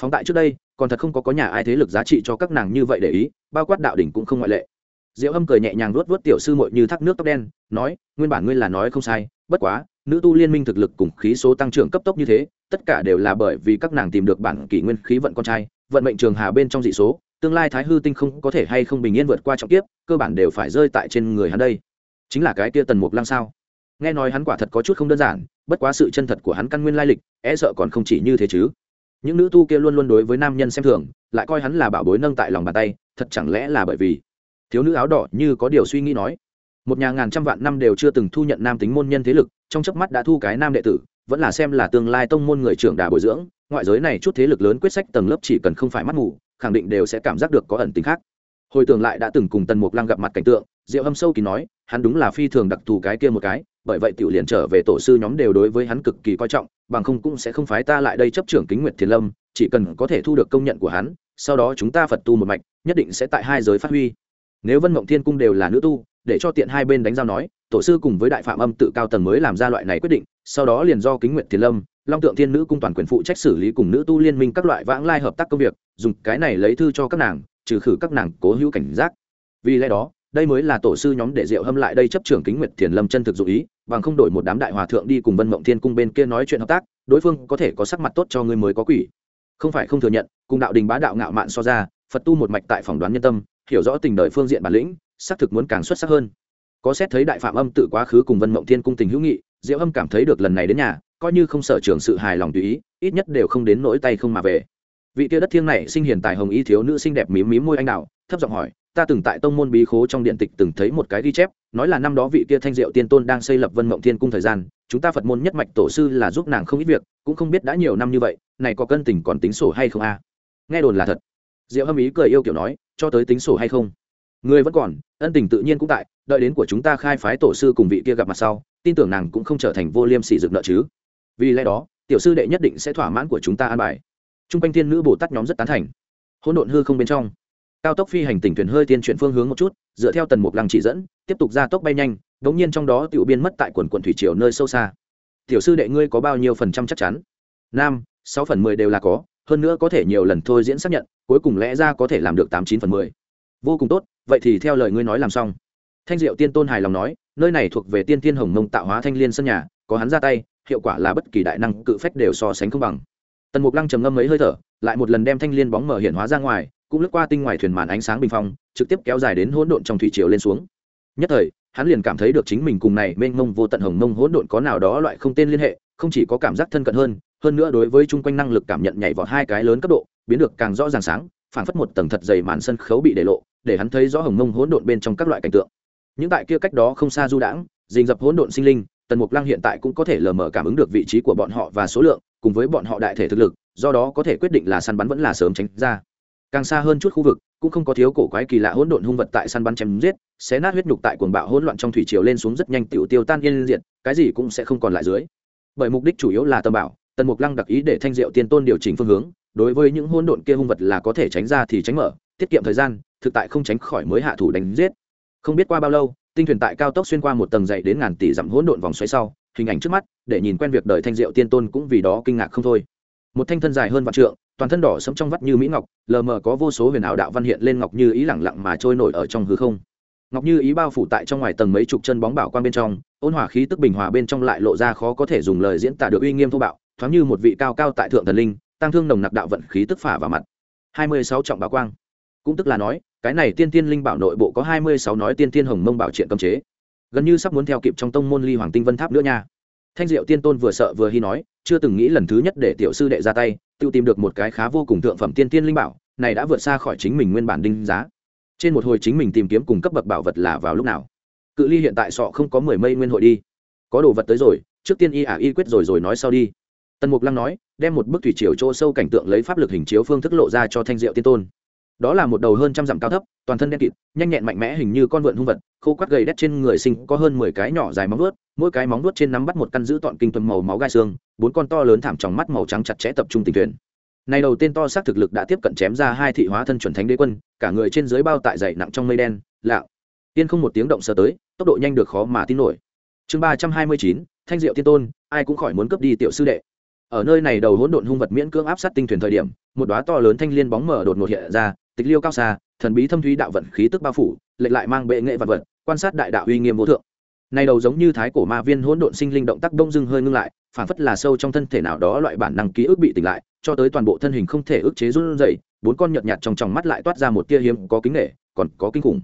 A: Phóng tại trước đây, còn thật không có có nhà ai thế lực giá trị cho các nàng như vậy để ý, bao quát đạo đỉnh cũng không ngoại lệ. Diệu âm cười nhẹ nhàng luốt vớt tiểu sư muội như thác nước tóc đen, nói, nguyên bản ngươi là nói không sai, bất quá nữ tu liên minh thực lực cùng khí số tăng trưởng cấp tốc như thế, tất cả đều là bởi vì các nàng tìm được bản kỷ nguyên khí vận con trai, vận mệnh trường hà bên trong dị số, tương lai thái hư tinh không có thể hay không bình yên vượt qua trọng kiếp, cơ bản đều phải rơi tại trên người hắn đây. Chính là cái kia tần mục lăng sao? Nghe nói hắn quả thật có chút không đơn giản, bất quá sự chân thật của hắn căn nguyên lai lịch e sợ còn không chỉ như thế chứ. Những nữ tu kia luôn luôn đối với nam nhân xem thường, lại coi hắn là bảo bối nâng tại lòng bàn tay, thật chẳng lẽ là bởi vì thiếu nữ áo đỏ như có điều suy nghĩ nói? Một nhà ngàn trăm vạn năm đều chưa từng thu nhận nam tính môn nhân thế lực, trong chớp mắt đã thu cái nam đệ tử, vẫn là xem là tương lai tông môn người trưởng đà bồi dưỡng. Ngoại giới này chút thế lực lớn quyết sách tầng lớp chỉ cần không phải mắt ngủ khẳng định đều sẽ cảm giác được có ẩn tính khác. Hồi tưởng lại đã từng cùng tần mục lăng gặp mặt cảnh tượng, diệu hâm sâu kỳ nói, hắn đúng là phi thường đặc thù cái kia một cái, bởi vậy tiểu liền trở về tổ sư nhóm đều đối với hắn cực kỳ coi trọng, bằng không cũng sẽ không phái ta lại đây chấp trưởng kính nguyệt thiền lâm, chỉ cần có thể thu được công nhận của hắn, sau đó chúng ta phật tu một mạch, nhất định sẽ tại hai giới phát huy. Nếu vân mộng thiên cung đều là nữ tu để cho tiện hai bên đánh giao nói, tổ sư cùng với đại phạm âm tự cao tầng mới làm ra loại này quyết định, sau đó liền do kính nguyện thiền lâm, long tượng thiên nữ cung toàn quyền phụ trách xử lý cùng nữ tu liên minh các loại vãng lai hợp tác công việc, dùng cái này lấy thư cho các nàng, trừ khử các nàng cố hữu cảnh giác. Vì lẽ đó, đây mới là tổ sư nhóm để diệu hâm lại đây chấp trưởng kính nguyệt thiền lâm chân thực dụ ý, bằng không đổi một đám đại hòa thượng đi cùng vân mộng thiên cung bên kia nói chuyện hợp tác, đối phương có thể có sắc mặt tốt cho người mới có quỷ. Không phải không thừa nhận, cùng đạo đình bá đạo ngạo mạn so ra, phật tu một mạch tại phỏng đoán nhân tâm, hiểu rõ tình đời phương diện bản lĩnh xác thực muốn càng xuất sắc hơn. Có xét thấy đại phạm âm tự quá khứ cùng vân mộng thiên cung tình hữu nghị, diệu âm cảm thấy được lần này đến nhà, coi như không sở trường sự hài lòng tùy ý, ít nhất đều không đến nỗi tay không mà về. Vị kia đất thiêng này sinh hiền tài hồng y thiếu nữ xinh đẹp mím mím môi anh đạo thấp giọng hỏi, ta từng tại tông môn bí khố trong điện tịch từng thấy một cái ghi chép, nói là năm đó vị kia thanh diệu tiên tôn đang xây lập vân mộng thiên cung thời gian, chúng ta phật môn nhất mạch tổ sư là giúp nàng không ít việc, cũng không biết đã nhiều năm như vậy, này có cân tình còn tính sổ hay không a? Nghe đồn là thật. Diệu âm ý cười yêu kiểu nói, cho tới tính sổ hay không? Người vẫn còn, ân tình tự nhiên cũng tại, đợi đến của chúng ta khai phái tổ sư cùng vị kia gặp mặt sau, tin tưởng nàng cũng không trở thành vô liêm sỉ dựng nợ chứ. Vì lẽ đó, tiểu sư đệ nhất định sẽ thỏa mãn của chúng ta an bài. T r u n g quanh thiên nữ bồ tát nhóm rất tán thành. Hỗn độn hư không bên trong, cao tốc phi hành tỉnh thuyền hơi tiên chuyển phương hướng một chút, dựa theo tần mục lăng chỉ dẫn, tiếp tục ra tốc bay nhanh đ ỗ n g nhiên trong đó tiểu biên mất tại quần quận thủy triều nơi sâu xa. Tiểu sư đệ ngươi có bao nhiêu phần trăm chắc chắn? Nam, sáu phần mười đều là có, hơn nữa có thể nhiều lần thôi diễn xác nhận, cuối cùng lẽ ra có thể làm được tám chín phần mười. Vô cùng tốt vậy thì theo lời ngươi nói làm xong. Thanh diệu tiên tôn hài lòng nói, nơi này thuộc về tiên tiên hồng mông tạo hóa thanh liên sân nhà, có hắn ra tay, hiệu quả là bất kỳ đại năng cự phách đều so sánh không bằng. Tần mục lăng trầm ngâm mấy hơi thở, lại một lần đem thanh liên bóng mở hiện hóa ra ngoài, cũng lướt qua tinh ngoài thuyền màn ánh sáng bình phong, trực tiếp kéo dài đến hỗn độn trong thủy triều lên xuống. Nhất thời, hắn liền cảm thấy được chính mình cùng này mênh mông vô tận hồng mông hỗn độn có nào đó loại không tên liên hệ, không chỉ có cảm giác thân cận hơn hơn nữa đối với chung quanh năng lực cảm nhận nhảy vào hai cái lớn cấp độ, biến được càng rõ ràng sáng, phảng phất một tầng thật dày màn sân khấu bị để lộ để hắn thấy rõ hồng mông hỗn độn bên trong các loại cảnh tượng. Những tại kia cách đó không xa du đãng dình dập hỗn độn sinh linh, tần mục lăng hiện tại cũng có thể lờ mờ cảm ứng được vị trí của bọn họ và số lượng, cùng với bọn họ đại thể thực lực, do đó có thể quyết định là săn bắn vẫn là sớm tránh ra. Càng xa hơn chút khu vực, cũng không có thiếu cổ quái kỳ lạ hỗn độn hung vật tại săn bắn chém giết, xé nát huyết nhục tại cuồng bạo hỗn loạn trong thủy triều lên xuống rất nhanh tiểu tiêu tan yên diệt, cái gì cũng sẽ không còn lại dưới. Bởi mục đích chủ yếu là tâm bảo, tần mục lăng đặc ý để thanh diệu tiên tôn điều chỉnh phương hướng, đối với những hỗn độn kia hung vật là có thể tránh ra thì tránh mở, tiết kiệm thời gian thực tại không tránh khỏi mới hạ thủ đánh giết. Không biết qua bao lâu, tinh thuyền tại cao tốc xuyên qua một tầng dậy đến ngàn tỷ dặm hỗn độn vòng xoáy sau, hình ảnh trước mắt, để nhìn quen việc đời thanh diệu tiên tôn cũng vì đó kinh ngạc không thôi. Một thanh thân dài hơn vạn trượng, toàn thân đỏ sẫm trong vắt như mỹ ngọc, lờ mờ có vô số huyền ảo đạo văn hiện lên ngọc như ý lẳng lặng mà trôi nổi ở trong hư không. Ngọc như ý bao phủ tại trong ngoài tầng mấy chục chân bóng bảo quan bên trong, ôn hỏa khí tức bình hòa bên trong lại lộ ra khó có thể dùng lời diễn tả được uy nghiêm thô bạo, thoáng như một vị cao cao tại thượng thần linh, tăng thương nồng nặc đạo vận khí tức phả vào mặt. Hai mươi sáu trọng bảo quang. Cũng tức là nói cái này tiên tiên linh bảo nội bộ có hai mươi sáu nói tiên tiên hồng mông bảo triện cấm chế. Gần như sắp muốn theo kịp trong tông môn ly hoàng tinh vân tháp nữa nha. Thanh diệu tiên tôn vừa sợ vừa hy nói, chưa từng nghĩ lần thứ nhất để tiểu sư đệ ra tay tự tìm được một cái khá vô cùng thượng phẩm tiên tiên linh bảo, này đã vượt xa khỏi chính mình nguyên bản đinh giá. Trên một hồi chính mình tìm kiếm cùng cấp bậc bảo vật là vào lúc nào? Cự ly hiện tại sọ không có mười mây nguyên hội đi. Có đồ vật tới rồi, trước tiên y ả y quyết rồi rồi nói sau đi. Tần mục lăng nói, đem một bức thủy triều chỗ sâu cảnh tượng lấy pháp lực hình chiếu phương thức lộ ra cho thanh diệu tiên tôn đó là một đầu hơn trăm dặm cao thấp, toàn thân đen kịt, nhanh nhẹn mạnh mẽ hình như con vượn hung vật, khô quắt gầy đét trên người sinh có hơn mười cái nhỏ dài móng vuốt, mỗi cái móng vuốt trên nắm bắt một căn giữ tọn kinh tuần màu máu gai xương, bốn con to lớn thảm tròng mắt màu trắng chặt chẽ tập trung tình thuyền. Này đầu tên to xác thực lực đã tiếp cận chém ra hai thị hóa thân chuẩn thánh đế quân, cả người trên dưới bao tại dày nặng trong mây đen lạo tiên không một tiếng động sờ tới, tốc độ nhanh được khó mà tin nổi. Chương ba trăm hai mươi chín, thanh diệu tiên tôn, ai cũng khỏi muốn cướp đi tiểu sư đệ. Ở nơi này đầu hỗn độn hung vật miễn cưỡng áp sát tinh thuyền thời điểm, một đóa to lớn thanh liên bóng mở đột ngột hiện ra tịch liêu cao xa, thần bí thâm thúy đạo vận khí tức bao phủ, lệch lại mang bệ nghệ vật vật, quan sát đại đạo uy nghiêm vô thượng. Này đầu giống như thái cổ ma viên hỗn độn sinh linh động tác đông dưng hơi ngưng lại phản phất là sâu trong thân thể nào đó loại bản năng ký ức bị tỉnh lại, cho tới toàn bộ thân hình không thể ức chế run rẩy, bốn con nhợt nhạt trong tròng mắt lại toát ra một tia hiếm, có kính nể, còn có kinh khủng.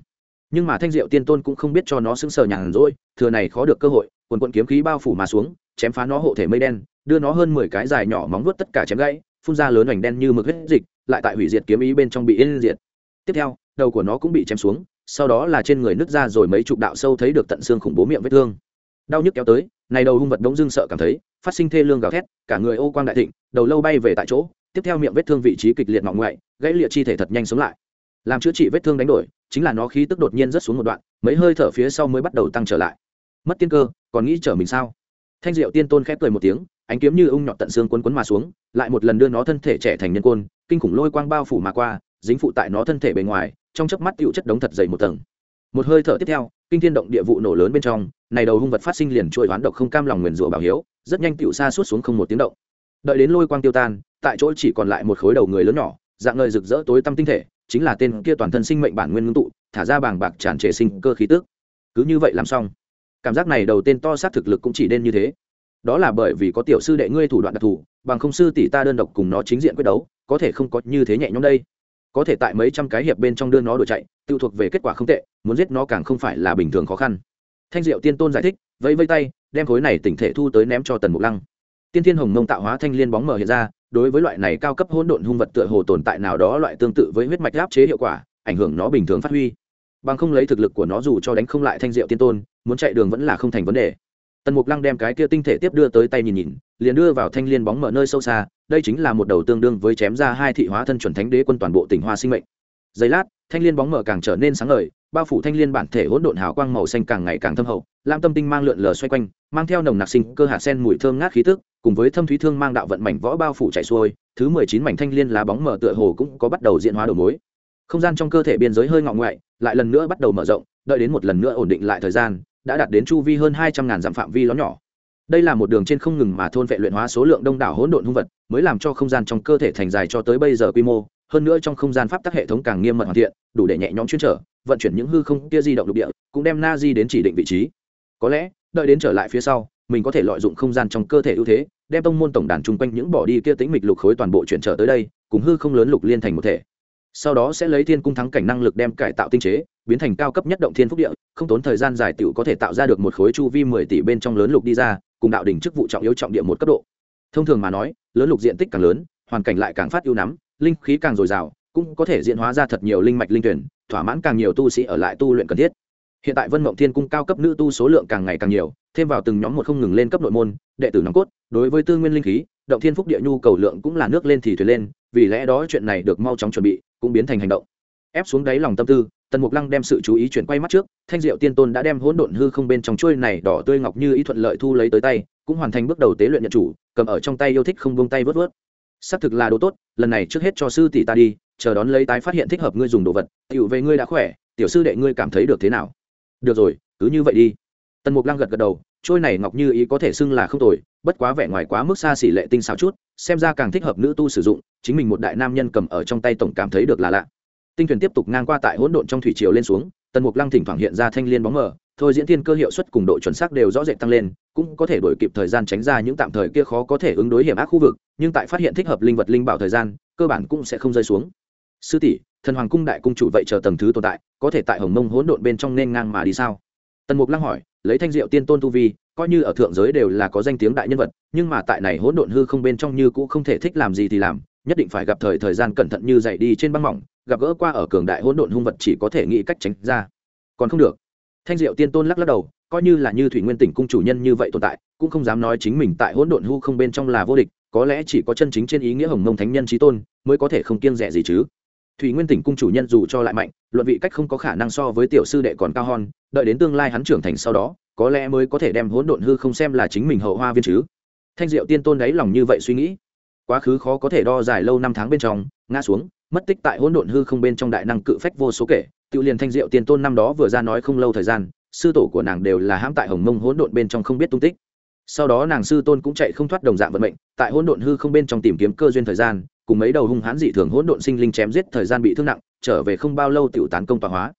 A: Nhưng mà thanh diệu tiên tôn cũng không biết cho nó sững sờ nhàn rỗi, thừa này khó được cơ hội, quần quận kiếm khí bao phủ mà xuống, chém phá nó hộ thể mây đen, đưa nó hơn mười cái dài nhỏ móng vuốt tất cả chém gãy phun ra lớn hoành đen như mực huyết dịch, lại tại hủy diệt kiếm ý bên trong bị yên diệt. Tiếp theo, đầu của nó cũng bị chém xuống, sau đó là trên người nứt ra rồi mấy chục đạo sâu thấy được tận xương khủng bố miệng vết thương. Đau nhức kéo tới, này đầu hung vật đống dưng sợ cảm thấy, phát sinh thê lương gào thét, cả người ô quang đại thịnh, đầu lâu bay về tại chỗ, tiếp theo miệng vết thương vị trí kịch liệt ngọng ngoại, gãy liệt chi thể thật nhanh sống lại. Làm chữa trị vết thương đánh đổi, chính là nó khí tức đột nhiên rất xuống một đoạn, mấy hơi thở phía sau mới bắt đầu tăng trở lại. Mất tiên cơ, còn nghĩ chở mình sao? Thanh diệu tiên tôn khép cười một tiếng ánh kiếm như ung nhọt tận xương quấn quấn mà xuống, lại một lần đưa nó thân thể trẻ thành nhân côn, kinh khủng lôi quang bao phủ mà qua, dính phụ tại nó thân thể bề ngoài, trong chớp mắt tụ chất đống thật dày một tầng. Một hơi thở tiếp theo, kinh thiên động địa vụ nổ lớn bên trong, này đầu hung vật phát sinh liền trôi hoán độc không cam lòng nguyền rủa bảo hiếu, rất nhanh tụ xa suốt xuống không một tiếng động. Đợi đến lôi quang tiêu tan, tại chỗ chỉ còn lại một khối đầu người lớn nhỏ, dạng ngời rực rỡ tối tăm tinh thể, chính là tên kia toàn thân sinh mệnh bản nguyên ngưng tụ, thả ra bàng bạc tràn trề sinh cơ khí tức. Cứ như vậy làm xong. Cảm giác này đầu tên to sát thực lực cũng chỉ nên như thế đó là bởi vì có tiểu sư đệ ngươi thủ đoạn đặc thù, bằng không sư tỷ ta đơn độc cùng nó chính diện quyết đấu, có thể không có như thế nhẹ nhõm đây. Có thể tại mấy trăm cái hiệp bên trong đưa nó đổi chạy tự thuộc về kết quả không tệ, muốn giết nó càng không phải là bình thường khó khăn. Thanh diệu tiên tôn giải thích, vẫy vây tay, đem khối này tỉnh thể thu tới ném cho tần mục lăng. Tiên thiên hồng mông tạo hóa thanh liên bóng mở hiện ra, đối với loại này cao cấp hỗn độn hung vật tựa hồ tồn tại nào đó loại tương tự với huyết mạch áp chế hiệu quả, ảnh hưởng nó bình thường phát huy. Bằng không lấy thực lực của nó dù cho đánh không lại thanh diệu tiên tôn, muốn chạy đường vẫn là không thành vấn đề tần mục lăng đem cái kia tinh thể tiếp đưa tới tay nhìn nhìn, liền đưa vào thanh liên bóng mở nơi sâu xa, đây chính là một đầu tương đương với chém ra hai thị hóa thân chuẩn thánh đế quân toàn bộ tỉnh hoa sinh mệnh. Giây lát, thanh liên bóng mở càng trở nên sáng ngời, bao phủ thanh liên bản thể hỗn độn hào quang màu xanh càng ngày càng thâm hậu, lam tâm tinh mang lượn lờ xoay quanh, mang theo nồng nặc sinh cơ hạt sen mùi thơm ngát khí tức, cùng với thâm thúy thương mang đạo vận mảnh võ bao phủ chạy xuôi, thứ mười chín mảnh thanh liên lá bóng mở tựa hồ cũng có bắt đầu diễn hóa đầu mối. Không gian trong cơ thể biên giới hơi ngọng ngoại, lại lần nữa bắt đầu mở rộng, đợi đến một lần nữa ổn định lại thời gian đã đạt đến chu vi hơn hai trăm ngàn dặm phạm vi ló nhỏ. Đây là một đường trên không ngừng mà thôn vệ luyện hóa số lượng đông đảo hỗn độn hung vật, mới làm cho không gian trong cơ thể thành dài cho tới bây giờ quy mô. Hơn nữa trong không gian pháp tắc hệ thống càng nghiêm mật hoàn thiện, đủ để nhẹ nhõm chuyên trở, vận chuyển những hư không kia di động lục địa, cũng đem na di đến chỉ định vị trí. Có lẽ, đợi đến trở lại phía sau, mình có thể lợi dụng không gian trong cơ thể ưu thế, đem tông môn tổng đàn chung quanh những bỏ đi kia tính mịch lục khối toàn bộ chuyển trở tới đây, cùng hư không lớn lục liên thành một thể sau đó sẽ lấy thiên cung thắng cảnh năng lực đem cải tạo tinh chế, biến thành cao cấp nhất động thiên phúc địa, không tốn thời gian dài t có thể tạo ra được một khối chu vi mười tỷ bên trong lớn lục đi ra, cùng đạo đỉnh chức vụ trọng yếu trọng địa một cấp độ. Thông thường mà nói, lớn lục diện tích càng lớn, hoàn cảnh lại càng phát ưu nắm, linh khí càng dồi dào, cũng có thể diễn hóa ra thật nhiều linh mạch linh tuyển, thỏa mãn càng nhiều tu sĩ ở lại tu luyện cần thiết. Hiện tại vân mộng thiên cung cao cấp nữ tu số lượng càng ngày càng nhiều, thêm vào từng nhóm một không ngừng lên cấp nội môn, đệ tử nòng cốt, đối với tư nguyên linh khí, động thiên phúc địa nhu cầu lượng cũng là nước lên thì thuyền lên, vì lẽ đó chuyện này được mau chóng chuẩn bị cũng biến thành hành động. Ép xuống đáy lòng tâm tư, tần mục lăng đem sự chú ý chuyển quay mắt trước, thanh diệu tiên tôn đã đem hỗn độn hư không bên trong chuôi này đỏ tươi ngọc như ý thuận lợi thu lấy tới tay, cũng hoàn thành bước đầu tế luyện nhận chủ, cầm ở trong tay yêu thích không buông tay vớt vớt. Xác thực là đồ tốt, lần này trước hết cho sư tỷ ta đi, chờ đón lấy tái phát hiện thích hợp ngươi dùng đồ vật, tiểu về ngươi đã khỏe, tiểu sư đệ ngươi cảm thấy được thế nào? Được rồi, cứ như vậy đi. Tần mục lăng gật gật đầu trôi này ngọc như ý có thể xưng là không tồi, bất quá vẻ ngoài quá mức xa xỉ lệ tinh xảo chút, xem ra càng thích hợp nữ tu sử dụng chính mình một đại nam nhân cầm ở trong tay tổng cảm thấy được là lạ. Tinh thuyền tiếp tục ngang qua tại hỗn độn trong thủy triều lên xuống, tần mục lăng thỉnh thoảng hiện ra thanh liên bóng mờ, thôi diễn thiên cơ hiệu suất cùng độ chuẩn xác đều rõ rệt tăng lên, cũng có thể đổi kịp thời gian tránh ra những tạm thời kia khó có thể ứng đối hiểm ác khu vực, nhưng tại phát hiện thích hợp linh vật linh bảo thời gian, cơ bản cũng sẽ không rơi xuống. Sư tỷ, thần hoàng cung đại cung chủ vậy chờ tầng thứ tồn tại, có thể tại hồng mông hỗn độn bên trong nên ngang mà đi sao? Tần mục lăng hỏi, lấy thanh diệu tiên tôn tu vi, coi như ở thượng giới đều là có danh tiếng đại nhân vật, nhưng mà tại này hỗn độn hư không bên trong như cũ không thể thích làm gì thì làm nhất định phải gặp thời thời gian cẩn thận như dậy đi trên băng mỏng, gặp gỡ qua ở cường đại hỗn độn hung vật chỉ có thể nghĩ cách tránh ra. Còn không được. Thanh diệu tiên tôn lắc lắc đầu, coi như là như thủy nguyên tỉnh cung chủ nhân như vậy tồn tại, cũng không dám nói chính mình tại hỗn độn hư không bên trong là vô địch, có lẽ chỉ có chân chính trên ý nghĩa hồng mông thánh nhân trí tôn mới có thể không kiêng rẻ gì chứ. Thủy nguyên tỉnh cung chủ nhân dù cho lại mạnh, luận vị cách không có khả năng so với tiểu sư đệ còn cao hơn đợi đến tương lai hắn trưởng thành sau đó, có lẽ mới có thể đem hỗn độn hư không xem là chính mình hậu hoa viên chứ. Thanh diệu tiên tôn đáy lòng như vậy suy nghĩ quá khứ khó có thể đo dài lâu năm tháng bên trong, ngã xuống, mất tích tại hỗn độn hư không bên trong đại năng cự phách vô số kể tự liền thanh diệu tiên tôn năm đó vừa ra nói không lâu thời gian, sư tổ của nàng đều là hãm tại hồng mông hỗn độn bên trong không biết tung tích. Sau đó nàng sư tôn cũng chạy không thoát đồng dạng vận mệnh, tại hỗn độn hư không bên trong tìm kiếm cơ duyên thời gian, cùng mấy đầu hung hãn dị thường hỗn độn sinh linh chém giết thời gian bị thương nặng, trở về không bao lâu tiểu tán công tọa hóa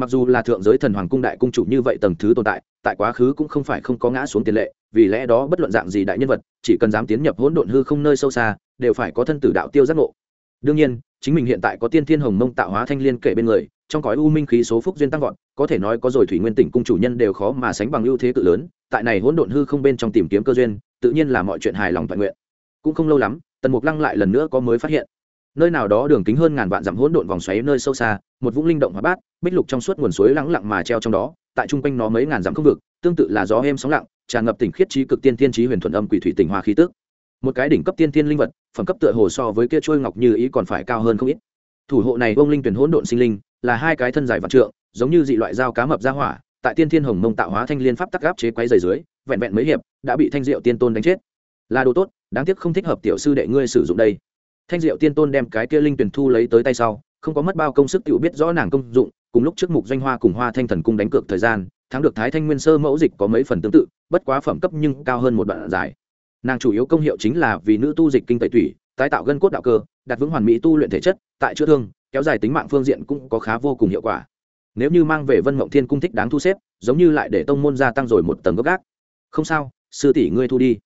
A: mặc dù là thượng giới thần hoàng cung đại cung chủ như vậy tầng thứ tồn tại tại quá khứ cũng không phải không có ngã xuống tiền lệ, vì lẽ đó bất luận dạng gì đại nhân vật, chỉ cần dám tiến nhập hỗn độn hư không nơi sâu xa, đều phải có thân tử đạo tiêu giác ngộ. Đương nhiên, chính mình hiện tại có tiên thiên hồng mông tạo hóa thanh liên kể bên người, trong cõi u minh khí số phúc duyên tăng vọt, có thể nói có rồi thủy nguyên tỉnh cung chủ nhân đều khó mà sánh bằng ưu thế cự lớn, tại này hỗn độn hư không bên trong tìm kiếm cơ duyên, tự nhiên là mọi chuyện hài lòng toàn nguyện. Cũng không lâu lắm, tần mục lăng lại lần nữa có mới phát hiện. Nơi nào đó đường kính hơn ngàn vạn dặm hỗn độn vòng xoáy nơi sâu xa một vũng linh động hóa bát, bích lục trong suốt nguồn suối lắng lặng mà treo trong đó, tại trung quanh nó mấy ngàn dặm không vực, tương tự là gió êm sóng lặng, tràn ngập tỉnh khiết trí cực tiên tiên trí huyền thuận âm quỷ thủy tỉnh hoa khí tức. Một cái đỉnh cấp tiên tiên linh vật, phẩm cấp tựa hồ so với kia trôi ngọc như ý còn phải cao hơn không ít. Thủ hộ này vông linh tuyển hỗn độn sinh linh, là hai cái thân dài vạn trượng, giống như dị loại dao cá mập ra hỏa, tại tiên thiên hồng mông tạo hóa thanh liên pháp tắc gáp chế quấy dày dưới, vẹn vẹn mấy hiệp, đã bị thanh diệu tiên tôn đánh chết. Là đồ tốt, đáng tiếc không thích hợp tiểu sư đệ ngươi sử dụng đây. Thanh diệu tiên tôn đem cái kia linh tuyển thu lấy tới tay sau không có mất bao công sức tự biết rõ nàng công dụng, cùng lúc trước mục doanh hoa cùng hoa thanh thần cung đánh cược thời gian, thắng được thái thanh nguyên sơ mẫu dịch có mấy phần tương tự, bất quá phẩm cấp nhưng cao hơn một đoạn dài. Nàng chủ yếu công hiệu chính là vì nữ tu dịch kinh tẩy thủy tái tạo gân cốt đạo cơ, đặt vững hoàn mỹ tu luyện thể chất, tại chữa thương, kéo dài tính mạng phương diện cũng có khá vô cùng hiệu quả. Nếu như mang về vân mộng thiên cung thích đáng thu xếp, giống như lại để tông môn gia tăng rồi một tầng gốc gác. Không sao, sư tỷ ngươi thu đi.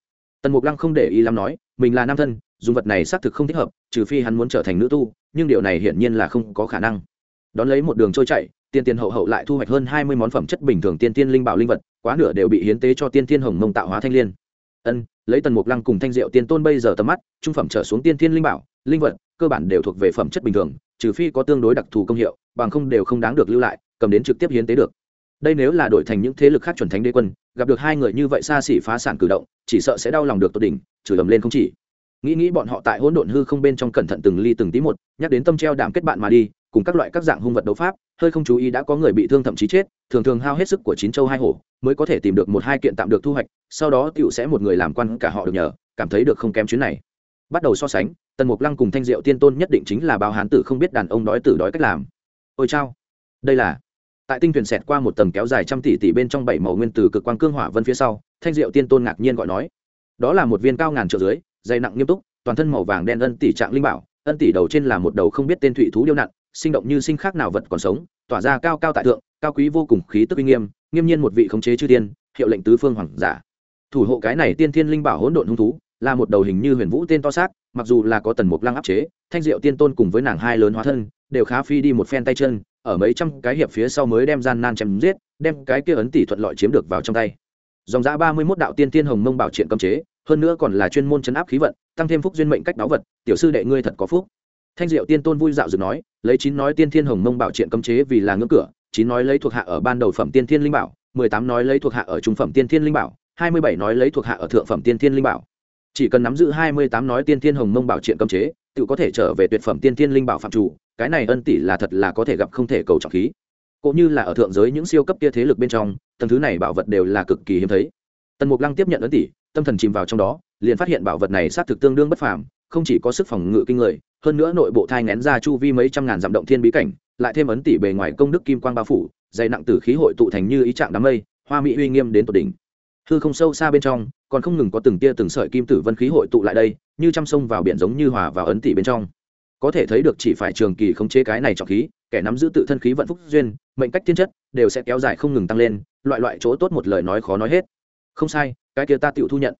A: Tần mục lăng không để ý lắm nói, mình là nam thân dùng vật này xác thực không thích hợp, trừ phi hắn muốn trở thành nữ tu, nhưng điều này hiển nhiên là không có khả năng. Đón lấy một đường trôi chạy tiên tiên hậu hậu lại thu hoạch hơn hai mươi món phẩm chất bình thường tiên tiên linh bảo linh vật, quá nửa đều bị hiến tế cho tiên tiên hồng mông tạo hóa thanh liên. Ân, lấy tần mục lăng cùng thanh diệu tiên tôn bây giờ tầm mắt, trung phẩm trở xuống tiên tiên linh bảo, linh vật, cơ bản đều thuộc về phẩm chất bình thường, trừ phi có tương đối đặc thù công hiệu, bằng không đều không đáng được lưu lại, cầm đến trực tiếp hiến tế được. Đây nếu là đổi thành những thế lực khác chuẩn thánh đế quân, gặp được hai người như vậy xa xỉ phá sản cử động, chỉ sợ sẽ đau lòng được tột đỉnh, chửi ầm lên không chỉ nghĩ nghĩ bọn họ tại hỗn độn hư không bên trong cẩn thận từng ly từng tí một, nhắc đến tâm treo đảm kết bạn mà đi, cùng các loại các dạng hung vật đấu pháp, hơi không chú ý đã có người bị thương thậm chí chết, thường thường hao hết sức của chín châu hai hổ, mới có thể tìm được một hai kiện tạm được thu hoạch, sau đó tựu sẽ một người làm quan cả họ được nhờ, cảm thấy được không kém chuyến này. Bắt đầu so sánh, tần mục lăng cùng thanh diệu tiên tôn nhất định chính là báo hán tử không biết đàn ông đói tử đói cách làm. Ôi chao. Đây là, tại tinh thuyền xẹt qua một tầng kéo dài trăm tỷ tỷ bên trong bảy màu nguyên tử cực quang cương hỏa vân phía sau, thanh diệu tiên tôn ngạc nhiên gọi nói. Đó là một viên cao ngàn triệu dưới dày nặng nghiêm túc, toàn thân màu vàng đen ân tỷ trạng linh bảo, ân tỷ đầu trên là một đầu không biết tên thụy thú điêu nặng sinh động như sinh khác nào vật còn sống, tỏa ra cao cao tại thượng, cao quý vô cùng khí tức uy nghiêm nghiêm nhiên một vị khống chế chư tiên hiệu lệnh tứ phương hoàng giả. Thủ hộ cái này tiên thiên linh bảo hỗn độn hung thú, là một đầu hình như huyền vũ tên to xác, mặc dù là có tần mục lăng áp chế, thanh diệu tiên tôn cùng với nàng hai lớn hóa thân, đều khá phi đi một phen tay chân, ở mấy trăm cái hiệp phía sau mới đem gian nan chém giết, đem cái kia ấn tỷ thuận lợi chiếm được vào trong tay dòng giã ba mươi mốt đạo tiên tiên hồng mông bảo triện cấm chế, hơn nữa còn là chuyên môn chấn áp khí vận, tăng thêm phúc duyên mệnh cách đáo vật, tiểu sư đệ ngươi thật có phúc. Thanh diệu tiên tôn vui dạo dựng nói, lấy chín nói tiên thiên hồng mông bảo triện cấm chế vì là ngưỡng cửa, chín nói lấy thuộc hạ ở ban đầu phẩm tiên thiên linh bảo, mười tám nói lấy thuộc hạ ở trung phẩm tiên thiên linh bảo, hai mươi bảy nói lấy thuộc hạ ở thượng phẩm tiên thiên linh bảo. Chỉ cần nắm giữ hai mươi tám nói tiên thiên hồng mông bảo triện cấm chế, tự có thể trở về tuyệt phẩm tiên thiên linh bảo phạm chủ, cái này ân tỷ là thật là có thể gặp không thể cầu trọng khí. Cũng như là ở thượng giới những siêu cấp kia thế lực bên trong tầng thứ này bảo vật đều là cực kỳ hiếm thấy. Tần mục lăng tiếp nhận ấn tỷ tâm thần chìm vào trong đó, liền phát hiện bảo vật này xác thực tương đương bất phàm, không chỉ có sức phòng ngự kinh người, hơn nữa nội bộ thai ngén ra chu vi mấy trăm ngàn dặm động thiên bí cảnh, lại thêm ấn tỷ bề ngoài công đức kim quang bao phủ, dày nặng tử khí hội tụ thành như ý trạng đám mây, hoa mỹ uy nghiêm đến tột đỉnh. Hư không sâu xa bên trong, còn không ngừng có từng tia từng sợi kim tử vân khí hội tụ lại đây, như trăm sông vào biển giống như hòa vào ấn tỷ bên trong. Có thể thấy được chỉ phải trường kỳ khống chế cái này trọng khí kẻ nắm giữ tự thân khí vận phúc duyên, mệnh cách thiên chất, đều sẽ kéo dài không ngừng tăng lên, loại loại chỗ tốt một lời nói khó nói hết. Không sai, cái kia ta tự thu nhận.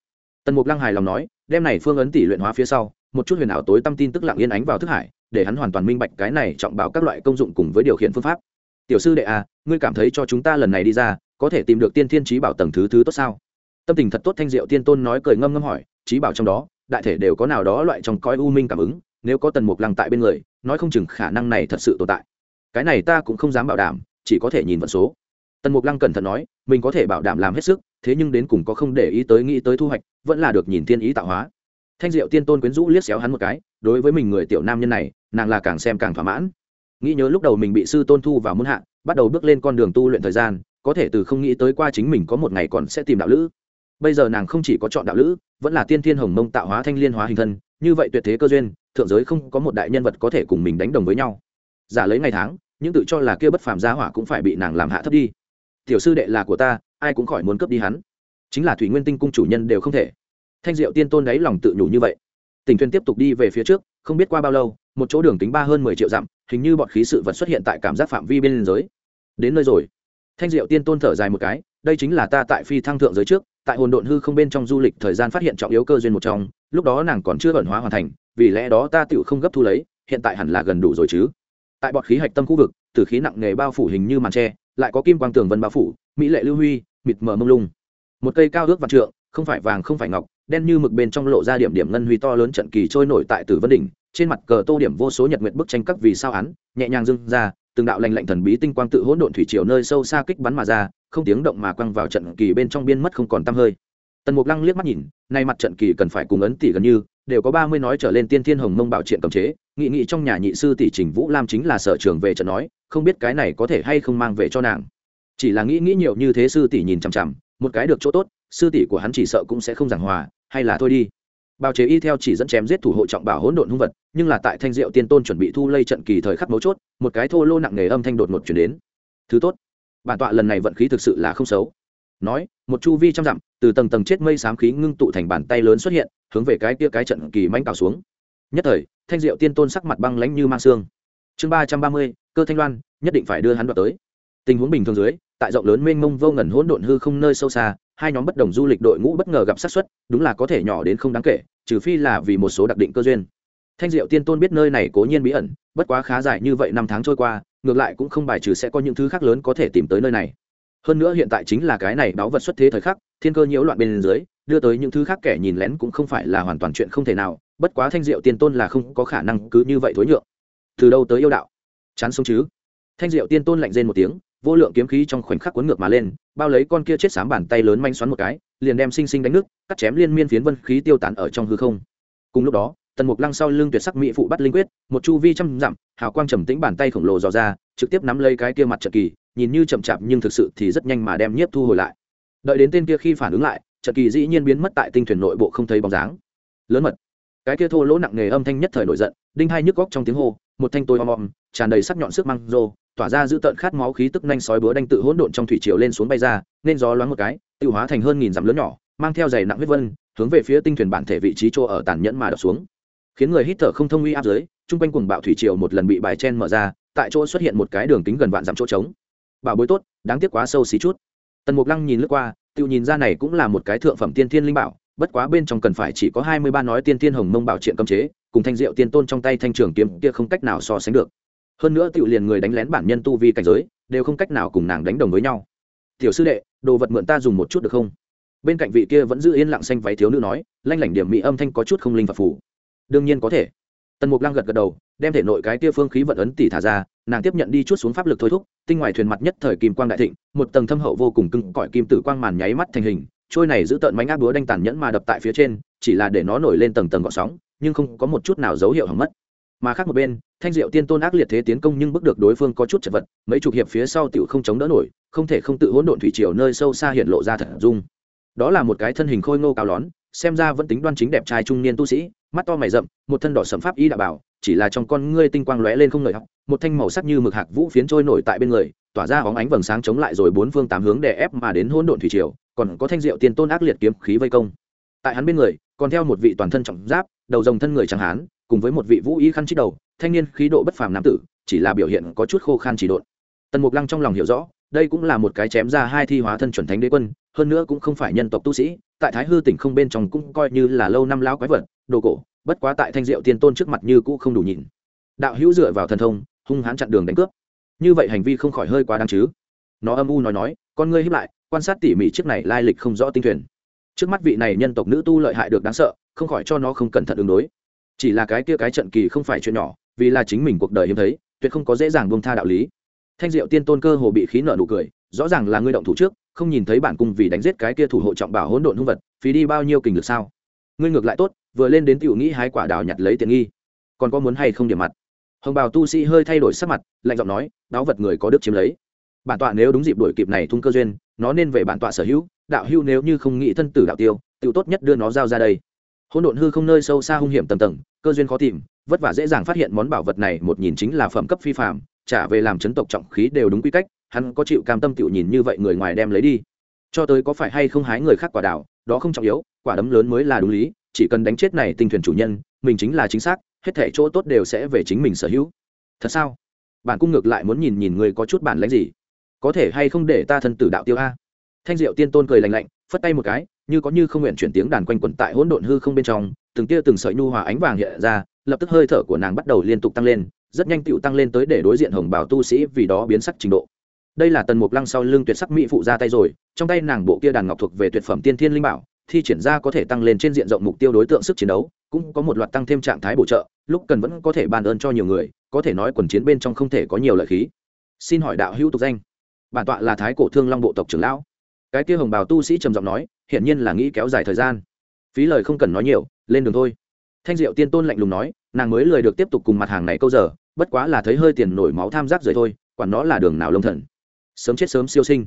A: Tần mục lăng hài lòng nói, đem này phương ấn tỷ luyện hóa phía sau, một chút huyền ảo tối tâm tin tức lặng yên ánh vào thức hải, để hắn hoàn toàn minh bạch cái này trọng bảo các loại công dụng cùng với điều khiển phương pháp. Tiểu sư đệ à ngươi cảm thấy cho chúng ta lần này đi ra, có thể tìm được tiên thiên trí bảo tầng thứ thứ tốt sao? Tâm tình thật tốt thanh diệu tiên tôn nói cười ngâm ngâm hỏi, trí bảo trong đó, đại thể đều có nào đó loại trong coi u minh cảm ứng, nếu có tần mục lăng tại bên người, nói không chừng khả năng này thật sự tồn tại cái này ta cũng không dám bảo đảm, chỉ có thể nhìn vận số. Tần mục lăng cẩn thận nói, mình có thể bảo đảm làm hết sức, thế nhưng đến cùng có không để ý tới nghĩ tới thu hoạch, vẫn là được nhìn tiên ý tạo hóa. Thanh diệu tiên tôn quyến rũ liếc xéo hắn một cái, đối với mình người tiểu nam nhân này, nàng là càng xem càng thỏa mãn. Nghĩ nhớ lúc đầu mình bị sư tôn thu vào muôn hạ, bắt đầu bước lên con đường tu luyện thời gian, có thể từ không nghĩ tới qua chính mình có một ngày còn sẽ tìm đạo lữ. Bây giờ nàng không chỉ có chọn đạo lữ, vẫn là tiên thiên hồng mông tạo hóa thanh liên hóa hình thân, như vậy tuyệt thế cơ duyên, thượng giới không có một đại nhân vật có thể cùng mình đánh đồng với nhau. Giả lấy ngày tháng những tự cho là kia bất phàm giá hỏa cũng phải bị nàng làm hạ thấp đi. Tiểu sư đệ là của ta, ai cũng khỏi muốn cướp đi hắn. Chính là thủy nguyên tinh cung chủ nhân đều không thể. Thanh diệu tiên tôn đáy lòng tự nhủ như vậy. Tình thuyền tiếp tục đi về phía trước, không biết qua bao lâu, một chỗ đường tính ba hơn mười triệu dặm, hình như bọn khí sự vật xuất hiện tại cảm giác phạm vi bên liên giới đến nơi rồi. Thanh diệu tiên tôn thở dài một cái, đây chính là ta tại phi thăng thượng giới trước, tại hồn độn hư không bên trong du lịch thời gian phát hiện trọng yếu cơ duyên một trong, lúc đó nàng còn chưa ẩn hóa hoàn thành, vì lẽ đó ta tựu không gấp thu lấy, hiện tại hẳn là gần đủ rồi chứ tại bọn khí hạch tâm khu vực, tử khí nặng nghề bao phủ hình như màn tre, lại có kim quang tường vân bao phủ, mỹ lệ lưu huy, mịt mờ mông lung. Một cây cao ước vạn trượng, không phải vàng không phải ngọc, đen như mực bên trong lộ ra điểm điểm ngân huy to lớn trận kỳ trôi nổi tại tử vân đỉnh, trên mặt cờ tô điểm vô số nhật nguyện bức tranh các vì sao án, nhẹ nhàng dưng ra, từng đạo lành lạnh thần bí tinh quang tự hỗn độn thủy triều nơi sâu xa kích bắn mà ra, không tiếng động mà quăng vào trận kỳ bên trong biên mất không còn tăm hơi. Tần mục lăng liếc mắt nhìn, nay mặt trận kỳ cần phải cùng ấn tỷ gần như, đều có ba mươi nói trở lên tiên thiên hồng mông bảo triện cầm chế nghị nghị trong nhà nhị sư tỷ trình vũ lam chính là sở trường về trận nói, không biết cái này có thể hay không mang về cho nàng. Chỉ là nghĩ nghĩ nhiều như thế sư tỷ nhìn chằm chằm, một cái được chỗ tốt, sư tỷ của hắn chỉ sợ cũng sẽ không giảng hòa, hay là thôi đi. Bào chế y theo chỉ dẫn chém giết thủ hộ trọng bảo hỗn độn hung vật, nhưng là tại thanh diệu tiên tôn chuẩn bị thu lây trận kỳ thời khắc mấu chốt, một cái thô lô nặng nề âm thanh đột ngột chuyển đến. Thứ tốt, bản tọa lần này vận khí thực sự là không xấu. Nói, một chu vi trăm dặm, từ tầng tầng chết mây xám khí ngưng tụ thành bàn tay lớn xuất hiện, hướng về cái kia cái trận kỳ manh cào xuống. Nhất thời thanh diệu tiên tôn sắc mặt băng lãnh như mang xương. Chương ba trăm ba mươi, cơ thanh loan, nhất định phải đưa hắn đoạt tới. Tình huống bình thường dưới, tại rộng lớn mênh mông vô ngần hỗn độn hư không nơi sâu xa, hai nhóm bất đồng du lịch đội ngũ bất ngờ gặp sát xuất đúng là có thể nhỏ đến không đáng kể, trừ phi là vì một số đặc định cơ duyên. Thanh diệu tiên tôn biết nơi này cố nhiên bí ẩn, bất quá khá dài như vậy năm tháng trôi qua, ngược lại cũng không bài trừ sẽ có những thứ khác lớn có thể tìm tới nơi này. Hơn nữa hiện tại chính là cái này báo vật xuất thế thời khắc, thiên cơ nhiễu loạn bên dưới, đưa tới những thứ khác kẻ nhìn lén cũng không phải là hoàn toàn chuyện không thể nào bất quá thanh diệu tiên tôn là không có khả năng cứ như vậy thối nhượng. Từ đâu tới yêu đạo? Chán sống chứ? Thanh diệu tiên tôn lạnh rên một tiếng, vô lượng kiếm khí trong khoảnh khắc cuốn ngược mà lên, bao lấy con kia chết sám bàn tay lớn manh xoắn một cái, liền đem sinh sinh đánh nước cắt chém liên miên phiến vân khí tiêu tán ở trong hư không. Cùng lúc đó, tần mục lăng sau lưng tuyệt sắc mỹ phụ bắt linh quyết, một chu vi trăm dặm, hào quang trầm tĩnh bàn tay khổng lồ dò ra, trực tiếp nắm lấy cái kia mặt trận kỳ, nhìn như chậm chạp nhưng thực sự thì rất nhanh mà đem nhiếp thu hồi lại. Đợi đến tên kia khi phản ứng lại, trận kỳ dĩ nhiên biến mất tại tinh thuyền nội bộ không thấy bóng dáng. Lớn mật cái kia thô lỗ nặng nề âm thanh nhất thời nổi giận, đinh hai nhức góc trong tiếng hô, một thanh tôi om om, tràn đầy sắc nhọn sức măng rô, tỏa ra giữ tợn khát máu khí tức nhanh sói búa đanh tự hỗn độn trong thủy triều lên xuống bay ra, nên gió loáng một cái tự hóa thành hơn nghìn dặm lớn nhỏ, mang theo dày nặng huyết vân, hướng về phía tinh thuyền bản thể vị trí chỗ ở tàn nhẫn mà đập xuống. Khiến người hít thở không thông uy áp dưới chung quanh cùng bạo thủy triều một lần bị bài chen mở ra, tại chỗ xuất hiện một cái đường kính gần vạn dặm chỗ trống. Bảo bối tốt, đáng tiếc quá sâu xí chút. Tần mục lăng nhìn lướt qua tự nhìn ra này cũng là một cái thượng phẩm tiên thiên linh bảo bất quá bên trong cần phải chỉ có hai mươi ba nói tiên tiên hồng mông bảo triện cấm chế, cùng thanh diệu tiên tôn trong tay thanh trường kiếm kia không cách nào so sánh được. Hơn nữa tiểu liền người đánh lén bản nhân tu vi cảnh giới, đều không cách nào cùng nàng đánh đồng với nhau. Tiểu sư đệ, đồ vật mượn ta dùng một chút được không? Bên cạnh vị kia vẫn giữ yên lặng xanh váy thiếu nữ nói, lanh lảnh điểm mỹ âm thanh có chút không linh và phủ đương nhiên có thể. Tần mục lăng gật gật đầu, đem thể nội cái kia phương khí vận ấn tỷ thả ra, nàng tiếp nhận đi chút xuống pháp lực thôi thúc, tinh ngoài thuyền mặt nhất thời kim quang đại thịnh, một tầng thâm hậu vô cùng cứng cỏi kim tử quang màn nháy mắt thành hình trôi này giữ tợn mánh áp búa đanh tàn nhẫn mà đập tại phía trên, chỉ là để nó nổi lên tầng tầng gọn sóng, nhưng không có một chút nào dấu hiệu hỏng mất. Mà khác một bên, thanh diệu tiên tôn ác liệt thế tiến công nhưng bước được đối phương có chút chật vật, mấy chục hiệp phía sau tiểu không chống đỡ nổi, không thể không tự hỗn độn thủy triều nơi sâu xa hiện lộ ra thật dung. Đó là một cái thân hình khôi ngô cao lón, xem ra vẫn tính đoan chính đẹp trai trung niên tu sĩ, mắt to mày rậm, một thân đỏ sầm pháp y đạo bảo, chỉ là trong con ngươi tinh quang lóe lên không ngời học một thanh màu sắc như mực hạc vũ phiến trôi nổi tại bên người, tỏa ra hóng ánh vầng sáng chống lại rồi bốn phương tám hướng đè ép mà đến hỗn độn thủy triều còn có thanh diệu tiên tôn ác liệt kiếm khí vây công. Tại hắn bên người, còn theo một vị toàn thân trọng giáp, đầu rồng thân người chẳng hán, cùng với một vị vũ y khăn chít đầu, thanh niên khí độ bất phàm nam tử, chỉ là biểu hiện có chút khô khan chỉ độn. Tần mục lăng trong lòng hiểu rõ, đây cũng là một cái chém ra hai thi hóa thân chuẩn thánh đế quân, hơn nữa cũng không phải nhân tộc tu sĩ, tại thái hư tỉnh không bên trong cũng coi như là lâu năm lão quái vật, đồ cổ, bất quá tại thanh diệu tiên tôn trước mặt như cũ không đủ nhìn. Đạo hữu dựa vào thần thông, hung hãn chặn đường đánh cướp. Như vậy hành vi không khỏi hơi quá đáng chứ. Nó âm u nói nói, con ngươi hiếp lại quan sát tỉ mỉ chiếc này lai lịch không rõ tinh thuyền. Trước mắt vị này nhân tộc nữ tu lợi hại được đáng sợ, không khỏi cho nó không cẩn thận ứng đối. Chỉ là cái kia cái trận kỳ không phải chuyện nhỏ, vì là chính mình cuộc đời hiếm thấy, tuyệt không có dễ dàng buông tha đạo lý. Thanh diệu tiên tôn cơ hồ bị khí nợ nụ cười, rõ ràng là ngươi động thủ trước, không nhìn thấy bản cung vì đánh giết cái kia thủ hộ trọng bảo hỗn độn hung vật, phí đi bao nhiêu kình lực sao? Ngươi ngược lại tốt, vừa lên đến tiểu nghĩ hái quả đào nhặt lấy tiện nghi. Còn có muốn hay không điểm mặt? Hồng bào tu sĩ hơi thay đổi sắc mặt, lạnh giọng nói, đáo vật người có đức chiếm lấy bản tọa nếu đúng dịp đổi kịp này thung cơ duyên, nó nên về bản tọa sở hữu, đạo hữu nếu như không nghĩ thân tử đạo tiêu tự tốt nhất đưa nó giao ra đây. Hỗn độn hư không nơi sâu xa hung hiểm tầm tầng, cơ duyên khó tìm, vất vả dễ dàng phát hiện món bảo vật này một nhìn chính là phẩm cấp phi phạm trả về làm chấn tộc trọng khí đều đúng quy cách, hắn có chịu cam tâm tiểu nhìn như vậy người ngoài đem lấy đi. Cho tới có phải hay không hái người khác quả đảo, đó không trọng yếu, quả đấm lớn mới là đúng lý, chỉ cần đánh chết này tinh thuyền chủ nhân, mình chính là chính xác, hết thể chỗ tốt đều sẽ về chính mình sở hữu. Thật sao? Bản cung ngược lại muốn nhìn nhìn người có chút bản lãnh gì? Có thể hay không để ta thân tử đạo tiêu a? Thanh diệu tiên tôn cười lạnh lạnh, phất tay một cái, như có như không nguyện chuyển tiếng đàn quanh quẩn tại hỗn độn hư không bên trong, từng tia từng sợi nhu hòa ánh vàng hiện ra, lập tức hơi thở của nàng bắt đầu liên tục tăng lên, rất nhanh tựu tăng lên tới để đối diện hồng bảo tu sĩ vì đó biến sắc trình độ. Đây là tần mục lăng sau lưng tuyệt sắc mỹ phụ ra tay rồi, trong tay nàng bộ kia đàn ngọc thuộc về tuyệt phẩm tiên thiên linh bảo, thi triển ra có thể tăng lên trên diện rộng mục tiêu đối tượng sức chiến đấu, cũng có một loạt tăng thêm trạng thái bổ trợ, lúc cần vẫn có thể ban ơn cho nhiều người, có thể nói quần chiến bên trong không thể có nhiều lợi khí. Xin hỏi đạo hữu tục danh bản tọa là thái cổ thương long bộ tộc trưởng lão. Cái kia hồng bào tu sĩ trầm giọng nói, hiển nhiên là nghĩ kéo dài thời gian. Phí lời không cần nói nhiều, lên đường thôi. Thanh diệu tiên tôn lạnh lùng nói, nàng mới lời được tiếp tục cùng mặt hàng này câu giờ, bất quá là thấy hơi tiền nổi máu tham giác rời thôi, quản nó là đường nào lông thần. Sớm chết sớm siêu sinh.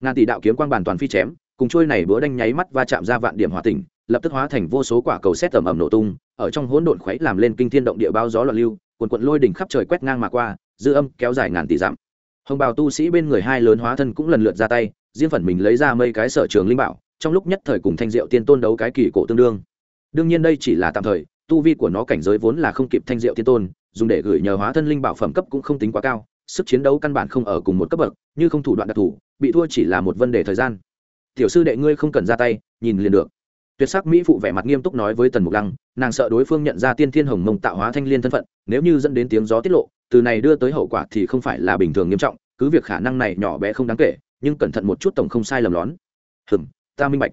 A: Ngàn tỷ đạo kiếm quang bàn toàn phi chém, cùng trôi này bữa đanh nháy mắt va chạm ra vạn điểm hòa tỉnh, lập tức hóa thành vô số quả cầu xét tầm ẩm nổ tung, ở trong hỗn độn khuấy làm lên kinh thiên động địa bao gió loạn lưu quần quận lôi đỉnh khắp trời quét ngang mà qua, dư âm kéo dài ngàn tỷ dặm hồng bào tu sĩ bên người hai lớn hóa thân cũng lần lượt ra tay, riêng phần mình lấy ra mây cái sở trường linh bảo, trong lúc nhất thời cùng thanh diệu tiên tôn đấu cái kỳ cổ tương đương. Đương nhiên đây chỉ là tạm thời, tu vi của nó cảnh giới vốn là không kịp thanh diệu tiên tôn, dùng để gửi nhờ hóa thân linh bảo phẩm cấp cũng không tính quá cao, sức chiến đấu căn bản không ở cùng một cấp bậc, như không thủ đoạn đặc thù, bị thua chỉ là một vấn đề thời gian. Tiểu sư đệ ngươi không cần ra tay, nhìn liền được. Tuyệt sắc mỹ phụ vẻ mặt nghiêm túc nói với tần mục lăng, nàng sợ đối phương nhận ra tiên thiên hồng mông tạo hóa thanh liên thân phận, nếu như dẫn đến tiếng gió tiết lộ từ này đưa tới hậu quả thì không phải là bình thường nghiêm trọng, cứ việc khả năng này nhỏ bé không đáng kể, nhưng cẩn thận một chút tổng không sai lầm lón. Hừm, ta minh bạch.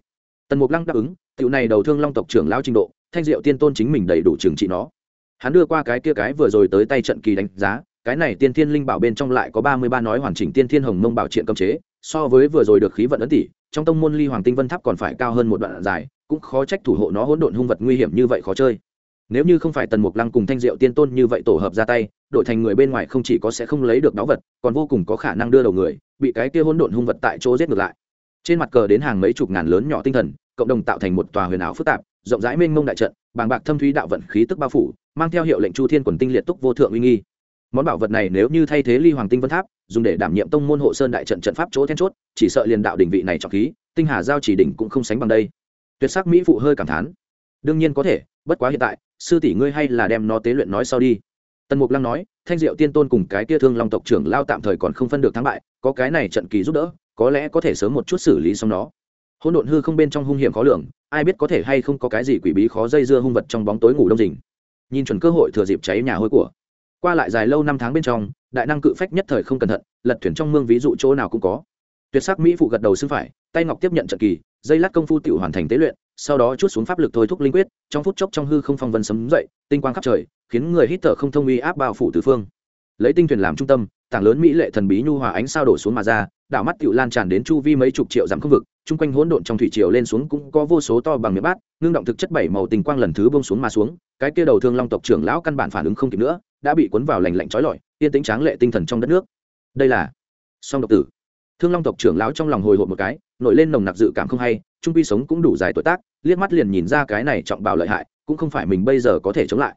A: Tần mục lăng đáp ứng, tiểu này đầu thương long tộc trưởng lao trình độ, thanh diệu tiên tôn chính mình đầy đủ trừng trị nó. Hắn đưa qua cái kia cái vừa rồi tới tay trận kỳ đánh giá, cái này tiên thiên linh bảo bên trong lại có ba mươi ba nói hoàn chỉnh tiên thiên hồng mông bảo triện cấm chế, so với vừa rồi được khí vận ấn tỷ, trong tông môn ly hoàng tinh vân tháp còn phải cao hơn một đoạn dài, cũng khó trách thủ hộ nó hỗn độn hung vật nguy hiểm như vậy khó chơi nếu như không phải tần mục lăng cùng thanh diệu tiên tôn như vậy tổ hợp ra tay đội thành người bên ngoài không chỉ có sẽ không lấy được đáo vật, còn vô cùng có khả năng đưa đầu người, bị cái kia hỗn độn hung vật tại chỗ giết ngược lại. Trên mặt cờ đến hàng mấy chục ngàn lớn nhỏ tinh thần, cộng đồng tạo thành một tòa huyền ảo phức tạp, rộng rãi mênh mông đại trận, bàng bạc thâm thúy đạo vận khí tức bao phủ, mang theo hiệu lệnh chu thiên quần tinh liệt túc vô thượng uy nghi. Món bảo vật này nếu như thay thế ly hoàng tinh vân tháp, dùng để đảm nhiệm tông môn hộ sơn đại trận trận pháp chỗ then chốt, chỉ sợ liền đạo đỉnh vị này trọng khí, tinh hà giao chỉ đỉnh cũng không sánh bằng đây. Tuyệt sắc mỹ phụ hơi cảm thán. Đương nhiên có thể, bất quá hiện tại sư tỷ ngươi hay là đem nó tế luyện nói sau đi. Tần mục lăng nói, thanh diệu tiên tôn cùng cái kia thương long tộc trưởng lao tạm thời còn không phân được thắng bại, có cái này trận kỳ giúp đỡ, có lẽ có thể sớm một chút xử lý xong nó. Hỗn độn hư không bên trong hung hiểm khó lường, ai biết có thể hay không có cái gì quỷ bí khó dây dưa hung vật trong bóng tối ngủ đông rình nhìn chuẩn cơ hội thừa dịp cháy nhà hôi của. Qua lại dài lâu năm tháng bên trong, đại năng cự phách nhất thời không cẩn thận, lật thuyền trong mương ví dụ chỗ nào cũng có. Tuyệt sắc mỹ phụ gật đầu xưng phải, tay ngọc tiếp nhận trận kỳ, dây lát công phu tiểu hoàn thành tế luyện, sau đó chút xuống pháp lực thôi thúc linh quyết trong phút chốc trong hư không phong vân sấm dậy, tinh quang khắp trời, khiến người hít thở không thông uy áp bao phủ tứ phương. Lấy tinh thuyền làm trung tâm, tảng lớn mỹ lệ thần bí nhu hòa ánh sao đổ xuống mà ra, đảo mắt tiểu lan tràn đến chu vi mấy chục triệu dặm không vực, chung quanh hỗn độn trong thủy triều lên xuống cũng có vô số to bằng miệng bát, ngưng động thực chất bảy màu tình quang lần thứ bông xuống mà xuống, cái kia đầu thương long tộc trưởng lão căn bản phản ứng không kịp nữa, đã bị cuốn vào lành lạnh trói lọi, yên tĩnh tráng lệ tinh thần trong đất nước. Đây là song độc tử thương long tộc trưởng lão trong lòng hồi hộp một cái, nổi lên nồng nặc dự cảm không hay, trung Vi sống cũng đủ dài tuổi tác, liếc mắt liền nhìn ra cái này trọng bảo lợi hại, cũng không phải mình bây giờ có thể chống lại.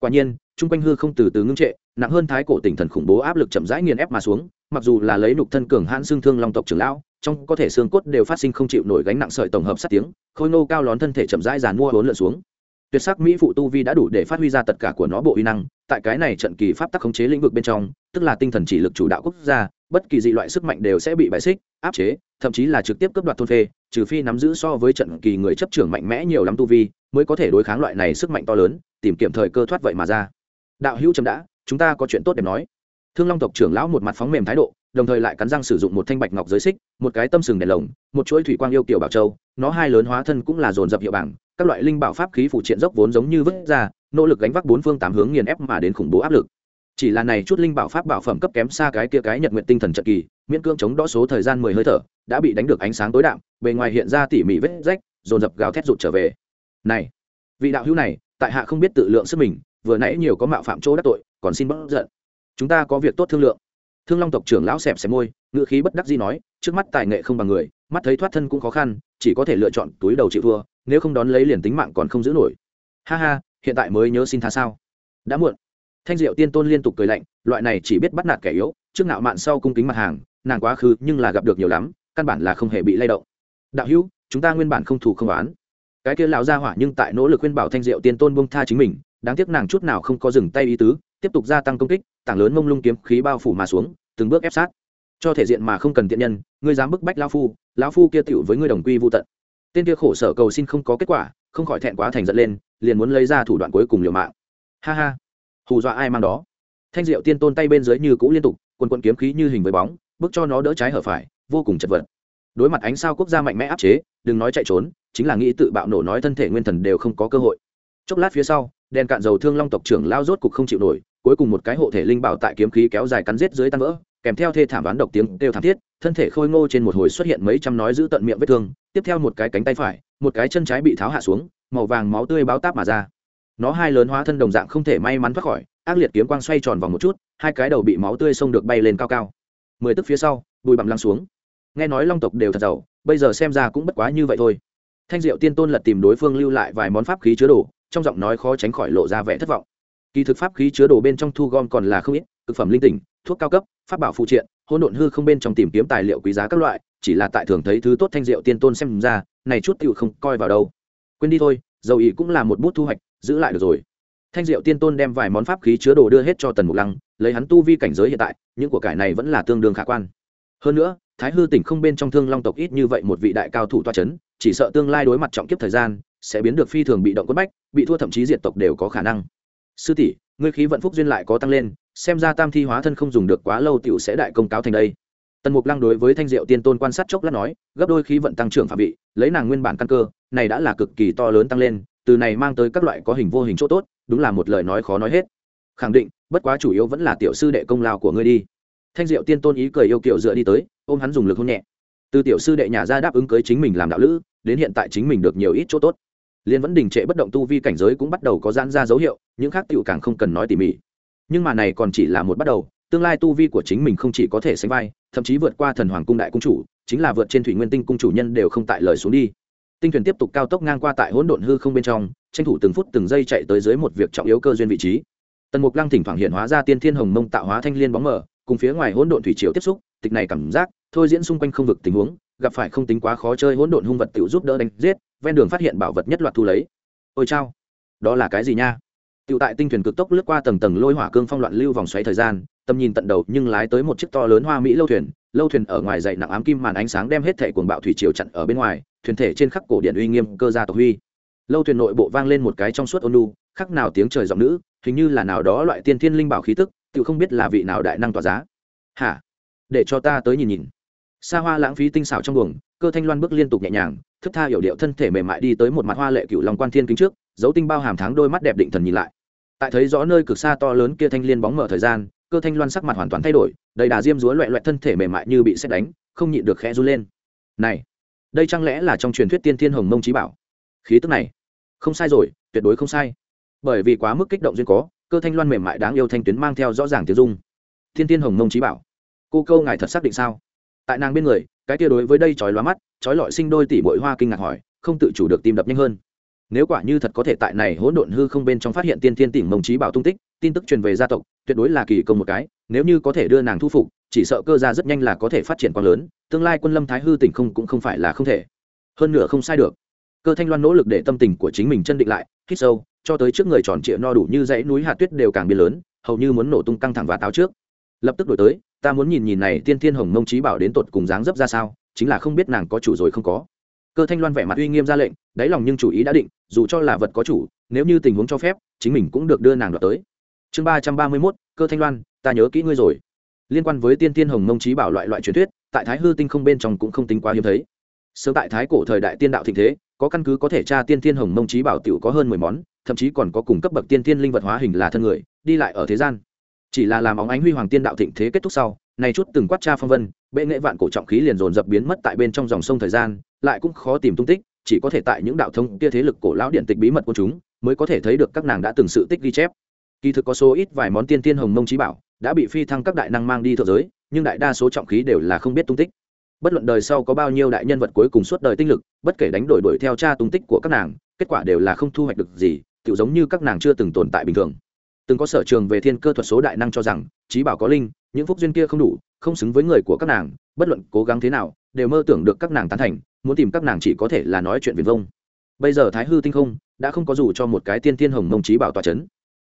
A: Quả nhiên, trung quanh hư không từ từ ngưng trệ, nặng hơn thái cổ tinh thần khủng bố áp lực chậm rãi nghiền ép mà xuống, mặc dù là lấy nục thân cường hãn xương thương long tộc trưởng lão, trong có thể xương cốt đều phát sinh không chịu nổi gánh nặng sợi tổng hợp sát tiếng, khôi nô cao lón thân thể chậm rãi dàn mua bốn lượn xuống. Tuyệt sắc mỹ phụ tu vi đã đủ để phát huy ra tất cả của nó bộ uy năng, tại cái này trận kỳ pháp tắc khống chế lĩnh vực bên trong, tức là tinh thần chỉ lực chủ đạo quốc gia bất kỳ dị loại sức mạnh đều sẽ bị bại xích, áp chế, thậm chí là trực tiếp cướp đoạt thôn phê, trừ phi nắm giữ so với trận kỳ người chấp trưởng mạnh mẽ nhiều lắm tu vi, mới có thể đối kháng loại này sức mạnh to lớn, tìm kiếm thời cơ thoát vậy mà ra. Đạo hữu chấm đã, chúng ta có chuyện tốt để nói. Thương long tộc trưởng lão một mặt phóng mềm thái độ, đồng thời lại cắn răng sử dụng một thanh bạch ngọc giới xích, một cái tâm sừng đèn lồng, một chuỗi thủy quang yêu kiểu bảo châu, nó hai lớn hóa thân cũng là dồn dập hiệu bảng, các loại linh bảo pháp khí phụ triện dốc vốn giống như vứt ra, nỗ lực gánh vác bốn phương tám hướng nghiền ép mà đến khủng bố áp lực chỉ là này chút linh bảo pháp bảo phẩm cấp kém xa cái kia cái nhật nguyện tinh thần trận kỳ, miễn cưỡng chống đỡ số thời gian mười hơi thở, đã bị đánh được ánh sáng tối đạm, bề ngoài hiện ra tỉ mỉ vết rách, dồn dập gào thét rụt trở về. Này, vị đạo hữu này, tại hạ không biết tự lượng sức mình, vừa nãy nhiều có mạo phạm chỗ đắc tội, còn xin bất giận. Chúng ta có việc tốt thương lượng. Thương long tộc trưởng lão xẹp xẹp môi ngựa khí bất đắc dĩ nói, trước mắt tài nghệ không bằng người, mắt thấy thoát thân cũng khó khăn, chỉ có thể lựa chọn túi đầu chịu thua, nếu không đón lấy liền tính mạng còn không giữ nổi. Ha ha, hiện tại mới nhớ xin tha sao? Đã muộn thanh diệu tiên tôn liên tục cười lạnh, loại này chỉ biết bắt nạt kẻ yếu, trước nạo mạn sau cung kính mặt hàng, nàng quá khứ nhưng là gặp được nhiều lắm, căn bản là không hề bị lay động. Đạo hữu, chúng ta nguyên bản không thủ không oán. cái kia lão gia hỏa nhưng tại nỗ lực khuyên bảo thanh diệu tiên tôn buông tha chính mình, đáng tiếc nàng chút nào không có dừng tay ý tứ, tiếp tục gia tăng công kích, tảng lớn mông lung kiếm khí bao phủ mà xuống, từng bước ép sát. Cho thể diện mà không cần tiện nhân, ngươi dám bức bách lão phu lão phu kia tựu với ngươi đồng quy vô tận. Tên kia khổ sở cầu xin không có kết quả, không khỏi thẹn quá thành giận lên, liền muốn lấy ra thủ đoạn cuối cùng liều mạng. Ha ha hù dọa ai mang đó. Thanh diệu tiên tôn tay bên dưới như cũ liên tục, quần quần kiếm khí như hình với bóng, bước cho nó đỡ trái hở phải, vô cùng chật vật. Đối mặt ánh sao quốc gia mạnh mẽ áp chế, đừng nói chạy trốn, chính là nghĩ tự bạo nổ nói thân thể nguyên thần đều không có cơ hội. Chốc lát phía sau, đèn cạn dầu thương long tộc trưởng lao rốt cục không chịu nổi, cuối cùng một cái hộ thể linh bảo tại kiếm khí kéo dài cắn giết dưới tan vỡ, kèm theo thê thảm đoán độc tiếng đều thảm thiết, thân thể khôi ngô trên một hồi xuất hiện mấy trăm nói giữ tận miệng vết thương, tiếp theo một cái cánh tay phải, một cái chân trái bị tháo hạ xuống, màu vàng máu tươi báo táp mà ra nó hai lớn hóa thân đồng dạng không thể may mắn thoát khỏi, ác liệt kiếm quang xoay tròn vòng một chút, hai cái đầu bị máu tươi xông được bay lên cao cao. Mười tức phía sau bùi bặm lăng xuống. Nghe nói long tộc đều thật giàu, bây giờ xem ra cũng bất quá như vậy thôi. Thanh diệu tiên tôn lật tìm đối phương lưu lại vài món pháp khí chứa đồ, trong giọng nói khó tránh khỏi lộ ra vẻ thất vọng. Kỳ thực pháp khí chứa đồ bên trong thu gom còn là không ít, thực phẩm linh tỉnh, thuốc cao cấp, pháp bảo phụ triện, hỗn độn hư không bên trong tìm kiếm tài liệu quý giá các loại, chỉ là tại thường thấy thứ tốt thanh diệu tiên tôn xem ra, này chút tựu không coi vào đâu. Quên đi thôi, dầu ý cũng là một bút thu hoạch giữ lại được rồi. Thanh diệu tiên tôn đem vài món pháp khí chứa đồ đưa hết cho tần mục lăng, lấy hắn tu vi cảnh giới hiện tại, những của cải này vẫn là tương đương khả quan. Hơn nữa, thái hư tỉnh không bên trong thương long tộc ít như vậy một vị đại cao thủ toa c h ấ n chỉ sợ tương lai đối mặt trọng kiếp thời gian, sẽ biến được phi thường bị động quất bách, bị thua thậm chí diệt tộc đều có khả năng. Sư tỷ, ngươi khí vận phúc duyên lại có tăng lên, xem ra tam thi hóa thân không dùng được quá lâu t i ể u sẽ đại công cáo thành đây. Tần mục lăng đối với thanh diệu tiên tôn quan sát chốc lát nói, gấp đôi khí vận tăng trưởng phạm vị, lấy nàng nguyên bản căn cơ, này đã là cực kỳ to lớn tăng lên từ này mang tới các loại có hình vô hình chỗ tốt, đúng là một lời nói khó nói hết. Khẳng định, bất quá chủ yếu vẫn là tiểu sư đệ công lao của ngươi đi. Thanh diệu tiên tôn ý cười yêu kiểu dựa đi tới, ôm hắn dùng lực hôn nhẹ. Từ tiểu sư đệ nhà ra đáp ứng cưới chính mình làm đạo lữ, đến hiện tại chính mình được nhiều ít chỗ tốt. Liên vẫn đình trệ bất động tu vi cảnh giới cũng bắt đầu có giãn ra dấu hiệu, những khác tựu càng không cần nói tỉ mỉ. Nhưng mà này còn chỉ là một bắt đầu, tương lai tu vi của chính mình không chỉ có thể sánh vai, thậm chí vượt qua thần hoàng cung đại cung chủ, chính là vượt trên thủy nguyên tinh cung chủ nhân đều không tại lời xuống đi tinh thuyền tiếp tục cao tốc ngang qua tại hỗn độn hư không bên trong tranh thủ từng phút từng giây chạy tới dưới một việc trọng yếu cơ duyên vị trí. Tần mục lăng thỉnh thoảng hiện hóa ra tiên thiên hồng mông tạo hóa thanh liên bóng mờ cùng phía ngoài hỗn độn thủy triều tiếp xúc tịch này cảm giác thôi diễn xung quanh không vực tình huống gặp phải không tính quá khó chơi hỗn độn hung vật tự giúp đỡ đánh giết ven đường phát hiện bảo vật nhất loạt thu lấy. Ôi chao đó là cái gì nha? Tự tại tinh thuyền cực tốc lướt qua tầng tầng lôi hỏa cương phong loạn lưu vòng xoáy thời gian, tầm nhìn tận đầu nhưng lái tới một chiếc to lớn hoa mỹ lâu thuyền, lâu thuyền ở ngoài dậy nặng ám kim màn ánh sáng đem hết thể cuồng bạo thủy triều chặn ở bên ngoài, thuyền thể trên khắc cổ điện uy nghiêm cơ gia tộc huy. Lâu thuyền nội bộ vang lên một cái trong suốt ôn lu khắc nào tiếng trời giọng nữ, hình như là nào đó loại tiên thiên linh bảo khí tức, tự không biết là vị nào đại năng tỏa giá. Hả? Để cho ta tới nhìn nhìn. Xa hoa lãng phí tinh xảo trong buồng cơ thanh loan bước liên tục nhẹ nhàng thức tha hiểu điệu thân thể mềm mại đi tới một mặt hoa lệ cựu lòng quan thiên kính trước dấu tinh bao hàm tháng đôi mắt đẹp định thần nhìn lại. Tại thấy rõ nơi cực xa to lớn kia thanh liên bóng mở thời gian cơ thanh loan sắc mặt hoàn toàn thay đổi đầy đà diêm dúa loẹ loẹt thân thể mềm mại như bị xét đánh không nhịn được khẽ run lên. Này! Đây chẳng lẽ là trong truyền thuyết tiên thiên hồng mông trí bảo? Khí tức này, không sai rồi, tuyệt đối không sai. Bởi vì quá mức kích động duyên có, cơ thanh loan mềm mại đáng yêu thanh tuyến mang theo rõ ràng tiếng dung thiên tiên hồng mông trí bảo, cô câu ngài thật xác định sao? Tại nàng bên người, cái tia đối với đây trói lóa mắt trói lọi sinh đôi tỷ bội hoa kinh ngạc hỏi, không tự chủ được tim đập nhanh hơn. Nếu quả như thật có thể tại này hỗn độn hư không bên trong phát hiện tiên tiên tỉnh mông trí bảo tung tích, tin tức truyền về gia tộc, tuyệt đối là kỳ công một cái, nếu như có thể đưa nàng thu phục, chỉ sợ cơ gia rất nhanh là có thể phát triển quá lớn tương lai quân lâm thái hư tỉnh không cũng không phải là không thể. Hơn nữa không sai được. Cơ thanh loan nỗ lực để tâm tình của chính mình chân định lại, hít sâu, cho tới trước người tròn trịa no đủ như dãy núi hạt tuyết đều càng biến lớn, hầu như muốn nổ tung căng thẳng và táo trước. Lập tức đổi tới, ta muốn nhìn nhìn này tiên thiên hồng mông trí bảo đến tột cùng dáng dấp ra sao, chính là không biết nàng có chủ rồi không có. Cơ thanh loan vẻ mặt uy nghiêm ra lệnh, đáy lòng nhưng chủ ý đã định, dù cho là vật có chủ, nếu như tình huống cho phép, chính mình cũng được đưa nàng đoạt tới. Chương ba trăm ba mươi mốt, cơ thanh loan, ta nhớ kỹ ngươi rồi. Liên quan với tiên tiên hồng mông trí bảo loại loại truyền thuyết tại thái hư tinh không bên trong cũng không tính quá hiếm thấy. Sớm tại thái cổ thời đại tiên đạo thịnh thế, có căn cứ có thể tra tiên thiên hồng mông trí bảo tiểu có hơn mười món, thậm chí còn có cùng cấp bậc tiên thiên linh vật hóa hình là thân người, đi lại ở thế gian. Chỉ là làm óng ánh huy hoàng tiên đạo thịnh thế kết thúc sau này chút từng quát tra phong vân, bệ nghệ vạn cổ trọng khí liền dồn dập biến mất tại bên trong dòng sông thời gian, lại cũng khó tìm tung tích, chỉ có thể tại những đạo thông kia thế lực cổ lão điện tịch bí mật của chúng, mới có thể thấy được các nàng đã từng sự tích ghi chép. Kỳ thực có số ít vài món tiên tiên hồng mông trí bảo đã bị phi thăng các đại năng mang đi thượng giới nhưng đại đa số trọng khí đều là không biết tung tích. Bất luận đời sau có bao nhiêu đại nhân vật cuối cùng suốt đời tinh lực, bất kể đánh đổi đuổi theo cha tung tích của các nàng, kết quả đều là không thu hoạch được gì tự giống như các nàng chưa từng tồn tại bình thường. Từng có sở trường về thiên cơ thuật số đại năng cho rằng, trí bảo có linh, những phúc duyên kia không đủ, không xứng với người của các nàng, bất luận cố gắng thế nào, đều mơ tưởng được các nàng tán thành, muốn tìm các nàng chỉ có thể là nói chuyện viền vông. Bây giờ thái hư tinh không, đã không có dù cho một cái tiên thiên hồng mông trí bảo tòa c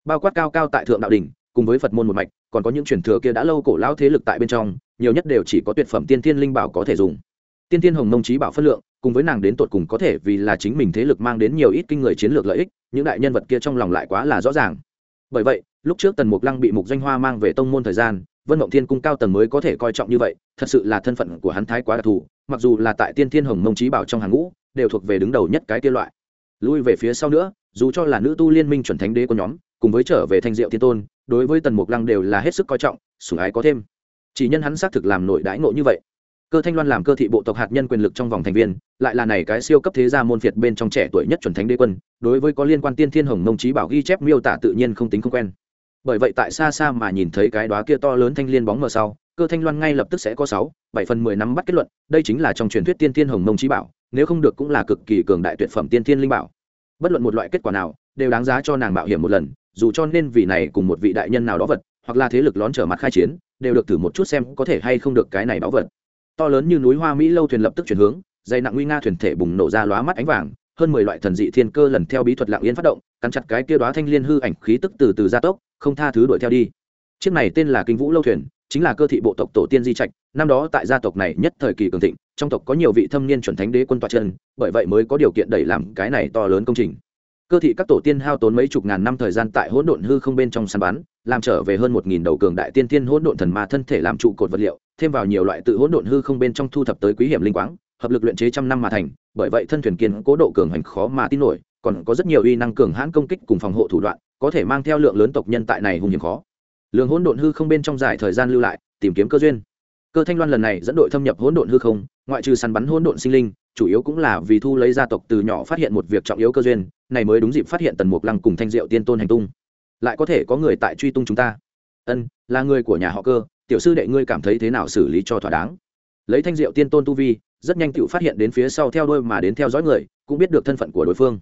A: bao quát cao cao tại thượng đạo đình cùng với phật môn một mạch, còn có những truyền thừa kia đã lâu cổ lao thế lực tại bên trong, nhiều nhất đều chỉ có tuyệt phẩm tiên thiên linh bảo có thể dùng. Tiên thiên hồng mông trí bảo phất lượng, cùng với nàng đến tột cùng có thể vì là chính mình thế lực mang đến nhiều ít kinh người chiến lược lợi ích, những đại nhân vật kia trong lòng lại quá là rõ ràng. Bởi vậy, lúc trước tần mục lăng bị mục danh hoa mang về tông môn thời gian, vân mộng thiên cung cao tầng mới có thể coi trọng như vậy, thật sự là thân phận của hắn thái quá đặc thù, mặc dù là tại tiên thiên hồng mông trí bảo trong hàng ngũ, đều thuộc về đứng đầu nhất cái kia loại. Lui về phía sau nữa, dù cho là nữ tu liên minh chuẩn thánh đế của nhóm, cùng với trở về thanh diệu thiên tôn đối với tần mục lăng đều là hết sức coi trọng, sủng ái có thêm. Chỉ nhân hắn xác thực làm nổi đãi ngộ như vậy. Cơ thanh loan làm cơ thị bộ tộc hạt nhân quyền lực trong vòng thành viên, lại là này cái siêu cấp thế gia môn phiệt bên trong trẻ tuổi nhất chuẩn thánh đế quân, đối với có liên quan tiên thiên hồng mông trí bảo ghi chép miêu tả tự nhiên không tính không quen. Bởi vậy tại xa xa mà nhìn thấy cái đóa kia to lớn thanh liên bóng mờ sau, cơ thanh loan ngay lập tức sẽ có sáu, bảy phần mười năm bắt kết luận, đây chính là trong truyền thuyết tiên thiên hồng mông trí bảo, nếu không được cũng là cực kỳ cường đại tuyệt phẩm tiên thiên linh bảo. Bất luận một loại kết quả nào, đều đáng giá cho nàng mạo hiểm một lần dù cho nên vì này cùng một vị đại nhân nào đó vật, hoặc là thế lực lón trở mặt khai chiến, đều được thử một chút xem có thể hay không được cái này bảo vật. To lớn như núi hoa mỹ lâu thuyền lập tức chuyển hướng, dày nặng nguy nga thuyền thể bùng nổ ra lóa mắt ánh vàng, hơn mười loại thần dị thiên cơ lần theo bí thuật lạng yên phát động, cắn chặt cái kia đoá thanh liên hư ảnh khí tức từ từ gia tốc, không tha thứ đuổi theo đi. Chiếc này tên là kinh vũ lâu thuyền, chính là cơ thị bộ tộc tổ tiên di trạch, năm đó tại gia tộc này nhất thời kỳ cường thịnh, trong tộc có nhiều vị thâm niên chuẩn thánh đế quân toa chân, bởi vậy mới có điều kiện đẩy làm cái này to lớn công trình cơ thị các tổ tiên hao tốn mấy chục ngàn năm thời gian tại hỗn độn hư không bên trong săn bắn, làm trở về hơn một nghìn đầu cường đại tiên tiên hỗn độn thần ma thân thể làm trụ cột vật liệu, thêm vào nhiều loại tự hỗn độn hư không bên trong thu thập tới quý hiểm linh quáng, hợp lực luyện chế trăm năm mà thành, bởi vậy thân thuyền kiên cố độ cường hành khó mà tin nổi, còn có rất nhiều uy năng cường hãn công kích cùng phòng hộ thủ đoạn, có thể mang theo lượng lớn tộc nhân tại này hùng hiểm khó. Lượng hỗn độn hư không bên trong dài thời gian lưu lại, tìm kiếm cơ duyên. Cơ thanh loan lần này dẫn đội thâm nhập hỗn độn hư không, ngoại trừ săn bắn hỗn độn sinh linh chủ yếu cũng là vì thu lấy gia tộc từ nhỏ phát hiện một việc trọng yếu cơ duyên, này mới đúng dịp phát hiện tần mục lăng cùng thanh diệu tiên tôn hành tung. Lại có thể có người tại truy tung chúng ta. Ân, là người của nhà họ cơ, tiểu sư đệ ngươi cảm thấy thế nào xử lý cho thỏa đáng? Lấy thanh diệu tiên tôn tu vi, rất nhanh tự phát hiện đến phía sau theo đôi mà đến theo dõi người, cũng biết được thân phận của đối phương.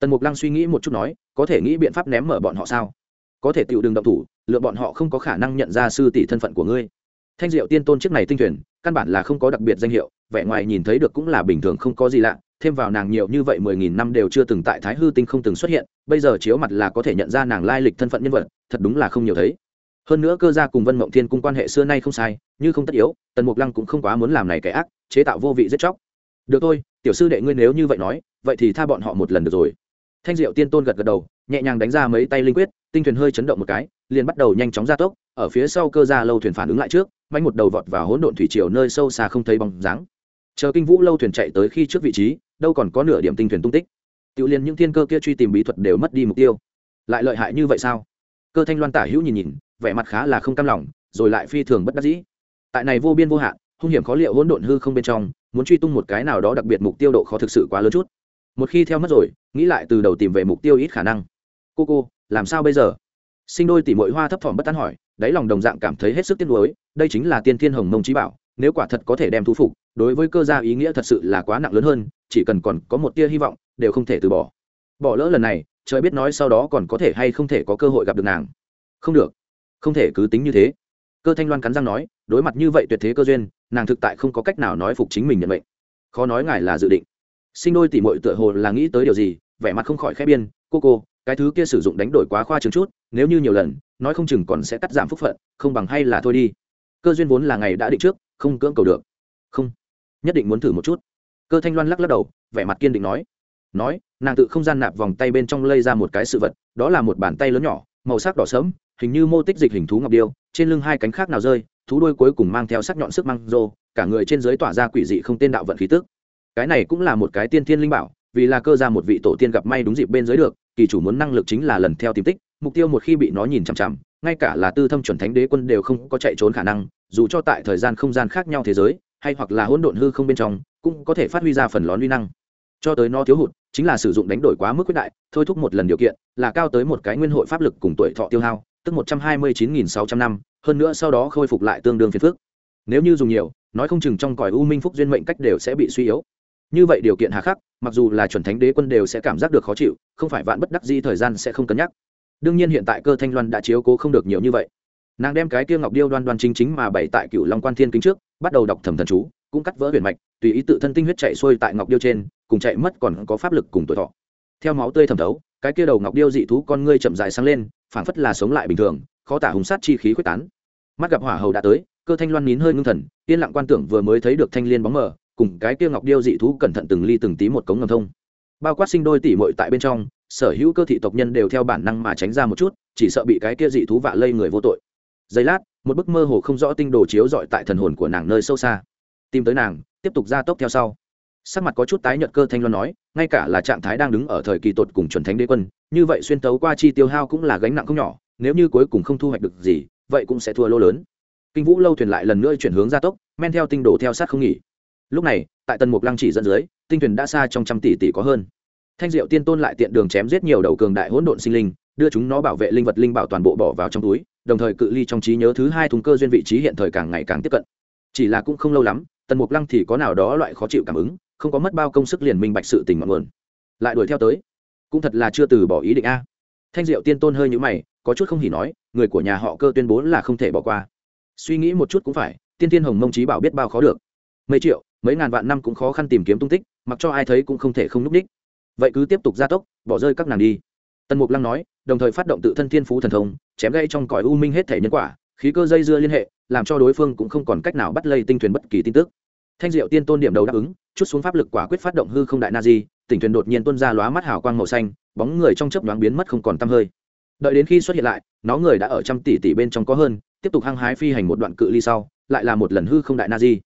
A: Tần mục lăng suy nghĩ một chút nói, có thể nghĩ biện pháp ném mở bọn họ sao? Có thể tự đừng động thủ, lựa bọn họ không có khả năng nhận ra sư tỷ thân phận của ngươi. Thanh diệu tiên tôn chiếc này tinh thuyền, căn bản là không có đặc biệt danh hiệu vẻ ngoài nhìn thấy được cũng là bình thường không có gì lạ, thêm vào nàng nhiều như vậy mười nghìn năm đều chưa từng tại thái hư tinh không từng xuất hiện, bây giờ chiếu mặt là có thể nhận ra nàng lai lịch thân phận nhân vật, thật đúng là không nhiều thấy. Hơn nữa cơ gia cùng vân mộng thiên cung quan hệ xưa nay không sai, như không tất yếu, tần mục lăng cũng không quá muốn làm này kẻ ác, chế tạo vô vị giết chóc. Được thôi, tiểu sư đệ ngươi nếu như vậy nói, vậy thì tha bọn họ một lần được rồi. Thanh diệu tiên tôn gật gật đầu, nhẹ nhàng đánh ra mấy tay linh quyết, tinh thuyền hơi chấn động một cái, liền bắt đầu nhanh chóng ra tốc, ở phía sau cơ gia lâu thuyền phản ứng lại trước mạnh một đầu vọt vào hỗn độn thủy triều nơi sâu xa không thấy bóng dáng chờ kinh vũ lâu thuyền chạy tới khi trước vị trí, đâu còn có nửa điểm tinh thuyền tung tích. Tự liền những thiên cơ kia truy tìm bí thuật đều mất đi mục tiêu. Lại lợi hại như vậy sao? Cơ thanh loan tả hữu nhìn nhìn, vẻ mặt khá là không cam lòng, rồi lại phi thường bất đắc dĩ. Tại này vô biên vô hạn, hung hiểm khó liệu hỗn độn hư không bên trong, muốn truy tung một cái nào đó đặc biệt mục tiêu độ khó thực sự quá lớn chút. Một khi theo mất rồi, nghĩ lại từ đầu tìm về mục tiêu ít khả năng. Cô cô, làm sao bây giờ? Sinh đôi tỷ mỗi hoa thấp thỏm bất tán hỏi, đáy lòng đồng dạng cảm thấy hết sức tiếc nuối, đây chính là tiên thiên hồng mông trí bảo, nếu quả thật có thể đem thu phục đối với cơ gia ý nghĩa thật sự là quá nặng lớn hơn, chỉ cần còn có một tia hy vọng, đều không thể từ bỏ. Bỏ lỡ lần này, trời biết nói sau đó còn có thể hay không thể có cơ hội gặp được nàng. Không được. Không thể cứ tính như thế. Cơ thanh loan cắn răng nói, đối mặt như vậy tuyệt thế cơ duyên, nàng thực tại không có cách nào nói phục chính mình nhận mệnh. Khó nói ngài là dự định. Sinh đôi tỉ mội tựa hồ là nghĩ tới điều gì, vẻ mặt không khỏi khẽ biên, cô cô, cái thứ kia sử dụng đánh đổi quá khoa trương chút, nếu như nhiều lần, nói không chừng còn sẽ cắt giảm phúc phận, không bằng hay là thôi đi. Cơ duyên vốn là ngày đã định trước, không cưỡng cầu được. Không nhất định muốn thử một chút. Cơ thanh loan lắc lắc đầu, vẻ mặt kiên định nói. Nói, nàng tự không gian nạp vòng tay bên trong lây ra một cái sự vật, đó là một bàn tay lớn nhỏ, màu sắc đỏ sớm hình như mô tích dịch hình thú ngọc điêu, trên lưng hai cánh khác nào rơi, thú đuôi cuối cùng mang theo sắc nhọn sức mang rô, cả người trên dưới tỏa ra quỷ dị không tên đạo vận khí tức. Cái này cũng là một cái tiên thiên linh bảo, vì là cơ ra một vị tổ tiên gặp may đúng dịp bên dưới được, kỳ chủ muốn năng lực chính là lần theo tìm tích, mục tiêu một khi bị nó nhìn chằm chằm, ngay cả là tư thâm chuẩn thánh đế quân đều không có chạy trốn khả năng, dù cho tại thời gian không gian khác nhau thế giới hay hoặc là hỗn độn hư không bên trong, cũng có thể phát huy ra phần lón uy năng. Cho tới nó thiếu hụt, chính là sử dụng đánh đổi quá mức quyết đại, thôi thúc một lần điều kiện, là cao tới một cái nguyên hội pháp lực cùng tuổi thọ tiêu hao, tức một trăm hai mươi chín nghìn sáu trăm năm, hơn nữa sau đó khôi phục lại tương đương phiền phức. Nếu như dùng nhiều, nói không chừng trong cõi u minh phúc duyên mệnh cách đều sẽ bị suy yếu. Như vậy điều kiện hà khắc, mặc dù là chuẩn thánh đế quân đều sẽ cảm giác được khó chịu, không phải vạn bất đắc di thời gian sẽ không cân nhắc. Đương nhiên hiện tại cơ thanh loan đã chiếu cố không được nhiều như vậy nàng đem cái kia ngọc điêu đoan đoan chính chính mà bày tại cựu long quan thiên kính trước, bắt đầu đọc thẩm thần chú, cũng cắt vỡ huyền mạch, tùy ý tự thân tinh huyết chạy xuôi tại ngọc điêu trên, cùng chạy mất còn có pháp lực cùng tuổi thọ. Theo máu tươi thẩm thấu, cái kia đầu ngọc điêu dị thú con ngươi chậm dài sáng lên, phảng phất là sống lại bình thường, khó tả hùng sát chi khí quyết tán. Mắt gặp hỏa hầu đã tới, cơ thanh loan nín hơi ngưng thần, yên lặng quan tưởng vừa mới thấy được thanh liên bóng mờ, cùng cái kia ngọc điêu dị thú cẩn thận từng ly từng tí một cống ngầm thông. Bao quát sinh đôi tỷ muội tại bên trong, sở hữu cơ thị tộc nhân đều theo bản năng mà tránh ra một chút, chỉ sợ bị cái kia dị thú vạ lây người vô tội giây lát, một bức mơ hồ không rõ tinh đồ chiếu dọi tại thần hồn của nàng nơi sâu xa. Tìm tới nàng, tiếp tục ra tốc theo sau. Sắc mặt có chút tái nhợt cơ thanh loan nói, ngay cả là trạng thái đang đứng ở thời kỳ tột cùng chuẩn thánh đế quân, như vậy xuyên tấu qua chi tiêu hao cũng là gánh nặng không nhỏ, nếu như cuối cùng không thu hoạch được gì, vậy cũng sẽ thua lô lớn. Kinh vũ lâu thuyền lại lần nữa chuyển hướng gia tốc, men theo tinh đồ theo sát không nghỉ. Lúc này, tại tần mục lăng chỉ dẫn dưới, tinh thuyền đã xa trong trăm tỷ tỷ có hơn. Thanh diệu tiên tôn lại tiện đường chém giết nhiều đầu cường đại hỗn độn sinh linh, đưa chúng nó bảo vệ linh vật linh bảo toàn bộ bỏ vào trong túi đồng thời cự ly trong trí nhớ thứ hai thùng cơ duyên vị trí hiện thời càng ngày càng tiếp cận. Chỉ là cũng không lâu lắm, tần mục lăng thì có nào đó loại khó chịu cảm ứng, không có mất bao công sức liền minh bạch sự tình mặn nguồn. Lại đuổi theo tới. Cũng thật là chưa từ bỏ ý định a. Thanh diệu tiên tôn hơi nhữ mày, có chút không hỉ nói, người của nhà họ cơ tuyên bố là không thể bỏ qua. Suy nghĩ một chút cũng phải, tiên tiên hồng mông trí bảo biết bao khó được. Mấy triệu, mấy ngàn vạn năm cũng khó khăn tìm kiếm tung tích, mặc cho ai thấy cũng không thể không núp ních vậy cứ tiếp tục gia tốc, bỏ rơi các nàng đi. Tần mục lăng nói, đồng thời phát động tự thân thiên phú thần thông chém gây trong cõi u minh hết thể nhân quả, khí cơ dây dưa liên hệ, làm cho đối phương cũng không còn cách nào bắt lây tinh thuyền bất kỳ tin tức. Thanh diệu tiên tôn điểm đầu đáp ứng, chút xuống pháp lực quả quyết phát động hư không đại na di, tỉnh thuyền đột nhiên tuôn ra lóa mắt hào quang màu xanh, bóng người trong chớp nhoáng biến mất không còn tăm hơi. Đợi đến khi xuất hiện lại, nó người đã ở trăm tỷ tỷ bên trong có hơn, tiếp tục hăng hái phi hành một đoạn cự ly sau, lại là một lần hư không đại na di.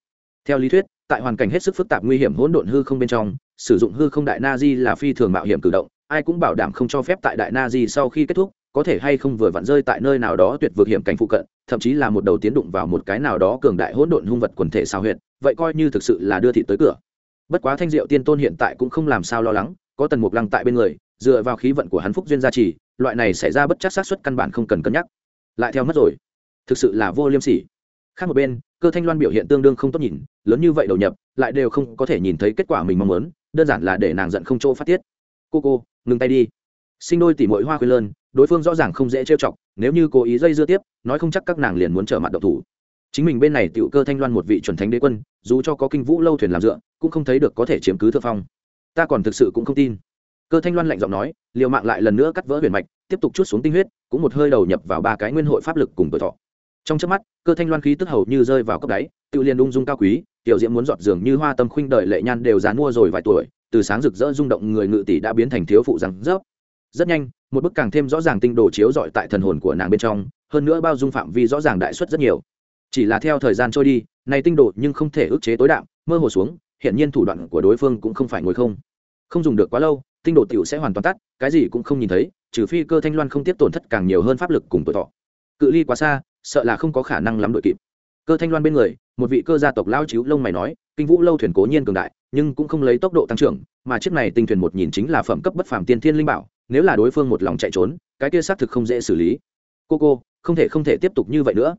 A: Theo lý thuyết, tại hoàn cảnh hết sức phức tạp nguy hiểm hỗn độn hư không bên trong, sử dụng hư không đại na di là phi thường mạo hiểm cử động, ai cũng bảo đảm không cho phép tại đại na di sau khi kết thúc có thể hay không vừa vặn rơi tại nơi nào đó tuyệt vực hiểm cảnh phụ cận, thậm chí là một đầu tiến đụng vào một cái nào đó cường đại hỗn độn hung vật quần thể sao huyệt, vậy coi như thực sự là đưa thị tới cửa. Bất quá thanh diệu tiên tôn hiện tại cũng không làm sao lo lắng, có tần mục lăng tại bên người, dựa vào khí vận của hắn phúc duyên gia trì, loại này xảy ra bất chắc xác suất căn bản không cần cân nhắc. Lại theo mất rồi. Thực sự là vô liêm sỉ. Khác một bên, cơ thanh loan biểu hiện tương đương không tốt nhìn, lớn như vậy đầu nhập, lại đều không có thể nhìn thấy kết quả mình mong muốn, đơn giản là để nàng giận không chỗ phát tiết. Cô cô, ngừng tay đi sinh đôi tỉ mội hoa khuyên lơn, đối phương rõ ràng không dễ trêu chọc, nếu như cố ý dây dưa tiếp, nói không chắc các nàng liền muốn trở mặt độc thủ. Chính mình bên này tiểu cơ thanh loan một vị chuẩn thánh đế quân, dù cho có kinh vũ lâu thuyền làm dựa, cũng không thấy được có thể chiếm cứ thượng phong. Ta còn thực sự cũng không tin. Cơ thanh loan lạnh giọng nói, liều mạng lại lần nữa cắt vỡ huyền mạch, tiếp tục chút xuống tinh huyết, cũng một hơi đầu nhập vào ba cái nguyên hội pháp lực cùng tuổi thọ. Trong trước mắt, cơ thanh loan khí tức hầu như rơi vào cấp đáy, tự liền ung dung cao quý, tiểu diễm muốn giọt giường như hoa tâm khuynh đợi lệ nhan đều dán mua rồi vài tuổi, từ sáng rực rỡ rung động người ngự tỷ đã biến thành thiếu phụ rằng rớp rất nhanh, một bức càng thêm rõ ràng tinh đồ chiếu dọi tại thần hồn của nàng bên trong, hơn nữa bao dung phạm vi rõ ràng đại suất rất nhiều. Chỉ là theo thời gian trôi đi, này tinh đồ nhưng không thể ức chế tối đạo mơ hồ xuống hiện nhiên thủ đoạn của đối phương cũng không phải ngồi không. Không dùng được quá lâu, tinh đồ tiểu sẽ hoàn toàn tắt, cái gì cũng không nhìn thấy, trừ phi cơ thanh loan không tiếp tổn thất càng nhiều hơn pháp lực cùng tuổi thọ. Cự ly quá xa, sợ là không có khả năng lắm đội kịp. Cơ thanh loan bên người, một vị cơ gia tộc lao chiếu lông mày nói, kinh vũ lâu thuyền cố nhiên cường đại, nhưng cũng không lấy tốc độ tăng trưởng, mà chiếc này tinh thuyền một nhìn chính là phẩm cấp bất phàm tiên thiên linh bảo nếu là đối phương một lòng chạy trốn, cái kia xác thực không dễ xử lý. Cô cô, không thể không thể tiếp tục như vậy nữa.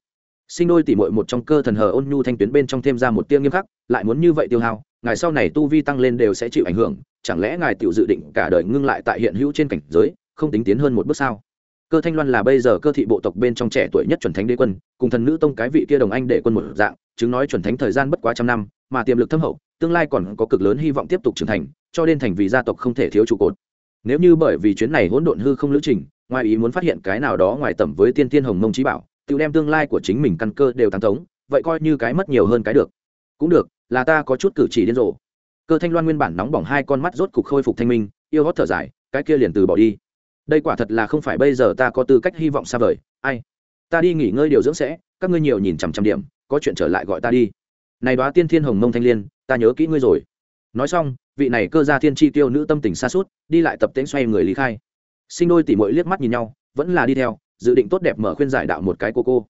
A: Sinh đôi tỉ mội một trong cơ thần hờ ôn nhu thanh tuyến bên trong thêm ra một tiêu nghiêm khắc, lại muốn như vậy tiêu hao, ngài sau này tu vi tăng lên đều sẽ chịu ảnh hưởng, chẳng lẽ ngài tự dự định cả đời ngưng lại tại hiện hữu trên cảnh giới, không tính tiến hơn một bước sao? Cơ thanh loan là bây giờ cơ thị bộ tộc bên trong trẻ tuổi nhất chuẩn thánh đế quân, cùng thần nữ tông cái vị kia đồng anh để quân một dạng, chứng nói chuẩn thánh thời gian bất quá trăm năm, mà tiềm lực thâm hậu, tương lai còn có cực lớn hy vọng tiếp tục trưởng thành, cho nên thành vì gia tộc không thể thiếu trụ cột nếu như bởi vì chuyến này hỗn độn hư không lữ trình, ngoài ý muốn phát hiện cái nào đó ngoài tầm với tiên tiên hồng mông trí bảo, tự đem tương lai của chính mình căn cơ đều tăng tống vậy coi như cái mất nhiều hơn cái được. Cũng được, là ta có chút cử chỉ điên rồ. Cơ thanh loan nguyên bản nóng bỏng hai con mắt rốt cục khôi phục thanh minh, yêu hót thở dài, cái kia liền từ bỏ đi. Đây quả thật là không phải bây giờ ta có tư cách hy vọng xa vời. Ai? Ta đi nghỉ ngơi điều dưỡng sẽ, các ngươi nhiều nhìn chằm chằm điểm, có chuyện trở lại gọi ta đi. Này đoá tiên thiên hồng mông thanh liên, ta nhớ kỹ ngươi rồi. Nói xong vị này cơ gia thiên chi tiêu nữ tâm tình xa suốt, đi lại tập tễnh xoay người lý khai. Sinh đôi tỉ mỗi liếc mắt nhìn nhau, vẫn là đi theo, dự định tốt đẹp mở khuyên giải đạo một cái cô cô.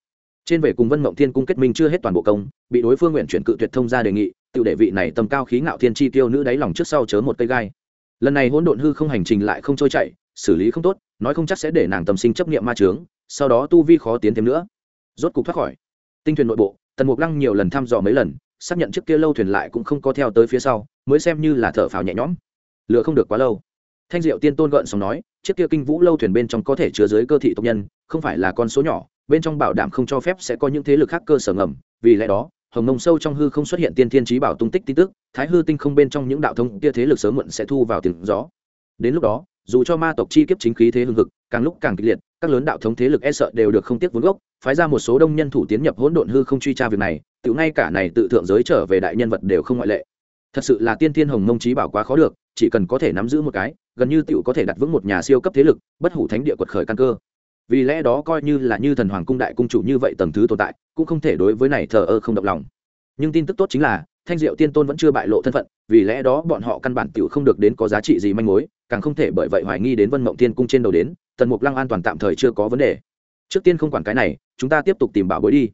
A: Trên về cùng vân mộng thiên cung kết minh chưa hết toàn bộ công, bị đối phương nguyện chuyển cự tuyệt thông ra đề nghị, tự đệ vị này tầm cao khí ngạo thiên chi tiêu nữ đáy lòng trước sau chớ một cây gai. Lần này hỗn độn hư không hành trình lại không trôi chạy xử lý không tốt, nói không chắc sẽ để nàng tâm sinh chấp niệm ma trướng sau đó tu vi khó tiến thêm nữa. Rốt cục thoát khỏi. Tinh thuyền nội bộ, tần mục lăng nhiều lần thăm dò mấy lần xác nhận trước kia lâu thuyền lại cũng không có theo tới phía sau, mới xem như là thở phào nhẹ nhõm. Lựa không được quá lâu. Thanh diệu tiên tôn gợn xong nói, chiếc kia kinh vũ lâu thuyền bên trong có thể chứa dưới cơ thị tộc nhân, không phải là con số nhỏ, bên trong bảo đảm không cho phép sẽ có những thế lực khác cơ sở ngầm. Vì lẽ đó, hồng mông sâu trong hư không xuất hiện tiên thiên trí bảo tung tích tin tức, thái hư tinh không bên trong những đạo thông kia thế lực sớm muộn sẽ thu vào tiếng gió. Đến lúc đó, dù cho ma tộc chi kiếp chính khí thế hưng hực, càng lúc càng kịch liệt, các lớn đạo thống thế lực e sợ đều được không tiếc vốn gốc, phái ra một số đông nhân thủ tiến nhập hỗn độn hư không truy tra việc này tự ngay cả này tự thượng giới trở về đại nhân vật đều không ngoại lệ. Thật sự là tiên thiên hồng mông trí bảo quá khó được, chỉ cần có thể nắm giữ một cái, gần như tựu có thể đặt vững một nhà siêu cấp thế lực, bất hủ thánh địa quật khởi căn cơ. Vì lẽ đó coi như là như thần hoàng cung đại cung chủ như vậy tầng thứ tồn tại, cũng không thể đối với này thờ ơ không động lòng. Nhưng tin tức tốt chính là, thanh diệu tiên tôn vẫn chưa bại lộ thân phận, vì lẽ đó bọn họ căn bản tựu không được đến có giá trị gì manh mối, càng không thể bởi vậy hoài nghi đến vân mộng tiên cung trên đầu đến, tần mục lăng an toàn tạm thời chưa có vấn đề. Trước tiên không quản cái này, chúng ta tiếp tục tìm bảo bối đi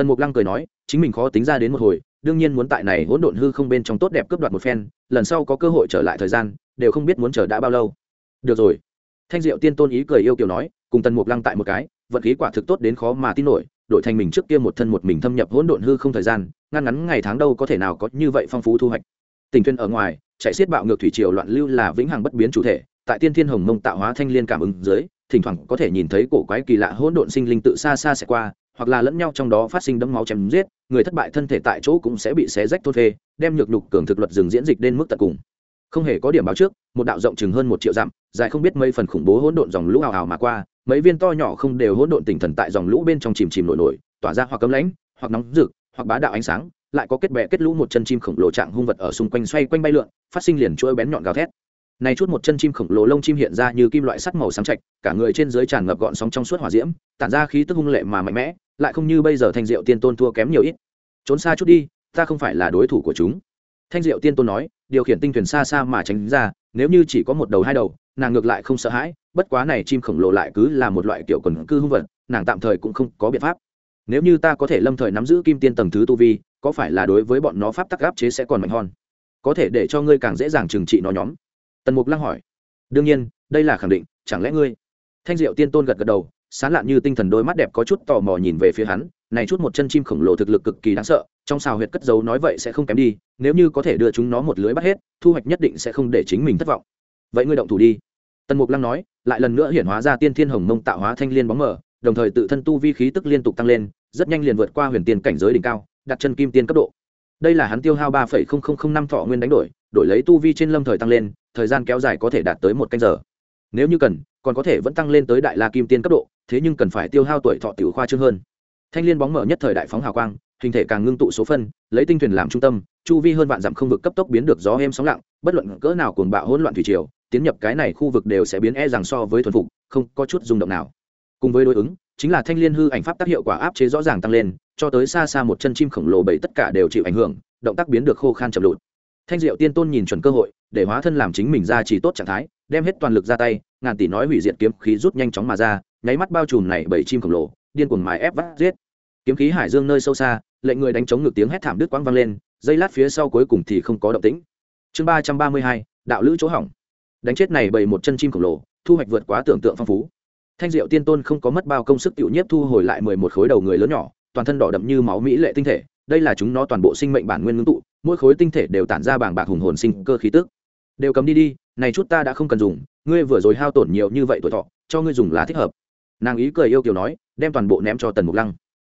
A: tần mục lăng cười nói, chính mình khó tính ra đến một hồi, đương nhiên muốn tại này hỗn độn hư không bên trong tốt đẹp cướp đoạt một phen, lần sau có cơ hội trở lại thời gian, đều không biết muốn chờ đã bao lâu. Được rồi. Thanh diệu tiên tôn ý cười yêu kiều nói, cùng tần mục lăng tại một cái, vận khí quả thực tốt đến khó mà tin nổi, đổi thành mình trước kia một thân một mình thâm nhập hỗn độn hư không thời gian, ngăn ngắn ngày tháng đâu có thể nào có như vậy phong phú thu hoạch. Tình thuyền ở ngoài, chạy xiết bạo ngược thủy triều loạn lưu là vĩnh hằng bất biến chủ thể, tại tiên thiên hồng mông tạo hóa thanh liên cảm ứng dưới, thỉnh thoảng có thể nhìn thấy cổ quái kỳ lạ hỗn độn sinh linh tự xa xa sẽ qua hoặc là lẫn nhau trong đó phát sinh đấm máu chém giết, người thất bại thân thể tại chỗ cũng sẽ bị xé rách thôn phê, đem nhược nhục cường thực luật dừng diễn dịch đến mức tận cùng. Không hề có điểm báo trước, một đạo rộng chừng hơn một triệu dặm, dài không biết mấy phần khủng bố hỗn độn dòng lũ hào hào mà qua, mấy viên to nhỏ không đều hỗn độn tinh thần tại dòng lũ bên trong chìm chìm nổi nổi, tỏa ra hoặc cấm lãnh, hoặc nóng rực, hoặc bá đạo ánh sáng, lại có kết bè kết lũ một chân chim khổng lồ trạng hung vật ở xung quanh xoay quanh bay lượn, phát sinh liền chuỗi bén nhọn gào thét. Này chút một chân chim khổng lồ lông chim hiện ra như kim loại sắt màu sáng chạch cả người trên dưới tràn ngập gọn sóng trong suốt hỏa diễm, tản ra khí tức hung lệ mà mạnh mẽ lại không như bây giờ thanh diệu tiên tôn thua kém nhiều ít. Trốn xa chút đi, ta không phải là đối thủ của chúng. Thanh diệu tiên tôn nói, điều khiển tinh thuyền xa xa mà tránh ra, nếu như chỉ có một đầu hai đầu, nàng ngược lại không sợ hãi, bất quá này chim khổng lồ lại cứ là một loại kiểu quần cư hung vật, nàng tạm thời cũng không có biện pháp. Nếu như ta có thể lâm thời nắm giữ kim tiên tầng thứ tu vi, có phải là đối với bọn nó pháp tắc áp chế sẽ còn mạnh hơn? Có thể để cho ngươi càng dễ dàng trừng trị nó nhóm. Tần mục lăng hỏi. Đương nhiên, đây là khẳng định, chẳng lẽ ngươi? Thanh diệu tiên tôn gật gật đầu sán lạn như tinh thần đôi mắt đẹp có chút tò mò nhìn về phía hắn, này chút một chân chim khổng lồ thực lực cực kỳ đáng sợ, trong xào huyệt cất dấu nói vậy sẽ không kém đi, nếu như có thể đưa chúng nó một lưới bắt hết, thu hoạch nhất định sẽ không để chính mình thất vọng. Vậy ngươi động thủ đi. Tần mục lăng nói, lại lần nữa hiển hóa ra tiên thiên hồng mông tạo hóa thanh liên bóng mờ, đồng thời tự thân tu vi khí tức liên tục tăng lên, rất nhanh liền vượt qua huyền tiên cảnh giới đỉnh cao, đặt chân kim tiên cấp độ. Đây là hắn tiêu hao ba năm thọ nguyên đánh đổi đổi lấy tu vi trên lâm thời tăng lên, thời gian kéo dài có thể đạt tới một canh giờ. Nếu như cần, còn có thể vẫn tăng lên tới đại la kim tiên cấp độ thế nhưng cần phải tiêu hao tuổi thọ tiểu khoa trương hơn. Thanh liên bóng mở nhất thời đại phóng hào quang, hình thể càng ngưng tụ số phân, lấy tinh thuyền làm trung tâm, chu vi hơn vạn dặm không vực cấp tốc biến được gió êm sóng lặng, bất luận cỡ nào cuồng bạo hỗn loạn thủy triều, tiến nhập cái này khu vực đều sẽ biến e rằng so với thuần phục, không có chút rung động nào. Cùng với đối ứng, chính là thanh liên hư ảnh pháp tác hiệu quả áp chế rõ ràng tăng lên, cho tới xa xa một chân chim khổng lồ bảy tất cả đều chịu ảnh hưởng, động tác biến được khô khan chậm lụt. Thanh diệu tiên tôn nhìn chuẩn cơ hội, để hóa thân làm chính mình ra chỉ tốt trạng thái, đem hết toàn lực ra tay, ngàn tỷ nói hủy diệt kiếm khí rút nhanh chóng mà ra nháy mắt bao trùm này bảy chim khổng lồ, điên cuồng mài ép vắt giết. Kiếm khí hải dương nơi sâu xa, lệnh người đánh chống ngược tiếng hét thảm đứt quang vang lên, giây lát phía sau cuối cùng thì không có động tĩnh. Chương ba trăm ba mươi hai, đạo lữ chỗ hỏng. Đánh chết này bảy một chân chim khổng lồ, thu hoạch vượt quá tưởng tượng phong phú. Thanh diệu tiên tôn không có mất bao công sức tiểu nhiếp thu hồi lại mười một khối đầu người lớn nhỏ, toàn thân đỏ đậm như máu mỹ lệ tinh thể, đây là chúng nó toàn bộ sinh mệnh bản nguyên ngưng tụ, mỗi khối tinh thể đều tản ra bảng bạc hùng hồn sinh cơ khí tức. Đều cấm đi đi, này chút ta đã không cần dùng, ngươi vừa rồi hao tổn nhiều như vậy tuổi thọ, cho ngươi dùng là thích hợp nàng ý cười yêu kiều nói, đem toàn bộ ném cho tần mục lăng.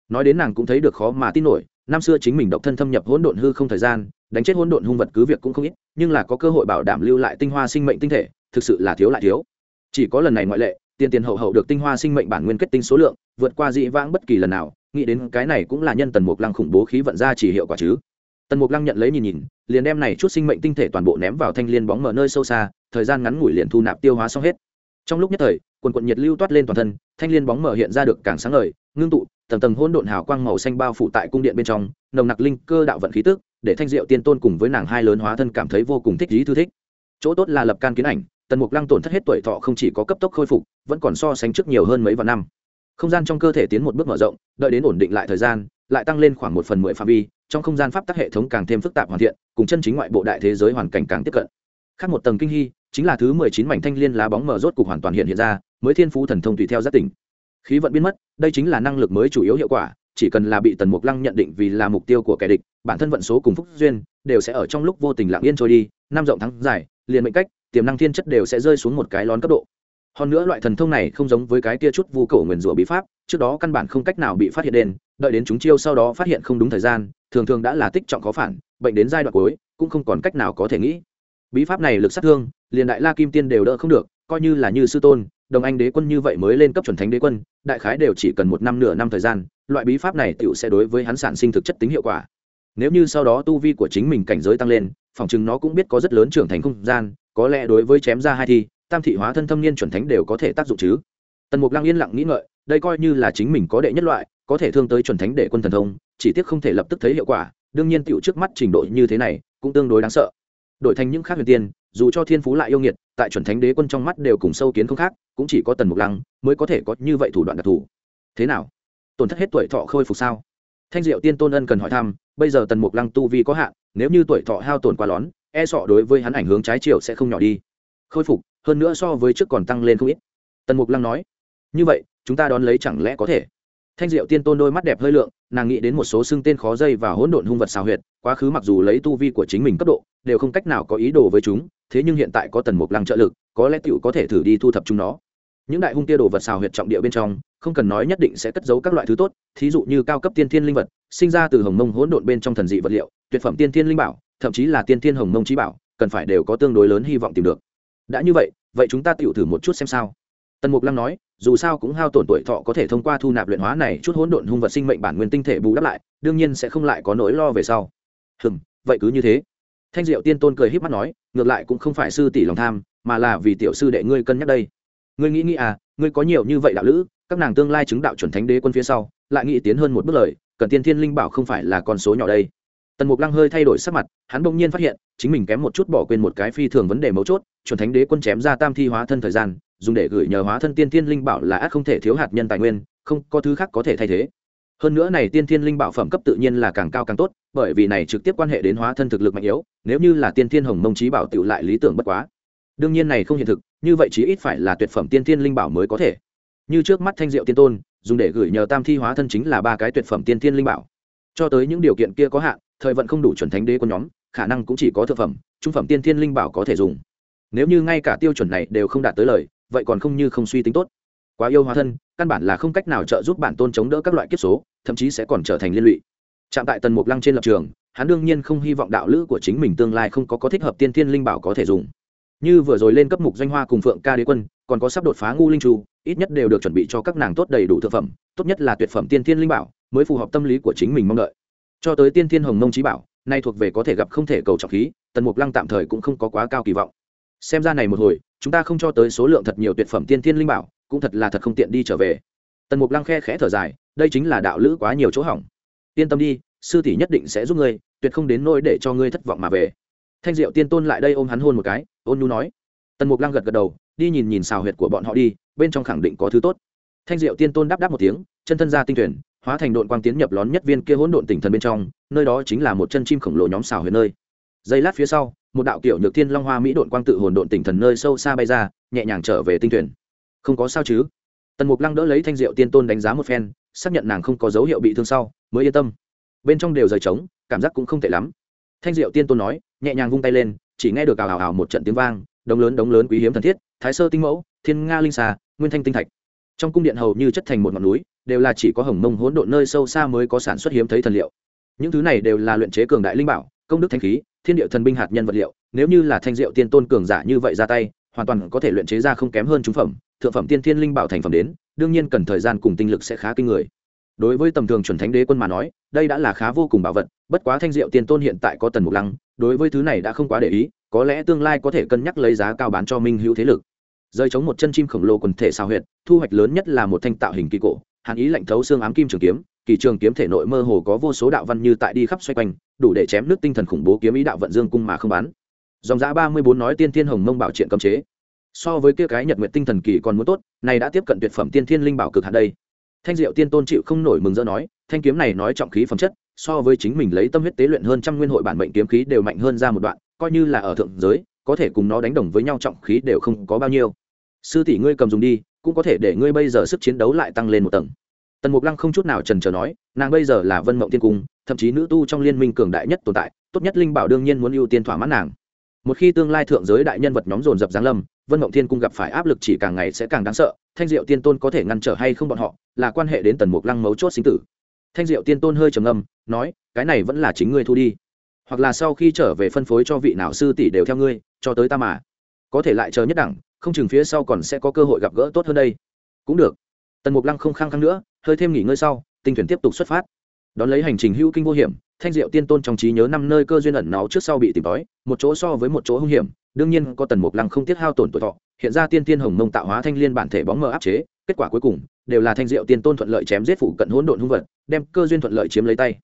A: Nói đến nàng cũng thấy được khó mà tin nổi, năm xưa chính mình độc thân thâm nhập hỗn độn hư không thời gian, đánh chết hỗn độn hung vật cứ việc cũng không ít, nhưng là có cơ hội bảo đảm lưu lại tinh hoa sinh mệnh tinh thể, thực sự là thiếu lại thiếu. Chỉ có lần này ngoại lệ, tiền tiền hậu hậu được tinh hoa sinh mệnh bản nguyên kết tinh số lượng, vượt qua dị vãng bất kỳ lần nào, nghĩ đến cái này cũng là nhân tần mục lăng khủng bố khí vận ra chỉ hiệu quả chứ. Tần mục lăng nhận lấy nhìn nhìn, liền đem này chút sinh mệnh tinh thể toàn bộ ném vào thanh liên bóng mở nơi sâu xa, thời gian ngắn ngủi liền thu nạp tiêu hóa xong hết. Trong lúc nhất thời quần quần nhiệt lưu toát lên toàn thân, thanh liên bóng mở hiện ra được càng sáng ngời, ngưng tụ, tầng tầng hỗn độn hào quang màu xanh bao phủ tại cung điện bên trong, nồng nặc linh cơ đạo vận khí tức, để thanh diệu tiên tôn cùng với nàng hai lớn hóa thân cảm thấy vô cùng thích thú thư thích. Chỗ tốt là lập can kiến ảnh, tần mục lăng tổn thất hết tuổi thọ không chỉ có cấp tốc khôi phục, vẫn còn so sánh trước nhiều hơn mấy vạn năm. Không gian trong cơ thể tiến một bước mở rộng, đợi đến ổn định lại thời gian, lại tăng lên khoảng một phần mười phạm vi, trong không gian pháp tắc hệ thống càng thêm phức tạp hoàn thiện, cùng chân chính ngoại bộ đại thế giới hoàn cảnh càng tiếp cận. Khác một tầng kinh hy, chính là thứ mười chín mảnh thanh liên lá bóng mở rốt cục hoàn toàn hiện hiện ra mới thiên phú thần thông tùy theo giác tỉnh. Khí vận biến mất, đây chính là năng lực mới chủ yếu hiệu quả, chỉ cần là bị tần mục lăng nhận định vì là mục tiêu của kẻ địch, bản thân vận số cùng phúc duyên đều sẽ ở trong lúc vô tình lặng yên trôi đi, năm rộng thắng dài liền mệnh cách, tiềm năng thiên chất đều sẽ rơi xuống một cái lón cấp độ. Hơn nữa loại thần thông này không giống với cái kia chút vu cổ nguyền rủa bí pháp, trước đó căn bản không cách nào bị phát hiện đền, đợi đến chúng chiêu sau đó phát hiện không đúng thời gian, thường thường đã là tích trọng khó phản, bệnh đến giai đoạn cuối, cũng không còn cách nào có thể nghĩ. Bí pháp này lực sát thương, liền đại la kim tiên đều đỡ không được coi như là như sư tôn, đồng anh đế quân như vậy mới lên cấp chuẩn thánh đế quân, đại khái đều chỉ cần một năm nửa năm thời gian, loại bí pháp này tựu sẽ đối với hắn sản sinh thực chất tính hiệu quả. Nếu như sau đó tu vi của chính mình cảnh giới tăng lên, phòng chừng nó cũng biết có rất lớn trưởng thành không gian, có lẽ đối với chém ra hai thi, tam thị hóa thân thâm niên chuẩn thánh đều có thể tác dụng chứ. Tần mục lăng yên lặng nghĩ ngợi, đây coi như là chính mình có đệ nhất loại, có thể thương tới chuẩn thánh đệ quân thần thông, chỉ tiếc không thể lập tức thấy hiệu quả, đương nhiên tựu trước mắt trình độ như thế này, cũng tương đối đáng sợ. Đổi thành những khác huyền tiên dù cho thiên phú lại yêu nghiệt, tại chuẩn thánh đế quân trong mắt đều cùng sâu kiến không khác, cũng chỉ có tần mục lăng mới có thể có như vậy thủ đoạn đặc thù. Thế nào? Tổn thất hết tuổi thọ khôi phục sao? Thanh diệu tiên tôn ân cần hỏi thăm, bây giờ tần mục lăng tu vi có hạn, nếu như tuổi thọ hao tổn quá lón e sọ đối với hắn ảnh hướng trái chiều sẽ không nhỏ đi. Khôi phục, hơn nữa so với trước còn tăng lên không ít. Tần mục lăng nói, như vậy, chúng ta đón lấy chẳng lẽ có thể? Thanh diệu tiên tôn đôi mắt đẹp hơi lượng, nàng nghĩ đến một số xưng tên khó dây và hỗn độn hung vật xào huyệt, quá khứ mặc dù lấy tu vi của chính mình cấp độ, đều không cách nào có ý đồ với chúng thế nhưng hiện tại có tần mục lăng trợ lực, có lẽ tựu có thể thử đi thu thập chúng nó. Những đại hung tia đồ vật xào huyệt trọng địa bên trong, không cần nói nhất định sẽ cất giấu các loại thứ tốt, thí dụ như cao cấp tiên thiên linh vật, sinh ra từ hồng mông hỗn độn bên trong thần dị vật liệu, tuyệt phẩm tiên thiên linh bảo, thậm chí là tiên thiên hồng mông trí bảo, cần phải đều có tương đối lớn hy vọng tìm được. Đã như vậy vậy chúng ta tựu thử một chút xem sao. Tần mục lăng nói, dù sao cũng hao tổn tuổi thọ có thể thông qua thu nạp luyện hóa này chút hỗn độn hung vật sinh mệnh bản nguyên tinh thể bù đắp lại, đương nhiên sẽ không lại có nỗi lo về sau. Hừm, vậy cứ như thế thanh diệu tiên tôn cười h í p mắt nói, ngược lại cũng không phải sư tỷ lòng tham, mà là vì tiểu sư đệ ngươi cân nhắc đây. Ngươi nghĩ nghĩ à ngươi có nhiều như vậy đạo lữ, các nàng tương lai chứng đạo chuẩn thánh đế quân phía sau, lại nghĩ tiến hơn một bước lời, cần tiên thiên linh bảo không phải là con số nhỏ đây. Tần mục lăng hơi thay đổi sắc mặt, hắn bỗng nhiên phát hiện, chính mình kém một chút bỏ quên một cái phi thường vấn đề mấu chốt, chuẩn thánh đế quân chém ra tam thi hóa thân thời gian, dùng để gửi nhờ hóa thân tiên thiên linh bảo là ác không thể thiếu hạt nhân tài nguyên, không có thứ khác có thể thay thế hơn nữa này tiên thiên linh bảo phẩm cấp tự nhiên là càng cao càng tốt, bởi vì này trực tiếp quan hệ đến hóa thân thực lực mạnh yếu, nếu như là tiên thiên hồng mông trí bảo tựu lại lý tưởng bất quá. Đương nhiên này không hiện thực, như vậy chí ít phải là tuyệt phẩm tiên thiên linh bảo mới có thể. Như trước mắt thanh diệu tiên tôn, dùng để gửi nhờ tam thi hóa thân chính là ba cái tuyệt phẩm tiên thiên linh bảo. Cho tới những điều kiện kia có hạn, thời vận không đủ chuẩn thánh đế của nhóm, khả năng cũng chỉ có thực phẩm, trung phẩm tiên thiên linh bảo có thể dùng. Nếu như ngay cả tiêu chuẩn này đều không đạt tới lời, vậy còn không như không suy tính tốt. Quá yêu hóa thân căn bản là không cách nào trợ giúp bản tôn chống đỡ các loại kiếp số, thậm chí sẽ còn trở thành liên lụy. Chạm tại tần mục lăng trên lập trường, hắn đương nhiên không hy vọng đạo lữ của chính mình tương lai không có có thích hợp tiên thiên linh bảo có thể dùng. Như vừa rồi lên cấp mục doanh hoa cùng phượng ca đế quân, còn có sắp đột phá ngu linh tru ít nhất đều được chuẩn bị cho các nàng tốt đầy đủ thực phẩm, tốt nhất là tuyệt phẩm tiên thiên linh bảo, mới phù hợp tâm lý của chính mình mong đợi. Cho tới tiên thiên hồng mông trí bảo, nay thuộc về có thể gặp không thể cầu trọng khí, tần mục lăng tạm thời cũng không có quá cao kỳ vọng. Xem ra này một hồi, chúng ta không cho tới số lượng thật nhiều tuyệt phẩm tiên thiên linh bảo cũng thật là thật không tiện đi trở về. Tần mục lăng khe khẽ thở dài, đây chính là đạo lữ quá nhiều chỗ hỏng. Yên tâm đi, sư tỷ nhất định sẽ giúp ngươi, tuyệt không đến nỗi để cho ngươi thất vọng mà về. Thanh diệu tiên tôn lại đây ôm hắn hôn một cái, ôn nhu nói. Tần mục lăng gật gật đầu, đi nhìn nhìn xào huyệt của bọn họ đi, bên trong khẳng định có thứ tốt. Thanh diệu tiên tôn đáp đáp một tiếng, chân thân ra tinh tuyển hóa thành đội quang tiến nhập lón nhất viên kia hỗn độn tỉnh thần bên trong, nơi đó chính là một chân chim khổng lồ nhóm xào huyệt nơi. Giây lát phía sau, một đạo kiểu nhược thiên long hoa mỹ đội quang tự hồn độn tỉnh thần nơi sâu xa bay ra, nhẹ nhàng trở về tinh tuyển không có sao chứ? Tần mục lăng đỡ lấy thanh diệu tiên tôn đánh giá một phen, xác nhận nàng không có dấu hiệu bị thương sau, mới yên tâm. Bên trong đều rời trống, cảm giác cũng không tệ lắm. Thanh diệu tiên tôn nói, nhẹ nhàng vung tay lên, chỉ nghe được ào ào ào một trận tiếng vang, đống lớn đống lớn quý hiếm thần thiết, thái sơ tinh mẫu, thiên nga linh xà, nguyên thanh tinh thạch. Trong cung điện hầu như chất thành một ngọn núi, đều là chỉ có hồng mông hỗn độn nơi sâu xa mới có sản xuất hiếm thấy thần liệu. Những thứ này đều là luyện chế cường đại linh bảo, công đức thanh khí, thiên địa thần binh hạt nhân vật liệu, nếu như là thanh diệu tiên tôn cường giả như vậy ra tay, hoàn toàn có thể luyện chế ra không kém hơn chúng phẩm thượng phẩm tiên thiên linh bảo thành phẩm đến, đương nhiên cần thời gian cùng tinh lực sẽ khá kinh người. Đối với tầm thường chuẩn thánh đế quân mà nói, đây đã là khá vô cùng bảo vật, bất quá thanh diệu tiên tôn hiện tại có tần mục lăng, đối với thứ này đã không quá để ý, có lẽ tương lai có thể cân nhắc lấy giá cao bán cho minh hữu thế lực. Rơi chống một chân chim khổng lồ quần thể sao huyệt, thu hoạch lớn nhất là một thanh tạo hình kỳ cổ, hàn ý lạnh thấu xương ám kim trường kiếm, kỳ trường kiếm thể nội mơ hồ có vô số đạo văn như tại đi khắp xoay quanh, đủ để chém nước tinh thần khủng bố kiếm ý đạo vận dương cung mà không bắn dòng giã ba mươi bốn nói tiên thiên hồng mông bảo triện cấm chế so với kia cái nhật nguyện tinh thần kỳ còn muốn tốt, này đã tiếp cận tuyệt phẩm tiên thiên linh bảo cực hạn đây. Thanh diệu tiên tôn chịu không nổi mừng rỡ nói, thanh kiếm này nói trọng khí phẩm chất, so với chính mình lấy tâm huyết tế luyện hơn trăm nguyên hội bản mệnh kiếm khí đều mạnh hơn ra một đoạn, coi như là ở thượng giới, có thể cùng nó đánh đồng với nhau trọng khí đều không có bao nhiêu. Sư tỷ ngươi cầm dùng đi, cũng có thể để ngươi bây giờ sức chiến đấu lại tăng lên một tầng. Tần mục lăng không chút nào trần trờ nói, nàng bây giờ là vân mộng tiên cung, thậm chí nữ tu trong liên minh cường đại nhất tồn tại, tốt nhất linh bảo đương nhiên muốn ưu tiên thỏa mãn nàng. Một khi tương lai thượng giới đại nhân vật nhóm dồn dập giáng lâm vân mộng thiên cung gặp phải áp lực chỉ càng ngày sẽ càng đáng sợ, thanh diệu tiên tôn có thể ngăn trở hay không bọn họ, là quan hệ đến tần mục lăng mấu chốt sinh tử. Thanh diệu tiên tôn hơi trầm âm nói, cái này vẫn là chính ngươi thu đi. Hoặc là sau khi trở về phân phối cho vị nào sư tỷ đều theo ngươi, cho tới ta mà. Có thể lại chờ nhất đẳng, không chừng phía sau còn sẽ có cơ hội gặp gỡ tốt hơn đây. Cũng được. Tần mục lăng không khăng khăng nữa, hơi thêm nghỉ ngơi sau, tinh thuyền tiếp tục xuất phát. Đón lấy hành trình hữu kinh vô hiểm, thanh diệu tiên tôn trong trí nhớ năm nơi cơ duyên ẩn náu trước sau bị tìm tòi, một chỗ so với một chỗ hung hiểm đương nhiên có tần mục lăng không tiết hao tổn tuổi thọ, hiện ra tiên tiên hồng mông tạo hóa thanh liên bản thể bóng mờ áp chế, kết quả cuối cùng đều là thanh diệu tiên tôn thuận lợi chém giết phụ cận hỗn độn hung vật, đem cơ duyên thuận lợi chiếm lấy tay.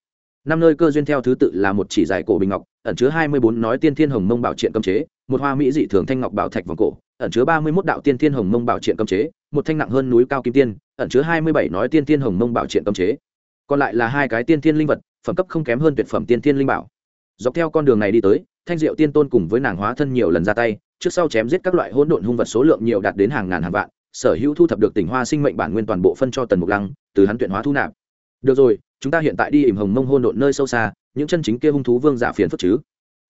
A: Năm nơi cơ duyên theo thứ tự là một chỉ dài cổ bình ngọc, ẩn chứa hai mươi bốn nói tiên thiên hồng mông bảo triện cấm chế, một hoa mỹ dị thường thanh ngọc bảo thạch vòng cổ, ẩn chứa ba mươi mốt đạo tiên thiên hồng mông bảo triện cấm chế, một thanh nặng hơn núi cao kim tiên, ẩn chứa hai mươi bảy nói tiên thiên hồng mông bảo triện cấm chế. Còn lại là hai cái tiên thiên linh vật, phẩm cấp không kém hơn tuyệt phẩm tiên thiên linh bảo dọc theo con đường này đi tới, thanh diệu tiên tôn cùng với nàng hóa thân nhiều lần ra tay, trước sau chém giết các loại hỗn độn hung vật số lượng nhiều đạt đến hàng ngàn hàng vạn, sở hữu thu thập được tỉnh hoa sinh mệnh bản nguyên toàn bộ phân cho tần mục lăng, từ hắn tuyển hóa thu nạp. Được rồi, chúng ta hiện tại đi ỉm hồng mông hôn độn nơi sâu xa, những chân chính kia hung thú vương giả phiền phức chứ?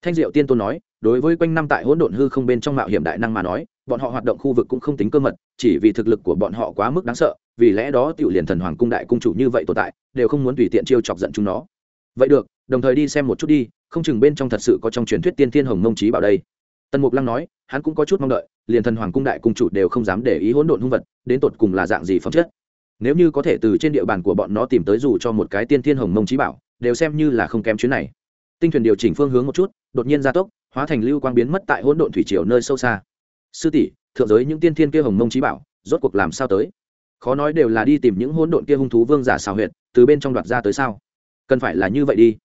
A: Thanh diệu tiên tôn nói, đối với quanh năm tại hỗn độn hư không bên trong mạo hiểm đại năng mà nói, bọn họ hoạt động khu vực cũng không tính cơ mật, chỉ vì thực lực của bọn họ quá mức đáng sợ, vì lẽ đó tiểu liền thần hoàng cung đại cung chủ như vậy tồn tại, đều không muốn tùy tiện chiêu chọc giận chúng nó. Vậy được, đồng thời đi xem một chút đi không chừng bên trong thật sự có trong truyền thuyết tiên thiên hồng mông trí bảo đây. Tần mục lăng nói, hắn cũng có chút mong đợi, liền thần hoàng cung đại cung chủ đều không dám để ý hỗn độn hung vật, đến tột cùng là dạng gì phẩm chất. Nếu như có thể từ trên địa bàn của bọn nó tìm tới dù cho một cái tiên thiên hồng mông trí bảo, đều xem như là không kém chuyến này. Tinh thuyền điều chỉnh phương hướng một chút, đột nhiên gia tốc, hóa thành lưu quang biến mất tại hỗn độn thủy triều nơi sâu xa. Sư tỷ, thượng giới những tiên thiên kia hồng mông trí bảo, rốt cuộc làm sao tới? Khó nói đều là đi tìm những hỗn độn kia hung thú vương giả xào huyệt, từ bên trong đoạt ra tới sao? Cần phải là như vậy đi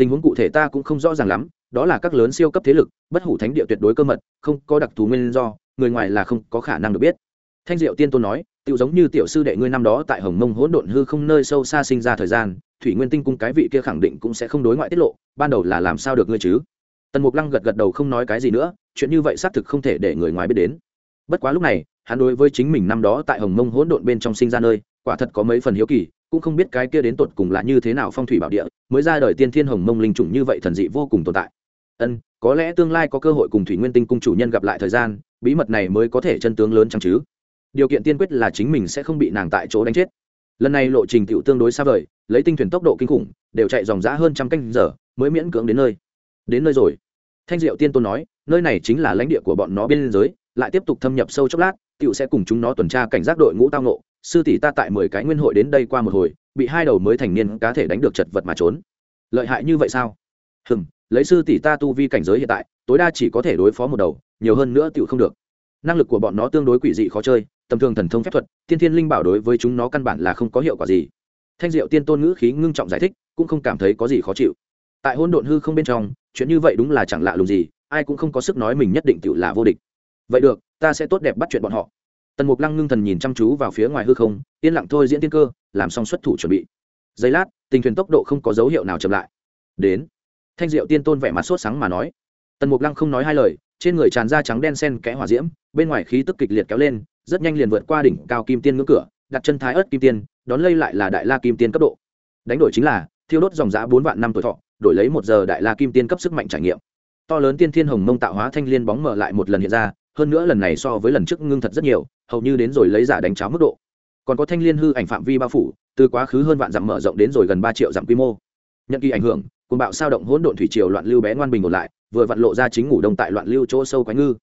A: tình huống cụ thể ta cũng không rõ ràng lắm, đó là các lớn siêu cấp thế lực, bất hủ thánh địa tuyệt đối cơ mật, không có đặc thù nguyên do, người ngoài là không có khả năng được biết. Thanh diệu tiên tôn nói tự giống như tiểu sư đệ ngươi năm đó tại hồng mông hỗn độn hư không nơi sâu xa sinh ra thời gian, thủy nguyên tinh cung cái vị kia khẳng định cũng sẽ không đối ngoại tiết lộ, ban đầu là làm sao được ngươi chứ? Tần mục lăng gật gật đầu không nói cái gì nữa, chuyện như vậy xác thực không thể để người ngoài biết đến. Bất quá lúc này, hắn đối với chính mình năm đó tại hồng mông hỗn độn bên trong sinh ra nơi, quả thật có mấy phần hiếu kỳ cũng không biết cái kia đến tột cùng là như thế nào phong thủy bảo địa, mới ra đời tiên thiên hồng mông linh chủng như vậy thần dị vô cùng tồn tại. Ân, có lẽ tương lai có cơ hội cùng thủy nguyên tinh cung chủ nhân gặp lại thời gian, bí mật này mới có thể chân tướng lớn chẳng chứ? Điều kiện tiên quyết là chính mình sẽ không bị nàng tại chỗ đánh chết. Lần này lộ trình tựu tương đối xa vời, lấy tinh thuyền tốc độ kinh khủng, đều chạy dòng dã hơn trăm canh giờ, mới miễn cưỡng đến nơi. Đến nơi rồi. Thanh diệu tiên tôn nói, nơi này chính là lãnh địa của bọn nó bên giới, lại tiếp tục thâm nhập sâu chốc lát tựu sẽ cùng chúng nó tuần tra cảnh giác đội ngũ tao nộ sư tỷ ta tại mười cái nguyên hội đến đây qua một hồi, bị hai đầu mới thành niên cá thể đánh được chật vật mà trốn. Lợi hại như vậy sao? Hừm, lấy sư tỷ ta tu vi cảnh giới hiện tại, tối đa chỉ có thể đối phó một đầu, nhiều hơn nữa tựu không được. Năng lực của bọn nó tương đối quỷ dị khó chơi, tầm thường thần thông phép thuật tiên thiên linh bảo đối với chúng nó căn bản là không có hiệu quả gì. Thanh diệu tiên tôn ngữ khí ngưng trọng giải thích, cũng không cảm thấy có gì khó chịu. Tại hôn độn hư không bên trong, chuyện như vậy đúng là chẳng lạ lùng gì, ai cũng không có sức nói mình nhất định tự là vô địch. Vậy được, ta sẽ tốt đẹp bắt chuyện bọn họ tần mục lăng ngưng thần nhìn chăm chú vào phía ngoài hư không, yên lặng thôi diễn tiên cơ, làm xong xuất thủ chuẩn bị. Giây lát, tình thuyền tốc độ không có dấu hiệu nào chậm lại. Đến, thanh diệu tiên tôn vẻ mặt sốt sáng mà nói. Tần mục lăng không nói hai lời, trên người tràn ra trắng đen sen kẽ hỏa diễm, bên ngoài khí tức kịch liệt kéo lên, rất nhanh liền vượt qua đỉnh cao kim tiên ngưỡng cửa, đặt chân thái ớt kim tiên, đón lây lại là đại la kim tiên cấp độ. Đánh đổi chính là, thiêu đốt dòng giã bốn vạn năm tuổi thọ, đổi lấy một giờ đại la kim tiên cấp sức mạnh trải nghiệm. To lớn tiên thiên hồng mông tạo hóa thanh liên bóng mở lại một lần hiện ra hơn nữa lần này so với lần trước ngưng thật rất nhiều, hầu như đến rồi lấy giả đánh cháo mức độ. Còn có thanh liên hư ảnh phạm vi bao phủ, từ quá khứ hơn vạn dặm mở rộng đến rồi gần ba triệu dặm quy mô. Nhận kỳ ảnh hưởng côn bạo sao động hỗn độn thủy triều loạn lưu bé ngoan bình ổn lại, vừa vặn lộ ra chính ngủ đông tại loạn lưu chỗ sâu quái ngư.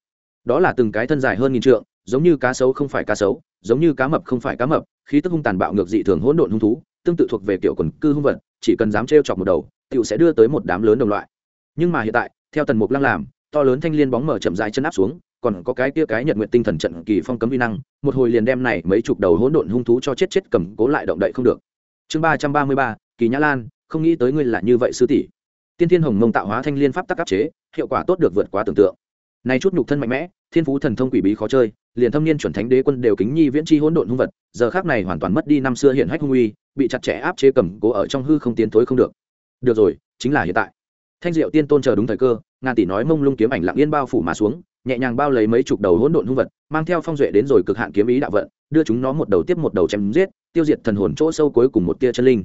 A: Đó là từng cái thân dài hơn nghìn trượng, giống như cá sấu không phải cá sấu, giống như cá mập không phải cá mập, khí tức hung tàn bạo ngược dị thường hỗn độn hung thú, tương tự thuộc về kiểu quần cư hung vật, chỉ cần dám trêu chọc một đầu tựu sẽ đưa tới một đám lớn đồng loại. Nhưng mà hiện tại, theo tần mục lăng làm, to lớn thanh liên bóng mở chậm rãi chân áp xuống còn có cái kia cái nhật nguyện tinh thần trận kỳ phong cấm vi năng, một hồi liền đem này mấy chục đầu hỗn độn hung thú cho chết chết cầm cố lại động đậy không được. Chương ba trăm ba mươi ba, kỳ nhã lan, không nghĩ tới ngươi là như vậy sư tỷ. Tiên thiên hồng mông tạo hóa thanh liên pháp tắc áp chế, hiệu quả tốt được vượt quá tưởng tượng. Nay chút nhục thân mạnh mẽ, thiên phú thần thông quỷ bí khó chơi, liền thâm niên chuẩn thánh đế quân đều kính nhi viễn chi hỗn độn hung vật, giờ khác này hoàn toàn mất đi năm xưa hiện hách hung uy, bị chặt chẽ áp chế cầm cố ở trong hư không tiến thối không được. Được rồi, chính là hiện tại. Thanh diệu tiên tôn chờ đúng thời cơ, ngàn tỷ nói mông lung kiếm ảnh lặng yên bao phủ mà xuống nhẹ nhàng bao lấy mấy chục đầu hỗn độn hung vật, mang theo phong duệ đến rồi cực hạn kiếm ý đạo vận, đưa chúng nó một đầu tiếp một đầu chém giết, tiêu diệt thần hồn chỗ sâu cuối cùng một tia chân linh.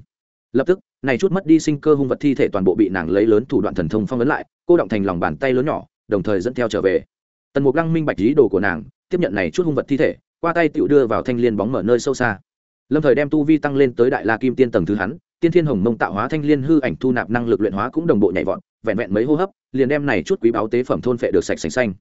A: Lập tức, này chút mất đi sinh cơ hung vật thi thể toàn bộ bị nàng lấy lớn thủ đoạn thần thông phong ấn lại, cô động thành lòng bàn tay lớn nhỏ, đồng thời dẫn theo trở về. Tần mục lăng minh bạch ý đồ của nàng, tiếp nhận này chút hung vật thi thể, qua tay tiểu đưa vào thanh liên bóng mở nơi sâu xa. Lâm thời đem tu vi tăng lên tới đại la kim tiên tầng thứ hắn, tiên thiên hồng mông tạo hóa thanh liên hư ảnh thu nạp năng lực luyện hóa cũng đồng bộ nhảy vọt, vẹn vẹn mấy hô hấp, liền đem này chút quý báo tế phẩm thôn phệ được sạch sành xanh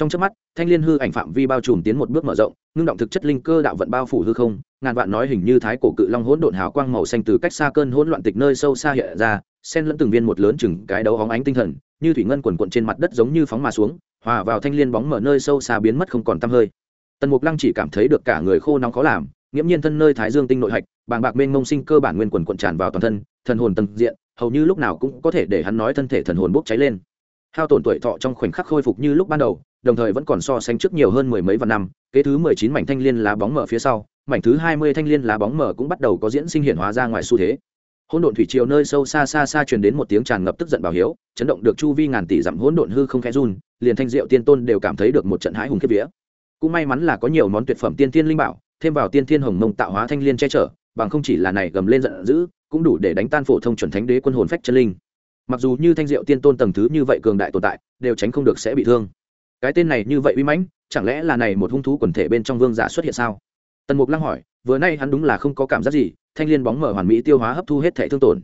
A: trong trước mắt, thanh liên hư ảnh phạm vi bao trùm tiến một bước mở rộng, ngưng động thực chất linh cơ đạo vận bao phủ hư không, ngàn vạn nói hình như thái cổ cự long hỗn độn hào quang màu xanh từ cách xa cơn hỗn loạn tịch nơi sâu xa hiện ra, xen lẫn từng viên một lớn chừng cái đấu hóng ánh tinh thần, như thủy ngân quần quận trên mặt đất giống như phóng mà xuống, hòa vào thanh liên bóng mở nơi sâu xa biến mất không còn tăm hơi. Tần mục lăng chỉ cảm thấy được cả người khô nóng khó làm, nghiễm nhiên thân nơi thái dương tinh nội hạch, bàng bạc mênh mông sinh cơ bản nguyên quần quận tràn vào toàn thân, thần hồn tầng diện, hầu như lúc nào cũng có thể để hắn nói thân thể thần hồn bốc cháy lên. Hao tổn tuổi thọ trong khoảnh khắc khôi phục như lúc ban đầu đồng thời vẫn còn so sánh trước nhiều hơn mười mấy vạn năm, kế thứ mười chín mảnh thanh liên lá bóng mở phía sau, mảnh thứ hai mươi thanh liên lá bóng mở cũng bắt đầu có diễn sinh hiển hóa ra ngoài xu thế. Hỗn độn thủy triều nơi sâu xa xa xa truyền đến một tiếng tràn ngập tức giận bảo hiếu, chấn động được chu vi ngàn tỷ dặm hỗn độn hư không khẽ run, liền thanh diệu tiên tôn đều cảm thấy được một trận hãi hùng kiếp vía. Cũng may mắn là có nhiều món tuyệt phẩm tiên thiên linh bảo, thêm vào tiên thiên hồng mông tạo hóa thanh liên che chở, bằng không chỉ là này gầm lên giận dữ, cũng đủ để đánh tan phổ thông chuẩn thánh đế quân hồn phách chân linh. Mặc dù như thanh diệu tiên tôn tầng thứ như vậy cường đại tồn tại, đều tránh không được sẽ bị thương cái tên này như vậy uy mãnh, chẳng lẽ là này một hung thú quần thể bên trong vương giả xuất hiện sao? Tần mục lăng hỏi, vừa nay hắn đúng là không có cảm giác gì, thanh liên bóng mở hoàn mỹ tiêu hóa hấp thu hết thể thương tổn.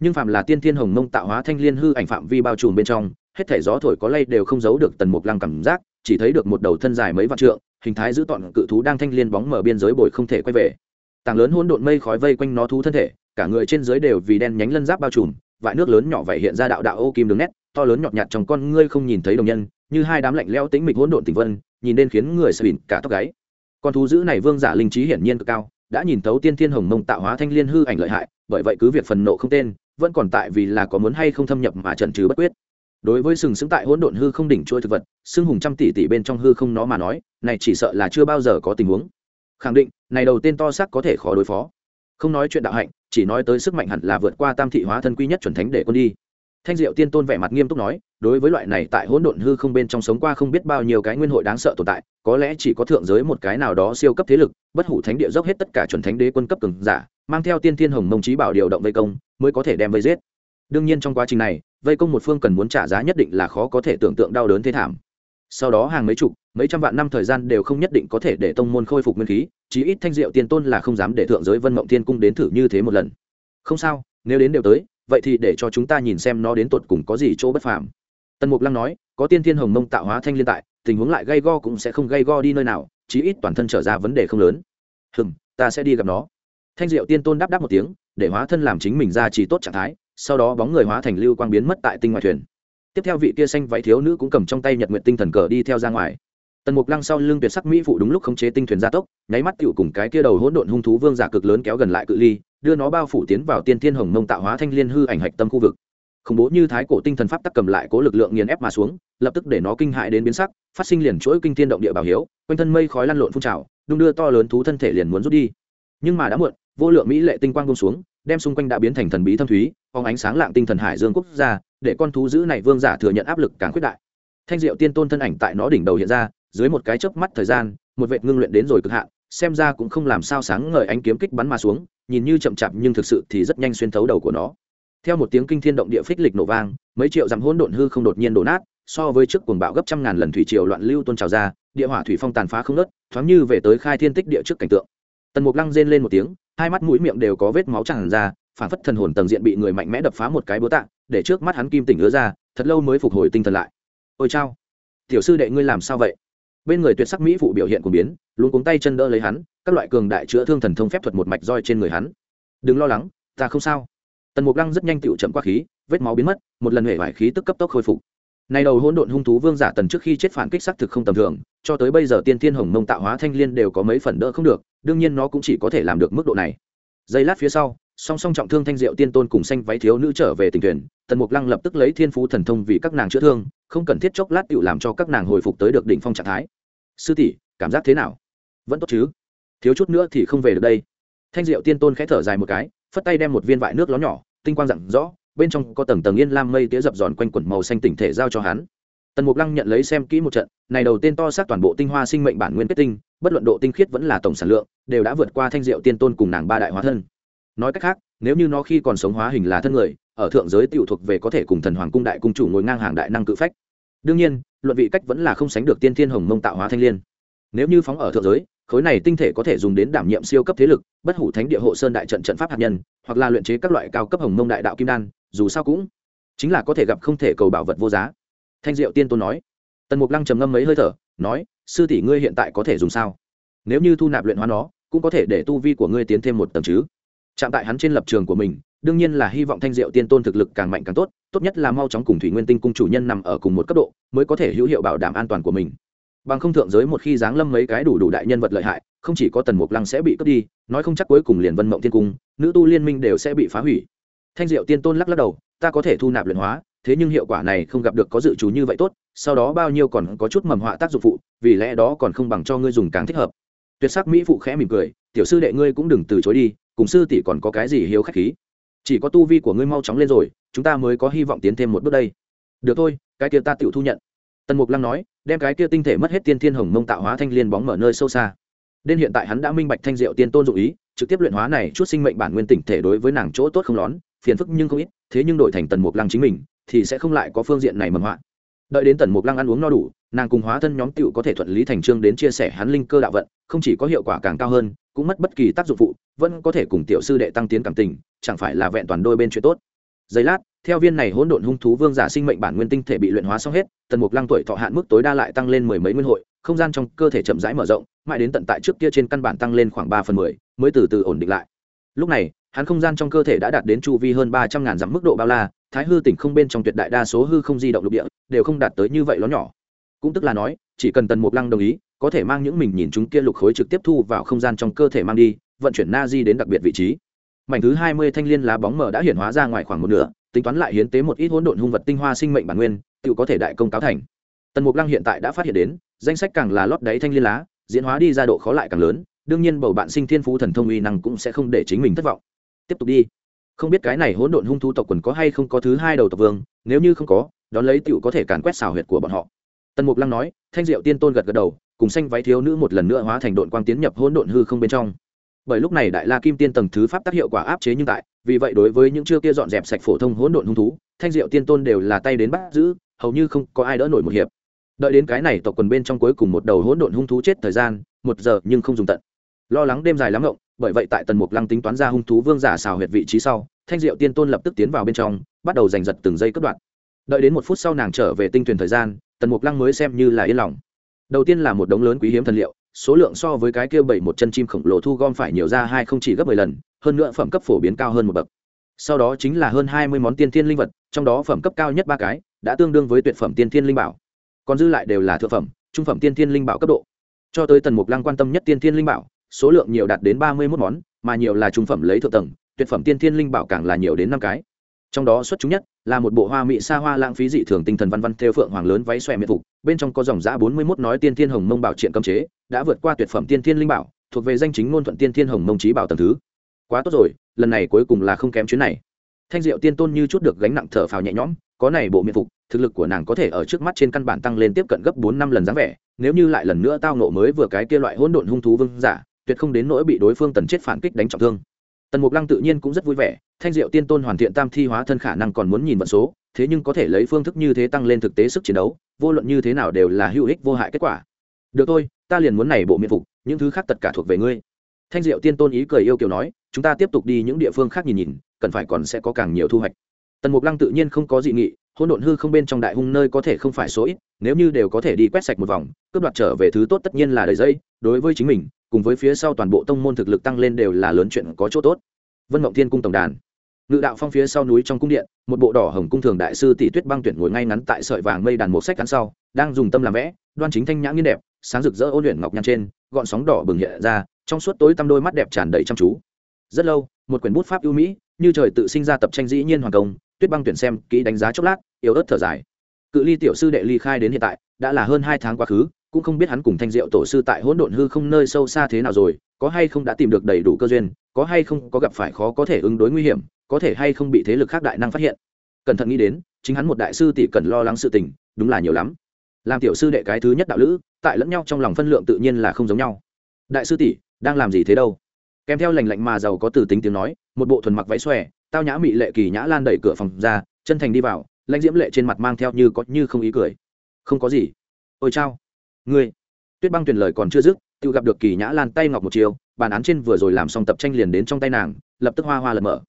A: Nhưng phạm là tiên thiên hồng mông tạo hóa thanh liên hư ảnh phạm vi bao trùm bên trong, hết thể gió thổi có lay đều không giấu được tần mục lăng cảm giác, chỉ thấy được một đầu thân dài mấy vạn trượng, hình thái giữ tọn cự thú đang thanh liên bóng mở biên giới bồi không thể quay về. Tảng lớn hỗn độn mây khói vây quanh nó thú thân thể, cả người trên dưới đều vì đen nhánh lân giáp bao trùm, vại nước lớn nhỏ vậy hiện ra đạo đạo ô kim đường nét, to lớn nhọt nhạt trong con ngươi không nhìn thấy đồng nhân như hai đám lạnh leo tĩnh mịch hỗn độn tình vân, nhìn đến khiến người sợ bỉn cả tóc gáy. Con thú dữ này vương giả linh trí hiển nhiên cực cao, đã nhìn thấu tiên thiên hồng mông tạo hóa thanh liên hư ảnh lợi hại, bởi vậy cứ việc phần nộ không tên, vẫn còn tại vì là có muốn hay không thâm nhập mà trần trừ bất quyết. Đối với sừng sững tại hỗn độn hư không đỉnh trôi thực vật sừng hùng trăm tỷ tỷ bên trong hư không nó mà nói, này chỉ sợ là chưa bao giờ có tình huống. Khẳng định, này đầu tên to xác có thể khó đối phó. Không nói chuyện đạo hạnh, chỉ nói tới sức mạnh hẳn là vượt qua tam thị hóa thân quy nhất chuẩn thánh để quân đi thanh diệu tiên tôn vẻ mặt nghiêm túc nói, đối với loại này tại hỗn độn hư không bên trong sống qua không biết bao nhiêu cái nguyên hội đáng sợ tồn tại, có lẽ chỉ có thượng giới một cái nào đó siêu cấp thế lực, bất hủ thánh địa dốc hết tất cả chuẩn thánh đế quân cấp cường giả, mang theo tiên thiên hồng mông trí bảo điều động vây công, mới có thể đem vây giết. Đương nhiên trong quá trình này, vây công một phương cần muốn trả giá nhất định là khó có thể tưởng tượng đau đớn thế thảm. Sau đó hàng mấy chục, mấy trăm vạn năm thời gian đều không nhất định có thể để tông môn khôi phục nguyên khí, chí ít thanh diệu tiên tôn là không dám để thượng giới vân mộng thiên cung đến thử như thế một lần. Không sao, nếu đến đều tới vậy thì để cho chúng ta nhìn xem nó đến tột cùng có gì chỗ bất phàm. Tần mục lăng nói, có tiên thiên hồng mông tạo hóa thanh liên tại, tình huống lại gây go cũng sẽ không gây go đi nơi nào, chí ít toàn thân trở ra vấn đề không lớn. Hừm, ta sẽ đi gặp nó. Thanh diệu tiên tôn đáp đáp một tiếng, để hóa thân làm chính mình ra chỉ tốt trạng thái, sau đó bóng người hóa thành lưu quang biến mất tại tinh ngoại thuyền. Tiếp theo vị kia xanh váy thiếu nữ cũng cầm trong tay nhật nguyện tinh thần cờ đi theo ra ngoài. Tần mục lăng sau lưng tuyệt sắc mỹ phụ đúng lúc khống chế tinh thuyền gia tốc, nháy mắt tựu cùng cái kia đầu hỗn độn hung thú vương giả cực lớn kéo gần lại cự ly đưa nó bao phủ tiến vào tiên thiên hồng mông tạo hóa thanh liên hư ảnh hạch tâm khu vực. Khủng bố như thái cổ tinh thần pháp tắc cầm lại cố lực lượng nghiền ép mà xuống, lập tức để nó kinh hại đến biến sắc, phát sinh liền chuỗi kinh thiên động địa bảo hiếu, quanh thân mây khói lăn lộn phun trào, đung đưa to lớn thú thân thể liền muốn rút đi. Nhưng mà đã muộn, vô lượng mỹ lệ tinh quang bông xuống, đem xung quanh đã biến thành thần bí thâm thúy, phóng ánh sáng lạng tinh thần hải dương quốc gia, để con thú dữ này vương giả thừa nhận áp lực càng khuyết đại. Thanh diệu tiên tôn thân ảnh tại nó đỉnh đầu hiện ra, dưới một cái chớp mắt thời gian, một vệt ngưng luyện đến rồi cực hạn xem ra cũng không làm sao sáng ngời ánh kiếm kích bắn mà xuống, nhìn như chậm chạp nhưng thực sự thì rất nhanh xuyên thấu đầu của nó. Theo một tiếng kinh thiên động địa phích lịch nổ vang, mấy triệu dặm hỗn độn hư không đột nhiên đổ nát, so với trước cuồng bạo gấp trăm ngàn lần thủy triều loạn lưu tôn trào ra, địa hỏa thủy phong tàn phá không nớt thoáng như về tới khai thiên tích địa trước cảnh tượng. Tần mục lăng rên lên một tiếng, hai mắt mũi miệng đều có vết máu tràn ra, phản phất thần hồn tầng diện bị người mạnh mẽ đập phá một cái búa tạ, để trước mắt hắn kim tỉnh ứa ra, thật lâu mới phục hồi tinh thần lại. Ôi chao, tiểu sư đệ ngươi làm sao vậy? Bên người tuyệt sắc mỹ phụ biểu hiện của biến luôn cuống tay chân đỡ lấy hắn các loại cường đại chữa thương thần thông phép thuật một mạch roi trên người hắn. Đừng lo lắng ta không sao. Tần mục lăng rất nhanh tựu chậm qua khí vết máu biến mất một lần hệ vải khí tức cấp tốc khôi phục. Này đầu hỗn độn hung thú vương giả tần trước khi chết phản kích xác thực không tầm thường cho tới bây giờ tiên thiên hồng mông tạo hóa thanh liên đều có mấy phần đỡ không được đương nhiên nó cũng chỉ có thể làm được mức độ này. Giây lát phía sau song song trọng thương thanh diệu tiên tôn cùng xanh váy thiếu nữ trở về tình tuyển, tần mục lăng lập tức lấy thiên phú thần thông vì các nàng chữa thương không cần thiết chốc lát tựu làm cho các nàng hồi phục tới được đỉnh phong trạng thái. Sư tỷ cảm giác thế nào? Vẫn tốt chứ? Thiếu chút nữa thì không về được đây. Thanh diệu tiên tôn khẽ thở dài một cái, phất tay đem một viên vại nước ló nhỏ, tinh quang dặn rõ, bên trong có tầng tầng yên lam mây tía dập dòn quanh quẩn màu xanh tỉnh thể giao cho hắn. Tần mục lăng nhận lấy xem kỹ một trận, này đầu tiên to xác toàn bộ tinh hoa sinh mệnh bản nguyên kết tinh, bất luận độ tinh khiết vẫn là tổng sản lượng, đều đã vượt qua thanh diệu tiên tôn cùng nàng ba đại hóa thân. Nói cách khác, nếu như nó khi còn sống hóa hình là thân người, ở thượng giới tiểu thuộc về có thể cùng thần hoàng cung đại cung chủ ngồi ngang hàng đại năng cự phách. Đương nhiên, luận vị cách vẫn là không sánh được tiên thiên hồng mông tạo hóa thanh liên. Nếu như phóng ở thượng giới khối này tinh thể có thể dùng đến đảm nhiệm siêu cấp thế lực, bất hủ thánh địa hộ sơn đại trận trận pháp hạt nhân, hoặc là luyện chế các loại cao cấp hồng mông đại đạo kim đan, dù sao cũng chính là có thể gặp không thể cầu bảo vật vô giá. Thanh diệu tiên tôn nói. Tần mục lăng trầm ngâm mấy hơi thở, nói, sư tỷ ngươi hiện tại có thể dùng sao? Nếu như thu nạp luyện hóa nó, cũng có thể để tu vi của ngươi tiến thêm một tầng chứ. Chạm tại hắn trên lập trường của mình, đương nhiên là hy vọng thanh diệu tiên tôn thực lực càng mạnh càng tốt tốt nhất là mau chóng cùng thủy nguyên tinh cung chủ nhân nằm ở cùng một cấp độ, mới có thể hữu hiệu bảo đảm an toàn của mình bằng không thượng giới một khi giáng lâm mấy cái đủ đủ đại nhân vật lợi hại, không chỉ có tần mục lăng sẽ bị cướp đi, nói không chắc cuối cùng liền vân mộng thiên cung, nữ tu liên minh đều sẽ bị phá hủy. Thanh diệu tiên tôn lắc lắc đầu, ta có thể thu nạp luyện hóa, thế nhưng hiệu quả này không gặp được có dự trù như vậy tốt, sau đó bao nhiêu còn có chút mầm họa tác dụng phụ, vì lẽ đó còn không bằng cho ngươi dùng càng thích hợp. Tuyệt sắc mỹ phụ khẽ mỉm cười, tiểu sư đệ ngươi cũng đừng từ chối đi, cùng sư tỷ còn có cái gì hiếu khách khí. Chỉ có tu vi của ngươi mau chóng lên rồi, chúng ta mới có hy vọng tiến thêm một bước đây. Được thôi, cái kia ta tự thu nhận tần mục lăng nói, đem cái kia tinh thể mất hết tiên thiên hồng mông tạo hóa thanh liên bóng mở nơi sâu xa. Đến hiện tại hắn đã minh bạch thanh diệu tiên tôn dụ ý, trực tiếp luyện hóa này chút sinh mệnh bản nguyên tỉnh thể đối với nàng chỗ tốt không lón, phiền phức nhưng không ít, thế nhưng đổi thành tần mục lăng chính mình, thì sẽ không lại có phương diện này mầm hoạn đợi đến tần mục lăng ăn uống no đủ, nàng cùng hóa thân nhóm tựu có thể thuận lý thành trương đến chia sẻ hắn linh cơ đạo vận, không chỉ có hiệu quả càng cao hơn, cũng mất bất kỳ tác dụng phụ, vẫn có thể cùng tiểu sư đệ tăng tiến cảm tình, chẳng phải là vẹn toàn đôi bên chuyện tốt. Giây lát theo viên này hỗn độn hung thú vương giả sinh mệnh bản nguyên tinh thể bị luyện hóa xong hết, tần mục lăng tuổi thọ hạn mức tối đa lại tăng lên mười mấy nguyên hội, không gian trong cơ thể chậm rãi mở rộng, mãi đến tận tại trước kia trên căn bản tăng lên khoảng ba phần mười, mới từ từ ổn định lại. Lúc này, hắn không gian trong cơ thể đã đạt đến chu vi hơn ba trăm ngàn dặm mức độ bao la, thái hư tỉnh không bên trong tuyệt đại đa số hư không di động lục địa, đều không đạt tới như vậy ló nhỏ. Cũng tức là nói, chỉ cần tần mục lăng đồng ý, có thể mang những mình nhìn chúng kia lục khối trực tiếp thu vào không gian trong cơ thể mang đi, vận chuyển na di đến đặc biệt vị trí. Mảnh thứ hai mươi thanh liên lá bóng mờ đã hiển hóa ra ngoài khoảng một nửa tính toán lại hiến tế một ít hỗn độn hung vật tinh hoa sinh mệnh bản nguyên, tự có thể đại công cáo thành. Tần mục lăng hiện tại đã phát hiện đến, danh sách càng là lót đáy thanh liên lá, diễn hóa đi ra độ khó lại càng lớn, đương nhiên bầu bạn sinh thiên phú thần thông uy năng cũng sẽ không để chính mình thất vọng. Tiếp tục đi. Không biết cái này hỗn độn hung thú tộc quần có hay không có thứ hai đầu tộc vương, nếu như không có, đón lấy tựu có thể càn quét xào huyệt của bọn họ. Tần mục lăng nói, thanh diệu tiên tôn gật gật đầu, cùng xanh váy thiếu nữ một lần nữa hóa thành đội quang tiến nhập hỗn độn hư không bên trong. Bởi lúc này đại la kim tiên tầng thứ pháp tác hiệu quả áp chế nhưng tại vì vậy đối với những chưa kia dọn dẹp sạch phổ thông hỗn độn hung thú, thanh diệu tiên tôn đều là tay đến bắt giữ, hầu như không có ai đỡ nổi một hiệp. Đợi đến cái này tộc quần bên trong cuối cùng một đầu hỗn độn hung thú chết thời gian, một giờ nhưng không dùng tận. Lo lắng đêm dài lắm ngộng, bởi vậy tại tần mục lăng tính toán ra hung thú vương giả xào huyệt vị trí sau, thanh diệu tiên tôn lập tức tiến vào bên trong, bắt đầu giành giật từng giây cất đoạn. Đợi đến một phút sau nàng trở về tinh thuyền thời gian, tần mục lăng mới xem như là yên lòng. Đầu tiên là một đống lớn quý hiếm thần liệu, số lượng so với cái kia bảy một chân chim khổng lồ thu gom phải nhiều ra hai không chỉ gấp mười lần hơn nữa phẩm cấp phổ biến cao hơn một bậc. Sau đó chính là hơn hai mươi món tiên thiên linh vật, trong đó phẩm cấp cao nhất ba cái, đã tương đương với tuyệt phẩm tiên thiên linh bảo. Còn dư lại đều là thượng phẩm, trung phẩm tiên thiên linh bảo cấp độ. Cho tới tần mục lăng quan tâm nhất tiên thiên linh bảo, số lượng nhiều đạt đến ba mươi mốt món, mà nhiều là trung phẩm lấy thượng tầng, tuyệt phẩm tiên thiên linh bảo càng là nhiều đến năm cái. Trong đó xuất chúng nhất là một bộ hoa mỹ xa hoa lãng phí dị thường tinh thần văn văn theo phượng hoàng lớn váy xòe miệt phục, bên trong có dòng giã bốn mươi mốt nói tiên thiên hồng mông bảo triện cấm chế, đã vượt qua tuyệt phẩm tiên thiên linh bảo, thuộc về danh chính ngôn thuận tiên thiên hồng mông trí bảo tầng thứ quá tốt rồi, lần này cuối cùng là không kém chuyến này. Thanh diệu tiên tôn như chút được gánh nặng thở phào nhẹ nhõm, có này bộ miệng phục, thực lực của nàng có thể ở trước mắt trên căn bản tăng lên tiếp cận gấp bốn năm lần dáng vẻ, nếu như lại lần nữa tao nộ mới vừa cái kia loại hỗn độn hung thú vương giả, tuyệt không đến nỗi bị đối phương tần chết phản kích đánh trọng thương. Tần mục lăng tự nhiên cũng rất vui vẻ, thanh diệu tiên tôn hoàn thiện tam thi hóa thân khả năng còn muốn nhìn vận số, thế nhưng có thể lấy phương thức như thế tăng lên thực tế sức chiến đấu, vô luận như thế nào đều là hữu ích vô hại kết quả. Được thôi, ta liền muốn này bộ miệng phục, những thứ khác tất cả thuộc về ngươi. Thanh diệu tiên tôn ý cười yêu kiều nói chúng ta tiếp tục đi những địa phương khác nhìn nhìn, cần phải còn sẽ có càng nhiều thu hoạch. Tần mục lăng tự nhiên không có dị nghị, hỗn độn hư không bên trong đại hung nơi có thể không phải số ít, nếu như đều có thể đi quét sạch một vòng, cướp đoạt trở về thứ tốt tất nhiên là đầy dây, đối với chính mình, cùng với phía sau toàn bộ tông môn thực lực tăng lên đều là lớn chuyện có chỗ tốt. Vân mộng thiên cung tổng đàn. Ngự đạo phong phía sau núi trong cung điện, một bộ đỏ hồng cung thường đại sư tỷ tuyết băng tuyển ngồi ngay ngắn tại sợi vàng mây đàn một sách cắn sau, đang dùng tâm làm vẽ, đoan chính thanh nhã nghiên đẹp, sáng rực rỡ ôn luyện ngọc nhăn trên, gọn sóng đỏ bừng hiện ra, trong suốt tối tăm đôi mắt đẹp tràn đầy chăm chú rất lâu, một quyển bút pháp ưu mỹ, như trời tự sinh ra tập tranh dĩ nhiên hoàng công, tuyết băng tuyển xem, kỹ đánh giá chốc lát, yếu ớt thở dài. Cự ly tiểu sư đệ ly khai đến hiện tại, đã là hơn hai tháng quá khứ, cũng không biết hắn cùng thanh diệu tổ sư tại hỗn độn hư không nơi sâu xa thế nào rồi, có hay không đã tìm được đầy đủ cơ duyên, có hay không có gặp phải khó có thể ứng đối nguy hiểm, có thể hay không bị thế lực khác đại năng phát hiện. Cẩn thận nghĩ đến, chính hắn một đại sư tỷ cần lo lắng sự tình, đúng là nhiều lắm. Làm tiểu sư đệ cái thứ nhất đạo lữ, tại lẫn nhau trong lòng phân lượng tự nhiên là không giống nhau. Đại sư tỷ, đang làm gì thế đâu? Kèm theo lành lạnh mà giàu có từ tính tiếng nói, một bộ thuần mặc váy xòe, tao nhã mị lệ kỳ nhã lan đẩy cửa phòng ra, chân thành đi vào, lãnh diễm lệ trên mặt mang theo như có như không ý cười. Không có gì. Ôi chao. Ngươi. Tuyết băng tuyển lời còn chưa dứt tự gặp được kỳ nhã lan tay ngọc một chiều bàn án trên vừa rồi làm xong tập tranh liền đến trong tay nàng, lập tức hoa hoa lật mở.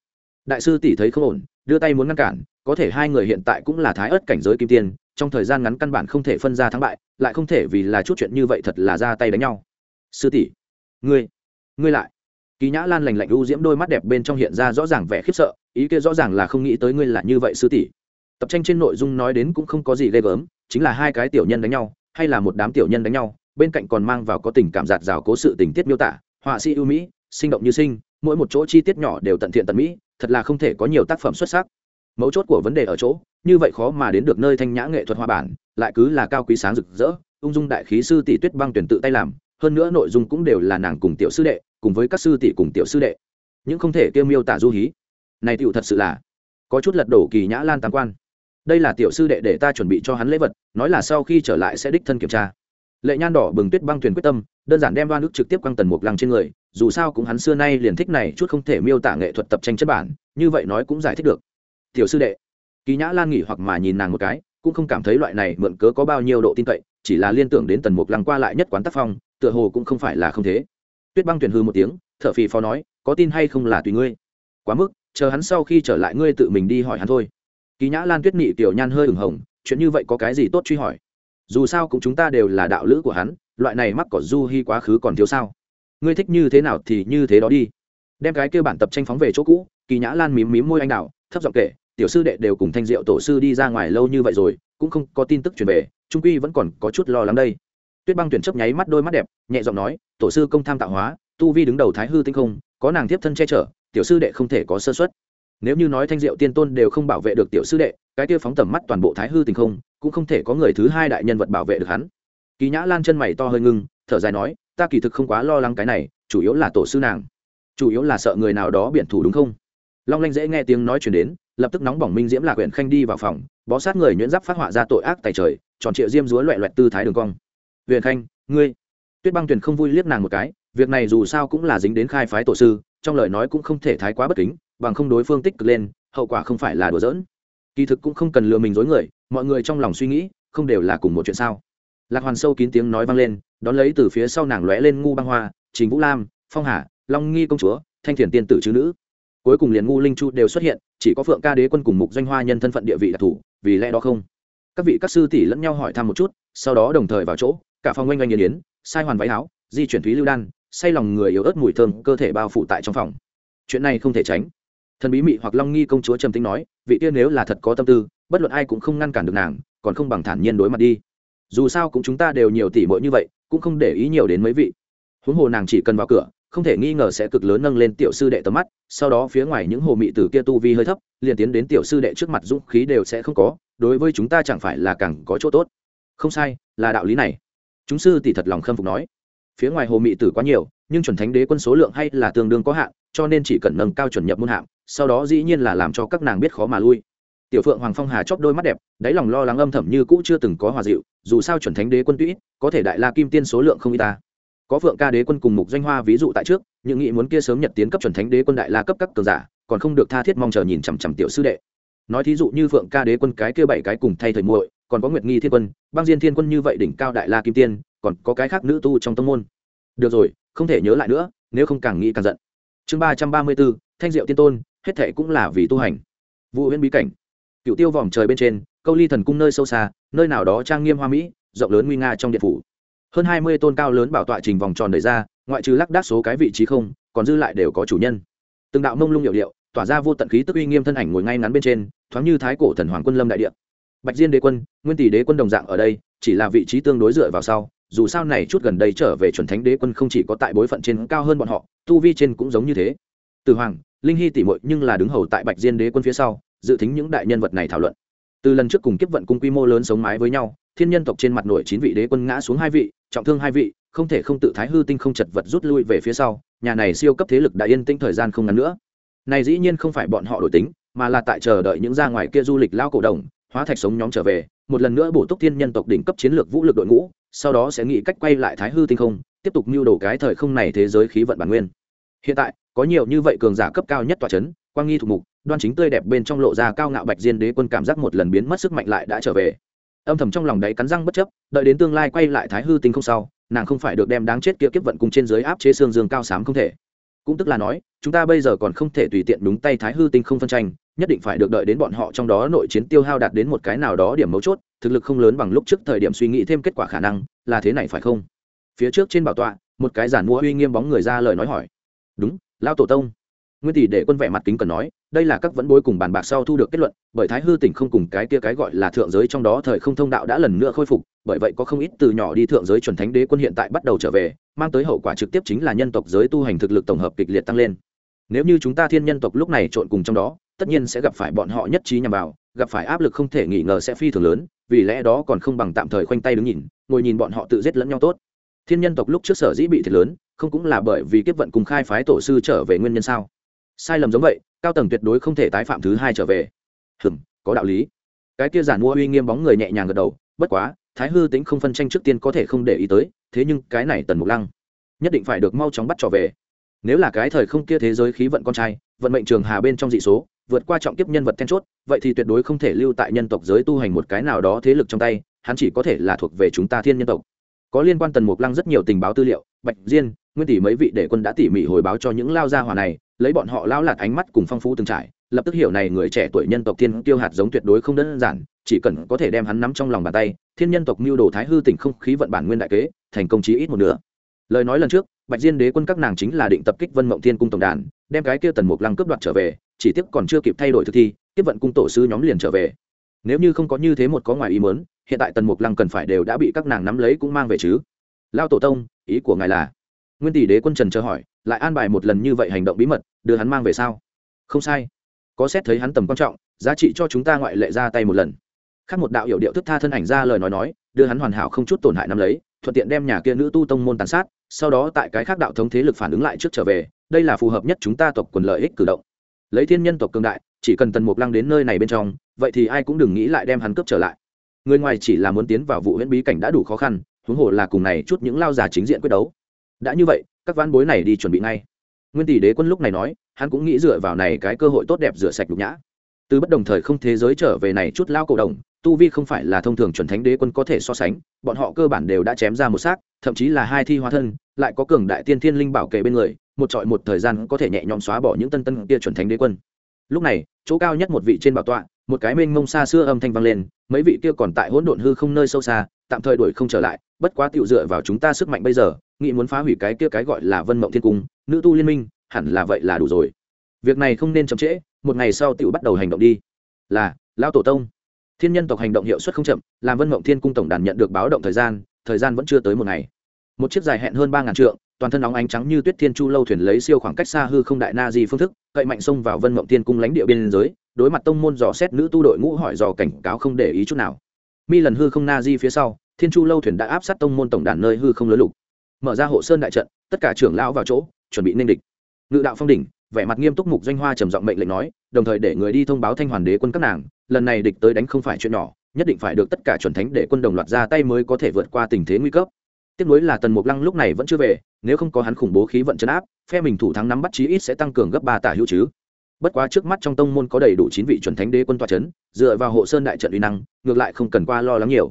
A: Đại sư tỷ thấy không ổn, đưa tay muốn ngăn cản, có thể hai người hiện tại cũng là thái ớt cảnh giới kim tiên, trong thời gian ngắn căn bản không thể phân ra thắng bại, lại không thể vì là chút chuyện như vậy thật là ra tay đánh nhau. Sư tỷ. Ngươi. Ngươi lại kỳ nhã lan lành lạnh u diễm đôi mắt đẹp bên trong hiện ra rõ ràng vẻ khiếp sợ, ý kia rõ ràng là không nghĩ tới ngươi là như vậy sư tỷ. Tập tranh trên nội dung nói đến cũng không có gì ghê gớm, chính là hai cái tiểu nhân đánh nhau, hay là một đám tiểu nhân đánh nhau, bên cạnh còn mang vào có tình cảm giạt rào cố sự tình tiết miêu tả, họa sĩ ưu mỹ, sinh động như sinh, mỗi một chỗ chi tiết nhỏ đều tận thiện tận mỹ, thật là không thể có nhiều tác phẩm xuất sắc. Mấu chốt của vấn đề ở chỗ, như vậy khó mà đến được nơi thanh nhã nghệ thuật hoa bản, lại cứ là cao quý sáng rực rỡ, ung dung đại khí sư tỷ tuyết băng tuyển tự tay làm hơn nữa nội dung cũng đều là nàng cùng tiểu sư đệ, cùng với các sư tỷ cùng tiểu sư đệ. Những không thể kêu miêu tả du hí. Này tựu thật sự là có chút lật đổ kỳ nhã lan tam quan. Đây là tiểu sư đệ để ta chuẩn bị cho hắn lễ vật, nói là sau khi trở lại sẽ đích thân kiểm tra. Lệ nhan đỏ bừng tuyết băng thuyền quyết tâm, đơn giản đem đoan ức trực tiếp quăng tần mục lăng trên người, dù sao cũng hắn xưa nay liền thích này chút không thể miêu tả nghệ thuật tập tranh chất bản, như vậy nói cũng giải thích được. Tiểu sư đệ, kỳ nhã lan nghỉ hoặc mà nhìn nàng một cái, cũng không cảm thấy loại này mượn cớ có bao nhiêu độ tin cậy, chỉ là liên tưởng đến tần mục lăng qua lại nhất quán tác phong tựa hồ cũng không phải là không thế. Tuyết băng tuyển hư một tiếng thợ phì phò nói, có tin hay không là tùy ngươi. Quá mức, chờ hắn sau khi trở lại ngươi tự mình đi hỏi hắn thôi. Kỳ nhã lan tuyết nị tiểu nhan hơi ửng hồng, chuyện như vậy có cái gì tốt truy hỏi? Dù sao cũng chúng ta đều là đạo lữ của hắn, loại này mắc cỏ du hi quá khứ còn thiếu sao? Ngươi thích như thế nào thì như thế đó đi. Đem cái kêu bản tập tranh phóng về chỗ cũ, kỳ nhã lan mím mím môi anh đào, thấp giọng kể, tiểu sư đệ đều cùng thanh diệu tổ sư đi ra ngoài lâu như vậy rồi, cũng không có tin tức truyền về, trung quy vẫn còn có chút lo lắng đây tuyết băng tuyển chấp nháy mắt đôi mắt đẹp, nhẹ giọng nói, tổ sư công tham tạo hóa, tu vi đứng đầu thái hư tinh không, có nàng tiếp thân che chở, tiểu sư đệ không thể có sơ xuất nếu như nói thanh diệu tiên tôn đều không bảo vệ được tiểu sư đệ, cái kia phóng tầm mắt toàn bộ thái hư tình không, cũng không thể có người thứ hai đại nhân vật bảo vệ được hắn. Kỳ nhã lan chân mày to hơi ngưng, thở dài nói, ta kỳ thực không quá lo lắng cái này, chủ yếu là tổ sư nàng. Chủ yếu là sợ người nào đó biện thủ đúng không? Long lanh dễ nghe tiếng nói chuyển đến, lập tức nóng bỏng minh diễm lạc huyện khanh đi vào phòng, bó sát người nhuyễn giáp phát họa ra tội ác tài trời, tròn triệu diêm dúa loẹ loẹt tư thái đường cong huyền khanh, ngươi. Tuyết băng tuyền không vui liếc nàng một cái, việc này dù sao cũng là dính đến khai phái tổ sư, trong lời nói cũng không thể thái quá bất kính, bằng không đối phương tích cực lên, hậu quả không phải là đùa giỡn. Kỳ thực cũng không cần lừa mình dối người, mọi người trong lòng suy nghĩ, không đều là cùng một chuyện sao? Lạc hoàn sâu kín tiếng nói vang lên, đón lấy từ phía sau nàng lóe lên ngu băng hoa, trình vũ lam, phong hà, long nghi công chúa, thanh thiền tiên tử chứ nữ. Cuối cùng liền ngu linh chu đều xuất hiện, chỉ có phượng ca đế quân cùng mục doanh hoa nhân thân phận địa vị đặc thù, vì lẽ đó không? Các vị các sư tỷ lẫn nhau hỏi thăm một chút, sau đó đồng thời vào chỗ cả phòng oanh oanh nghiền yến, sai hoàn váy áo, di chuyển thúy lưu đan, say lòng người yếu ớt mùi thơm, cơ thể bao phủ tại trong phòng. Chuyện này không thể tránh. Thần bí mị hoặc long nghi công chúa trầm tính nói, vị tiên nếu là thật có tâm tư, bất luận ai cũng không ngăn cản được nàng, còn không bằng thản nhiên đối mặt đi. Dù sao cũng chúng ta đều nhiều tỷ muội như vậy, cũng không để ý nhiều đến mấy vị. Huống hồ nàng chỉ cần vào cửa, không thể nghi ngờ sẽ cực lớn nâng lên tiểu sư đệ tầm mắt, sau đó phía ngoài những hồ mị tử kia tu vi hơi thấp, liền tiến đến tiểu sư đệ trước mặt dũng khí đều sẽ không có, đối với chúng ta chẳng phải là càng có chỗ tốt. Không sai, là đạo lý này chúng sư tỷ thật lòng khâm phục nói, phía ngoài hồ mị tử quá nhiều, nhưng chuẩn thánh đế quân số lượng hay là tương đương có hạn, cho nên chỉ cần nâng cao chuẩn nhập môn hạng, sau đó dĩ nhiên là làm cho các nàng biết khó mà lui. Tiểu phượng hoàng phong hà chóp đôi mắt đẹp, đáy lòng lo lắng âm thầm như cũ chưa từng có hòa dịu, dù sao chuẩn thánh đế quân tuy có thể đại la kim tiên số lượng không y ta. Có phượng ca đế quân cùng mục doanh hoa ví dụ tại trước, những nghị muốn kia sớm nhật tiến cấp chuẩn thánh đế quân đại la cấp các cường giả, còn không được tha thiết mong chờ nhìn chằm chằm tiểu sư đệ. Nói thí dụ như phượng ca đế quân cái kia bảy cái cùng thay thời muội còn có nguyệt nghi thiên quân, băng diên thiên quân như vậy đỉnh cao đại la kim tiên, còn có cái khác nữ tu trong tông môn. Được rồi, không thể nhớ lại nữa, nếu không càng nghĩ càng giận. Chương ba trăm ba mươi bốn, thanh diệu tiên tôn, hết thệ cũng là vì tu hành. Vụ huyễn bí cảnh. Cựu tiêu vòm trời bên trên, câu ly thần cung nơi sâu xa, nơi nào đó trang nghiêm hoa mỹ, rộng lớn nguy nga trong điện phủ. Hơn hai mươi tôn cao lớn bảo tọa trình vòng tròn đầy ra, ngoại trừ lắc đác số cái vị trí không, còn dư lại đều có chủ nhân. Từng đạo mông lung hiệu điệu, tỏa ra vô tận khí tức uy nghiêm thân ảnh ngồi ngay ngắn bên trên, thoáng như thái cổ thần hoàng quân lâm đại địa bạch diên đế quân, nguyên tỷ đế quân đồng dạng ở đây, chỉ là vị trí tương đối dựa vào sau, dù sao này chút gần đây trở về chuẩn thánh đế quân không chỉ có tại bối phận trên cao hơn bọn họ, tu vi trên cũng giống như thế. Từ hoàng, linh hy tỉ mội nhưng là đứng hầu tại bạch diên đế quân phía sau, dự tính những đại nhân vật này thảo luận. Từ lần trước cùng kiếp vận cung quy mô lớn sống mái với nhau, thiên nhân tộc trên mặt nổi chín vị đế quân ngã xuống hai vị, trọng thương hai vị, không thể không tự thái hư tinh không chật vật rút lui về phía sau, nhà này siêu cấp thế lực đã yên tĩnh thời gian không ngắn nữa. Này dĩ nhiên không phải bọn họ đổi tính, mà là tại chờ đợi những ra ngoài kia du lịch lao cổ đồng hóa thạch sống nhóm trở về, một lần nữa bổ túc thiên nhân tộc đỉnh cấp chiến lược vũ lực đội ngũ, sau đó sẽ nghĩ cách quay lại thái hư tinh không, tiếp tục mưu đồ cái thời không này thế giới khí vận bản nguyên. Hiện tại, có nhiều như vậy cường giả cấp cao nhất tòa c h ấ n quang nghi thủ mục, đoan chính tươi đẹp bên trong lộ ra cao ngạo bạch diên đế quân cảm giác một lần biến mất sức mạnh lại đã trở về. Âm thầm trong lòng đấy cắn răng bất chấp, đợi đến tương lai quay lại thái hư tinh không sau, nàng không phải được đem đáng chết kia kiếp vận cùng trên giới áp chế xương dương cao sám không thể. Cũng tức là nói, chúng ta bây giờ còn không thể tùy tiện đúng tay thái hư tinh không phân tranh nhất định phải được đợi đến bọn họ trong đó nội chiến tiêu hao đạt đến một cái nào đó điểm mấu chốt, thực lực không lớn bằng lúc trước thời điểm suy nghĩ thêm kết quả khả năng, là thế này phải không? Phía trước trên bảo tọa, một cái giản mua uy nghiêm bóng người ra lời nói hỏi. Đúng, lao tổ tông. Nguyên tỷ để quân vẻ mặt kính cần nói, đây là các vẫn bối cùng bàn bạc sau thu được kết luận, bởi thái hư tỉnh không cùng cái kia cái gọi là thượng giới trong đó thời không thông đạo đã lần nữa khôi phục, bởi vậy có không ít từ nhỏ đi thượng giới chuẩn thánh đế quân hiện tại bắt đầu trở về, mang tới hậu quả trực tiếp chính là nhân tộc giới tu hành thực lực tổng hợp kịch liệt tăng lên. Nếu như chúng ta thiên nhân tộc lúc này trộn cùng trong đó tất nhiên sẽ gặp phải bọn họ nhất trí nhằm vào, gặp phải áp lực không thể nghi ngờ sẽ phi thường lớn, vì lẽ đó còn không bằng tạm thời khoanh tay đứng nhìn, ngồi nhìn bọn họ tự giết lẫn nhau tốt. Thiên nhân tộc lúc trước sở dĩ bị thiệt lớn, không cũng là bởi vì kiếp vận cùng khai phái tổ sư trở về nguyên nhân sao? Sai lầm giống vậy, cao tầng tuyệt đối không thể tái phạm thứ hai trở về. Hừm, có đạo lý. Cái kia giản mua uy nghiêm bóng người nhẹ nhàng gật đầu, bất quá, thái hư tính không phân tranh trước tiên có thể không để ý tới, thế nhưng cái này tần mục lăng nhất định phải được mau chóng bắt trở về nếu là cái thời không kia thế giới khí vận con trai, vận mệnh trường hà bên trong dị số, vượt qua trọng kiếp nhân vật then chốt, vậy thì tuyệt đối không thể lưu tại nhân tộc giới tu hành một cái nào đó thế lực trong tay, hắn chỉ có thể là thuộc về chúng ta thiên nhân tộc. Có liên quan tần mục lăng rất nhiều tình báo tư liệu, bạch diên, nguyên tỷ mấy vị đệ quân đã tỉ mỉ hồi báo cho những lao gia hỏa này, lấy bọn họ lao lạt ánh mắt cùng phong phú từng trải, lập tức hiểu này người trẻ tuổi nhân tộc thiên tiêu hạt giống tuyệt đối không đơn giản, chỉ cần có thể đem hắn nắm trong lòng bàn tay, thiên nhân tộc mưu đồ thái hư tỉnh không khí vận bản nguyên đại kế, thành công chí ít một nửa. Lời nói lần trước bạch diên đế quân các nàng chính là định tập kích vân mộng thiên cung tổng đàn, đem cái kia tần mục lăng cướp đoạt trở về, chỉ tiếc còn chưa kịp thay đổi thực thi, tiếp vận cung tổ sư nhóm liền trở về. Nếu như không có như thế một có ngoài ý mớn hiện tại tần mục lăng cần phải đều đã bị các nàng nắm lấy cũng mang về chứ. Lao tổ tông, ý của ngài là? Nguyên tỷ đế quân trần chờ hỏi, lại an bài một lần như vậy hành động bí mật, đưa hắn mang về sao? Không sai. Có xét thấy hắn tầm quan trọng, giá trị cho chúng ta ngoại lệ ra tay một lần. Khác một đạo hiệu điệu thức tha thân ảnh ra lời nói nói, đưa hắn hoàn hảo không chút tổn hại nắm lấy thuận tiện đem nhà kia nữ tu tông môn tàn sát, sau đó tại cái khác đạo thống thế lực phản ứng lại trước trở về, đây là phù hợp nhất chúng ta tộc quần lợi ích cử động. Lấy thiên nhân tộc cường đại, chỉ cần tần mục lăng đến nơi này bên trong, vậy thì ai cũng đừng nghĩ lại đem hắn cướp trở lại. Người ngoài chỉ là muốn tiến vào vụ huyễn bí cảnh đã đủ khó khăn, huống hồ là cùng này chút những lao già chính diện quyết đấu. Đã như vậy, các văn bối này đi chuẩn bị ngay. Nguyên tỷ đế quân lúc này nói, hắn cũng nghĩ dựa vào này cái cơ hội tốt đẹp rửa sạch nhục nhã. Từ bất đồng thời không thế giới trở về này chút lao cầu đồng tu vi không phải là thông thường chuẩn thánh đế quân có thể so sánh, bọn họ cơ bản đều đã chém ra một xác, thậm chí là hai thi hóa thân, lại có cường đại tiên thiên linh bảo kề bên người, một trọi một thời gian có thể nhẹ nhõm xóa bỏ những tân tân kia chuẩn thánh đế quân. Lúc này, chỗ cao nhất một vị trên bảo tọa, một cái mênh mông xa xưa âm thanh vang lên, mấy vị kia còn tại hỗn độn hư không nơi sâu xa, tạm thời đuổi không trở lại, bất quá tiểu dựa vào chúng ta sức mạnh bây giờ nghị muốn phá hủy cái kia cái gọi là vân mộng thiên cung, nữ tu liên minh, hẳn là vậy là đủ rồi. Việc này không nên chậm trễ, một ngày sau tiểu bắt đầu hành động đi. Là, lão tổ tông thiên nhân tộc hành động hiệu suất không chậm, làm vân mộng thiên cung tổng đàn nhận được báo động thời gian thời gian vẫn chưa tới một ngày. Một chiếc dài hẹn hơn ba ngàn trượng, toàn thân óng ánh trắng như tuyết thiên chu lâu thuyền lấy siêu khoảng cách xa hư không đại na di phương thức, cậy mạnh xông vào vân mộng thiên cung lãnh địa biên giới, đối mặt tông môn dò xét nữ tu đội ngũ hỏi dò cảnh cáo không để ý chút nào. Mi lần hư không na di phía sau, thiên chu lâu thuyền đã áp sát tông môn tổng đàn nơi hư không lớn lục. Mở ra hộ sơn đại trận, tất cả trưởng lão vào chỗ, chuẩn bị nên địch. Ngự đạo phong đỉnh, vẻ mặt nghiêm túc mục doanh hoa trầm giọng mệnh lệnh nói, đồng thời để người đi thông báo thanh hoàn đế quân các nàng lần này địch tới đánh không phải chuyện nhỏ, nhất định phải được tất cả chuẩn thánh để quân đồng loạt ra tay mới có thể vượt qua tình thế nguy cấp. Tiếp nối là tần mục lăng lúc này vẫn chưa về, nếu không có hắn khủng bố khí vận chấn áp, phe mình thủ thắng nắm bắt chí ít sẽ tăng cường gấp ba tả hữu chứ. Bất quá trước mắt trong tông môn có đầy đủ chín vị chuẩn thánh đế quân toa c h ấ n dựa vào hộ sơn đại trận uy năng, ngược lại không cần qua lo lắng nhiều.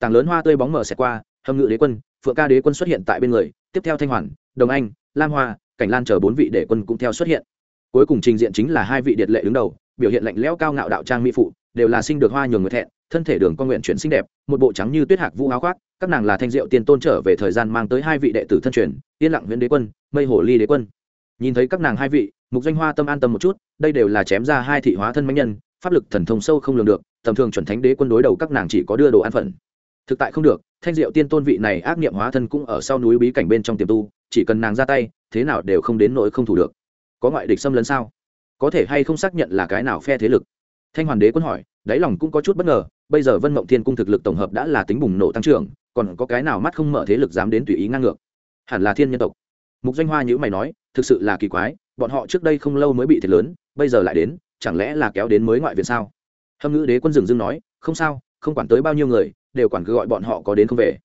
A: Tảng lớn hoa tươi bóng mở xẹt qua, hâm ngự đế quân, phượng ca đế quân xuất hiện tại bên người, tiếp theo thanh hoàn, đồng anh, lam hoa, cảnh lan chờ bốn vị đế quân cũng theo xuất hiện. Cuối cùng trình diện chính là hai vị điện lệ đứng đầu biểu hiện lạnh lẽo cao ngạo đạo trang mỹ phụ, đều là sinh được hoa nhường người thẹn, thân thể đường con nguyện chuyển xinh đẹp, một bộ trắng như tuyết hạc vũ áo khoác, các nàng là thanh diệu tiên tôn trở về thời gian mang tới hai vị đệ tử thân truyền, yên lặng nguyễn đế quân, mây hồ ly đế quân. Nhìn thấy các nàng hai vị, mục doanh hoa tâm an tâm một chút, đây đều là chém ra hai thị hóa thân mãnh nhân, pháp lực thần thông sâu không lường được, tầm thường chuẩn thánh đế quân đối đầu các nàng chỉ có đưa đồ an phận. Thực tại không được, thanh diệu tiên tôn vị này ác nghiệm hóa thân cũng ở sau núi bí cảnh bên trong tiềm tu, chỉ cần nàng ra tay, thế nào đều không đến nỗi không thủ được. Có ngoại địch xâm lấn sao? Có thể hay không xác nhận là cái nào phe thế lực? Thanh hoàn đế quân hỏi, đáy lòng cũng có chút bất ngờ, bây giờ vân mộng thiên cung thực lực tổng hợp đã là tính bùng nổ tăng trưởng, còn có cái nào mắt không mở thế lực dám đến tùy ý ngang ngược? Hẳn là thiên nhân tộc. Mục doanh hoa nhữ mày nói, thực sự là kỳ quái, bọn họ trước đây không lâu mới bị thiệt lớn, bây giờ lại đến, chẳng lẽ là kéo đến mới ngoại viện sao? Hâm ngữ đế quân dừng dưng nói, không sao, không quản tới bao nhiêu người, đều quản cứ gọi bọn họ có đến không về.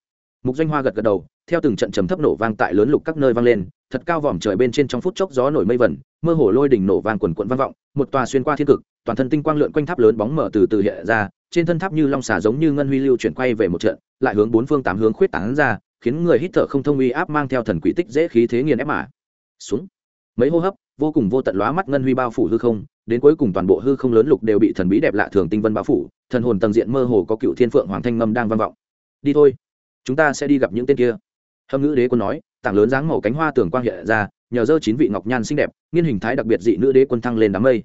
A: Mục doanh hoa gật gật đầu theo từng trận trầm thấp nổ vang tại lớn lục các nơi vang lên, thật cao vòm trời bên trên trong phút chốc gió nổi mây vẩn, mơ hồ lôi đỉnh nổ vang quần quận vang vọng, một tòa xuyên qua thiên cực, toàn thân tinh quang lượn quanh tháp lớn bóng mở từ từ hiện ra, trên thân tháp như long xà giống như ngân huy lưu chuyển quay về một trận, lại hướng bốn phương tám hướng khuyết tán ra, khiến người hít thở không thông uy áp mang theo thần quỷ tích dễ khí thế nghiền ép mà. Xuống. Mấy hô hấp, vô cùng vô tận lóa mắt ngân huy bao phủ hư không, đến cuối cùng toàn bộ hư không lớn lục đều bị thần bí đẹp lạ thường tinh vân bao phủ, thần hồn tầng diện mơ hồ có cựu thiên phượng hoàng thanh ngâm đang vang vọng. Đi thôi. Chúng ta sẽ đi gặp những tên kia hâm ngữ đế quân nói, tảng lớn dáng màu cánh hoa tường quang hiện ra, nhờ dơ chín vị ngọc nhan xinh đẹp, nghiên hình thái đặc biệt dị nữ đế quân thăng lên đám mây.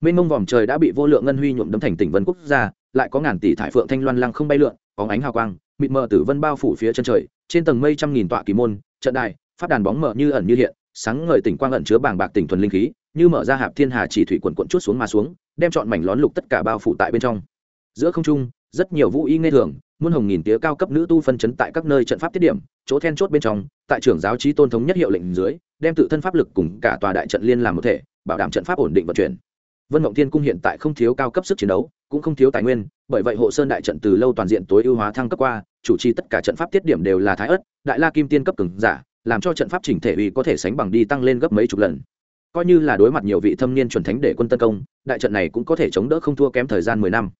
A: Mênh mông vòm trời đã bị vô lượng ngân huy nhuộm đấm thành tỉnh vân quốc gia, lại có ngàn tỷ thải phượng thanh loan lăng không bay lượn, có ánh hào quang, mịt mờ tử vân bao phủ phía chân trời, trên tầng mây trăm nghìn tọa kỳ môn, trận đài phát đàn bóng mờ như ẩn như hiện, sáng ngời tỉnh quang ẩn chứa bàng bạc tỉnh thuần linh khí, như mở ra hạp thiên hà chỉ thủy quần quận chút xuống mà xuống, đem chọn mảnh lón lục tất cả bao phủ tại bên trong. Giữa không trung, rất nhiều vũ y nghe thường muôn hồng nghìn tía cao cấp nữ tu phân chấn tại các nơi trận pháp tiết điểm, chỗ then chốt bên trong, tại trưởng giáo trí tôn thống nhất hiệu lệnh dưới, đem tự thân pháp lực cùng cả tòa đại trận liên làm một thể, bảo đảm trận pháp ổn định vận chuyển. Vân mộng thiên cung hiện tại không thiếu cao cấp sức chiến đấu, cũng không thiếu tài nguyên, bởi vậy hộ sơn đại trận từ lâu toàn diện tối ưu hóa thăng cấp qua, chủ trì tất cả trận pháp tiết điểm đều là thái ất đại la kim tiên cấp cường giả, làm cho trận pháp chỉnh thể uy có thể sánh bằng đi tăng lên gấp mấy chục lần. Coi như là đối mặt nhiều vị thâm niên chuẩn thánh để quân tấn công, đại trận này cũng có thể chống đỡ không thua kém thời gian mười năm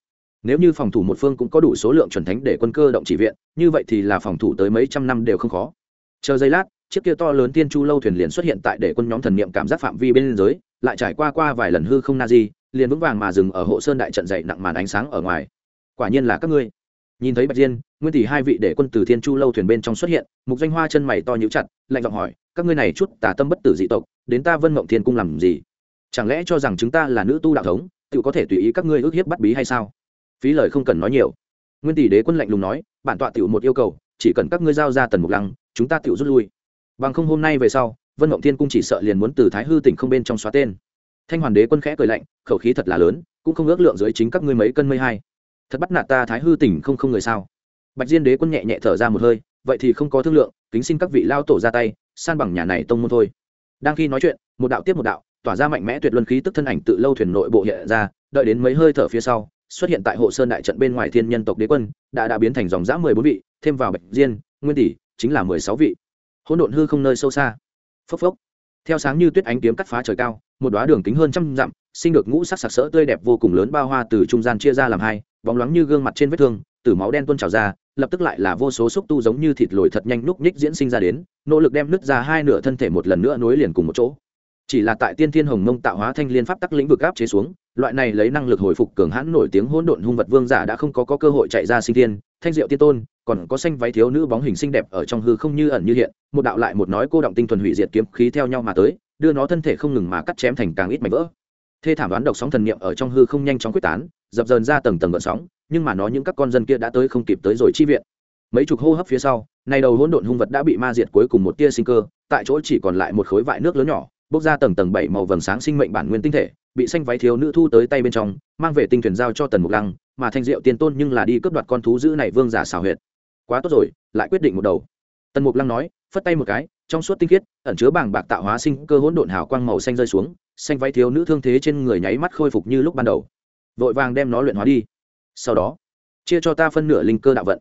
A: nếu như phòng thủ một phương cũng có đủ số lượng chuẩn thánh để quân cơ động chỉ viện, như vậy thì là phòng thủ tới mấy trăm năm đều không khó. Chờ giây lát, chiếc kia to lớn tiên chu lâu thuyền liền xuất hiện tại để quân nhóm thần niệm cảm giác phạm vi bên giới lại trải qua qua vài lần hư không na di liền vững vàng mà dừng ở hộ sơn đại trận dậy nặng màn ánh sáng ở ngoài. Quả nhiên là các ngươi. Nhìn thấy bạch diên, nguyên tỷ hai vị để quân từ thiên chu lâu thuyền bên trong xuất hiện, mục danh hoa chân mày to nhũ chặt, lạnh giọng hỏi, các ngươi này chút tà tâm bất tử dị tộc, đến ta vân mộng thiên cung làm gì? Chẳng lẽ cho rằng chúng ta là nữ tu đạo thống, tự có thể tùy ý các ngươi ước hiếp bắt bí hay sao? Phí lời không cần nói nhiều. Nguyên tỷ đế quân lạnh lùng nói, bản tọa tiểu một yêu cầu, chỉ cần các ngươi giao ra tần mục lăng, chúng ta tiểu rút lui. Bằng không hôm nay về sau, vân mộng thiên cung chỉ sợ liền muốn từ thái hư tỉnh không bên trong xóa tên. Thanh hoàn đế quân khẽ cười lạnh, khẩu khí thật là lớn, cũng không ước lượng dưới chính các ngươi mấy cân mây hai. Thật bắt nạt ta thái hư tỉnh không không người sao? Bạch diên đế quân nhẹ nhẹ thở ra một hơi, vậy thì không có thương lượng, kính xin các vị lao tổ ra tay, san bằng nhà này tông môn thôi. Đang khi nói chuyện, một đạo tiếp một đạo, tỏa ra mạnh mẽ tuyệt luân khí tức thân ảnh tự lâu thuyền nội bộ hiện ra, đợi đến mấy hơi thở phía sau xuất hiện tại hộ sơn đại trận bên ngoài thiên nhân tộc đế quân, đã đã biến thành dòng giã mười bốn vị, thêm vào bạch diên, nguyên tỷ, chính là mười sáu vị. Hỗn độn hư không nơi sâu xa. Phốc phốc. Theo sáng như tuyết ánh kiếm cắt phá trời cao, một đoá đường kính hơn trăm dặm, sinh được ngũ sắc sặc sỡ tươi đẹp vô cùng lớn bao hoa từ trung gian chia ra làm hai, bóng loáng như gương mặt trên vết thương, từ máu đen tuôn trào ra, lập tức lại là vô số xúc tu giống như thịt lồi thật nhanh núc nhích diễn sinh ra đến, nỗ lực đem nứt ra hai nửa thân thể một lần nữa nối liền cùng một chỗ chỉ là tại tiên thiên hồng mông tạo hóa thanh liên pháp tắc lĩnh vực áp chế xuống loại này lấy năng lực hồi phục cường hãn nổi tiếng hỗn độn hung vật vương giả đã không có, có cơ hội chạy ra sinh thiên thanh diệu tiên tôn còn có xanh váy thiếu nữ bóng hình xinh đẹp ở trong hư không như ẩn như hiện một đạo lại một nói cô động tinh thuần hủy diệt kiếm khí theo nhau mà tới đưa nó thân thể không ngừng mà cắt chém thành càng ít mảnh vỡ. Thê thảm đoán độc sóng thần niệm ở trong hư không nhanh chóng quyết tán dập dờn ra tầng tầng gợn sóng nhưng mà nó những các con dân kia đã tới không kịp tới rồi chi viện. Mấy chục hô hấp phía sau nay đầu hỗn độn hung vật đã bị ma diệt cuối cùng một tia sinh cơ tại chỗ chỉ còn lại một khối vại nước lớn nhỏ bốc ra tầng tầng bảy màu vầng sáng sinh mệnh bản nguyên tinh thể, bị xanh váy thiếu nữ thu tới tay bên trong, mang về tinh thuyền giao cho tần mục lăng, mà thanh diệu tiên tôn nhưng là đi cướp đoạt con thú giữ này vương giả xào huyệt. Quá tốt rồi, lại quyết định một đầu. Tần mục lăng nói, phất tay một cái, trong suốt tinh khiết, ẩn chứa bảng bạc tạo hóa sinh cơ hỗn độn hào quang màu xanh rơi xuống, xanh váy thiếu nữ thương thế trên người nháy mắt khôi phục như lúc ban đầu. Vội vàng đem nó luyện hóa đi. Sau đó, chia cho ta phân nửa linh cơ đạo vận.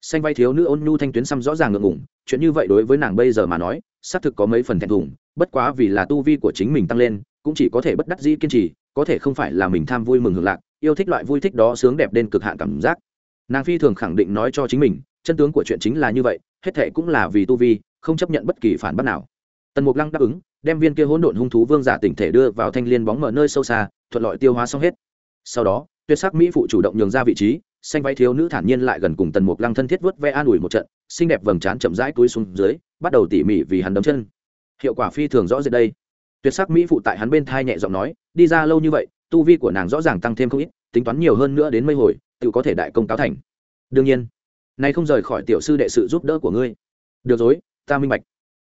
A: Xanh váy thiếu nữ ôn nhu thanh tuyến xăm rõ ràng ngượng ngủng chuyện như vậy đối với nàng bây giờ mà nói, xác thực có mấy phần thẹn thùng bất quá vì là tu vi của chính mình tăng lên, cũng chỉ có thể bất đắc dĩ kiên trì, có thể không phải là mình tham vui mừng hưởng lạc, yêu thích loại vui thích đó sướng đẹp đến cực hạn cảm giác. Nàng phi thường khẳng định nói cho chính mình, chân tướng của chuyện chính là như vậy, hết thệ cũng là vì tu vi, không chấp nhận bất kỳ phản bác nào. Tần mục lăng đáp ứng, đem viên kia hỗn độn hung thú vương giả tỉnh thể đưa vào thanh liên bóng mở nơi sâu xa, thuận lợi tiêu hóa xong hết. Sau đó, tuyệt sắc mỹ phụ chủ động nhường ra vị trí, xanh váy thiếu nữ thản nhiên lại gần cùng tần mục lăng thân thiết vớt ve an ủi một trận, xinh đẹp vầng trán chậm rãi túi xuống dưới, bắt đầu tỉ mỉ vì hắn đấm chân hiệu quả phi thường rõ rệt đây. Tuyệt sắc mỹ phụ tại hắn bên thai nhẹ giọng nói, đi ra lâu như vậy, tu vi của nàng rõ ràng tăng thêm không ít, tính toán nhiều hơn nữa đến mây hồi, tự có thể đại công cáo thành. Đương nhiên, nay không rời khỏi tiểu sư đệ sự giúp đỡ của ngươi. Được rồi, ta minh bạch.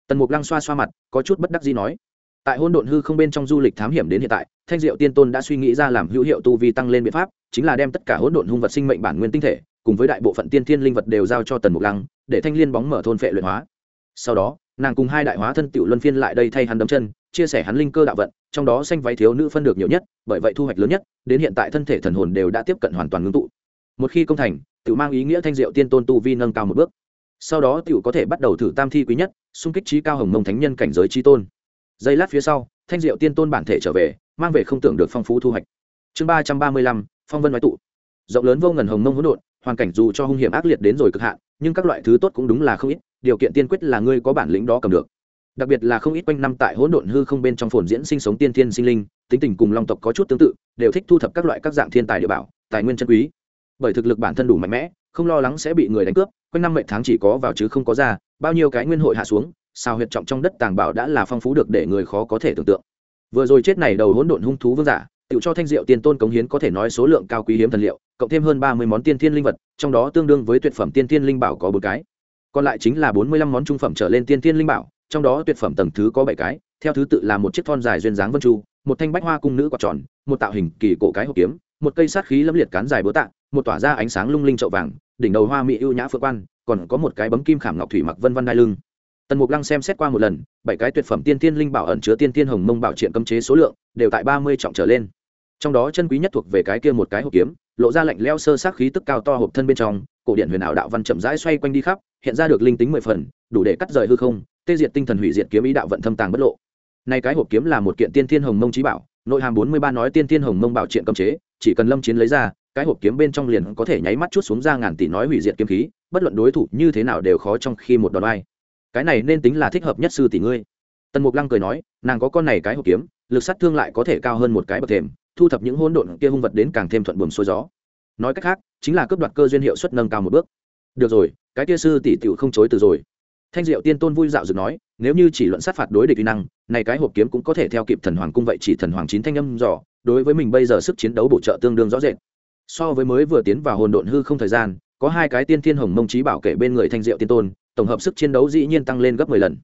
A: Tần mục lăng xoa xoa mặt, có chút bất đắc gì nói. Tại hôn độn hư không bên trong du lịch thám hiểm đến hiện tại, thanh diệu tiên tôn đã suy nghĩ ra làm hữu hiệu tu vi tăng lên biện pháp, chính là đem tất cả hỗn độn hung vật sinh mệnh bản nguyên tinh thể, cùng với đại bộ phận tiên thiên linh vật đều giao cho tần mục lăng, để thanh liên bóng mở thôn phệ luyện hóa. Sau đó nàng cùng hai đại hóa thân tiểu luân phiên lại đây thay hắn đấm chân, chia sẻ hắn linh cơ đạo vận, trong đó xanh váy thiếu nữ phân được nhiều nhất, bởi vậy thu hoạch lớn nhất, đến hiện tại thân thể thần hồn đều đã tiếp cận hoàn toàn ngưng tụ. Một khi công thành tự mang ý nghĩa thanh diệu tiên tôn tu vi nâng cao một bước. Sau đó tiểu có thể bắt đầu thử tam thi quý nhất, xung kích trí cao hồng mông thánh nhân cảnh giới chi tôn. Giây lát phía sau, thanh diệu tiên tôn bản thể trở về, mang về không tưởng được phong phú thu hoạch. Chương ba trăm ba mươi lăm, phong vân nói tụ. Rộng lớn vô ngần hồng mông hỗn độn, hoàn cảnh dù cho hung hiểm ác liệt đến rồi cực hạn, nhưng các loại thứ tốt cũng đúng là không ít điều kiện tiên quyết là ngươi có bản lĩnh đó cầm được. Đặc biệt là không ít quanh năm tại hỗn độn hư không bên trong phồn diễn sinh sống tiên thiên sinh linh, tính tình cùng long tộc có chút tương tự, đều thích thu thập các loại các dạng thiên tài địa bảo, tài nguyên chân quý. Bởi thực lực bản thân đủ mạnh mẽ, không lo lắng sẽ bị người đánh cướp, quanh năm mệnh tháng chỉ có vào chứ không có ra, bao nhiêu cái nguyên hội hạ xuống, sao huyệt trọng trong đất tàng bảo đã là phong phú được để người khó có thể tưởng tượng. Vừa rồi chết này đầu hỗn độn hung thú vương giả, tự cho thanh diệu tiên tôn cống hiến có thể nói số lượng cao quý hiếm thần liệu, cộng thêm hơn ba mươi món tiên thiên linh vật, trong đó tương đương với tuyệt phẩm tiên thiên linh bảo có bốn cái còn lại chính là bốn mươi lăm món trung phẩm trở lên tiên tiên linh bảo, trong đó tuyệt phẩm tầng thứ có bảy cái, theo thứ tự là một chiếc thon dài duyên dáng vân chu, một thanh bách hoa cung nữ quạt tròn, một tạo hình kỳ cổ cái hộp kiếm, một cây sát khí lâm liệt cán dài búa tạ, một tỏa ra ánh sáng lung linh trậu vàng, đỉnh đầu hoa mỹ ưu nhã phượng quan, còn có một cái bấm kim khảm ngọc thủy mặc vân văn đai lưng. Tần mục lăng xem xét qua một lần, bảy cái tuyệt phẩm tiên tiên linh bảo ẩn chứa tiên tiên hồng mông bảo triện cấm chế số lượng, đều tại ba mươi trọng trở lên. Trong đó chân quý nhất thuộc về cái kia một cái hộp kiếm lộ ra lạnh leo sơ sát khí tức cao to hộp thân bên trong, cổ điện huyền ảo đạo văn chậm rãi xoay quanh đi khắp, hiện ra được linh tính mười phần, đủ để cắt rời hư không, tê diệt tinh thần hủy diệt kiếm ý đạo vận thâm tàng bất lộ. Này cái hộp kiếm là một kiện tiên thiên hồng mông trí bảo, nội hàm bốn mươi ba nói tiên thiên hồng mông bảo triện cấm chế, chỉ cần lâm chiến lấy ra, cái hộp kiếm bên trong liền có thể nháy mắt chút xuống ra ngàn tỷ nói hủy diệt kiếm khí, bất luận đối thủ như thế nào đều khó trong khi một đòn vai cái này nên tính là thích hợp nhất sư tỷ ngươi. Tần mục lăng cười nói, nàng có con này cái hộp kiếm, lực sát thương lại có thể cao hơn một cái bậc thềm thu thập những hỗn độn kia hung vật đến càng thêm thuận buồm xuôi gió. Nói cách khác, chính là cướp đoạt cơ duyên hiệu suất nâng cao một bước. Được rồi, cái kia sư tỷ tiểu không chối từ rồi. Thanh diệu tiên tôn vui dạo dựng nói, nếu như chỉ luận sát phạt đối địch uy năng, này cái hộp kiếm cũng có thể theo kịp thần hoàng cung vậy chỉ thần hoàng chín thanh âm dò, đối với mình bây giờ sức chiến đấu bổ trợ tương đương rõ rệt. So với mới vừa tiến vào hồn độn hư không thời gian, có hai cái tiên thiên hồng mông trí bảo kể bên người thanh diệu tiên tôn, tổng hợp sức chiến đấu dĩ nhiên tăng lên gấp mười lần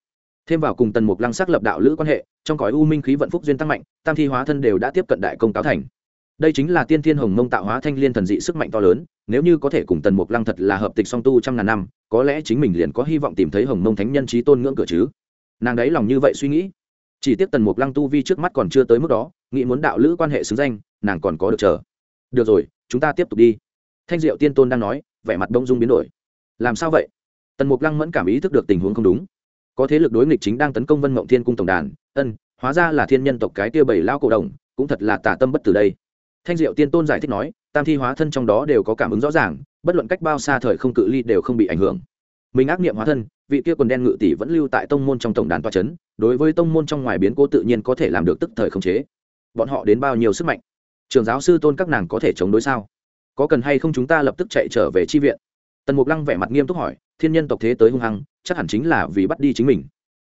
A: thêm vào cùng tần mục lăng xác lập đạo lữ quan hệ, trong cõi u minh khí vận phúc duyên tăng mạnh, tam thi hóa thân đều đã tiếp cận đại công cáo thành. Đây chính là tiên thiên hồng mông tạo hóa thanh liên thần dị sức mạnh to lớn, nếu như có thể cùng tần mục lăng thật là hợp tịch song tu trăm ngàn năm, có lẽ chính mình liền có hy vọng tìm thấy hồng mông thánh nhân trí tôn ngưỡng cửa chứ. Nàng đấy lòng như vậy suy nghĩ. Chỉ tiếc tần mục lăng tu vi trước mắt còn chưa tới mức đó, nghĩ muốn đạo lữ quan hệ xứng danh, nàng còn có được chờ. Được rồi, chúng ta tiếp tục đi. Thanh diệu tiên tôn đang nói, vẻ mặt đông dung biến đổi. Làm sao vậy? Tần mục lăng mẫn cảm ý thức được tình huống không đúng có thế lực đối nghịch chính đang tấn công vân mộng thiên cung tổng đàn, ân, hóa ra là thiên nhân tộc cái tia bảy lao cổ đồng, cũng thật là tả tâm bất từ đây. Thanh diệu tiên tôn giải thích nói, tam thi hóa thân trong đó đều có cảm ứng rõ ràng, bất luận cách bao xa thời không cự ly đều không bị ảnh hưởng. Mình ác nghiệm hóa thân, vị kia quần đen ngự tỷ vẫn lưu tại tông môn trong tổng đàn toa c h ấ n đối với tông môn trong ngoài biến cố tự nhiên có thể làm được tức thời khống chế. Bọn họ đến bao nhiêu sức mạnh? Trường giáo sư tôn các nàng có thể chống đối sao? Có cần hay không chúng ta lập tức chạy trở về tri viện? Tần mục lăng vẻ mặt nghiêm túc hỏi, thiên nhân tộc thế tới hung hăng chắc hẳn chính là vì bắt đi chính mình.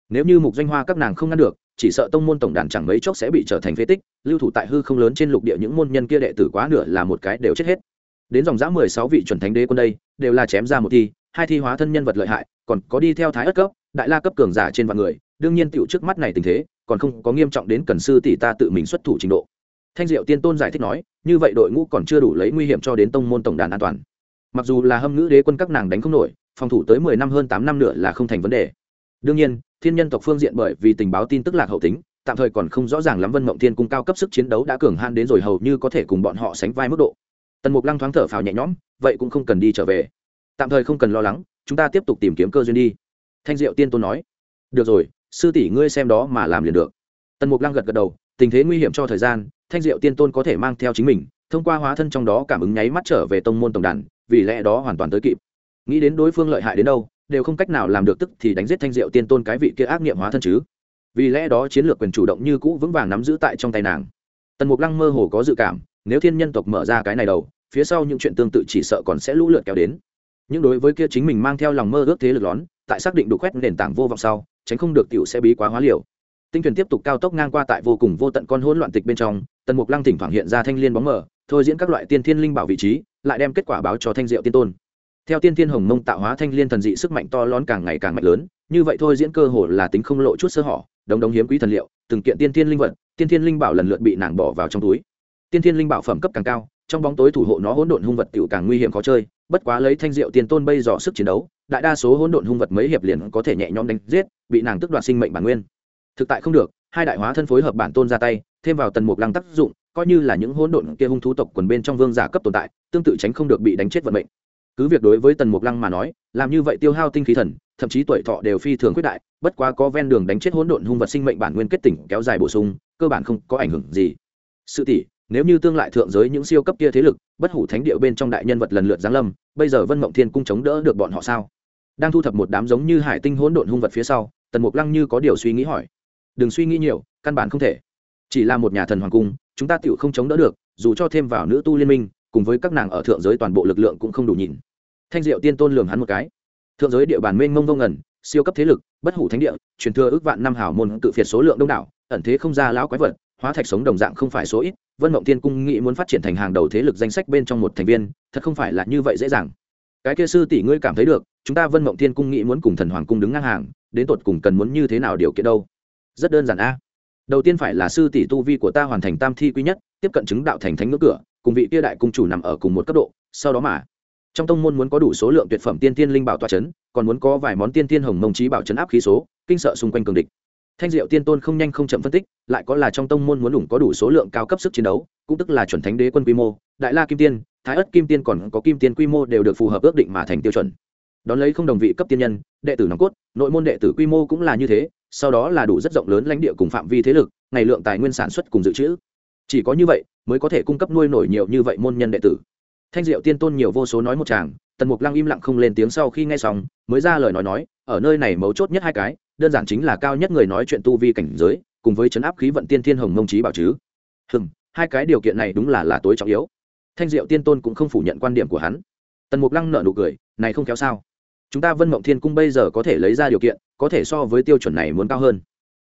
A: Nếu như mục danh hoa các nàng không ngăn được, chỉ sợ tông môn tổng đàn chẳng mấy chốc sẽ bị trở thành phế tích, lưu thủ tại hư không lớn trên lục địa những môn nhân kia đệ tử quá nửa là một cái đều chết hết. Đến dòng giã mười sáu vị chuẩn thánh đế quân đây, đều là chém ra một thi, hai thi hóa thân nhân vật lợi hại, còn có đi theo thái ất cấp, đại la cấp cường giả trên vạn người, đương nhiên tựu trước mắt này tình thế, còn không có nghiêm trọng đến cần sư tỷ ta tự mình xuất thủ trình độ. Thanh diệu tiên tôn giải thích nói, như vậy đội ngũ còn chưa đủ lấy nguy hiểm cho đến tông môn tổng đàn an toàn. Mặc dù là hâm ngữ đế quân các nàng đánh không nổi phòng thủ tới mười năm hơn tám năm nữa là không thành vấn đề. Đương nhiên, thiên nhân tộc phương diện bởi vì tình báo tin tức lạc hậu tính, tạm thời còn không rõ ràng lắm vân mộng thiên cung cao cấp sức chiến đấu đã cường han đến rồi hầu như có thể cùng bọn họ sánh vai mức độ. Tần mục lăng thoáng thở phào nhẹ nhõm, vậy cũng không cần đi trở về. Tạm thời không cần lo lắng, chúng ta tiếp tục tìm kiếm cơ duyên đi. Thanh diệu tiên tôn nói. Được rồi, sư tỷ ngươi xem đó mà làm liền được. Tần mục lăng gật gật đầu, tình thế nguy hiểm cho thời gian, thanh diệu tiên tôn có thể mang theo chính mình, thông qua hóa thân trong đó cảm ứng nháy mắt trở về tông môn tổng đàn, vì lẽ đó hoàn toàn tới kịp nghĩ đến đối phương lợi hại đến đâu, đều không cách nào làm được tức thì đánh giết thanh diệu tiên tôn cái vị kia ác nghiệm hóa thân chứ. Vì lẽ đó chiến lược quyền chủ động như cũ vững vàng nắm giữ tại trong tay nàng. Tần mục lăng mơ hồ có dự cảm, nếu thiên nhân tộc mở ra cái này đầu, phía sau những chuyện tương tự chỉ sợ còn sẽ lũ lượt kéo đến. Nhưng đối với kia chính mình mang theo lòng mơ ước thế lực lón, tại xác định đủ quét nền tảng vô vọng sau, tránh không được tiểu sẽ bí quá hóa liều. Tinh thuyền tiếp tục cao tốc ngang qua tại vô cùng vô tận con hỗn loạn tịch bên trong, tần mục lăng thỉnh thoảng hiện ra thanh liên bóng mờ, thôi diễn các loại tiên thiên linh bảo vị trí, lại đem kết quả báo cho thanh diệu tiên tôn theo tiên thiên hồng mông tạo hóa thanh liên thần dị sức mạnh to lớn càng ngày càng mạnh lớn, như vậy thôi diễn cơ hồ là tính không lộ chút sơ hở đồng đồng hiếm quý thần liệu, từng kiện tiên thiên linh vật, tiên thiên linh bảo lần lượt bị nàng bỏ vào trong túi. Tiên thiên linh bảo phẩm cấp càng cao, trong bóng tối thủ hộ nó hỗn độn hung vật tiểu càng nguy hiểm khó chơi, bất quá lấy thanh diệu tiền tôn bây dò sức chiến đấu, đại đa số hỗn độn hung vật mấy hiệp liền có thể nhẹ nhõm đánh giết, bị nàng tức đoạt sinh mệnh bản nguyên. Thực tại không được, hai đại hóa thân phối hợp bản tôn ra tay, thêm vào tần mục lăng tác dụng, coi như là những hỗn độn kia hung thú tộc quần bên trong vương giả cấp tồn tại, tương tự tránh không được bị đánh chết vận mệnh cứ việc đối với tần mục lăng mà nói, làm như vậy tiêu hao tinh khí thần, thậm chí tuổi thọ đều phi thường quyết đại, bất quá có ven đường đánh chết hỗn độn hung vật sinh mệnh bản nguyên kết tỉnh kéo dài bổ sung, cơ bản không có ảnh hưởng gì. Sự tỷ, nếu như tương lại thượng giới những siêu cấp kia thế lực, bất hủ thánh địa bên trong đại nhân vật lần lượt giáng lâm, bây giờ vân mộng thiên cung chống đỡ được bọn họ sao? Đang thu thập một đám giống như hải tinh hỗn độn hung vật phía sau, tần mục lăng như có điều suy nghĩ hỏi. Đừng suy nghĩ nhiều, căn bản không thể. Chỉ là một nhà thần hoàng cung, chúng ta tựu không chống đỡ được, dù cho thêm vào nữ tu liên minh cùng với các nàng ở thượng giới toàn bộ lực lượng cũng không đủ nhìn. Thanh diệu tiên tôn lường hắn một cái. Thượng giới địa bàn mênh mông vô ngần, siêu cấp thế lực, bất hủ thánh địa, truyền thừa ước vạn năm hảo môn tự phiệt số lượng đông đảo, ẩn thế không ra lão quái vật, hóa thạch sống đồng dạng không phải số ít, vân mộng tiên cung nghĩ muốn phát triển thành hàng đầu thế lực danh sách bên trong một thành viên, thật không phải là như vậy dễ dàng. Cái kia sư tỷ ngươi cảm thấy được, chúng ta vân mộng tiên cung nghĩ muốn cùng thần hoàng cung đứng ngang hàng, đến tột cùng cần muốn như thế nào điều kiện đâu? Rất đơn giản a. Đầu tiên phải là sư tỷ tu vi của ta hoàn thành tam thi quý nhất, tiếp cận chứng đạo thành thánh ngưỡng cửa cùng vị kia đại cung chủ nằm ở cùng một cấp độ, sau đó mà. Trong tông môn muốn có đủ số lượng tuyệt phẩm tiên tiên linh bảo tọa chấn, còn muốn có vài món tiên tiên hồng mông trí bảo chấn áp khí số, kinh sợ xung quanh cường địch. Thanh diệu tiên tôn không nhanh không chậm phân tích, lại có là trong tông môn muốn đủ có đủ số lượng cao cấp sức chiến đấu, cũng tức là chuẩn thánh đế quân quy mô, đại la kim tiên, thái ất kim tiên còn có kim tiên quy mô đều được phù hợp ước định mà thành tiêu chuẩn. Đón lấy không đồng vị cấp tiên nhân, đệ tử nòng cốt, nội môn đệ tử quy mô cũng là như thế, sau đó là đủ rất rộng lớn lãnh địa cùng phạm vi thế lực, ngày lượng tài nguyên sản xuất cùng dự trữ chỉ có như vậy, mới có thể cung cấp nuôi nổi nhiều như vậy môn nhân đệ tử. Thanh diệu tiên tôn nhiều vô số nói một chàng tần mục lăng im lặng không lên tiếng sau khi nghe xong, mới ra lời nói nói, ở nơi này mấu chốt nhất hai cái, đơn giản chính là cao nhất người nói chuyện tu vi cảnh giới, cùng với chấn áp khí vận tiên thiên hồng mông trí bảo chứ. Hừng hai cái điều kiện này đúng là là tối trọng yếu. Thanh diệu tiên tôn cũng không phủ nhận quan điểm của hắn. Tần mục lăng nợ nụ cười, này không kéo sao? Chúng ta vân mộng thiên cung bây giờ có thể lấy ra điều kiện, có thể so với tiêu chuẩn này muốn cao hơn.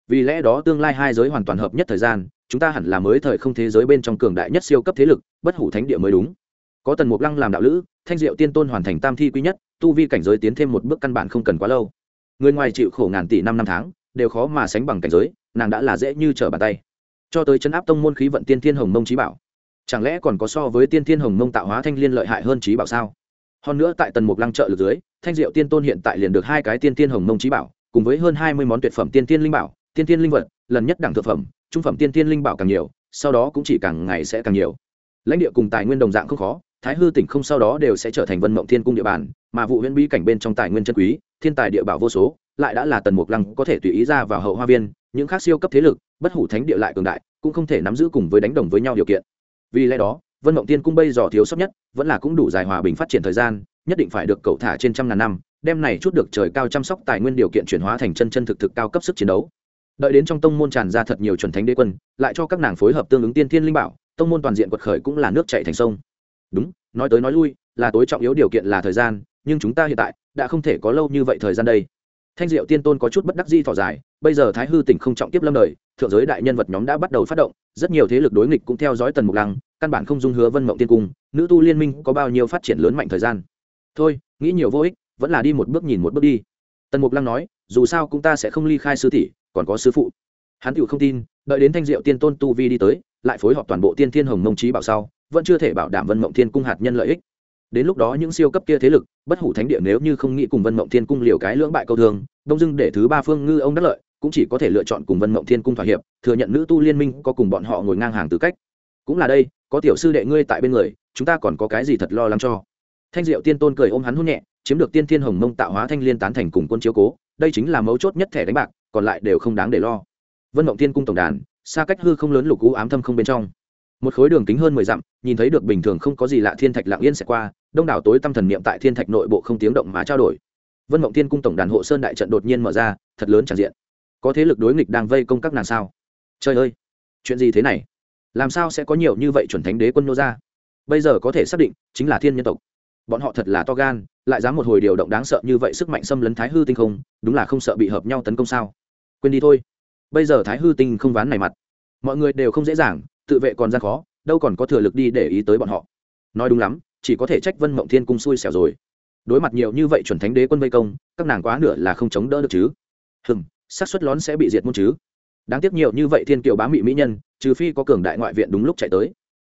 A: Vì lẽ đó tương lai hai giới hoàn toàn hợp nhất thời gian chúng ta hẳn là mới thời không thế giới bên trong cường đại nhất siêu cấp thế lực, bất hủ thánh địa mới đúng. Có tần mục lăng làm đạo lữ, thanh diệu tiên tôn hoàn thành tam thi quý nhất, tu vi cảnh giới tiến thêm một bước căn bản không cần quá lâu. Người ngoài chịu khổ ngàn tỷ năm năm tháng, đều khó mà sánh bằng cảnh giới, nàng đã là dễ như trở bàn tay. Cho tới chấn áp tông môn khí vận tiên thiên hồng mông trí bảo. Chẳng lẽ còn có so với tiên thiên hồng mông tạo hóa thanh liên lợi hại hơn trí bảo sao? Hơn nữa tại tần mục lăng trợ lực dưới, thanh diệu tiên tôn hiện tại liền được hai cái tiên thiên hồng mông trí bảo, cùng với hơn hai mươi món tuyệt phẩm tiên thiên linh bảo, tiên thiên linh vật, lần nhất đẳng thực phẩm trung phẩm tiên thiên linh bảo càng nhiều, sau đó cũng chỉ càng ngày sẽ càng nhiều. Lãnh địa cùng tài nguyên đồng dạng không khó, thái hư tỉnh không sau đó đều sẽ trở thành vân mộng thiên cung địa bàn, mà vụ huyễn bí cảnh bên trong tài nguyên chân quý, thiên tài địa bảo vô số, lại đã là tần mục lăng có thể tùy ý ra vào hậu hoa viên, những khác siêu cấp thế lực, bất hủ thánh địa lại cường đại, cũng không thể nắm giữ cùng với đánh đồng với nhau điều kiện. Vì lẽ đó, vân mộng tiên cung bây giờ thiếu sót nhất, vẫn là cũng đủ dài hòa bình phát triển thời gian, nhất định phải được cậu thả trên trăm ngàn năm, đem này chút được trời cao chăm sóc tài nguyên điều kiện chuyển hóa thành chân chân thực thực cao cấp sức chiến đấu đợi đến trong tông môn tràn ra thật nhiều chuẩn thánh đế quân, lại cho các nàng phối hợp tương ứng tiên thiên linh bảo, tông môn toàn diện quật khởi cũng là nước chạy thành sông. Đúng, nói tới nói lui, là tối trọng yếu điều kiện là thời gian, nhưng chúng ta hiện tại, đã không thể có lâu như vậy thời gian đây. Thanh diệu tiên tôn có chút bất đắc di thỏ dài, bây giờ thái hư tỉnh không trọng tiếp lâm đời, thượng giới đại nhân vật nhóm đã bắt đầu phát động, rất nhiều thế lực đối nghịch cũng theo dõi tần mục lăng, căn bản không dung hứa vân mộng tiên cung, nữ tu liên minh có bao nhiêu phát triển lớn mạnh thời gian. Thôi, nghĩ nhiều vô ích, vẫn là đi một bước nhìn một bước đi. Tần mục lăng nói, dù sao cũng ta sẽ không ly khai sư tỷ còn có sư phụ. Hắn tự không tin, đợi đến thanh diệu tiên tôn tu vi đi tới, lại phối hợp toàn bộ tiên thiên hồng mông trí bảo sau, vẫn chưa thể bảo đảm vân mộng thiên cung hạt nhân lợi ích. Đến lúc đó những siêu cấp kia thế lực, bất hủ thánh địa nếu như không nghĩ cùng vân mộng thiên cung liều cái lưỡng bại câu thương, đông dưng để thứ ba phương ngư ông đắc lợi, cũng chỉ có thể lựa chọn cùng vân mộng thiên cung thỏa hiệp, thừa nhận nữ tu liên minh có cùng bọn họ ngồi ngang hàng tư cách. Cũng là đây, có tiểu sư đệ ngươi tại bên người, chúng ta còn có cái gì thật lo lắng cho? Thanh diệu tiên tôn cười ôm hắn hôn nhẹ, chiếm được tiên thiên hồng mông tạo hóa thanh liên tán thành cùng quân chiếu cố, đây chính là mấu chốt nhất thẻ đánh bạc còn lại đều không đáng để lo. Vân mộng thiên cung tổng đàn, xa cách hư không lớn lục u ám thâm không bên trong. Một khối đường kính hơn mười dặm, nhìn thấy được bình thường không có gì lạ thiên thạch lạng yên sẽ qua, đông đảo tối tâm thần niệm tại thiên thạch nội bộ không tiếng động mà trao đổi. Vân mộng thiên cung tổng đàn hộ sơn đại trận đột nhiên mở ra, thật lớn tràn diện. Có thế lực đối nghịch đang vây công các nàng sao? Trời ơi, chuyện gì thế này? Làm sao sẽ có nhiều như vậy chuẩn thánh đế quân nô ra? Bây giờ có thể xác định chính là thiên nhân tộc bọn họ thật là to gan, lại dám một hồi điều động đáng sợ như vậy sức mạnh xâm lấn thái hư tinh không, đúng là không sợ bị hợp nhau tấn công sao? Quên đi thôi. Bây giờ thái hư tinh không ván này mặt. Mọi người đều không dễ dàng, tự vệ còn gian khó, đâu còn có thừa lực đi để ý tới bọn họ. Nói đúng lắm, chỉ có thể trách vân mộng thiên cung xui xẻo rồi. Đối mặt nhiều như vậy chuẩn thánh đế quân vây công, các nàng quá nửa là không chống đỡ được chứ. Hừng xác suất lón sẽ bị diệt môn chứ. Đáng tiếc nhiều như vậy thiên kiều bá mị mỹ nhân, trừ phi có cường đại ngoại viện đúng lúc chạy tới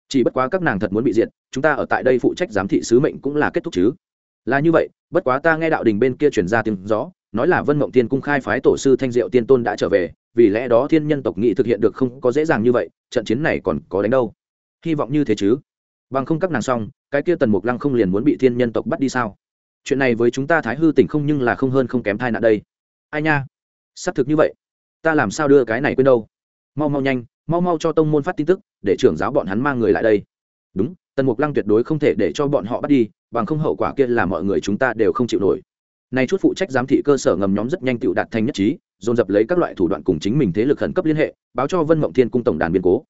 A: chỉ bất quá các nàng thật muốn bị diệt, chúng ta ở tại đây phụ trách giám thị sứ mệnh cũng là kết thúc chứ. Là như vậy, bất quá ta nghe đạo đình bên kia chuyển ra tiếng gió, nói là vân mộng tiên cung khai phái tổ sư thanh diệu tiên tôn đã trở về, vì lẽ đó thiên nhân tộc nghị thực hiện được không có dễ dàng như vậy, trận chiến này còn có đánh đâu. Hy vọng như thế chứ. Bằng không các nàng xong, cái kia tần mục lăng không liền muốn bị thiên nhân tộc bắt đi sao? Chuyện này với chúng ta thái hư tỉnh không nhưng là không hơn không kém thai nạn đây. Ai nha? Xác thực như vậy. Ta làm sao đưa cái này quên đâu? Mau mau nhanh, mau mau cho tông môn phát tin tức, để trưởng giáo bọn hắn mang người lại đây. Đúng, tần mục lăng tuyệt đối không thể để cho bọn họ bắt đi, bằng không hậu quả kia là mọi người chúng ta đều không chịu nổi. Nay chút phụ trách giám thị cơ sở ngầm nhóm rất nhanh tựu đạt thành nhất trí, dồn dập lấy các loại thủ đoạn cùng chính mình thế lực khẩn cấp liên hệ, báo cho vân mộng thiên cung tổng đàn biên cố.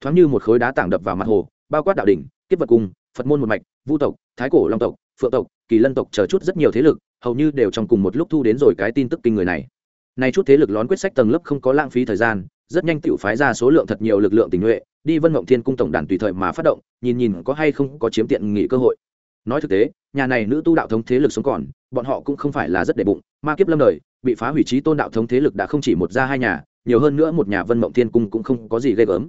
A: Thoáng như một khối đá tảng đập vào mặt hồ, bao quát đạo đỉnh, kiếp vật cung, phật môn một mạch, vu tộc, thái cổ long tộc, phượng tộc, kỳ lân tộc chờ chút rất nhiều thế lực, hầu như đều trong cùng một lúc thu đến rồi cái tin tức kinh người này. Nay chút thế lực lón quyết sách tầng lớp không có lãng phí thời gian rất nhanh tiểu phái ra số lượng thật nhiều lực lượng tình nguyện đi vân mộng thiên cung tổng đàn tùy thời mà phát động, nhìn nhìn có hay không có chiếm tiện nghỉ cơ hội. Nói thực tế, nhà này nữ tu đạo thống thế lực sống còn, bọn họ cũng không phải là rất đệ bụng, ma kiếp lâm đời, bị phá hủy trí tôn đạo thống thế lực đã không chỉ một ra hai nhà, nhiều hơn nữa một nhà vân mộng thiên cung cũng không có gì ghê gớm.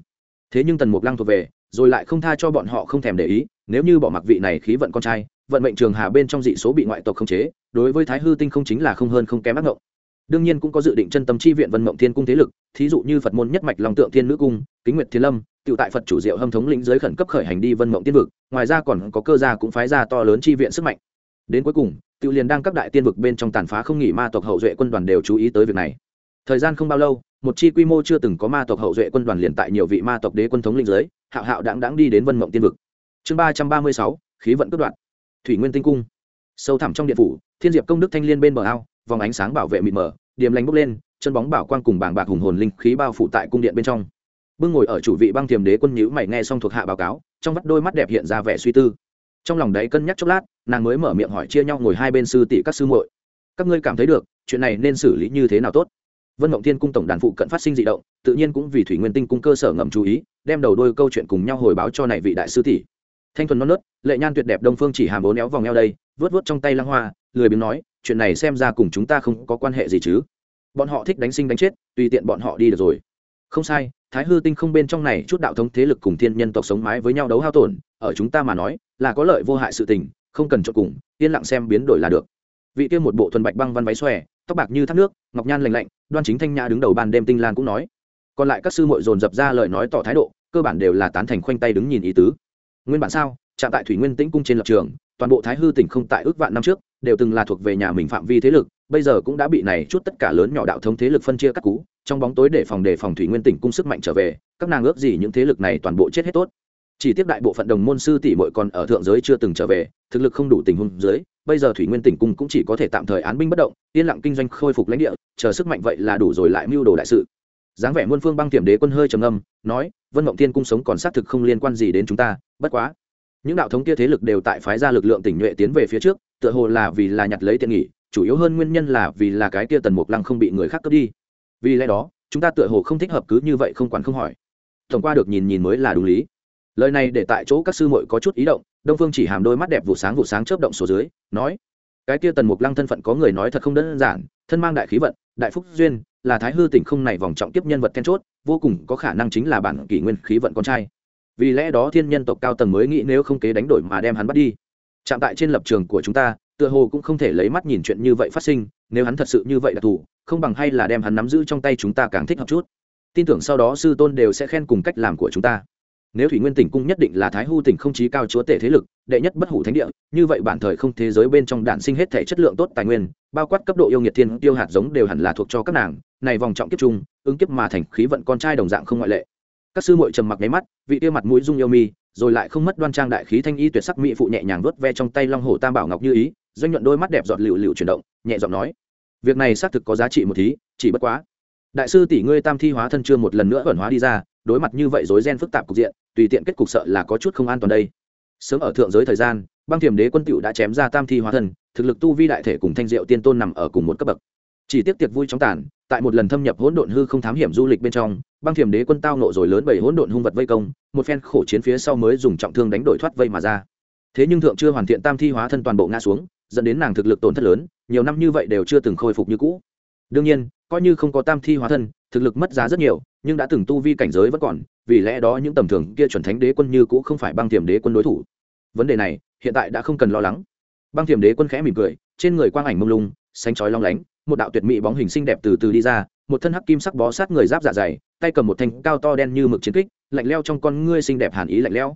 A: Thế nhưng tần mục lăng thuộc về, rồi lại không tha cho bọn họ không thèm để ý, nếu như bỏ mặc vị này khí vận con trai, vận mệnh trường hà bên trong dị số bị ngoại tộc khống chế, đối với thái hư tinh không chính là không hơn không kém ác ngộng đương nhiên cũng có dự định chân tâm chi viện vân mộng thiên cung thế lực, thí dụ như phật môn nhất mạch lòng tượng thiên nữ cung, kính nguyệt thiên lâm tự tại phật chủ diệu hâm thống lĩnh giới khẩn cấp khởi hành đi vân mộng tiên vực, ngoài ra còn có cơ gia cũng phái ra to lớn chi viện sức mạnh. Đến cuối cùng tự liền đang các đại tiên vực bên trong tàn phá không nghỉ ma tộc hậu duệ quân đoàn đều chú ý tới việc này. Thời gian không bao lâu, một chi quy mô chưa từng có ma tộc hậu duệ quân đoàn liền tại nhiều vị ma tộc đế quân thống lĩnh giới, hạo hạo đáng đáng đi đến vân mộng tiên vực. Chương ba trăm ba mươi sáu, khí vận cướp đoạn thủy nguyên tinh cung. Sâu thẳm trong điện phủ, thiên diệp công đức thanh liên bên bờ ao vòng ánh sáng bảo vệ mịt mờ, điểm lánh bốc lên, chân bóng bảo quang cùng bảng bạc hùng hồn linh khí bao phủ tại cung điện bên trong. Bưng ngồi ở chủ vị băng tiềm đế quân nhữ mày nghe xong thuộc hạ báo cáo, trong mắt đôi mắt đẹp hiện ra vẻ suy tư. Trong lòng đấy cân nhắc chốc lát, nàng mới mở miệng hỏi chia nhau ngồi hai bên sư tỷ các sư muội. Các ngươi cảm thấy được, chuyện này nên xử lý như thế nào tốt? Vân mộng thiên cung tổng đàn phụ cận phát sinh d ị động, tự nhiên cũng vì thủy nguyên tinh cung cơ sở ngầm chú ý, đem đầu đôi câu chuyện cùng nhau hồi báo cho này vị đại sư tỷ. Thanh thuần non nớt, lệ nhan tuyệt đẹp đông phương chỉ hàm bốn éo vòng eo đây vớt vớt trong tay lăng hoa, lười biếng nói chuyện này xem ra cùng chúng ta không có quan hệ gì chứ. Bọn họ thích đánh sinh đánh chết, tùy tiện bọn họ đi được rồi. Không sai, thái hư tinh không bên trong này chút đạo thống thế lực cùng thiên nhân tộc sống mái với nhau đấu hao tổn, ở chúng ta mà nói, là có lợi vô hại sự tình, không cần cho cùng, yên lặng xem biến đổi là được. Vị kia một bộ thuần bạch băng văn váy xòe, tóc bạc như thác nước, ngọc nhan lành lạnh, đoan chính thanh nhã đứng đầu ban đêm tinh lan cũng nói. Còn lại các sư muội dồn dập ra lời nói tỏ thái độ, cơ bản đều là tán thành khoanh tay đứng nhìn ý tứ. Nguyên bản sao? Trạng tại thủy nguyên tĩnh cung trên lập trường, toàn bộ thái hư tỉnh không tại ước vạn năm trước đều từng là thuộc về nhà mình phạm vi thế lực, bây giờ cũng đã bị này chút tất cả lớn nhỏ đạo thống thế lực phân chia cắt cú, trong bóng tối để phòng đề phòng thủy nguyên tỉnh cung sức mạnh trở về, các nàng ước gì những thế lực này toàn bộ chết hết tốt. Chỉ tiếp đại bộ phận đồng môn sư tỷ muội còn ở thượng giới chưa từng trở về, thực lực không đủ tình huống dưới, bây giờ thủy nguyên tỉnh cung cũng chỉ có thể tạm thời án binh bất động, yên lặng kinh doanh khôi phục lãnh địa, chờ sức mạnh vậy là đủ rồi lại mưu đồ đại sự. Dáng vẻ muôn phương băng tiềm đế quân hơi trầm ngâm, nói, vân mộng thiên cung sống còn xác thực không liên quan gì đến chúng ta, bất quá, những đạo thống kia thế lực đều tại phái ra lực lượng tỉnh nhuệ tiến về phía trước tựa hồ là vì là nhặt lấy tiện nghỉ chủ yếu hơn nguyên nhân là vì là cái kia tần mục lăng không bị người khác cướp đi. Vì lẽ đó, chúng ta tựa hồ không thích hợp cứ như vậy không quản không hỏi. Tổng qua được nhìn nhìn mới là đúng lý. Lời này để tại chỗ các sư muội có chút ý động, đông phương chỉ hàm đôi mắt đẹp vụ sáng vụ sáng chớp động số dưới, nói, cái kia tần mục lăng thân phận có người nói thật không đơn giản, thân mang đại khí vận, đại phúc duyên, là thái hư tỉnh không này vòng trọng tiếp nhân vật then chốt, vô cùng có khả năng chính là bản kỷ nguyên khí vận con trai. Vì lẽ đó thiên nhân tộc cao tầng mới nghĩ nếu không kế đánh đổi mà đem hắn bắt đi chạm tại trên lập trường của chúng ta, tựa hồ cũng không thể lấy mắt nhìn chuyện như vậy phát sinh, nếu hắn thật sự như vậy là thủ, không bằng hay là đem hắn nắm giữ trong tay chúng ta càng thích hợp chút. Tin tưởng sau đó sư tôn đều sẽ khen cùng cách làm của chúng ta. Nếu thủy nguyên tỉnh cung nhất định là thái hư tỉnh không chí cao chúa tể thế lực, đệ nhất bất hủ thánh địa, như vậy bản thời không thế giới bên trong đạn sinh hết thể chất lượng tốt tài nguyên, bao quát cấp độ yêu nghiệt thiên, tiêu hạt giống đều hẳn là thuộc cho các nàng, này vòng trọng kiếp chung, ứng kiếp mà thành khí vận con trai đồng dạng không ngoại lệ. Các sư muội trầm mặc nháy mắt, vị tiêu mặt mũi dung yêu mi rồi lại không mất đoan trang đại khí thanh y tuyệt sắc mỹ phụ nhẹ nhàng vớt ve trong tay long hổ tam bảo ngọc như ý, doanh nhuận đôi mắt đẹp giọt lựu lựu chuyển động, nhẹ giọng nói, việc này xác thực có giá trị một thí, chỉ bất quá, đại sư tỷ ngươi tam thi hóa thân chưa một lần nữa ẩn hóa đi ra, đối mặt như vậy rối ren phức tạp cục diện, tùy tiện kết cục sợ là có chút không an toàn đây. Sớm ở thượng giới thời gian, băng thiểm đế quân tựu đã chém ra tam thi hóa thân, thực lực tu vi đại thể cùng thanh diệu tiên tôn nằm ở cùng một cấp bậc. Chỉ tiếp tiệc vui trong tàn, tại một lần thâm nhập hỗn độn hư không thám hiểm du lịch bên trong băng thiểm đế quân tao nộ rồi lớn bảy hỗn độn hung vật vây công, một phen khổ chiến phía sau mới dùng trọng thương đánh đổi thoát vây mà ra. Thế nhưng thượng chưa hoàn thiện tam thi hóa thân toàn bộ ngã xuống, dẫn đến nàng thực lực tổn thất lớn, nhiều năm như vậy đều chưa từng khôi phục như cũ. Đương nhiên, coi như không có tam thi hóa thân, thực lực mất giá rất nhiều, nhưng đã từng tu vi cảnh giới vẫn còn, vì lẽ đó những tầm thường kia chuẩn thánh đế quân như cũ không phải băng thiểm đế quân đối thủ. Vấn đề này, hiện tại đã không cần lo lắng. Băng thiểm đế quân khẽ mỉm cười, trên người quang ảnh mông lung xanh chói long lánh, một đạo tuyệt mỹ bóng hình xinh đẹp từ từ đi ra, một thân hắc kim sắc bó sát người giáp dạ dày, tay cầm một thanh cao to đen như mực chiến kích, lạnh leo trong con ngươi xinh đẹp hàn ý lạnh leo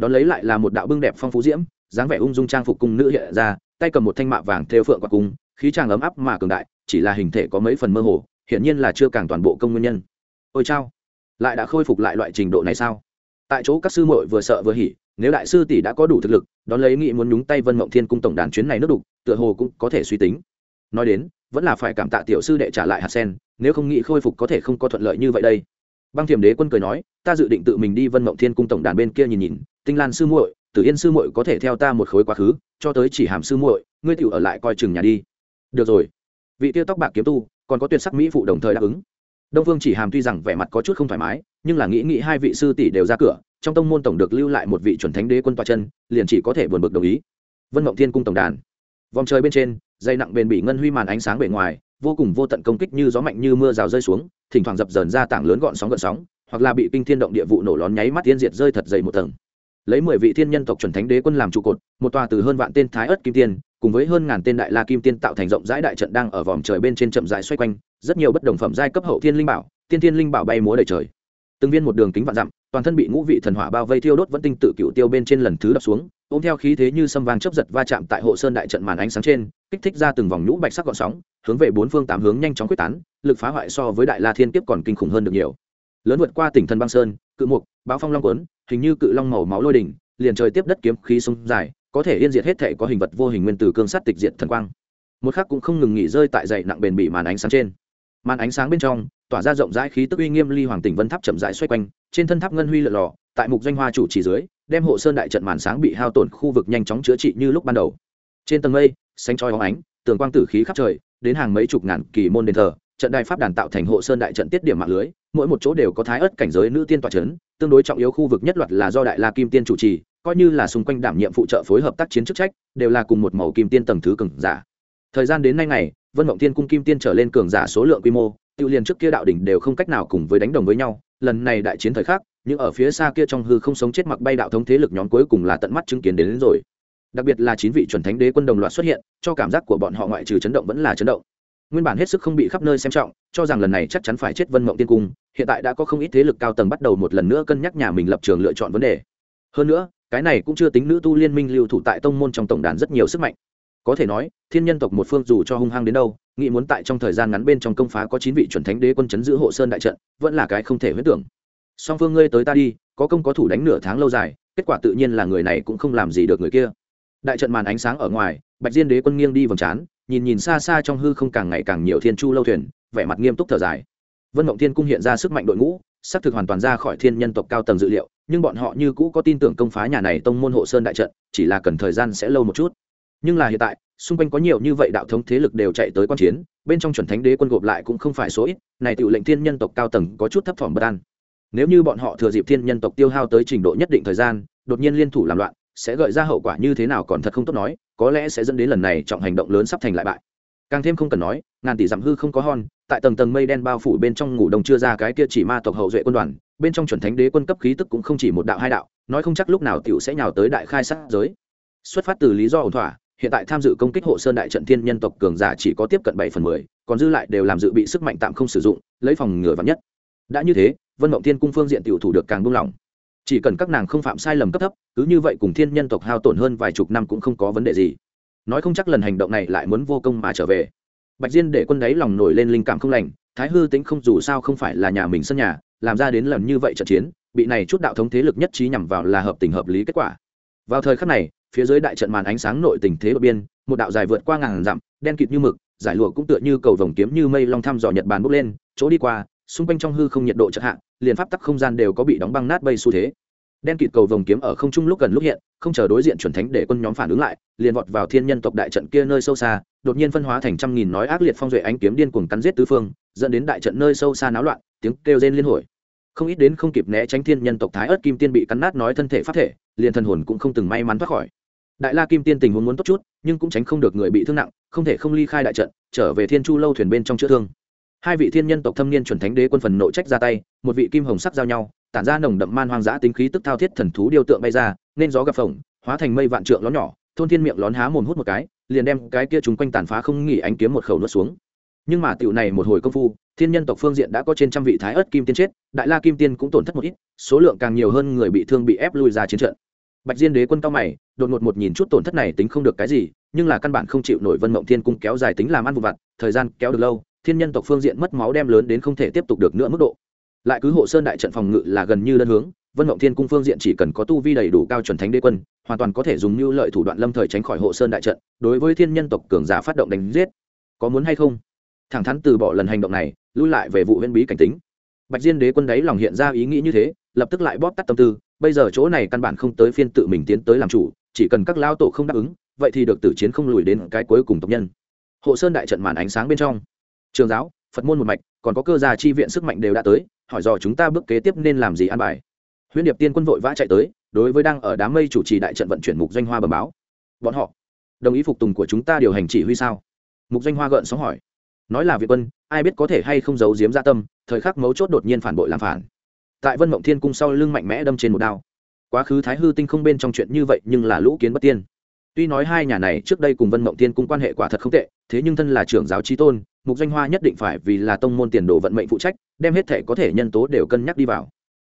A: đón lấy lại là một đạo bưng đẹp phong phú diễm, dáng vẻ ung dung trang phục cung nữ hiện ra, tay cầm một thanh mạ vàng theo phượng quả cung, khí tràng ấm áp mà cường đại, chỉ là hình thể có mấy phần mơ hồ, hiển nhiên là chưa càng toàn bộ công nguyên nhân. Ôi chao, lại đã khôi phục lại loại trình độ này sao? Tại chỗ các sư muội vừa sợ vừa hỉ, nếu đại sư tỷ đã có đủ thực lực, đón lấy nghị muốn nhúng tay vân mộng thiên cung tổng đàn chuyến này nước đục, tựa hồ cũng có thể suy tính nói đến, vẫn là phải cảm tạ tiểu sư đệ trả lại hạt sen, nếu không nghĩ khôi phục có thể không có thuận lợi như vậy đây. Băng thiểm đế quân cười nói, ta dự định tự mình đi vân mộng thiên cung tổng đàn bên kia nhìn nhìn, tinh lan sư muội, tử yên sư muội có thể theo ta một khối quá khứ, cho tới chỉ hàm sư muội, ngươi tiểu ở lại coi chừng nhà đi. Được rồi. Vị tiêu tóc bạc kiếm tu, còn có tuyệt sắc mỹ phụ đồng thời đáp ứng. Đông phương chỉ hàm tuy rằng vẻ mặt có chút không thoải mái, nhưng là nghĩ nghĩ hai vị sư tỷ đều ra cửa, trong tông môn tổng được lưu lại một vị chuẩn thánh đế quân toa chân, liền chỉ có thể buồn bực đồng ý. Vân mộng thiên cung tổng đàn vòng trời bên trên, dây nặng bền bị ngân huy màn ánh sáng bề ngoài, vô cùng vô tận công kích như gió mạnh như mưa rào rơi xuống, thỉnh thoảng dập dờn ra tảng lớn gọn sóng gợn sóng, hoặc là bị kinh thiên động địa vụ nổ lón nháy mắt tiên diệt rơi thật dày một tầng. Lấy mười vị thiên nhân tộc chuẩn thánh đế quân làm trụ cột, một tòa từ hơn vạn tên thái ớt kim tiên, cùng với hơn ngàn tên đại la kim tiên tạo thành rộng rãi đại trận đang ở vòm trời bên trên chậm rãi xoay quanh, rất nhiều bất đồng phẩm giai cấp hậu thiên linh bảo, tiên thiên linh bảo bay múa đầy trời từng viên một đường kính vạn dặm, toàn thân bị ngũ vị thần hỏa bao vây thiêu đốt vẫn tinh tự cựu tiêu bên trên lần thứ đập xuống, ôm theo khí thế như sâm vàng chấp giật va chạm tại hộ sơn đại trận màn ánh sáng trên, kích thích ra từng vòng nhũ bạch sắc gọn sóng, hướng về bốn phương tám hướng nhanh chóng quyết tán, lực phá hoại so với đại la thiên kiếp còn kinh khủng hơn được nhiều. Lớn vượt qua tỉnh thần băng sơn, cự mục báo phong long quấn, hình như cự long màu máu lôi đỉnh, liền trời tiếp đất kiếm khí sông dài, có thể yên diệt hết thể có hình vật vô hình nguyên tử cương sắt tịch diệt thần quang. Một khắc cũng không ngừng nghỉ rơi tại dậy nặng bền bỉ màn ánh sáng trên. Màn ánh sáng bên trong tỏa ra rộng rãi khí tức uy nghiêm ly hoàng tỉnh vân tháp chậm rãi xoay quanh, trên thân tháp ngân huy lợn lò tại mục doanh hoa chủ chỉ dưới, đem hộ sơn đại trận màn sáng bị hao tổn khu vực nhanh chóng chữa trị như lúc ban đầu. Trên tầng mây xanh trói hóng ánh, tường quang tử khí khắp trời, đến hàng mấy chục ngàn kỳ môn đền thờ, trận đài pháp đàn tạo thành hộ sơn đại trận tiết điểm mạng lưới, mỗi một chỗ đều có thái ớt cảnh giới nữ tiên tọa trấn tương đối trọng yếu khu vực nhất loạt là do đại la kim tiên chủ trì, coi như là xung quanh đảm nhiệm phụ trợ phối hợp tác chiến chức trách, đều là cùng một màu kim tiên tầng thứ cường giả. Thời gian đến nay ngày, vân mộng tiên cung kim tiên trở lên cường giả số lượng quy mô tiêu liền trước kia đạo đỉnh đều không cách nào cùng với đánh đồng với nhau lần này đại chiến thời khắc nhưng ở phía xa kia trong hư không sống chết mặc bay đạo thống thế lực nhóm cuối cùng là tận mắt chứng kiến đến, đến rồi. Đặc biệt là chín vị chuẩn thánh đế quân đồng loạt xuất hiện cho cảm giác của bọn họ ngoại trừ chấn động vẫn là chấn động. Nguyên bản hết sức không bị khắp nơi xem trọng cho rằng lần này chắc chắn phải chết vân mộng tiên cung hiện tại đã có không ít thế lực cao tầng bắt đầu một lần nữa cân nhắc nhà mình lập trường lựa chọn vấn đề. Hơn nữa cái này cũng chưa tính nữ tu liên minh lưu thủ tại tông môn trong tổng đàn rất nhiều sức mạnh có thể nói, thiên nhân tộc một phương dù cho hung hăng đến đâu, nghĩ muốn tại trong thời gian ngắn bên trong công phá có chín vị chuẩn thánh đế quân chấn giữ hộ sơn đại trận, vẫn là cái không thể huyết tưởng. Song phương ngươi tới ta đi, có công có thủ đánh nửa tháng lâu dài, kết quả tự nhiên là người này cũng không làm gì được người kia. Đại trận màn ánh sáng ở ngoài, bạch diên đế quân nghiêng đi vòng trán, nhìn nhìn xa xa trong hư không càng ngày càng nhiều thiên chu lâu thuyền, vẻ mặt nghiêm túc thở dài. Vân mộng thiên cung hiện ra sức mạnh đội ngũ xác thực hoàn toàn ra khỏi thiên nhân tộc cao tầng dự liệu, nhưng bọn họ như cũ có tin tưởng công phá nhà này tông môn hộ sơn đại trận, chỉ là cần thời gian sẽ lâu một chút nhưng là hiện tại, xung quanh có nhiều như vậy đạo thống thế lực đều chạy tới quan chiến, bên trong chuẩn thánh đế quân gộp lại cũng không phải số ít, này tự lệnh thiên nhân tộc cao tầng có chút thấp thỏm bất an. Nếu như bọn họ thừa dịp thiên nhân tộc tiêu hao tới trình độ nhất định thời gian, đột nhiên liên thủ làm loạn, sẽ gợi ra hậu quả như thế nào còn thật không tốt nói, có lẽ sẽ dẫn đến lần này trọng hành động lớn sắp thành lại bại. Càng thêm không cần nói, ngàn tỷ dặm hư không có hon tại tầng tầng mây đen bao phủ bên trong ngủ đông chưa ra cái kia chỉ ma tộc hậu duệ quân đoàn, bên trong chuẩn thánh đế quân cấp khí tức cũng không chỉ một đạo hai đạo, nói không chắc lúc nào tiểu sẽ nhào tới đại khai sát giới. Xuất phát từ lý do ổn thỏa hiện tại tham dự công kích hộ sơn đại trận thiên nhân tộc cường giả chỉ có tiếp cận bảy phần mười, còn dư lại đều làm dự bị sức mạnh tạm không sử dụng, lấy phòng ngừa vắn nhất. Đã như thế, vân mộng thiên cung phương diện tiểu thủ được càng buông lỏng. Chỉ cần các nàng không phạm sai lầm cấp thấp, cứ như vậy cùng thiên nhân tộc hao tổn hơn vài chục năm cũng không có vấn đề gì. Nói không chắc lần hành động này lại muốn vô công mà trở về. Bạch diên để quân đáy lòng nổi lên linh cảm không lành, thái hư tính không dù sao không phải là nhà mình sân nhà, làm ra đến lần như vậy trận chiến, bị này chút đạo thống thế lực nhất trí nhằm vào là hợp tình hợp lý kết quả. Vào thời khắc này phía dưới đại trận màn ánh sáng nội tình thế đột biên, một đạo dài vượt qua ngàn dặm, đen kịt như mực, giải lụa cũng tựa như cầu vồng kiếm như mây long thăm dò nhật bản bốc lên, chỗ đi qua, xung quanh trong hư không nhiệt độ chợt hạ, liền pháp tắc không gian đều có bị đóng băng nát bay xu thế. Đen kịt cầu vồng kiếm ở không trung lúc gần lúc hiện, không chờ đối diện chuẩn thánh để quân nhóm phản ứng lại, liền vọt vào thiên nhân tộc đại trận kia nơi sâu xa, đột nhiên phân hóa thành trăm nghìn nói ác liệt phong duệ ánh kiếm điên cuồng cắn giết tứ phương, dẫn đến đại trận nơi sâu xa náo loạn, tiếng kêu rên liên hồi. Không ít đến không kịp né tránh thiên nhân tộc thái ớt kim tiên bị cắn nát nói thân thể phát thể, liền thần hồn cũng không từng may mắn thoát khỏi đại la kim tiên tình huống muốn tốt chút, nhưng cũng tránh không được người bị thương nặng, không thể không ly khai đại trận, trở về thiên chu lâu thuyền bên trong chữa thương. Hai vị thiên nhân tộc thâm niên chuẩn thánh đế quân phần nội trách ra tay, một vị kim hồng sắc giao nhau, tản ra nồng đậm man hoang dã tính khí tức thao thiết thần thú điêu tượng bay ra, nên gió gặp phồng, hóa thành mây vạn trượng lón nhỏ, thôn thiên miệng lón há mồm hút một cái, liền đem cái kia chúng quanh tàn phá không nghỉ ánh kiếm một khẩu nuốt xuống. Nhưng mà tiểu này một hồi công phu, thiên nhân tộc phương diện đã có trên trăm vị thái ớt kim tiên chết, đại la kim tiên cũng tổn thất một ít, số lượng càng nhiều hơn người bị thương bị ép lui ra chiến trận bạch diên đế quân cao mày, đột ngột một nhìn chút tổn thất này tính không được cái gì, nhưng là căn bản không chịu nổi vân mộng thiên cung kéo dài tính làm ăn vụ vặt, thời gian kéo được lâu, thiên nhân tộc phương diện mất máu đem lớn đến không thể tiếp tục được nữa mức độ. Lại cứ hộ sơn đại trận phòng ngự là gần như đơn hướng, vân mộng thiên cung phương diện chỉ cần có tu vi đầy đủ cao chuẩn thánh đế quân, hoàn toàn có thể dùng như lợi thủ đoạn lâm thời tránh khỏi hộ sơn đại trận, đối với thiên nhân tộc cường giả phát động đánh giết. Có muốn hay không? Thẳng thắn từ bỏ lần hành động này, lui lại về vụ huyễn bí cảnh tính. Bạch diên đế quân đấy lòng hiện ra ý nghĩ như thế, lập tức lại bóp tắt tâm tư bây giờ chỗ này căn bản không tới phiên tự mình tiến tới làm chủ, chỉ cần các lao tổ không đáp ứng, vậy thì được tử chiến không lùi đến cái cuối cùng tộc nhân. Hộ sơn đại trận màn ánh sáng bên trong. Trường giáo, phật môn một mạch, còn có cơ gia chi viện sức mạnh đều đã tới, hỏi dò chúng ta bước kế tiếp nên làm gì an bài. Huyễn điệp tiên quân vội vã chạy tới, đối với đang ở đám mây chủ trì đại trận vận chuyển mục doanh hoa bờ báo. Bọn họ, đồng ý phục tùng của chúng ta điều hành chỉ huy sao? Mục doanh hoa gợn sóng hỏi. Nói là việt quân, ai biết có thể hay không giấu giếm gia tâm, thời khắc mấu chốt đột nhiên phản bội làm phản tại vân mộng thiên cung sau lưng mạnh mẽ đâm trên một đao. Quá khứ thái hư tinh không bên trong chuyện như vậy nhưng là lũ kiến bất tiên. Tuy nói hai nhà này trước đây cùng vân mộng thiên cung quan hệ quả thật không tệ, thế nhưng thân là trưởng giáo trí tôn, mục danh hoa nhất định phải vì là tông môn tiền đồ vận mệnh phụ trách, đem hết thể có thể nhân tố đều cân nhắc đi vào.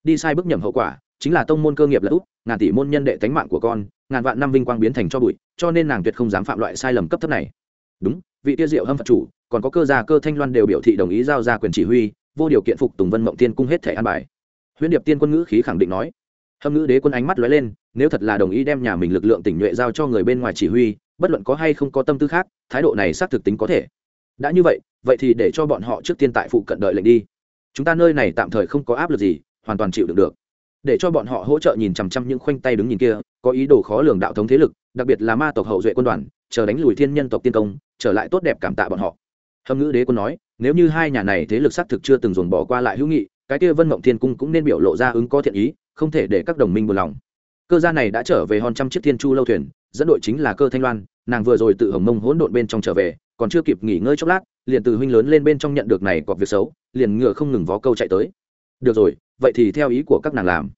A: Đi sai bước nhầm hậu quả, chính là tông môn cơ nghiệp là út, ngàn tỷ môn nhân đệ tánh mạng của con, ngàn vạn năm vinh quang biến thành cho bụi, cho nên nàng tuyệt không dám phạm loại sai lầm cấp thấp này. Đúng, vị Tiêu diệu hâm phật chủ, còn có cơ gia cơ thanh loan đều biểu thị đồng ý giao ra quyền chỉ huy, vô điều kiện phục tùng vân mộng tiên cung hết thể an bài huyễn điệp tiên quân ngữ khí khẳng định nói. Hâm ngữ đế quân ánh mắt lóe lên, nếu thật là đồng ý đem nhà mình lực lượng tỉnh nhuệ giao cho người bên ngoài chỉ huy, bất luận có hay không có tâm tư khác, thái độ này xác thực tính có thể. Đã như vậy vậy thì để cho bọn họ trước tiên tại phụ cận đợi lệnh đi. Chúng ta nơi này tạm thời không có áp lực gì, hoàn toàn chịu đựng được. Để cho bọn họ hỗ trợ nhìn chằm chằm những khoanh tay đứng nhìn kia, có ý đồ khó lường đạo thống thế lực, đặc biệt là ma tộc hậu duệ quân đoàn, chờ đánh lùi thiên nhân tộc tiên công, trở lại tốt đẹp cảm tạ bọn họ. Hâm ngữ đế quân nói, nếu như hai nhà này thế lực xác thực chưa từng dồn bỏ qua lại hữu nghị cái kia vân mộng thiên cung cũng nên biểu lộ ra ứng có thiện ý, không thể để các đồng minh buồn lòng. Cơ gia này đã trở về hòn trăm chiếc thiên chu lâu thuyền, dẫn đội chính là cơ thanh loan, nàng vừa rồi tự hồng mông hỗn độn bên trong trở về, còn chưa kịp nghỉ ngơi chốc lát, liền từ huynh lớn lên bên trong nhận được này có việc xấu, liền ngựa không ngừng vó câu chạy tới. Được rồi, vậy thì theo ý của các nàng làm.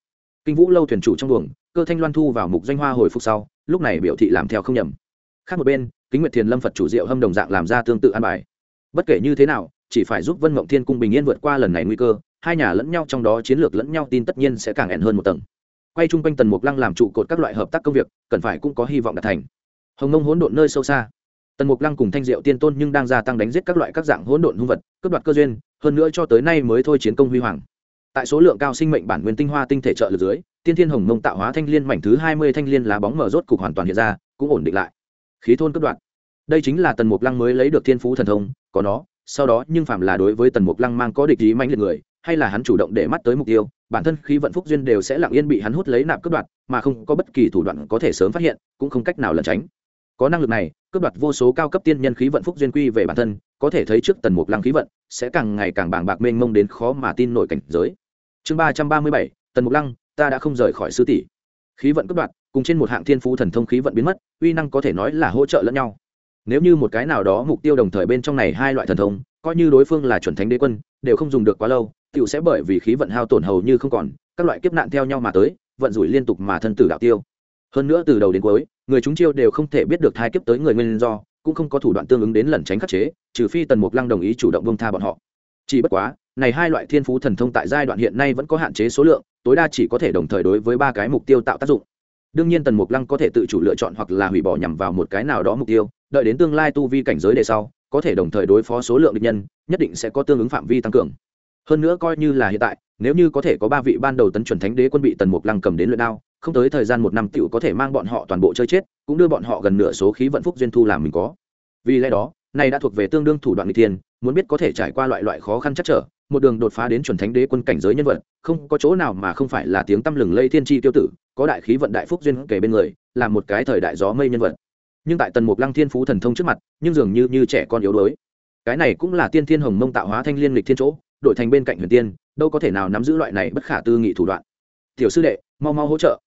A: Kinh vũ lâu thuyền chủ trong buồng, cơ thanh loan thu vào mục danh hoa hồi phục sau, lúc này biểu thị làm theo không nhầm. Khác một bên, kính nguyệt thiền lâm phật chủ diệu hâm đồng dạng làm ra tương tự an bài. Bất kể như thế nào, chỉ phải giúp vân mộng thiên cung bình yên vượt qua lần này nguy cơ hai nhà lẫn nhau trong đó chiến lược lẫn nhau tin tất nhiên sẽ càng hẹn hơn một tầng. Quay chung quanh tần mục lăng làm trụ cột các loại hợp tác công việc, cần phải cũng có hy vọng đạt thành. Hồng nông hỗn độn nơi sâu xa. Tần mục lăng cùng thanh diệu tiên tôn nhưng đang gia tăng đánh giết các loại các dạng hỗn độn hung vật, cướp đoạt cơ duyên, hơn nữa cho tới nay mới thôi chiến công huy hoàng. Tại số lượng cao sinh mệnh bản nguyên tinh hoa tinh thể trợ lực dưới, tiên thiên hồng mông tạo hóa thanh liên mảnh thứ hai mươi thanh liên lá bóng mở rốt cục hoàn toàn hiện ra, cũng ổn định lại. Khí thôn cướp đoạt. Đây chính là tần mục lăng mới lấy được thiên phú thần thông, có nó, sau đó nhưng phạm là đối với tần mục lăng mang có địch ý mạnh liệt người hay là hắn chủ động để mắt tới mục tiêu, bản thân khí vận phúc duyên đều sẽ lặng yên bị hắn hút lấy nạp cướp đoạt, mà không có bất kỳ thủ đoạn có thể sớm phát hiện, cũng không cách nào lẩn tránh. Có năng lực này, cướp đoạt vô số cao cấp tiên nhân khí vận phúc duyên quy về bản thân, có thể thấy trước tần mục lăng khí vận, sẽ càng ngày càng bàng bạc mênh mông đến khó mà tin nổi cảnh giới. Chương ba trăm ba mươi bảy, tần mục lăng, ta đã không rời khỏi sư tỷ. Khí vận cướp đoạt, cùng trên một hạng thiên phú thần thông khí vận biến mất, uy năng có thể nói là hỗ trợ lẫn nhau. Nếu như một cái nào đó mục tiêu đồng thời bên trong này hai loại thần thông, coi như đối phương là chuẩn thánh đế quân đều không dùng được quá lâu tựu sẽ bởi vì khí vận hao tổn hầu như không còn, các loại kiếp nạn theo nhau mà tới, vận rủi liên tục mà thân tử đạo tiêu. Hơn nữa từ đầu đến cuối, người chúng chiêu đều không thể biết được thai kiếp tới người nguyên do, cũng không có thủ đoạn tương ứng đến lẩn tránh khắc chế, trừ phi tần mục lăng đồng ý chủ động bông tha bọn họ. Chỉ bất quá, này hai loại thiên phú thần thông tại giai đoạn hiện nay vẫn có hạn chế số lượng, tối đa chỉ có thể đồng thời đối với ba cái mục tiêu tạo tác dụng. Đương nhiên tần mục lăng có thể tự chủ lựa chọn hoặc là hủy bỏ nhằm vào một cái nào đó mục tiêu, đợi đến tương lai tu vi cảnh giới đề sau có thể đồng thời đối phó số lượng địch nhân, nhất định sẽ có tương ứng phạm vi tăng cường. Hơn nữa coi như là hiện tại, nếu như có thể có ba vị ban đầu tấn chuẩn thánh đế quân bị tần mục lăng cầm đến luyện đao, không tới thời gian một năm t có thể mang bọn họ toàn bộ chơi chết, cũng đưa bọn họ gần nửa số khí vận phúc duyên thu làm mình có. Vì lẽ đó, này đã thuộc về tương đương thủ đoạn n thiên, muốn biết có thể trải qua loại loại khó khăn chắc trở, một đường đột phá đến chuẩn thánh đế quân cảnh giới nhân vật, không có chỗ nào mà không phải là tiếng tăm lừng lây thiên tri tiêu tử, có đại khí vận đại phúc duyên kể bên người, là một cái thời đại gió mây nhân vật nhưng tại tần mục lăng thiên phú thần thông trước mặt, nhưng dường như như trẻ con yếu đuối. Cái này cũng là tiên thiên hồng mông tạo hóa thanh liên lịch thiên chỗ, đổi thành bên cạnh huyền tiên, đâu có thể nào nắm giữ loại này bất khả tư nghị thủ đoạn. Tiểu sư đệ, mau mau hỗ trợ.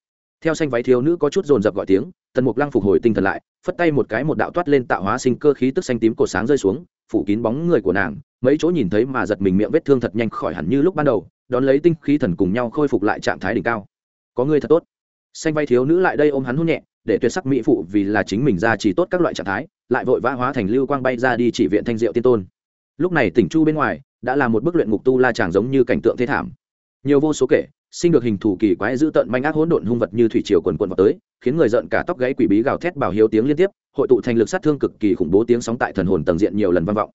A: Theo xanh váy thiếu nữ có chút dồn dập gọi tiếng, tần mục lăng phục hồi tinh thần lại, phất tay một cái một đạo toát lên tạo hóa sinh cơ khí tức xanh tím cột sáng rơi xuống, phủ kín bóng người của nàng, mấy chỗ nhìn thấy mà giật mình miệng vết thương thật nhanh khỏi hẳn như lúc ban đầu, đón lấy tinh khí thần cùng nhau khôi phục lại trạng thái đỉnh cao. Có người thật tốt. Xanh váy thiếu nữ lại đây ôm hắn hôn nhẹ để tuyệt sắc mỹ phụ vì là chính mình ra chỉ tốt các loại trạng thái, lại vội vã hóa thành lưu quang bay ra đi chỉ viện thanh diệu tiên tôn. Lúc này tỉnh chu bên ngoài đã là một bức luyện ngục tu la chàng giống như cảnh tượng thế thảm. Nhiều vô số kể, sinh được hình thù kỳ quái dữ tận manh ác hỗn độn hung vật như thủy triều quần quần vào tới, khiến người giận cả tóc gáy quỷ bí gào thét bảo hiếu tiếng liên tiếp, hội tụ thành lực sát thương cực kỳ khủng bố tiếng sóng tại thần hồn tầng diện nhiều lần vang vọng.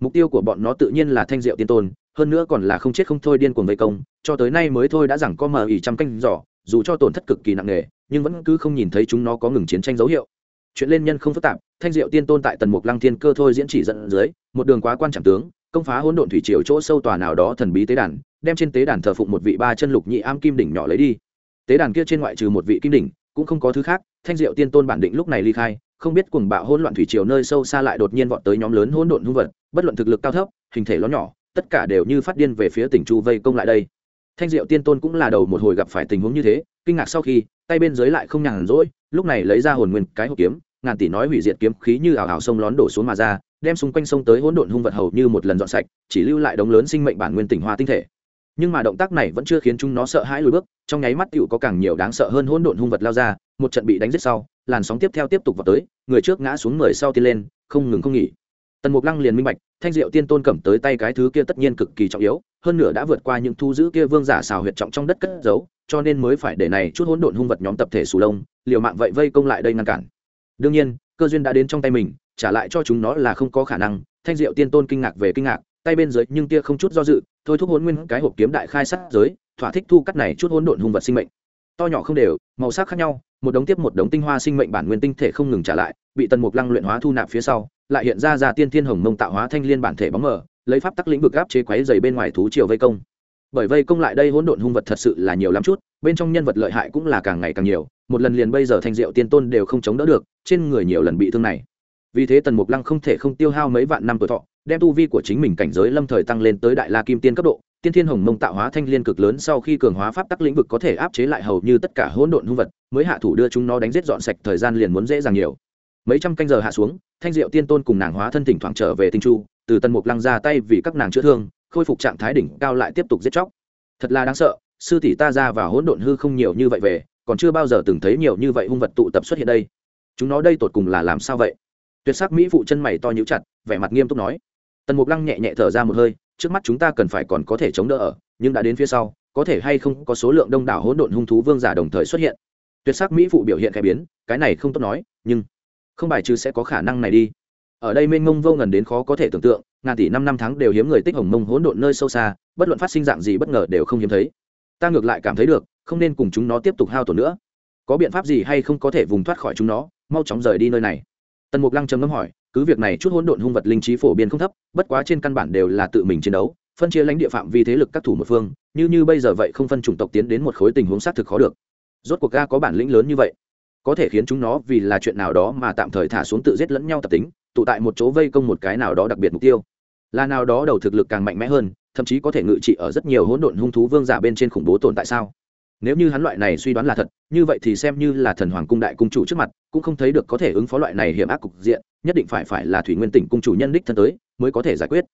A: Mục tiêu của bọn nó tự nhiên là thanh diệu tiên tôn, hơn nữa còn là không chết không thôi điên cuồng vây công, cho tới nay mới thôi đã rằng có mờ ỉ trăm canh giỏ, dù cho tổn thất cực kỳ nặng nề nhưng vẫn cứ không nhìn thấy chúng nó có ngừng chiến tranh dấu hiệu. Chuyện lên nhân không phức tạp, thanh diệu tiên tôn tại tần mục lăng thiên cơ thôi diễn chỉ dẫn dưới, một đường quá quan trọng tướng, công phá hỗn độn thủy triều chỗ sâu tòa nào đó thần bí tế đàn, đem trên tế đàn thờ phụng một vị ba chân lục nhị am kim đỉnh nhỏ lấy đi. Tế đàn kia trên ngoại trừ một vị kim đỉnh, cũng không có thứ khác, thanh diệu tiên tôn bản định lúc này ly khai, không biết cuồng bạo hỗn loạn thủy triều nơi sâu xa lại đột nhiên vọt tới nhóm lớn hỗn độn hung vật, bất luận thực lực cao thấp, hình thể lớn nhỏ, tất cả đều như phát điên về phía tỉnh chu vây công lại đây thanh diệu tiên tôn cũng là đầu một hồi gặp phải tình huống như thế, kinh ngạc sau khi, tay bên dưới lại không nhàn rỗi, lúc này lấy ra hồn nguyên, cái hộp kiếm, ngàn tỷ nói hủy diệt kiếm khí như ảo ảo sông lón đổ xuống mà ra, đem xung quanh sông tới hỗn độn hung vật hầu như một lần dọn sạch, chỉ lưu lại đống lớn sinh mệnh bản nguyên tỉnh hoa tinh thể. Nhưng mà động tác này vẫn chưa khiến chúng nó sợ hãi lùi bước, trong nháy mắt tựu có càng nhiều đáng sợ hơn hỗn độn hung vật lao ra, một trận bị đánh giết sau, làn sóng tiếp theo tiếp tục vào tới, người trước ngã xuống người sau tiên lên, không ngừng không nghỉ. Tần mục lăng liền minh bạch thanh diệu tiên tôn cầm tới tay cái thứ kia tất nhiên cực kỳ trọng yếu, hơn nữa đã vượt qua những thu giữ kia vương giả xào huyệt trọng trong đất cất giấu, cho nên mới phải để này chút hỗn độn hung vật nhóm tập thể sù lông, liều mạng vậy vây công lại đây ngăn cản. Đương nhiên, cơ duyên đã đến trong tay mình, trả lại cho chúng nó là không có khả năng. Thanh diệu tiên tôn kinh ngạc về kinh ngạc, tay bên dưới nhưng tia không chút do dự, thôi thúc hỗn nguyên cái hộp kiếm đại khai sát giới, thỏa thích thu cắt này chút hỗn độn hung vật sinh mệnh. To nhỏ không đều, màu sắc khác nhau, một đống tiếp một đống tinh hoa sinh mệnh bản nguyên tinh thể không ngừng trả lại bị tần mục lăng luyện hóa thu nạp phía sau, lại hiện ra ra tiên thiên hồng mông tạo hóa thanh liên bản thể bóng mờ, lấy pháp tắc lĩnh vực áp chế quáy dày bên ngoài thú triều vây công. Bởi vây công lại đây hỗn độn hung vật thật sự là nhiều lắm chút, bên trong nhân vật lợi hại cũng là càng ngày càng nhiều, một lần liền bây giờ thanh diệu tiên tôn đều không chống đỡ được, trên người nhiều lần bị thương này. Vì thế tần mục lăng không thể không tiêu hao mấy vạn năm tuổi thọ, đem tu vi của chính mình cảnh giới lâm thời tăng lên tới đại la kim tiên cấp độ, tiên thiên hồng mông tạo hóa thanh liên cực lớn sau khi cường hóa pháp tắc lĩnh vực có thể áp chế lại hầu như tất cả hỗn độn hung vật, mới hạ thủ đưa chúng nó đánh giết dọn sạch thời gian liền muốn dễ dàng nhiều mấy trăm canh giờ hạ xuống, thanh diệu tiên tôn cùng nàng hóa thân thỉnh thoảng trở về tinh chu, từ tần mục lăng ra tay vì các nàng chữa thương, khôi phục trạng thái đỉnh cao lại tiếp tục giết chóc. Thật là đáng sợ, sư tỷ ta ra và hỗn độn hư không nhiều như vậy về, còn chưa bao giờ từng thấy nhiều như vậy hung vật tụ tập xuất hiện đây. Chúng nó đây tột cùng là làm sao vậy? Tuyệt sắc mỹ phụ chân mày to nhíu chặt, vẻ mặt nghiêm túc nói. Tần mục lăng nhẹ nhẹ thở ra một hơi, trước mắt chúng ta cần phải còn có thể chống đỡ ở, nhưng đã đến phía sau, có thể hay không có số lượng đông đảo hỗn độn hung thú vương giả đồng thời xuất hiện. Tuyệt sắc mỹ phụ biểu hiện khẽ biến, cái này không tốt nói, nhưng không bài trừ sẽ có khả năng này đi. Ở đây mênh mông vô ngần đến khó có thể tưởng tượng, ngàn tỷ năm năm tháng đều hiếm người tích hồng mông hỗn độn nơi sâu xa, bất luận phát sinh dạng gì bất ngờ đều không hiếm thấy. Ta ngược lại cảm thấy được, không nên cùng chúng nó tiếp tục hao tổn nữa. Có biện pháp gì hay không có thể vùng thoát khỏi chúng nó, mau chóng rời đi nơi này. Tần mục lăng trầm ngâm hỏi, cứ việc này chút hỗn độn hung vật linh trí phổ biến không thấp, bất quá trên căn bản đều là tự mình chiến đấu, phân chia lãnh địa phạm vi thế lực các thủ một phương, như như bây giờ vậy không phân chủng tộc tiến đến một khối tình huống xác thực khó được. Rốt cuộc ga có bản lĩnh lớn như vậy có thể khiến chúng nó vì là chuyện nào đó mà tạm thời thả xuống tự giết lẫn nhau tập tính, tụ tại một chỗ vây công một cái nào đó đặc biệt mục tiêu. Là nào đó đầu thực lực càng mạnh mẽ hơn, thậm chí có thể ngự trị ở rất nhiều hỗn độn hung thú vương giả bên trên khủng bố tồn tại sao? Nếu như hắn loại này suy đoán là thật, như vậy thì xem như là thần hoàng cung đại cung chủ trước mặt, cũng không thấy được có thể ứng phó loại này hiểm ác cục diện, nhất định phải phải là thủy nguyên tỉnh cung chủ nhân đích thân tới, mới có thể giải quyết.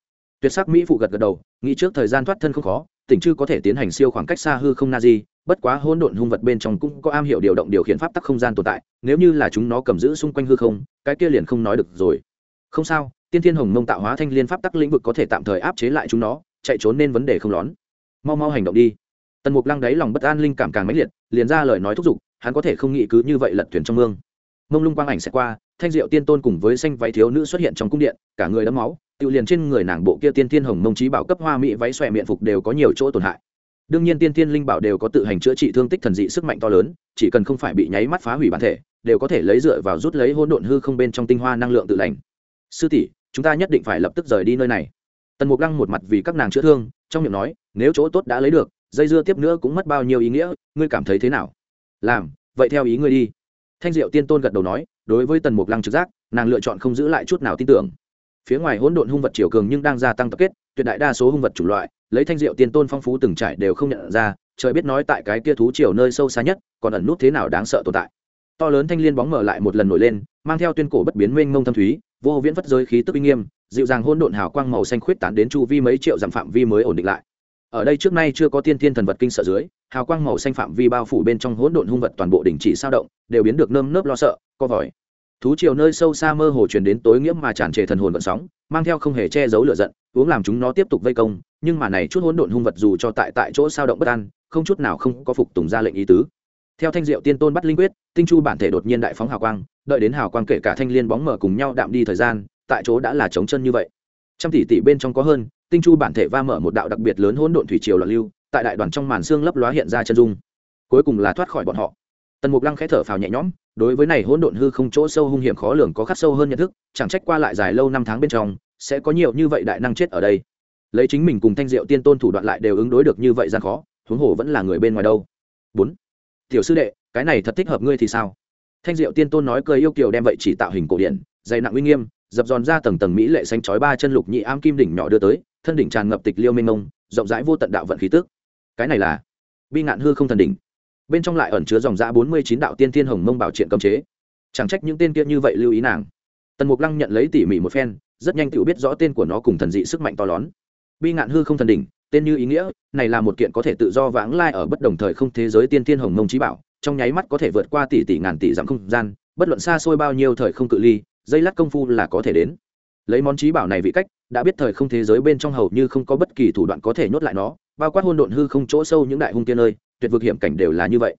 A: Tuyệt sắc mỹ phụ gật gật đầu, nghĩ trước thời gian thoát thân không khó tỉnh chư có thể tiến hành siêu khoảng cách xa hư không na di bất quá hỗn độn hung vật bên trong cũng có am hiểu điều động điều khiển pháp tắc không gian tồn tại, nếu như là chúng nó cầm giữ xung quanh hư không, cái kia liền không nói được rồi. Không sao, tiên thiên hồng mông tạo hóa thanh liên pháp tắc lĩnh vực có thể tạm thời áp chế lại chúng nó, chạy trốn nên vấn đề không lón mau mau hành động đi. Tần mục lăng đáy lòng bất an linh cảm càng mãnh liệt, liền ra lời nói thúc giục, hắn có thể không nghĩ cứ như vậy lật thuyền trong mương. Mông lung quang ảnh sẽ qua, thanh diệu tiên tôn cùng với xanh váy thiếu nữ xuất hiện trong cung điện, cả người đẫm máu tự liền trên người nàng bộ kia tiên thiên hồng mông trí bảo cấp hoa mỹ váy xòe miệng phục đều có nhiều chỗ tổn hại. Đương nhiên tiên thiên linh bảo đều có tự hành chữa trị thương tích thần dị sức mạnh to lớn, chỉ cần không phải bị nháy mắt phá hủy bản thể, đều có thể lấy dựa vào rút lấy hỗn độn hư không bên trong tinh hoa năng lượng tự lành. Sư tỷ, chúng ta nhất định phải lập tức rời đi nơi này. Tần mục lăng một mặt vì các nàng chữa thương, trong miệng nói, nếu chỗ tốt đã lấy được, dây dưa tiếp nữa cũng mất bao nhiêu ý nghĩa, ngươi cảm thấy thế nào? Làm, vậy theo ý ngươi đi. Thanh diệu tiên tôn gật đầu nói, đối với tần mục lăng trực giác, nàng lựa chọn không giữ lại chút nào tin tưởng phía ngoài hỗn độn hung vật chiều cường nhưng đang gia tăng tập kết, tuyệt đại đa số hung vật chủng loại, lấy thanh diệu tiên tôn phong phú từng trải đều không nhận ra, trời biết nói tại cái kia thú chiều nơi sâu xa nhất, còn ẩn nút thế nào đáng sợ tồn tại. To lớn thanh liên bóng mở lại một lần nổi lên, mang theo tuyên cổ bất biến mênh mông thâm thúy, vô viễn vất giới khí tức uy nghiêm, dịu dàng hôn độn hào quang màu xanh khuyết tán đến chu vi mấy triệu dặm phạm vi mới ổn định lại. Ở đây trước nay chưa có tiên thiên thần vật kinh sợ dưới, hào quang màu xanh phạm vi bao phủ bên trong hỗn độn hung vật toàn bộ đình chỉ sao động, đều biến được nơm nớp lo sợ, co vòi thú triều nơi sâu xa mơ hồ truyền đến tối nghĩa mà tràn trề thần hồn vận sóng, mang theo không hề che giấu lửa giận, uống làm chúng nó tiếp tục vây công, nhưng mà này chút hỗn độn hung vật dù cho tại tại chỗ sao động bất an, không chút nào không có phục tùng ra lệnh ý tứ. Theo thanh diệu tiên tôn bắt linh quyết, tinh chu bản thể đột nhiên đại phóng hào quang, đợi đến hào quang kể cả thanh liên bóng mở cùng nhau đạm đi thời gian, tại chỗ đã là trống chân như vậy. Trăm tỷ tỷ bên trong có hơn, tinh chu bản thể va mở một đạo đặc biệt lớn hỗn độn thủy triều loạn lưu, tại đại đoàn trong màn xương lấp lóa hiện ra chân dung. Cuối cùng là thoát khỏi bọn họ. Tần mục lăng khẽ thở phào nhẹ nhõm đối với này hỗn độn hư không chỗ sâu hung hiểm khó lường có khắc sâu hơn nhận thức, chẳng trách qua lại dài lâu năm tháng bên trong, sẽ có nhiều như vậy đại năng chết ở đây. Lấy chính mình cùng thanh diệu tiên tôn thủ đoạn lại đều ứng đối được như vậy gian khó, huống hồ vẫn là người bên ngoài đâu. Bốn, tiểu sư đệ, cái này thật thích hợp ngươi thì sao? Thanh diệu tiên tôn nói cười yêu kiều đem vậy chỉ tạo hình cổ điển, dày nặng uy nghiêm, dập giòn ra tầng tầng mỹ lệ xanh chói ba chân lục nhị ám kim đỉnh nhỏ đưa tới, thân đỉnh tràn ngập tịch liêu mênh mông, rộng rãi vô tận đạo vận khí tức. Cái này là bi ngạn hư không thần đỉnh bên trong lại ẩn chứa dòng dã bốn mươi chín đạo tiên thiên hồng mông bảo triện cấm chế. Chẳng trách những tên kia như vậy lưu ý nàng. Tần mục lăng nhận lấy tỉ mỉ một phen, rất nhanh tự biết rõ tên của nó cùng thần dị sức mạnh to lớn. Bi ngạn hư không thần đỉnh, tên như ý nghĩa, này là một kiện có thể tự do vãng lai ở bất đồng thời không thế giới tiên thiên hồng mông trí bảo, trong nháy mắt có thể vượt qua tỷ tỷ ngàn tỷ dặm không gian, bất luận xa xôi bao nhiêu thời không cự ly, dây lát công phu là có thể đến. Lấy món trí bảo này vị cách, đã biết thời không thế giới bên trong hầu như không có bất kỳ thủ đoạn có thể nhốt lại nó bao quát hôn độn hư không chỗ sâu những đại hung tiên nơi, tuyệt vực hiểm cảnh đều là như vậy.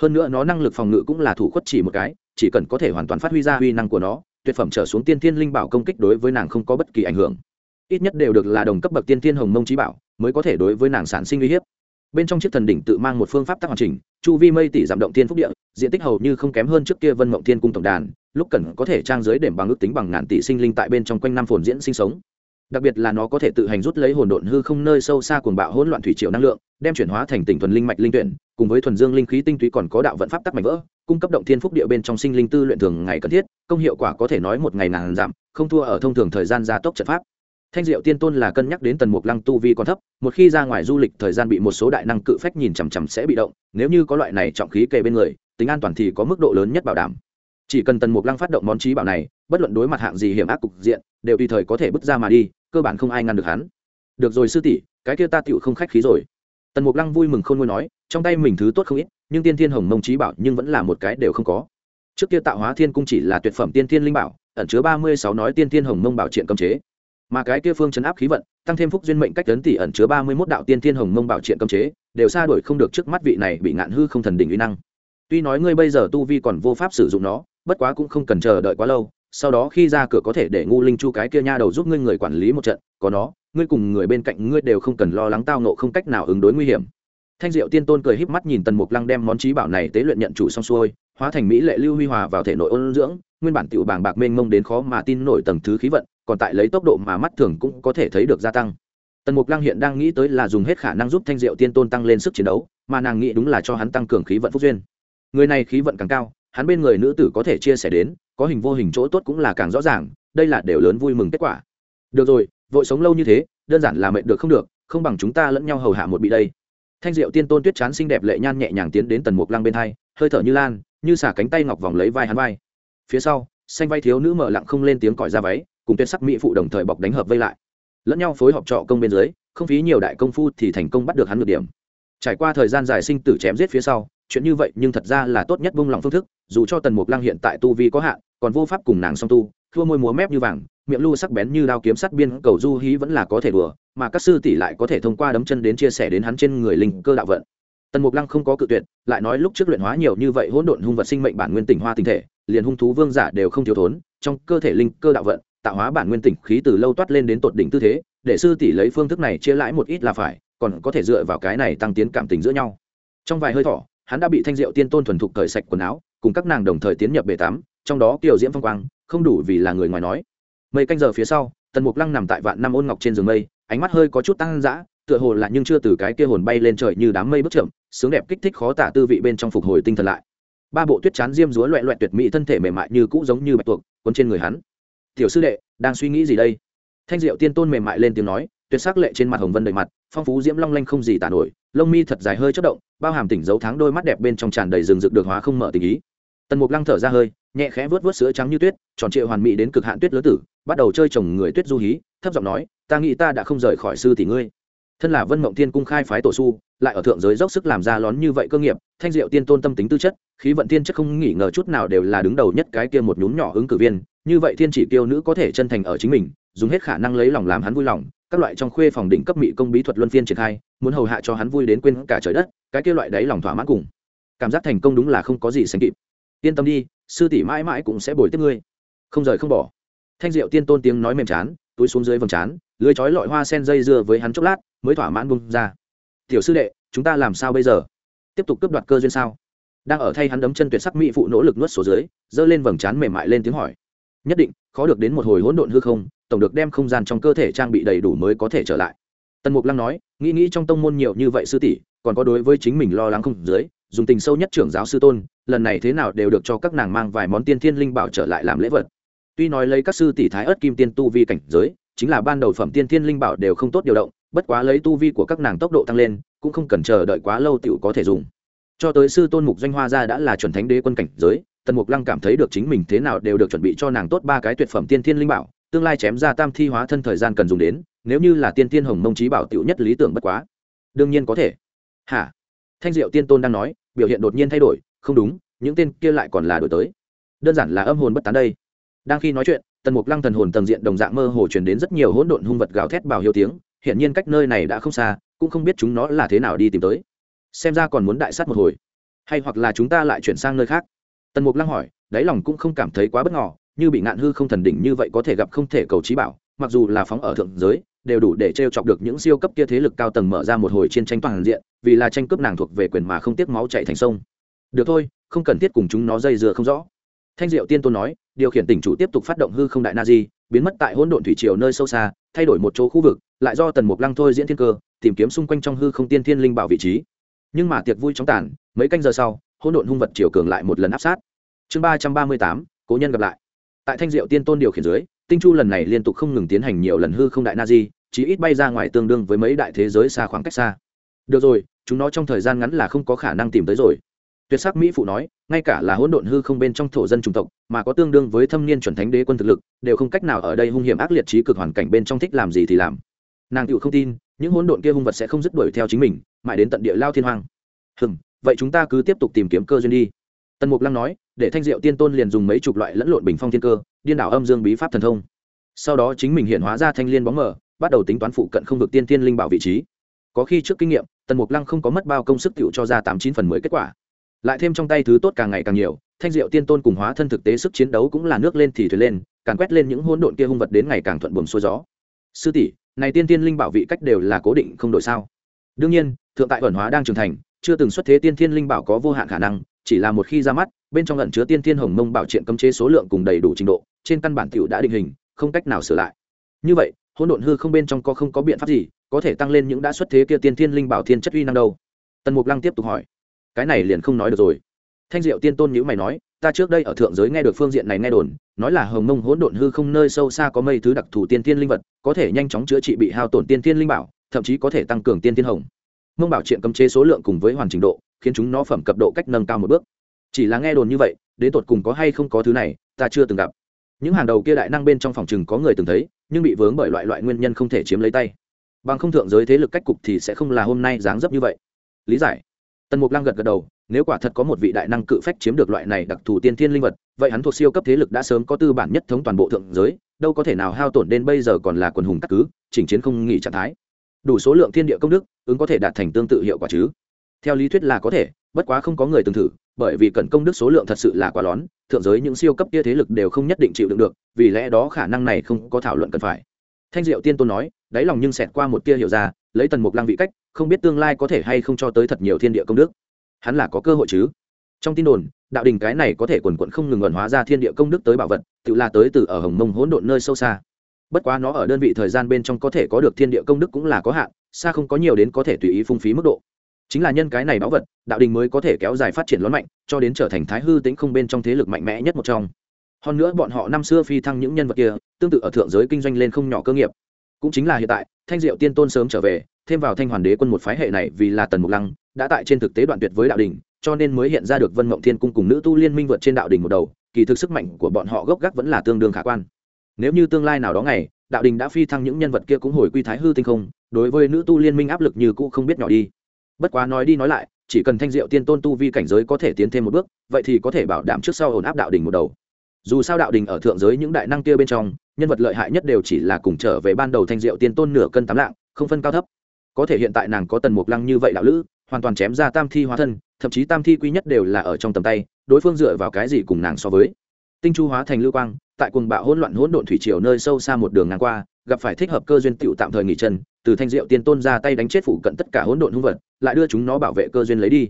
A: Hơn nữa nó năng lực phòng ngự cũng là thủ khuất chỉ một cái, chỉ cần có thể hoàn toàn phát huy ra uy năng của nó, tuyệt phẩm trở xuống tiên thiên linh bảo công kích đối với nàng không có bất kỳ ảnh hưởng. Ít nhất đều được là đồng cấp bậc tiên thiên hồng mông trí bảo, mới có thể đối với nàng sản sinh uy hiếp. Bên trong chiếc thần đỉnh tự mang một phương pháp tác hoàn chỉnh, chu vi mây tỷ giảm động thiên phúc địa, diện tích hầu như không kém hơn trước kia vân mộng thiên cung tổng đàn, lúc cần có thể trang giới đệm bằng ước tính bằng ngàn tỷ sinh linh tại bên trong quanh năm phồn diễn sinh sống đặc biệt là nó có thể tự hành rút lấy hồn độn hư không nơi sâu xa cuồng bạo hỗn loạn thủy triều năng lượng, đem chuyển hóa thành tỉnh thuần linh mạch linh tuyển, cùng với thuần dương linh khí tinh túy còn có đạo vận pháp tắc mạnh vỡ, cung cấp động thiên phúc địa bên trong sinh linh tư luyện thường ngày cần thiết, công hiệu quả có thể nói một ngày nàng giảm, không thua ở thông thường thời gian gia tốc trận pháp. Thanh diệu tiên tôn là cân nhắc đến tần mục lăng tu vi còn thấp, một khi ra ngoài du lịch thời gian bị một số đại năng cự phách nhìn chằm chằm sẽ bị động, nếu như có loại này trọng khí kề bên người, tính an toàn thì có mức độ lớn nhất bảo đảm chỉ cần tần mục lăng phát động món trí bảo này, bất luận đối mặt hạng gì hiểm ác cục diện, đều tùy thời có thể bước ra mà đi, cơ bản không ai ngăn được hắn. Được rồi sư tỷ, cái kia ta tựu không khách khí rồi. Tần mục lăng vui mừng không ngôi nói, trong tay mình thứ tốt không ít, nhưng tiên thiên hồng mông trí bảo nhưng vẫn là một cái đều không có. Trước kia tạo hóa thiên cung chỉ là tuyệt phẩm tiên thiên linh bảo, ẩn chứa ba mươi sáu nói tiên thiên hồng mông bảo triện cấm chế. Mà cái kia phương chấn áp khí vận, tăng thêm phúc duyên mệnh cách tấn tỷ ẩn chứa ba mươi mốt đạo tiên thiên hồng mông bảo triện cấm chế, đều xa đổi không được trước mắt vị này bị ngạn hư không thần đỉnh uy năng. Tuy nói ngươi bây giờ tu vi còn vô pháp sử dụng nó bất quá cũng không cần chờ đợi quá lâu, sau đó khi ra cửa có thể để ngu linh chu cái kia nha đầu giúp ngươi người quản lý một trận, có nó, ngươi cùng người bên cạnh ngươi đều không cần lo lắng tao nộ không cách nào ứng đối nguy hiểm. Thanh diệu tiên tôn cười híp mắt nhìn tần mục lăng đem món trí bảo này tế luyện nhận chủ xong xuôi, hóa thành mỹ lệ lưu huy hòa vào thể nội ôn dưỡng, nguyên bản tiểu bàng bạc mênh mông đến khó mà tin nổi tầng thứ khí vận, còn tại lấy tốc độ mà mắt thường cũng có thể thấy được gia tăng. Tần mục lăng hiện đang nghĩ tới là dùng hết khả năng giúp thanh diệu tiên tôn tăng lên sức chiến đấu, mà nàng nghĩ đúng là cho hắn tăng cường khí vận phúc duyên. Người này khí vận càng cao hắn bên người nữ tử có thể chia sẻ đến, có hình vô hình chỗ tốt cũng là càng rõ ràng, đây là đều lớn vui mừng kết quả. Được rồi, vội sống lâu như thế, đơn giản là mệnh được không được, không bằng chúng ta lẫn nhau hầu hạ một bị đây. Thanh diệu tiên tôn tuyết chán xinh đẹp lệ nhan nhẹ nhàng tiến đến tần mục lăng bên hai, hơi thở như lan, như xả cánh tay ngọc vòng lấy vai hắn vai. Phía sau, xanh vai thiếu nữ mở lặng không lên tiếng còi ra váy, cùng tuyệt sắc mỹ phụ đồng thời bọc đánh hợp vây lại. Lẫn nhau phối hợp trọ công bên dưới, không phí nhiều đại công phu thì thành công bắt được hắn ngược điểm. Trải qua thời gian dài sinh tử chém giết phía sau chuyện như vậy nhưng thật ra là tốt nhất bông lòng phương thức, dù cho tần mục lăng hiện tại tu vi có hạn, còn vô pháp cùng nàng song tu thua môi múa mép như vàng, miệng lu sắc bén như đao kiếm sắt biên, cầu du hí vẫn là có thể đùa, mà các sư tỷ lại có thể thông qua đấm chân đến chia sẻ đến hắn trên người linh cơ đạo vận. Tần mục lăng không có cự tuyệt, lại nói lúc trước luyện hóa nhiều như vậy hỗn độn hung vật sinh mệnh bản nguyên tỉnh hoa tinh thể, liền hung thú vương giả đều không thiếu thốn, trong cơ thể linh cơ đạo vận, tạo hóa bản nguyên tỉnh khí từ lâu toát lên đến tột đỉnh tư thế, để sư tỷ lấy phương thức này chia lãi một ít là phải, còn có thể dựa vào cái này tăng tiến cảm tình giữa nhau. Trong vài hơi thở hắn đã bị thanh diệu tiên tôn thuần thục cởi sạch quần áo, cùng các nàng đồng thời tiến nhập bể tắm, trong đó kiều diễm phong quang, không đủ vì là người ngoài nói. Mấy canh giờ phía sau, tần mục lăng nằm tại vạn năm ôn ngọc trên giường mây, ánh mắt hơi có chút tăng dã, tựa hồ là nhưng chưa từ cái kia hồn bay lên trời như đám mây bước chậm, sướng đẹp kích thích khó tả tư vị bên trong phục hồi tinh thần lại. Ba bộ tuyết chán diêm dúa loẹ loẹt tuyệt mỹ thân thể mềm mại như cũ giống như bạch tuộc quấn trên người hắn. Tiểu sư đệ, đang suy nghĩ gì đây? Thanh diệu tiên tôn mềm mại lên tiếng nói tuyệt sắc lệ trên mặt hồng vân đầy mặt, phong phú diễm long lanh không gì tả nổi, lông mi thật dài hơi chất động, bao hàm tỉnh dấu tháng đôi mắt đẹp bên trong tràn đầy rừng rực được hóa không mở tình ý. Tần mục lăng thở ra hơi, nhẹ khẽ vớt vớt sữa trắng như tuyết, tròn trịa hoàn mỹ đến cực hạn tuyết lứa tử, bắt đầu chơi chồng người tuyết du hí, thấp giọng nói, ta nghĩ ta đã không rời khỏi sư tỷ ngươi. Thân là vân mộng tiên cung khai phái tổ su, lại ở thượng giới dốc sức làm ra lón như vậy cơ nghiệp, thanh diệu tiên tôn tâm tính tư chất, khí vận tiên chất không nghỉ ngờ chút nào đều là đứng đầu nhất cái kia một nhún nhỏ ứng cử viên, như vậy thiên chỉ tiêu nữ có thể chân thành ở chính mình, dùng hết khả năng lấy lòng làm hắn vui lòng các loại trong khuê phòng đỉnh cấp mỹ công bí thuật luân phiên triển khai, muốn hầu hạ cho hắn vui đến quên cả trời đất, cái kia loại đấy lòng thỏa mãn cùng. Cảm giác thành công đúng là không có gì sánh kịp. Yên tâm đi, sư tỷ mãi mãi cũng sẽ bồi tiếp ngươi. Không rời không bỏ. Thanh diệu tiên tôn tiếng nói mềm chán, túi xuống dưới vầng chán lưới chói lọi hoa sen dây dưa với hắn chốc lát, mới thỏa mãn bung ra. Tiểu sư đệ, chúng ta làm sao bây giờ? Tiếp tục cướp đoạt cơ duyên sao? Đang ở thay hắn đấm chân tuyệt sắc mỹ phụ nỗ lực nuốt số dưới, giơ lên vầng trán mềm mại lên tiếng hỏi. Nhất định, khó được đến một hồi hỗn độn hư không tổng được đem không gian trong cơ thể trang bị đầy đủ mới có thể trở lại. Tần mục lăng nói, nghĩ nghĩ trong tông môn nhiều như vậy sư tỷ, còn có đối với chính mình lo lắng không dưới, dùng tình sâu nhất trưởng giáo sư tôn, lần này thế nào đều được cho các nàng mang vài món tiên thiên linh bảo trở lại làm lễ vật. Tuy nói lấy các sư tỷ thái ớt kim tiên tu vi cảnh giới, chính là ban đầu phẩm tiên thiên linh bảo đều không tốt điều động, bất quá lấy tu vi của các nàng tốc độ tăng lên, cũng không cần chờ đợi quá lâu tựu có thể dùng. Cho tới sư tôn mục doanh hoa ra đã là chuẩn thánh đế quân cảnh giới, tần mục lăng cảm thấy được chính mình thế nào đều được chuẩn bị cho nàng tốt ba cái tuyệt phẩm tiên thiên linh bảo tương lai chém ra tam thi hóa thân thời gian cần dùng đến, nếu như là tiên thiên hồng mông trí bảo tựu nhất lý tưởng bất quá. Đương nhiên có thể. Hả? Thanh diệu tiên tôn đang nói, biểu hiện đột nhiên thay đổi, không đúng, những tên kia lại còn là đổi tới. Đơn giản là âm hồn bất tán đây. Đang khi nói chuyện, tần mục lăng thần hồn tầng diện đồng dạng mơ hồ truyền đến rất nhiều hỗn độn hung vật gào thét bảo hiệu tiếng hiện nhiên cách nơi này đã không xa, cũng không biết chúng nó là thế nào đi tìm tới. Xem ra còn muốn đại sát một hồi. Hay hoặc là chúng ta lại chuyển sang nơi khác? Tần mục lăng hỏi, đáy lòng cũng không cảm thấy quá bất ngờ như bị ngạn hư không thần đỉnh như vậy có thể gặp không thể cầu trí bảo, mặc dù là phóng ở thượng giới, đều đủ để t r e o chọc được những siêu cấp kia thế lực cao tầng mở ra một hồi chiến tranh toàn diện, vì là tranh cướp nàng thuộc về quyền mà không tiếc máu chạy thành sông. Được thôi, không cần thiết cùng chúng nó dây dưa không rõ. Thanh diệu tiên tôn nói, điều khiển tỉnh chủ tiếp tục phát động hư không đại na di biến mất tại hỗn độn thủy triều nơi sâu xa, thay đổi một chỗ khu vực, lại do tần mục lăng thôi diễn thiên cơ, tìm kiếm xung quanh trong hư không tiên thiên linh bảo vị trí. Nhưng mà tiệc vui chóng tàn, mấy canh giờ sau, hỗn độn hung vật triều cường lại một lần áp sát. Chương ba trăm ba mươi tám, cố nhân gặp lại tại thanh diệu tiên tôn điều khiển dưới, tinh chu lần này liên tục không ngừng tiến hành nhiều lần hư không đại na di chỉ ít bay ra ngoài tương đương với mấy đại thế giới xa khoảng cách xa. Được rồi, chúng nó trong thời gian ngắn là không có khả năng tìm tới rồi. Tuyệt sắc mỹ phụ nói, ngay cả là hỗn độn hư không bên trong thổ dân chủng tộc, mà có tương đương với thâm niên chuẩn thánh đế quân thực lực, đều không cách nào ở đây hung hiểm ác liệt trí cực hoàn cảnh bên trong thích làm gì thì làm. Nàng tựu không tin, những hỗn độn kia hung vật sẽ không dứt đuổi theo chính mình, mãi đến tận địa lao thiên hoàng hừm, vậy chúng ta cứ tiếp tục tìm kiếm cơ duyên đi. Tần mục lăng nói để thanh diệu tiên tôn liền dùng mấy chục loại lẫn lộn bình phong thiên cơ, điên đảo âm dương bí pháp thần thông. Sau đó chính mình hiện hóa ra thanh liên bóng mờ, bắt đầu tính toán phụ cận không vực tiên tiên linh bảo vị trí. Có khi trước kinh nghiệm, tần mục lăng không có mất bao công sức tựu cho ra tám chín phần mới kết quả. Lại thêm trong tay thứ tốt càng ngày càng nhiều, thanh diệu tiên tôn cùng hóa thân thực tế sức chiến đấu cũng là nước lên thì thuyền lên càng quét lên những hỗn độn kia hung vật đến ngày càng thuận buồm xuôi gió. Sư tỷ, này tiên tiên linh bảo vị cách đều là cố định không đổi sao? Đương nhiên, thượng tại ẩn hóa đang trưởng thành, chưa từng xuất thế tiên thiên linh bảo có vô hạn khả năng chỉ là một khi ra mắt, bên trong ẩn chứa tiên thiên hồng mông bảo triện cấm chế số lượng cùng đầy đủ trình độ, trên căn bản tiểu đã định hình, không cách nào sửa lại. Như vậy, hỗn độn hư không bên trong có không có biện pháp gì có thể tăng lên những đã xuất thế kia tiên thiên linh bảo thiên chất uy năng đâu? Tần mục lăng tiếp tục hỏi. Cái này liền không nói được rồi. Thanh diệu tiên tôn nhữ mày nói, ta trước đây ở thượng giới nghe được phương diện này nghe đồn, nói là hồng mông hỗn độn hư không nơi sâu xa có mây thứ đặc thù tiên thiên linh vật, có thể nhanh chóng chữa trị bị hao tổn tiên thiên linh bảo, thậm chí có thể tăng cường tiên thiên hồng. Mông bảo triện cấm chế số lượng cùng với hoàn trình độ khiến chúng nó phẩm cấp độ cách nâng cao một bước. Chỉ là nghe đồn như vậy, đến tột cùng có hay không có thứ này, ta chưa từng gặp. Những hàng đầu kia đại năng bên trong phòng chừng có người từng thấy, nhưng bị vướng bởi loại loại nguyên nhân không thể chiếm lấy tay. Bằng không thượng giới thế lực cách cục thì sẽ không là hôm nay dáng dấp như vậy. Lý giải. Tần mục lăng gật gật đầu, nếu quả thật có một vị đại năng cự phách chiếm được loại này đặc thù tiên thiên linh vật, vậy hắn thuộc siêu cấp thế lực đã sớm có tư bản nhất thống toàn bộ thượng giới, đâu có thể nào hao tổn đến bây giờ còn là quần hùng các cứ, chỉnh chiến không nghỉ trạng thái. Đủ số lượng thiên địa công đức, ứng có thể đạt thành tương tự hiệu quả chứ theo lý thuyết là có thể, bất quá không có người từng thử, bởi vì cần công đức số lượng thật sự là quá lón, thượng giới những siêu cấp kia thế lực đều không nhất định chịu đựng được, vì lẽ đó khả năng này không có thảo luận cần phải. Thanh diệu tiên tôn nói, đáy lòng nhưng xẹt qua một tia hiểu ra, lấy tần mục lăng vị cách, không biết tương lai có thể hay không cho tới thật nhiều thiên địa công đức. Hắn là có cơ hội chứ? Trong tin đồn, đạo đình cái này có thể quần quận không ngừng ẩn hóa ra thiên địa công đức tới bảo vật, tự là tới từ ở hồng mông hỗn độn nơi sâu xa. Bất quá nó ở đơn vị thời gian bên trong có thể có được thiên địa công đức cũng là có hạn, xa không có nhiều đến có thể tùy ý phung phí mức độ chính là nhân cái này báu vật, đạo đình mới có thể kéo dài phát triển lớn mạnh, cho đến trở thành thái hư tính không bên trong thế lực mạnh mẽ nhất một trong. Hơn nữa bọn họ năm xưa phi thăng những nhân vật kia, tương tự ở thượng giới kinh doanh lên không nhỏ cơ nghiệp. Cũng chính là hiện tại, thanh diệu tiên tôn sớm trở về, thêm vào thanh hoàn đế quân một phái hệ này vì là tần mục lăng, đã tại trên thực tế đoạn tuyệt với đạo đình, cho nên mới hiện ra được vân mộng thiên cung cùng nữ tu liên minh vượt trên đạo đình một đầu, kỳ thực sức mạnh của bọn họ gốc gác vẫn là tương đương khả quan. Nếu như tương lai nào đó ngày, đạo đình đã phi thăng những nhân vật kia cũng hồi quy thái hư tinh không, đối với nữ tu liên minh áp lực như cũ không biết nhỏ đi bất quá nói đi nói lại, chỉ cần thanh diệu tiên tôn tu vi cảnh giới có thể tiến thêm một bước, vậy thì có thể bảo đảm trước sau ổn áp đạo đình một đầu. Dù sao đạo đình ở thượng giới những đại năng kia bên trong, nhân vật lợi hại nhất đều chỉ là cùng trở về ban đầu thanh diệu tiên tôn nửa cân tám lạng, không phân cao thấp. Có thể hiện tại nàng có tần mục lăng như vậy đạo lữ, hoàn toàn chém ra tam thi hóa thân, thậm chí tam thi quý nhất đều là ở trong tầm tay, đối phương dựa vào cái gì cùng nàng so với tinh chu hóa thành lưu quang, tại cuồng bạo hỗn loạn hỗn độn thủy triều nơi sâu xa một đường ngang qua, gặp phải thích hợp cơ duyên tựu tạm thời nghỉ chân, từ thanh diệu tiên tôn ra tay đánh chết phủ cận tất cả hỗn độn hung vật, lại đưa chúng nó bảo vệ cơ duyên lấy đi.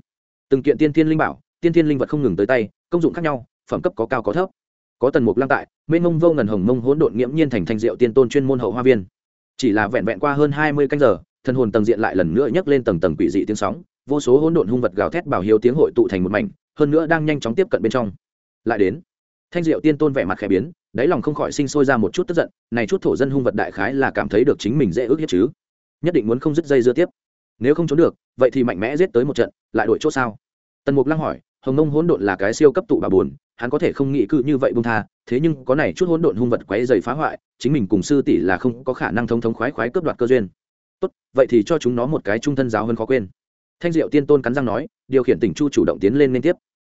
A: Từng kiện tiên thiên linh bảo, tiên thiên linh vật không ngừng tới tay, công dụng khác nhau, phẩm cấp có cao có thấp. Có tần mục lăng tại, mênh mông vô ngần hồng mông hỗn độn nghiễm nhiên thành thanh diệu tiên tôn chuyên môn hậu hoa viên. Chỉ là vẹn vẹn qua hơn hai mươi canh giờ thân hồn tầng diện lại lần nữa nhấc lên tầng tầng quỷ dị tiếng sóng, vô số hỗn độn hung vật gào thét bảo hiếu tiếng hội tụ thành một mảnh, hơn nữa đang nhanh chóng tiếp cận bên trong. Lại đến thanh diệu tiên tôn vẻ mặt khẽ biến, đáy lòng không khỏi sinh sôi ra một chút tức giận, này chút thổ dân hung vật đại khái là cảm thấy được chính mình dễ ước hiếp chứ. Nhất định muốn không dứt dây dưa tiếp. Nếu không trốn được, vậy thì mạnh mẽ giết tới một trận, lại đội chỗ sao? Tần mục lăng hỏi, hồng nông hỗn độn là cái siêu cấp tụ bà buồn, hắn có thể không nghĩ cự như vậy bung tha, thế nhưng có này chút hỗn độn hung vật quấy dày phá hoại, chính mình cùng sư tỷ là không có khả năng thông thống khoái khoái cướp đoạt cơ duyên. Tốt, vậy thì cho chúng nó một cái trung thân giáo hơn khó quên. Thanh diệu tiên tôn cắn răng nói, điều khiển tỉnh chu chủ động tiến lên liên tiếp.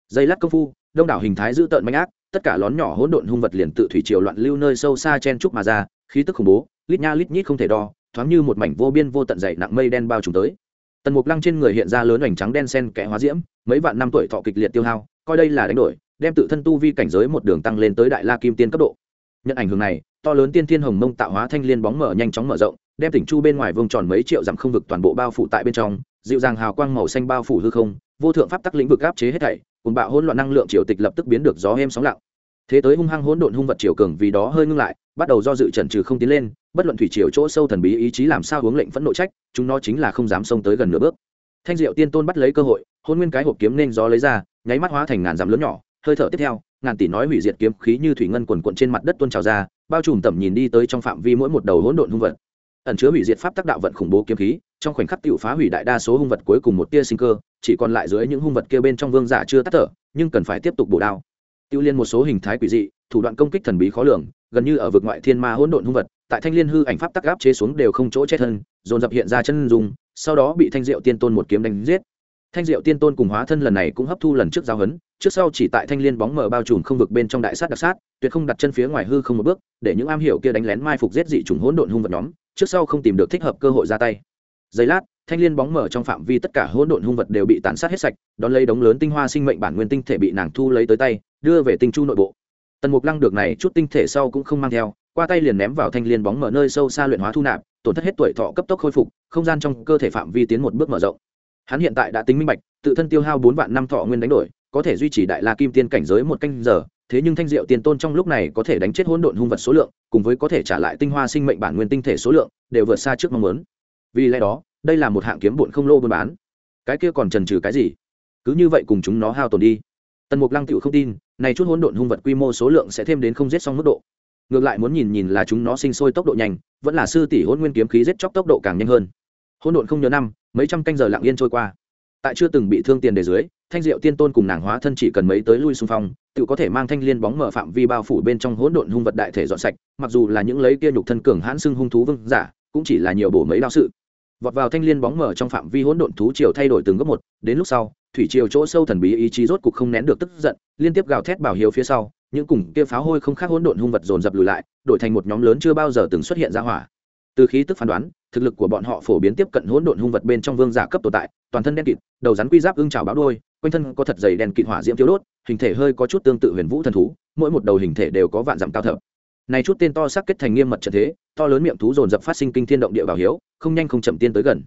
A: Dây lát công phu, đông đảo hình thái dữ tợn manh ác tất cả lón nhỏ hỗn độn hung vật liền tự thủy triều loạn lưu nơi sâu xa chen trúc mà ra, khí tức khủng bố, lít nha lít nhít không thể đo, thoáng như một mảnh vô biên vô tận dày nặng mây đen bao trùm tới. Tần mục lăng trên người hiện ra lớn ảnh trắng đen sen kẽ hóa diễm, mấy vạn năm tuổi thọ kịch liệt tiêu hao, coi đây là đánh đổi, đem tự thân tu vi cảnh giới một đường tăng lên tới đại la kim tiên cấp độ. Nhận ảnh hưởng này, to lớn tiên thiên hồng mông tạo hóa thanh liên bóng mở nhanh chóng mở rộng, đem tỉnh chu bên ngoài vương tròn mấy triệu dặm không vực toàn bộ bao phủ tại bên trong, dịu dàng hào quang màu xanh bao phủ hư không, vô thượng pháp tắc lĩnh vực áp chế hết thảy cùng bạo hỗn loạn năng lượng triều tịch lập tức biến được gió êm sóng lặng. Thế tới hung hăng hỗn độn hung vật triều cường vì đó hơi ngưng lại, bắt đầu do dự trần trừ không tiến lên, bất luận thủy triều chỗ sâu thần bí ý chí làm sao hướng lệnh phẫn nộ trách, chúng nó chính là không dám xông tới gần nửa bước. Thanh diệu tiên tôn bắt lấy cơ hội, hôn nguyên cái hộp kiếm nên gió lấy ra, nháy mắt hóa thành ngàn dặm lớn nhỏ, hơi thở tiếp theo, ngàn tỷ nói hủy diệt kiếm khí như thủy ngân quần quận trên mặt đất tuôn trào ra, bao trùm tầm nhìn đi tới trong phạm vi mỗi một đầu hỗn độn hung vật. Ẩn chứa hủy diệt pháp tác đạo vận khủng bố kiếm khí trong khoảnh khắc tiểu phá hủy đại đa số hung vật cuối cùng một tia sinh cơ, chỉ còn lại dưới những hung vật kia bên trong vương giả chưa tắt thở, nhưng cần phải tiếp tục bổ đao. Tiêu liên một số hình thái quỷ dị, thủ đoạn công kích thần bí khó lường, gần như ở vực ngoại thiên ma hỗn độn hung vật, tại thanh liên hư ảnh pháp tắc áp chế xuống đều không chỗ chết thân, dồn dập hiện ra chân dùng sau đó bị thanh diệu tiên tôn một kiếm đánh giết. Thanh diệu tiên tôn cùng hóa thân lần này cũng hấp thu lần trước giao hấn trước sau chỉ tại thanh liên bóng mờ bao trùm không vực bên trong đại sát đặc sát, tuyệt không đặt chân phía ngoài hư không một bước, để những am hiểu kia đánh lén mai phục giết dị trùng hỗn độn hung vật nhóm, trước sau không tìm được thích hợp cơ hội ra tay giây lát, thanh liên bóng mở trong phạm vi tất cả hỗn độn hung vật đều bị tàn sát hết sạch, đón lấy đống lớn tinh hoa sinh mệnh bản nguyên tinh thể bị nàng thu lấy tới tay, đưa về tinh chu nội bộ. Tần mục lăng được này chút tinh thể sau cũng không mang theo, qua tay liền ném vào thanh liên bóng mở nơi sâu xa luyện hóa thu nạp, tổn thất hết tuổi thọ cấp tốc khôi phục, không gian trong cơ thể phạm vi tiến một bước mở rộng. Hắn hiện tại đã tính minh bạch, tự thân tiêu hao bốn vạn năm thọ nguyên đánh đổi, có thể duy trì đại la kim tiên cảnh giới một canh giờ, thế nhưng thanh diệu tiền tôn trong lúc này có thể đánh chết hỗn độn hung vật số lượng, cùng với có thể trả lại tinh hoa sinh mệnh bản nguyên tinh thể số lượng, đều vượt xa trước mong muốn vì lẽ đó, đây là một hạng kiếm bụn không lô buôn bán. Cái kia còn trần trừ cái gì? Cứ như vậy cùng chúng nó hao tổn đi. Tần mục lăng tựu không tin, này chút hỗn độn hung vật quy mô số lượng sẽ thêm đến không giết xong mức độ. Ngược lại muốn nhìn nhìn là chúng nó sinh sôi tốc độ nhanh, vẫn là sư tỷ hỗn nguyên kiếm khí giết chóc tốc độ càng nhanh hơn. Hỗn độn không nhớ năm, mấy trăm canh giờ lặng yên trôi qua. Tại chưa từng bị thương tiền đề dưới, thanh diệu tiên tôn cùng nàng hóa thân chỉ cần mấy tới lui xung phong, tự có thể mang thanh liên bóng mở phạm vi bao phủ bên trong hỗn độn hung vật đại thể dọn sạch, mặc dù là những lấy kia nhục thân cường hãn xưng hung thú vương giả, cũng chỉ là nhiều bổ mấy đao sự vọt vào thanh liên bóng mở trong phạm vi hỗn độn thú triều thay đổi từng gấp một, đến lúc sau, thủy triều chỗ sâu thần bí ý chí rốt cục không nén được tức giận, liên tiếp gào thét bảo hiếu phía sau, những cùng kia pháo hôi không khác hỗn độn hung vật dồn dập lùi lại, đổi thành một nhóm lớn chưa bao giờ từng xuất hiện ra hỏa. Từ khí tức phán đoán, thực lực của bọn họ phổ biến tiếp cận hỗn độn hung vật bên trong vương giả cấp tồn tại, toàn thân đen kịt, đầu rắn quy giáp ưng trào báo đôi, quanh thân có thật dày đen kịt hỏa diễm thiếu đốt, hình thể hơi có chút tương tự huyền vũ thần thú, mỗi một đầu hình thể đều có vạn dặm cao thập này chút tên to sắc kết thành nghiêm mật trận thế, to lớn miệng thú dồn dập phát sinh kinh thiên động địa vào hiếu, không nhanh không chậm tiên tới gần.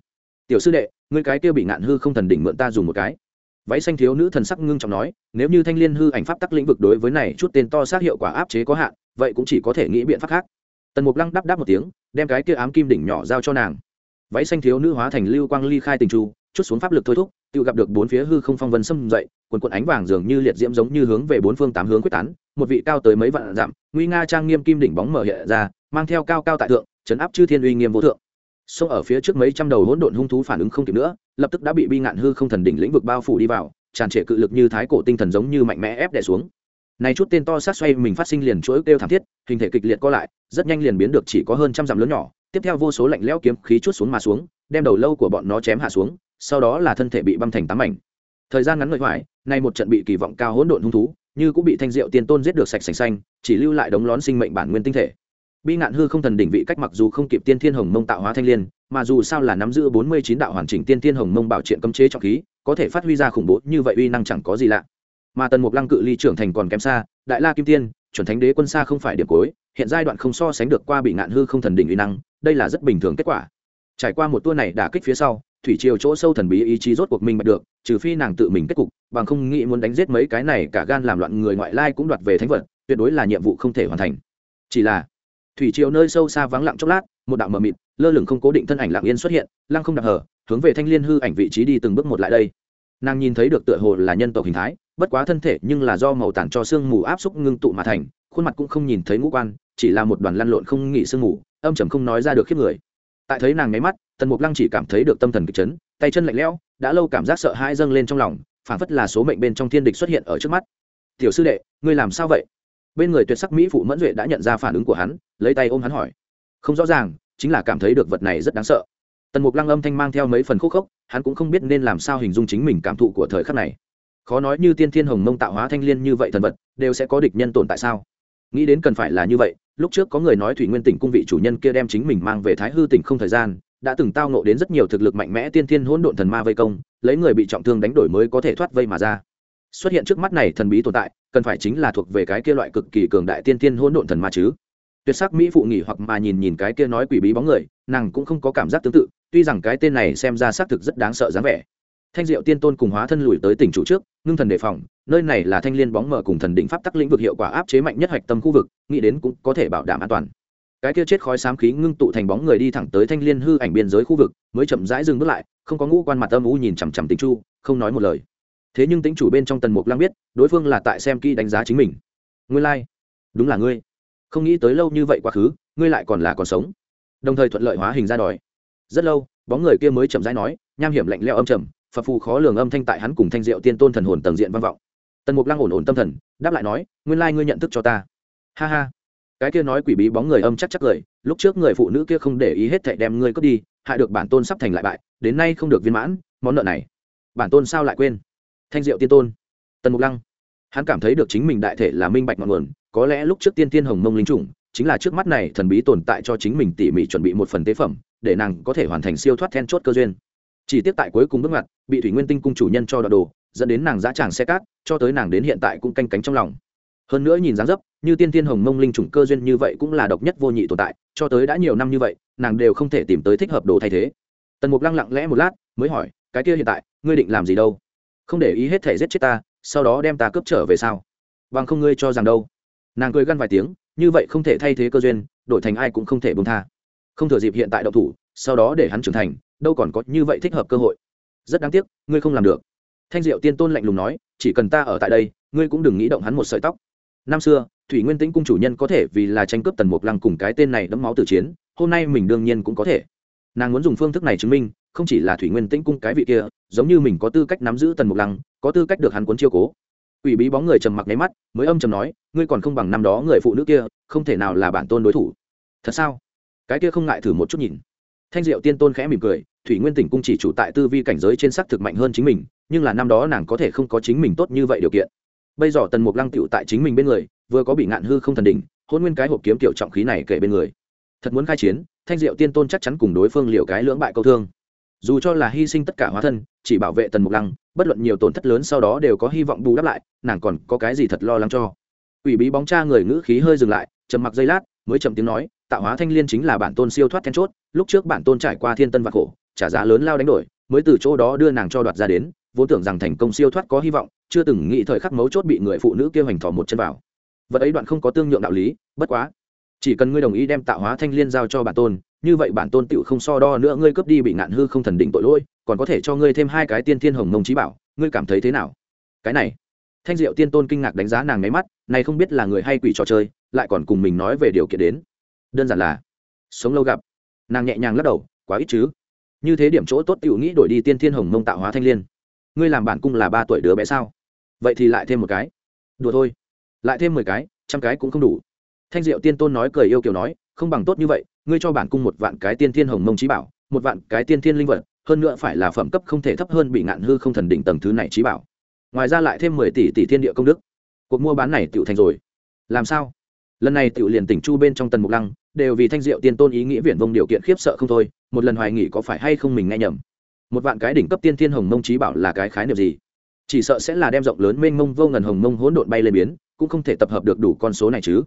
A: Tiểu sư đệ, ngươi cái kia bị ngạn hư không thần đỉnh mượn ta dùng một cái. Váy xanh thiếu nữ thần sắc ngưng trọng nói, nếu như thanh liên hư ảnh pháp tắc lĩnh vực đối với này chút tên to xác hiệu quả áp chế có hạn, vậy cũng chỉ có thể nghĩ biện pháp khác. Tần mục lăng đáp đáp một tiếng, đem cái kia ám kim đỉnh nhỏ giao cho nàng. Váy xanh thiếu nữ hóa thành lưu quang ly khai tình tru chút xuống pháp lực thôi thúc, tự gặp được bốn phía hư không phong vân xâm dậy, quần quần ánh vàng dường như liệt diễm giống như hướng về bốn phương tám hướng quyết tán, một vị cao tới mấy vạn dặm, nguy nga trang nghiêm kim đỉnh bóng mở hiện ra, mang theo cao cao tại thượng, chấn áp chư thiên uy nghiêm vô thượng. Xong ở phía trước mấy trăm đầu hỗn độn hung thú phản ứng không kịp nữa, lập tức đã bị bi ngạn hư không thần đỉnh lĩnh vực bao phủ đi vào, tràn trệ cự lực như thái cổ tinh thần giống như mạnh mẽ ép đè xuống. Này chút tên to sát xoay mình phát sinh liền chuỗi kêu thảm thiết, hình thể kịch liệt co lại, rất nhanh liền biến được chỉ có hơn trăm dặm lớn nhỏ, tiếp theo vô số lạnh lẽo kiếm khí chút xuống mà xuống, đem đầu lâu của bọn nó chém hạ xuống sau đó là thân thể bị băm thành tám mảnh. Thời gian ngắn ngợi hoài, nay một trận bị kỳ vọng cao hỗn độn hung thú, như cũng bị thanh diệu tiên tôn giết được sạch sành xanh, chỉ lưu lại đống lón sinh mệnh bản nguyên tinh thể. Bi ngạn hư không thần đỉnh vị cách mặc dù không kịp tiên thiên hồng mông tạo hóa thanh liên, mà dù sao là nắm giữ bốn mươi chín đạo hoàn chỉnh tiên thiên hồng mông bảo triện cấm chế trọng khí, có thể phát huy ra khủng bố, như vậy uy năng chẳng có gì lạ. Mà tần mục lăng cự ly trưởng thành còn kém xa, đại la kim tiên, chuẩn thánh đế quân xa không phải điểm cuối, hiện giai đoạn không so sánh được qua bị ngạn hư không thần đỉnh uy năng, đây là rất bình thường kết quả. Trải qua một tour này đả kích phía sau thủy triều chỗ sâu thần bí ý chí rốt cuộc minh bạch được, trừ phi nàng tự mình kết cục, bằng không nghĩ muốn đánh giết mấy cái này, cả gan làm loạn người ngoại lai cũng đoạt về thánh vật, tuyệt đối là nhiệm vụ không thể hoàn thành. Chỉ là, thủy triều nơi sâu xa vắng lặng chốc lát, một đạo mờ mịt, lơ lửng không cố định thân ảnh lặng yên xuất hiện, lăng không đặc hở, hướng về thanh liên hư ảnh vị trí đi từng bước một lại đây. Nàng nhìn thấy được tựa hồ là nhân tộc hình thái, bất quá thân thể nhưng là do màu tản cho sương mù áp xúc ngưng tụ mà thành, khuôn mặt cũng không nhìn thấy ngũ quan, chỉ là một đoàn lăn lộn không nghỉ sương mù, âm trầm không nói ra được khiếp người. Tại thấy nàng nháy mắt tần mục lăng chỉ cảm thấy được tâm thần kịch chấn, tay chân lạnh lẽo, đã lâu cảm giác sợ hãi dâng lên trong lòng, phảng phất là số mệnh bên trong thiên địch xuất hiện ở trước mắt. Tiểu sư đệ, ngươi làm sao vậy? Bên người tuyệt sắc mỹ phụ mẫn duệ đã nhận ra phản ứng của hắn, lấy tay ôm hắn hỏi. Không rõ ràng, chính là cảm thấy được vật này rất đáng sợ. Tần mục lăng âm thanh mang theo mấy phần khúc khốc, hắn cũng không biết nên làm sao hình dung chính mình cảm thụ của thời khắc này. Khó nói như tiên thiên hồng mông tạo hóa thanh liên như vậy thần vật, đều sẽ có địch nhân tồn tại sao? Nghĩ đến cần phải là như vậy, lúc trước có người nói thủy nguyên tỉnh cung vị chủ nhân kia đem chính mình mang về thái hư tỉnh không thời gian đã từng tao nộ đến rất nhiều thực lực mạnh mẽ tiên thiên hỗn độn thần ma vây công, lấy người bị trọng thương đánh đổi mới có thể thoát vây mà ra. Xuất hiện trước mắt này thần bí tồn tại, cần phải chính là thuộc về cái kia loại cực kỳ cường đại tiên thiên hỗn độn thần ma chứ. Tuyệt sắc mỹ phụ nghỉ hoặc mà nhìn nhìn cái kia nói quỷ bí bóng người, nàng cũng không có cảm giác tương tự, tuy rằng cái tên này xem ra xác thực rất đáng sợ dáng vẻ. Thanh diệu tiên tôn cùng hóa thân lùi tới tỉnh chủ trước, ngưng thần đề phòng, nơi này là thanh liên bóng mở cùng thần định pháp tắc lĩnh vực hiệu quả áp chế mạnh nhất hạch tâm khu vực, nghĩ đến cũng có thể bảo đảm an toàn cái kia chết khói xám khí ngưng tụ thành bóng người đi thẳng tới thanh liên hư ảnh biên giới khu vực, mới chậm rãi dừng bước lại, không có ngũ quan mặt âm u nhìn chằm chằm tính chu, không nói một lời. Thế nhưng tính chủ bên trong tần mục lang biết, đối phương là tại xem kỹ đánh giá chính mình. Ngươi lai、like. đúng là ngươi. Không nghĩ tới lâu như vậy quá khứ, ngươi lại còn là còn sống. Đồng thời thuận lợi hóa hình ra đòi. Rất lâu, bóng người kia mới chậm rãi nói, nham hiểm lạnh leo âm trầm, phật phù khó lường âm thanh tại hắn cùng thanh diệu tiên tôn thần hồn tầng diện vang vọng. Tần mục lăng ổn ổn tâm thần, đáp lại nói, nguyên lai ngươi nhận thức cho ta. Ha ha cái kia nói quỷ bí bóng người âm chắc chắc cười lúc trước người phụ nữ kia không để ý hết thảy đem ngươi cướp đi hại được bản tôn sắp thành lại bại đến nay không được viên mãn món nợ này. Bản tôn sao lại quên? Thanh diệu tiên tôn. Tần mục lăng. Hắn cảm thấy được chính mình đại thể là minh bạch ngọn nguồn có lẽ lúc trước tiên tiên hồng mông linh chủng, chính là trước mắt này thần bí tồn tại cho chính mình tỉ mỉ chuẩn bị một phần tế phẩm để nàng có thể hoàn thành siêu thoát then chốt cơ duyên. Chỉ tiếp tại cuối cùng bước ngoặt bị thủy nguyên tinh cung chủ nhân cho đoạn đồ dẫn đến nàng giá tràng xe cát cho tới nàng đến hiện tại cũng canh cánh trong lòng hơn nữa nhìn dáng dấp, như tiên tiên hồng mông linh trùng cơ duyên như vậy cũng là độc nhất vô nhị tồn tại, cho tới đã nhiều năm như vậy, nàng đều không thể tìm tới thích hợp đồ thay thế. Tần mục lăng lặng lẽ một lát, mới hỏi, cái kia hiện tại, ngươi định làm gì đâu? Không để ý hết thể giết chết ta, sau đó đem ta cướp trở về sao? Bằng không ngươi cho rằng đâu? Nàng cười găn vài tiếng, như vậy không thể thay thế cơ duyên, đổi thành ai cũng không thể bông tha. Không thừa dịp hiện tại đậu thủ, sau đó để hắn trưởng thành, đâu còn có như vậy thích hợp cơ hội. Rất đáng tiếc, ngươi không làm được. Thanh diệu tiên tôn lạnh lùng nói, chỉ cần ta ở tại đây, ngươi cũng đừng nghĩ động hắn một sợi tóc năm xưa, thủy nguyên tĩnh cung chủ nhân có thể vì là tranh cướp tần mục lăng cùng cái tên này đẫm máu tử chiến, hôm nay mình đương nhiên cũng có thể. Nàng muốn dùng phương thức này chứng minh, không chỉ là thủy nguyên tĩnh cung cái vị kia, giống như mình có tư cách nắm giữ tần mục lăng, có tư cách được hắn cuốn chiêu cố. Ủy bí bóng người trầm mặc nháy mắt, mới âm trầm nói, ngươi còn không bằng năm đó người phụ nữ kia, không thể nào là bản tôn đối thủ. Thật sao? Cái kia không ngại thử một chút nhìn. Thanh diệu tiên tôn khẽ mỉm cười, thủy nguyên tỉnh cung chỉ chủ tại tư vi cảnh giới trên sắc thực mạnh hơn chính mình, nhưng là năm đó nàng có thể không có chính mình tốt như vậy điều kiện bây giờ tần mục lăng tựu tại chính mình bên người, vừa có bị ngạn hư không thần đỉnh, hôn nguyên cái hộp kiếm tiểu trọng khí này kể bên người. Thật muốn khai chiến, thanh diệu tiên tôn chắc chắn cùng đối phương liệu cái lưỡng bại câu thương. Dù cho là hy sinh tất cả hóa thân, chỉ bảo vệ tần mục lăng, bất luận nhiều tổn thất lớn sau đó đều có hy vọng bù đắp lại, nàng còn có cái gì thật lo lắng cho? Ủy bí bóng cha người ngữ khí hơi dừng lại, trầm mặc giây lát, mới chậm tiếng nói, tạo hóa thanh liên chính là bản tôn siêu thoát then chốt, lúc trước bản tôn trải qua thiên tân và khổ, trả giá lớn lao đánh đổi, mới từ chỗ đó đưa nàng cho đoạt ra đến vốn tưởng rằng thành công siêu thoát có hy vọng, chưa từng nghĩ thời khắc mấu chốt bị người phụ nữ kia hành thỏ một chân vào. Vật ấy đoạn không có tương nhượng đạo lý, bất quá, chỉ cần ngươi đồng ý đem tạo hóa thanh liên giao cho bản tôn, như vậy bản tôn tựu không so đo nữa ngươi cướp đi bị ngạn hư không thần định tội lỗi, còn có thể cho ngươi thêm hai cái tiên thiên hồng mông trí bảo, ngươi cảm thấy thế nào? Cái này, thanh diệu tiên tôn kinh ngạc đánh giá nàng máy mắt, này không biết là người hay quỷ trò chơi, lại còn cùng mình nói về điều kiện đến. Đơn giản là, sống lâu gặp. Nàng nhẹ nhàng lắc đầu, quá ít chứ. Như thế điểm chỗ tốt tựu nghĩ đổi đi tiên thiên hồng mông tạo hóa thanh liên ngươi làm bản cung là ba tuổi đứa bé sao? Vậy thì lại thêm một cái. Đùa thôi. Lại thêm mười cái, trăm cái cũng không đủ. Thanh diệu tiên tôn nói cười yêu kiểu nói, không bằng tốt như vậy, ngươi cho bản cung một vạn cái tiên thiên hồng mông trí bảo, một vạn cái tiên thiên linh vật, hơn nữa phải là phẩm cấp không thể thấp hơn bị ngạn hư không thần đỉnh tầng thứ này trí bảo. Ngoài ra lại thêm mười tỷ tỷ thiên địa công đức. Cuộc mua bán này tựu thành rồi. Làm sao? Lần này tựu liền tỉnh chu bên trong tần mục lăng, đều vì thanh diệu tiên tôn ý nghĩa viển vông điều kiện khiếp sợ không thôi, một lần hoài nghỉ có phải hay không mình nghe nhầm một vạn cái đỉnh cấp tiên thiên hồng mông trí bảo là cái khái niệm gì? Chỉ sợ sẽ là đem rộng lớn mênh mông vô ngần hồng mông hỗn độn bay lên biến, cũng không thể tập hợp được đủ con số này chứ.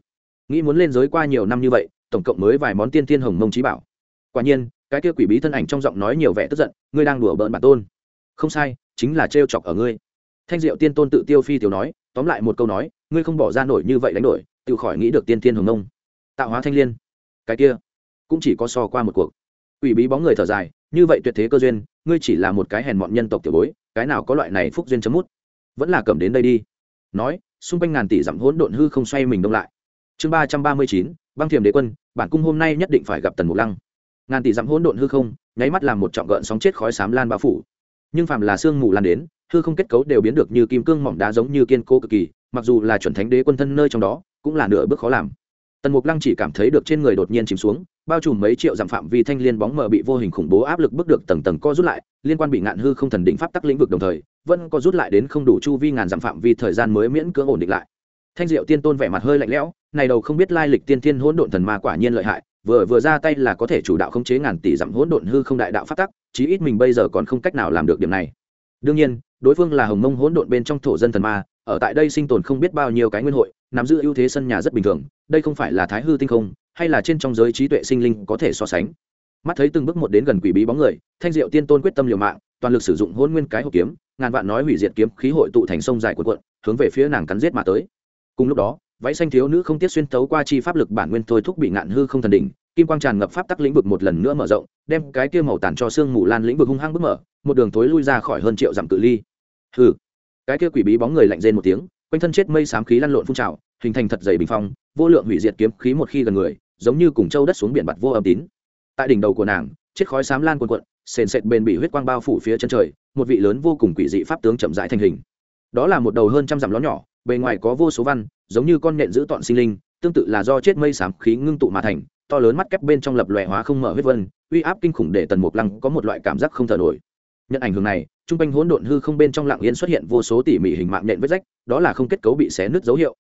A: Nghĩ muốn lên giới qua nhiều năm như vậy, tổng cộng mới vài món tiên thiên hồng mông trí bảo. Quả nhiên, cái kia quỷ bí thân ảnh trong giọng nói nhiều vẻ tức giận, ngươi đang đùa bỡn bản tôn. Không sai, chính là trêu chọc ở ngươi. Thanh diệu tiên tôn tự tiêu phi tiểu nói, tóm lại một câu nói, ngươi không bỏ ra nổi như vậy đánh đổi, tự khỏi nghĩ được tiên thiên hồng mông. Tạo hóa thanh liên. Cái kia, cũng chỉ có so qua một cuộc. Quỷ bí bóng người thở dài như vậy tuyệt thế cơ duyên, ngươi chỉ là một cái hèn mọn nhân tộc tiểu bối, cái nào có loại này phúc duyên chấm mút? Vẫn là cầm đến đây đi. Nói, xung quanh ngàn tỷ dặm hỗn độn hư không xoay mình đông lại. Chương ba trăm ba mươi chín, băng thiềm đế quân, bản cung hôm nay nhất định phải gặp tần mục lăng. Ngàn tỷ dặm hỗn độn hư không, nháy mắt làm một trọng gợn sóng chết khói xám lan bao phủ. Nhưng phàm là sương mù lan đến, hư không kết cấu đều biến được như kim cương mỏng đá giống như kiên cố cực kỳ, mặc dù là chuẩn thánh đế quân thân nơi trong đó, cũng là nửa bước khó làm tần mục lăng chỉ cảm thấy được trên người đột nhiên chìm xuống, bao trùm mấy triệu dặm phạm vi thanh liên bóng mờ bị vô hình khủng bố áp lực bước được tầng tầng co rút lại, liên quan bị ngạn hư không thần định pháp tắc lĩnh vực đồng thời, vẫn có rút lại đến không đủ chu vi ngàn dặm phạm vi thời gian mới miễn cưỡng ổn định lại. Thanh diệu tiên tôn vẻ mặt hơi lạnh lẽo, này đầu không biết lai lịch tiên thiên hỗn độn thần ma quả nhiên lợi hại, vừa vừa ra tay là có thể chủ đạo khống chế ngàn tỷ dặm hỗn độn hư không đại đạo pháp tắc, chí ít mình bây giờ còn không cách nào làm được điểm này. Đương nhiên, đối phương là hồng mông hỗn độn bên trong thổ dân thần ma, ở tại đây sinh tồn không biết bao nhiêu cái nguyên hội nắm giữ ưu thế sân nhà rất bình thường, đây không phải là thái hư tinh không, hay là trên trong giới trí tuệ sinh linh có thể so sánh. Mắt thấy từng bước một đến gần quỷ bí bóng người, thanh diệu tiên tôn quyết tâm liều mạng, toàn lực sử dụng hôn nguyên cái hộp kiếm, ngàn vạn nói hủy diệt kiếm khí hội tụ thành sông dài cuộn cuộn, hướng về phía nàng cắn giết mà tới. Cùng lúc đó, váy xanh thiếu nữ không tiết xuyên tấu qua chi pháp lực bản nguyên thôi thúc bị ngạn hư không thần đỉnh, kim quang tràn ngập pháp tắc lĩnh vực một lần nữa mở rộng, đem cái kia màu tàn cho xương mù lan lĩnh vực hung hăng bước mở, một đường thối lui ra khỏi hơn triệu dặm cự ly. Hừ. Cái kia quỷ bí bóng người lạnh rên một tiếng quanh thân chết mây xám khí lăn lộn phun trào, hình thành thật dày bình phong, vô lượng hủy diệt kiếm khí một khi gần người, giống như cùng châu đất xuống biển bặt vô âm tín. Tại đỉnh đầu của nàng, chết khói xám lan cuồn cuộn, sền sệt bền bị huyết quang bao phủ phía chân trời, một vị lớn vô cùng quỷ dị pháp tướng chậm rãi thành hình. Đó là một đầu hơn trăm dặm ló nhỏ, bề ngoài có vô số văn, giống như con nện giữ tọn sinh linh, tương tự là do chết mây xám khí ngưng tụ mà thành, to lớn mắt kép bên trong lập lòe hóa không mở huyết vân, uy áp kinh khủng để tần mục lăng có một loại cảm giác không thở nổi. Nhận ảnh hưởng này trung quanh hỗn độn hư không bên trong lặng yên xuất hiện vô số tỉ mỉ hình mạng nện vết rách, đó là không kết cấu bị xé nứt dấu hiệu.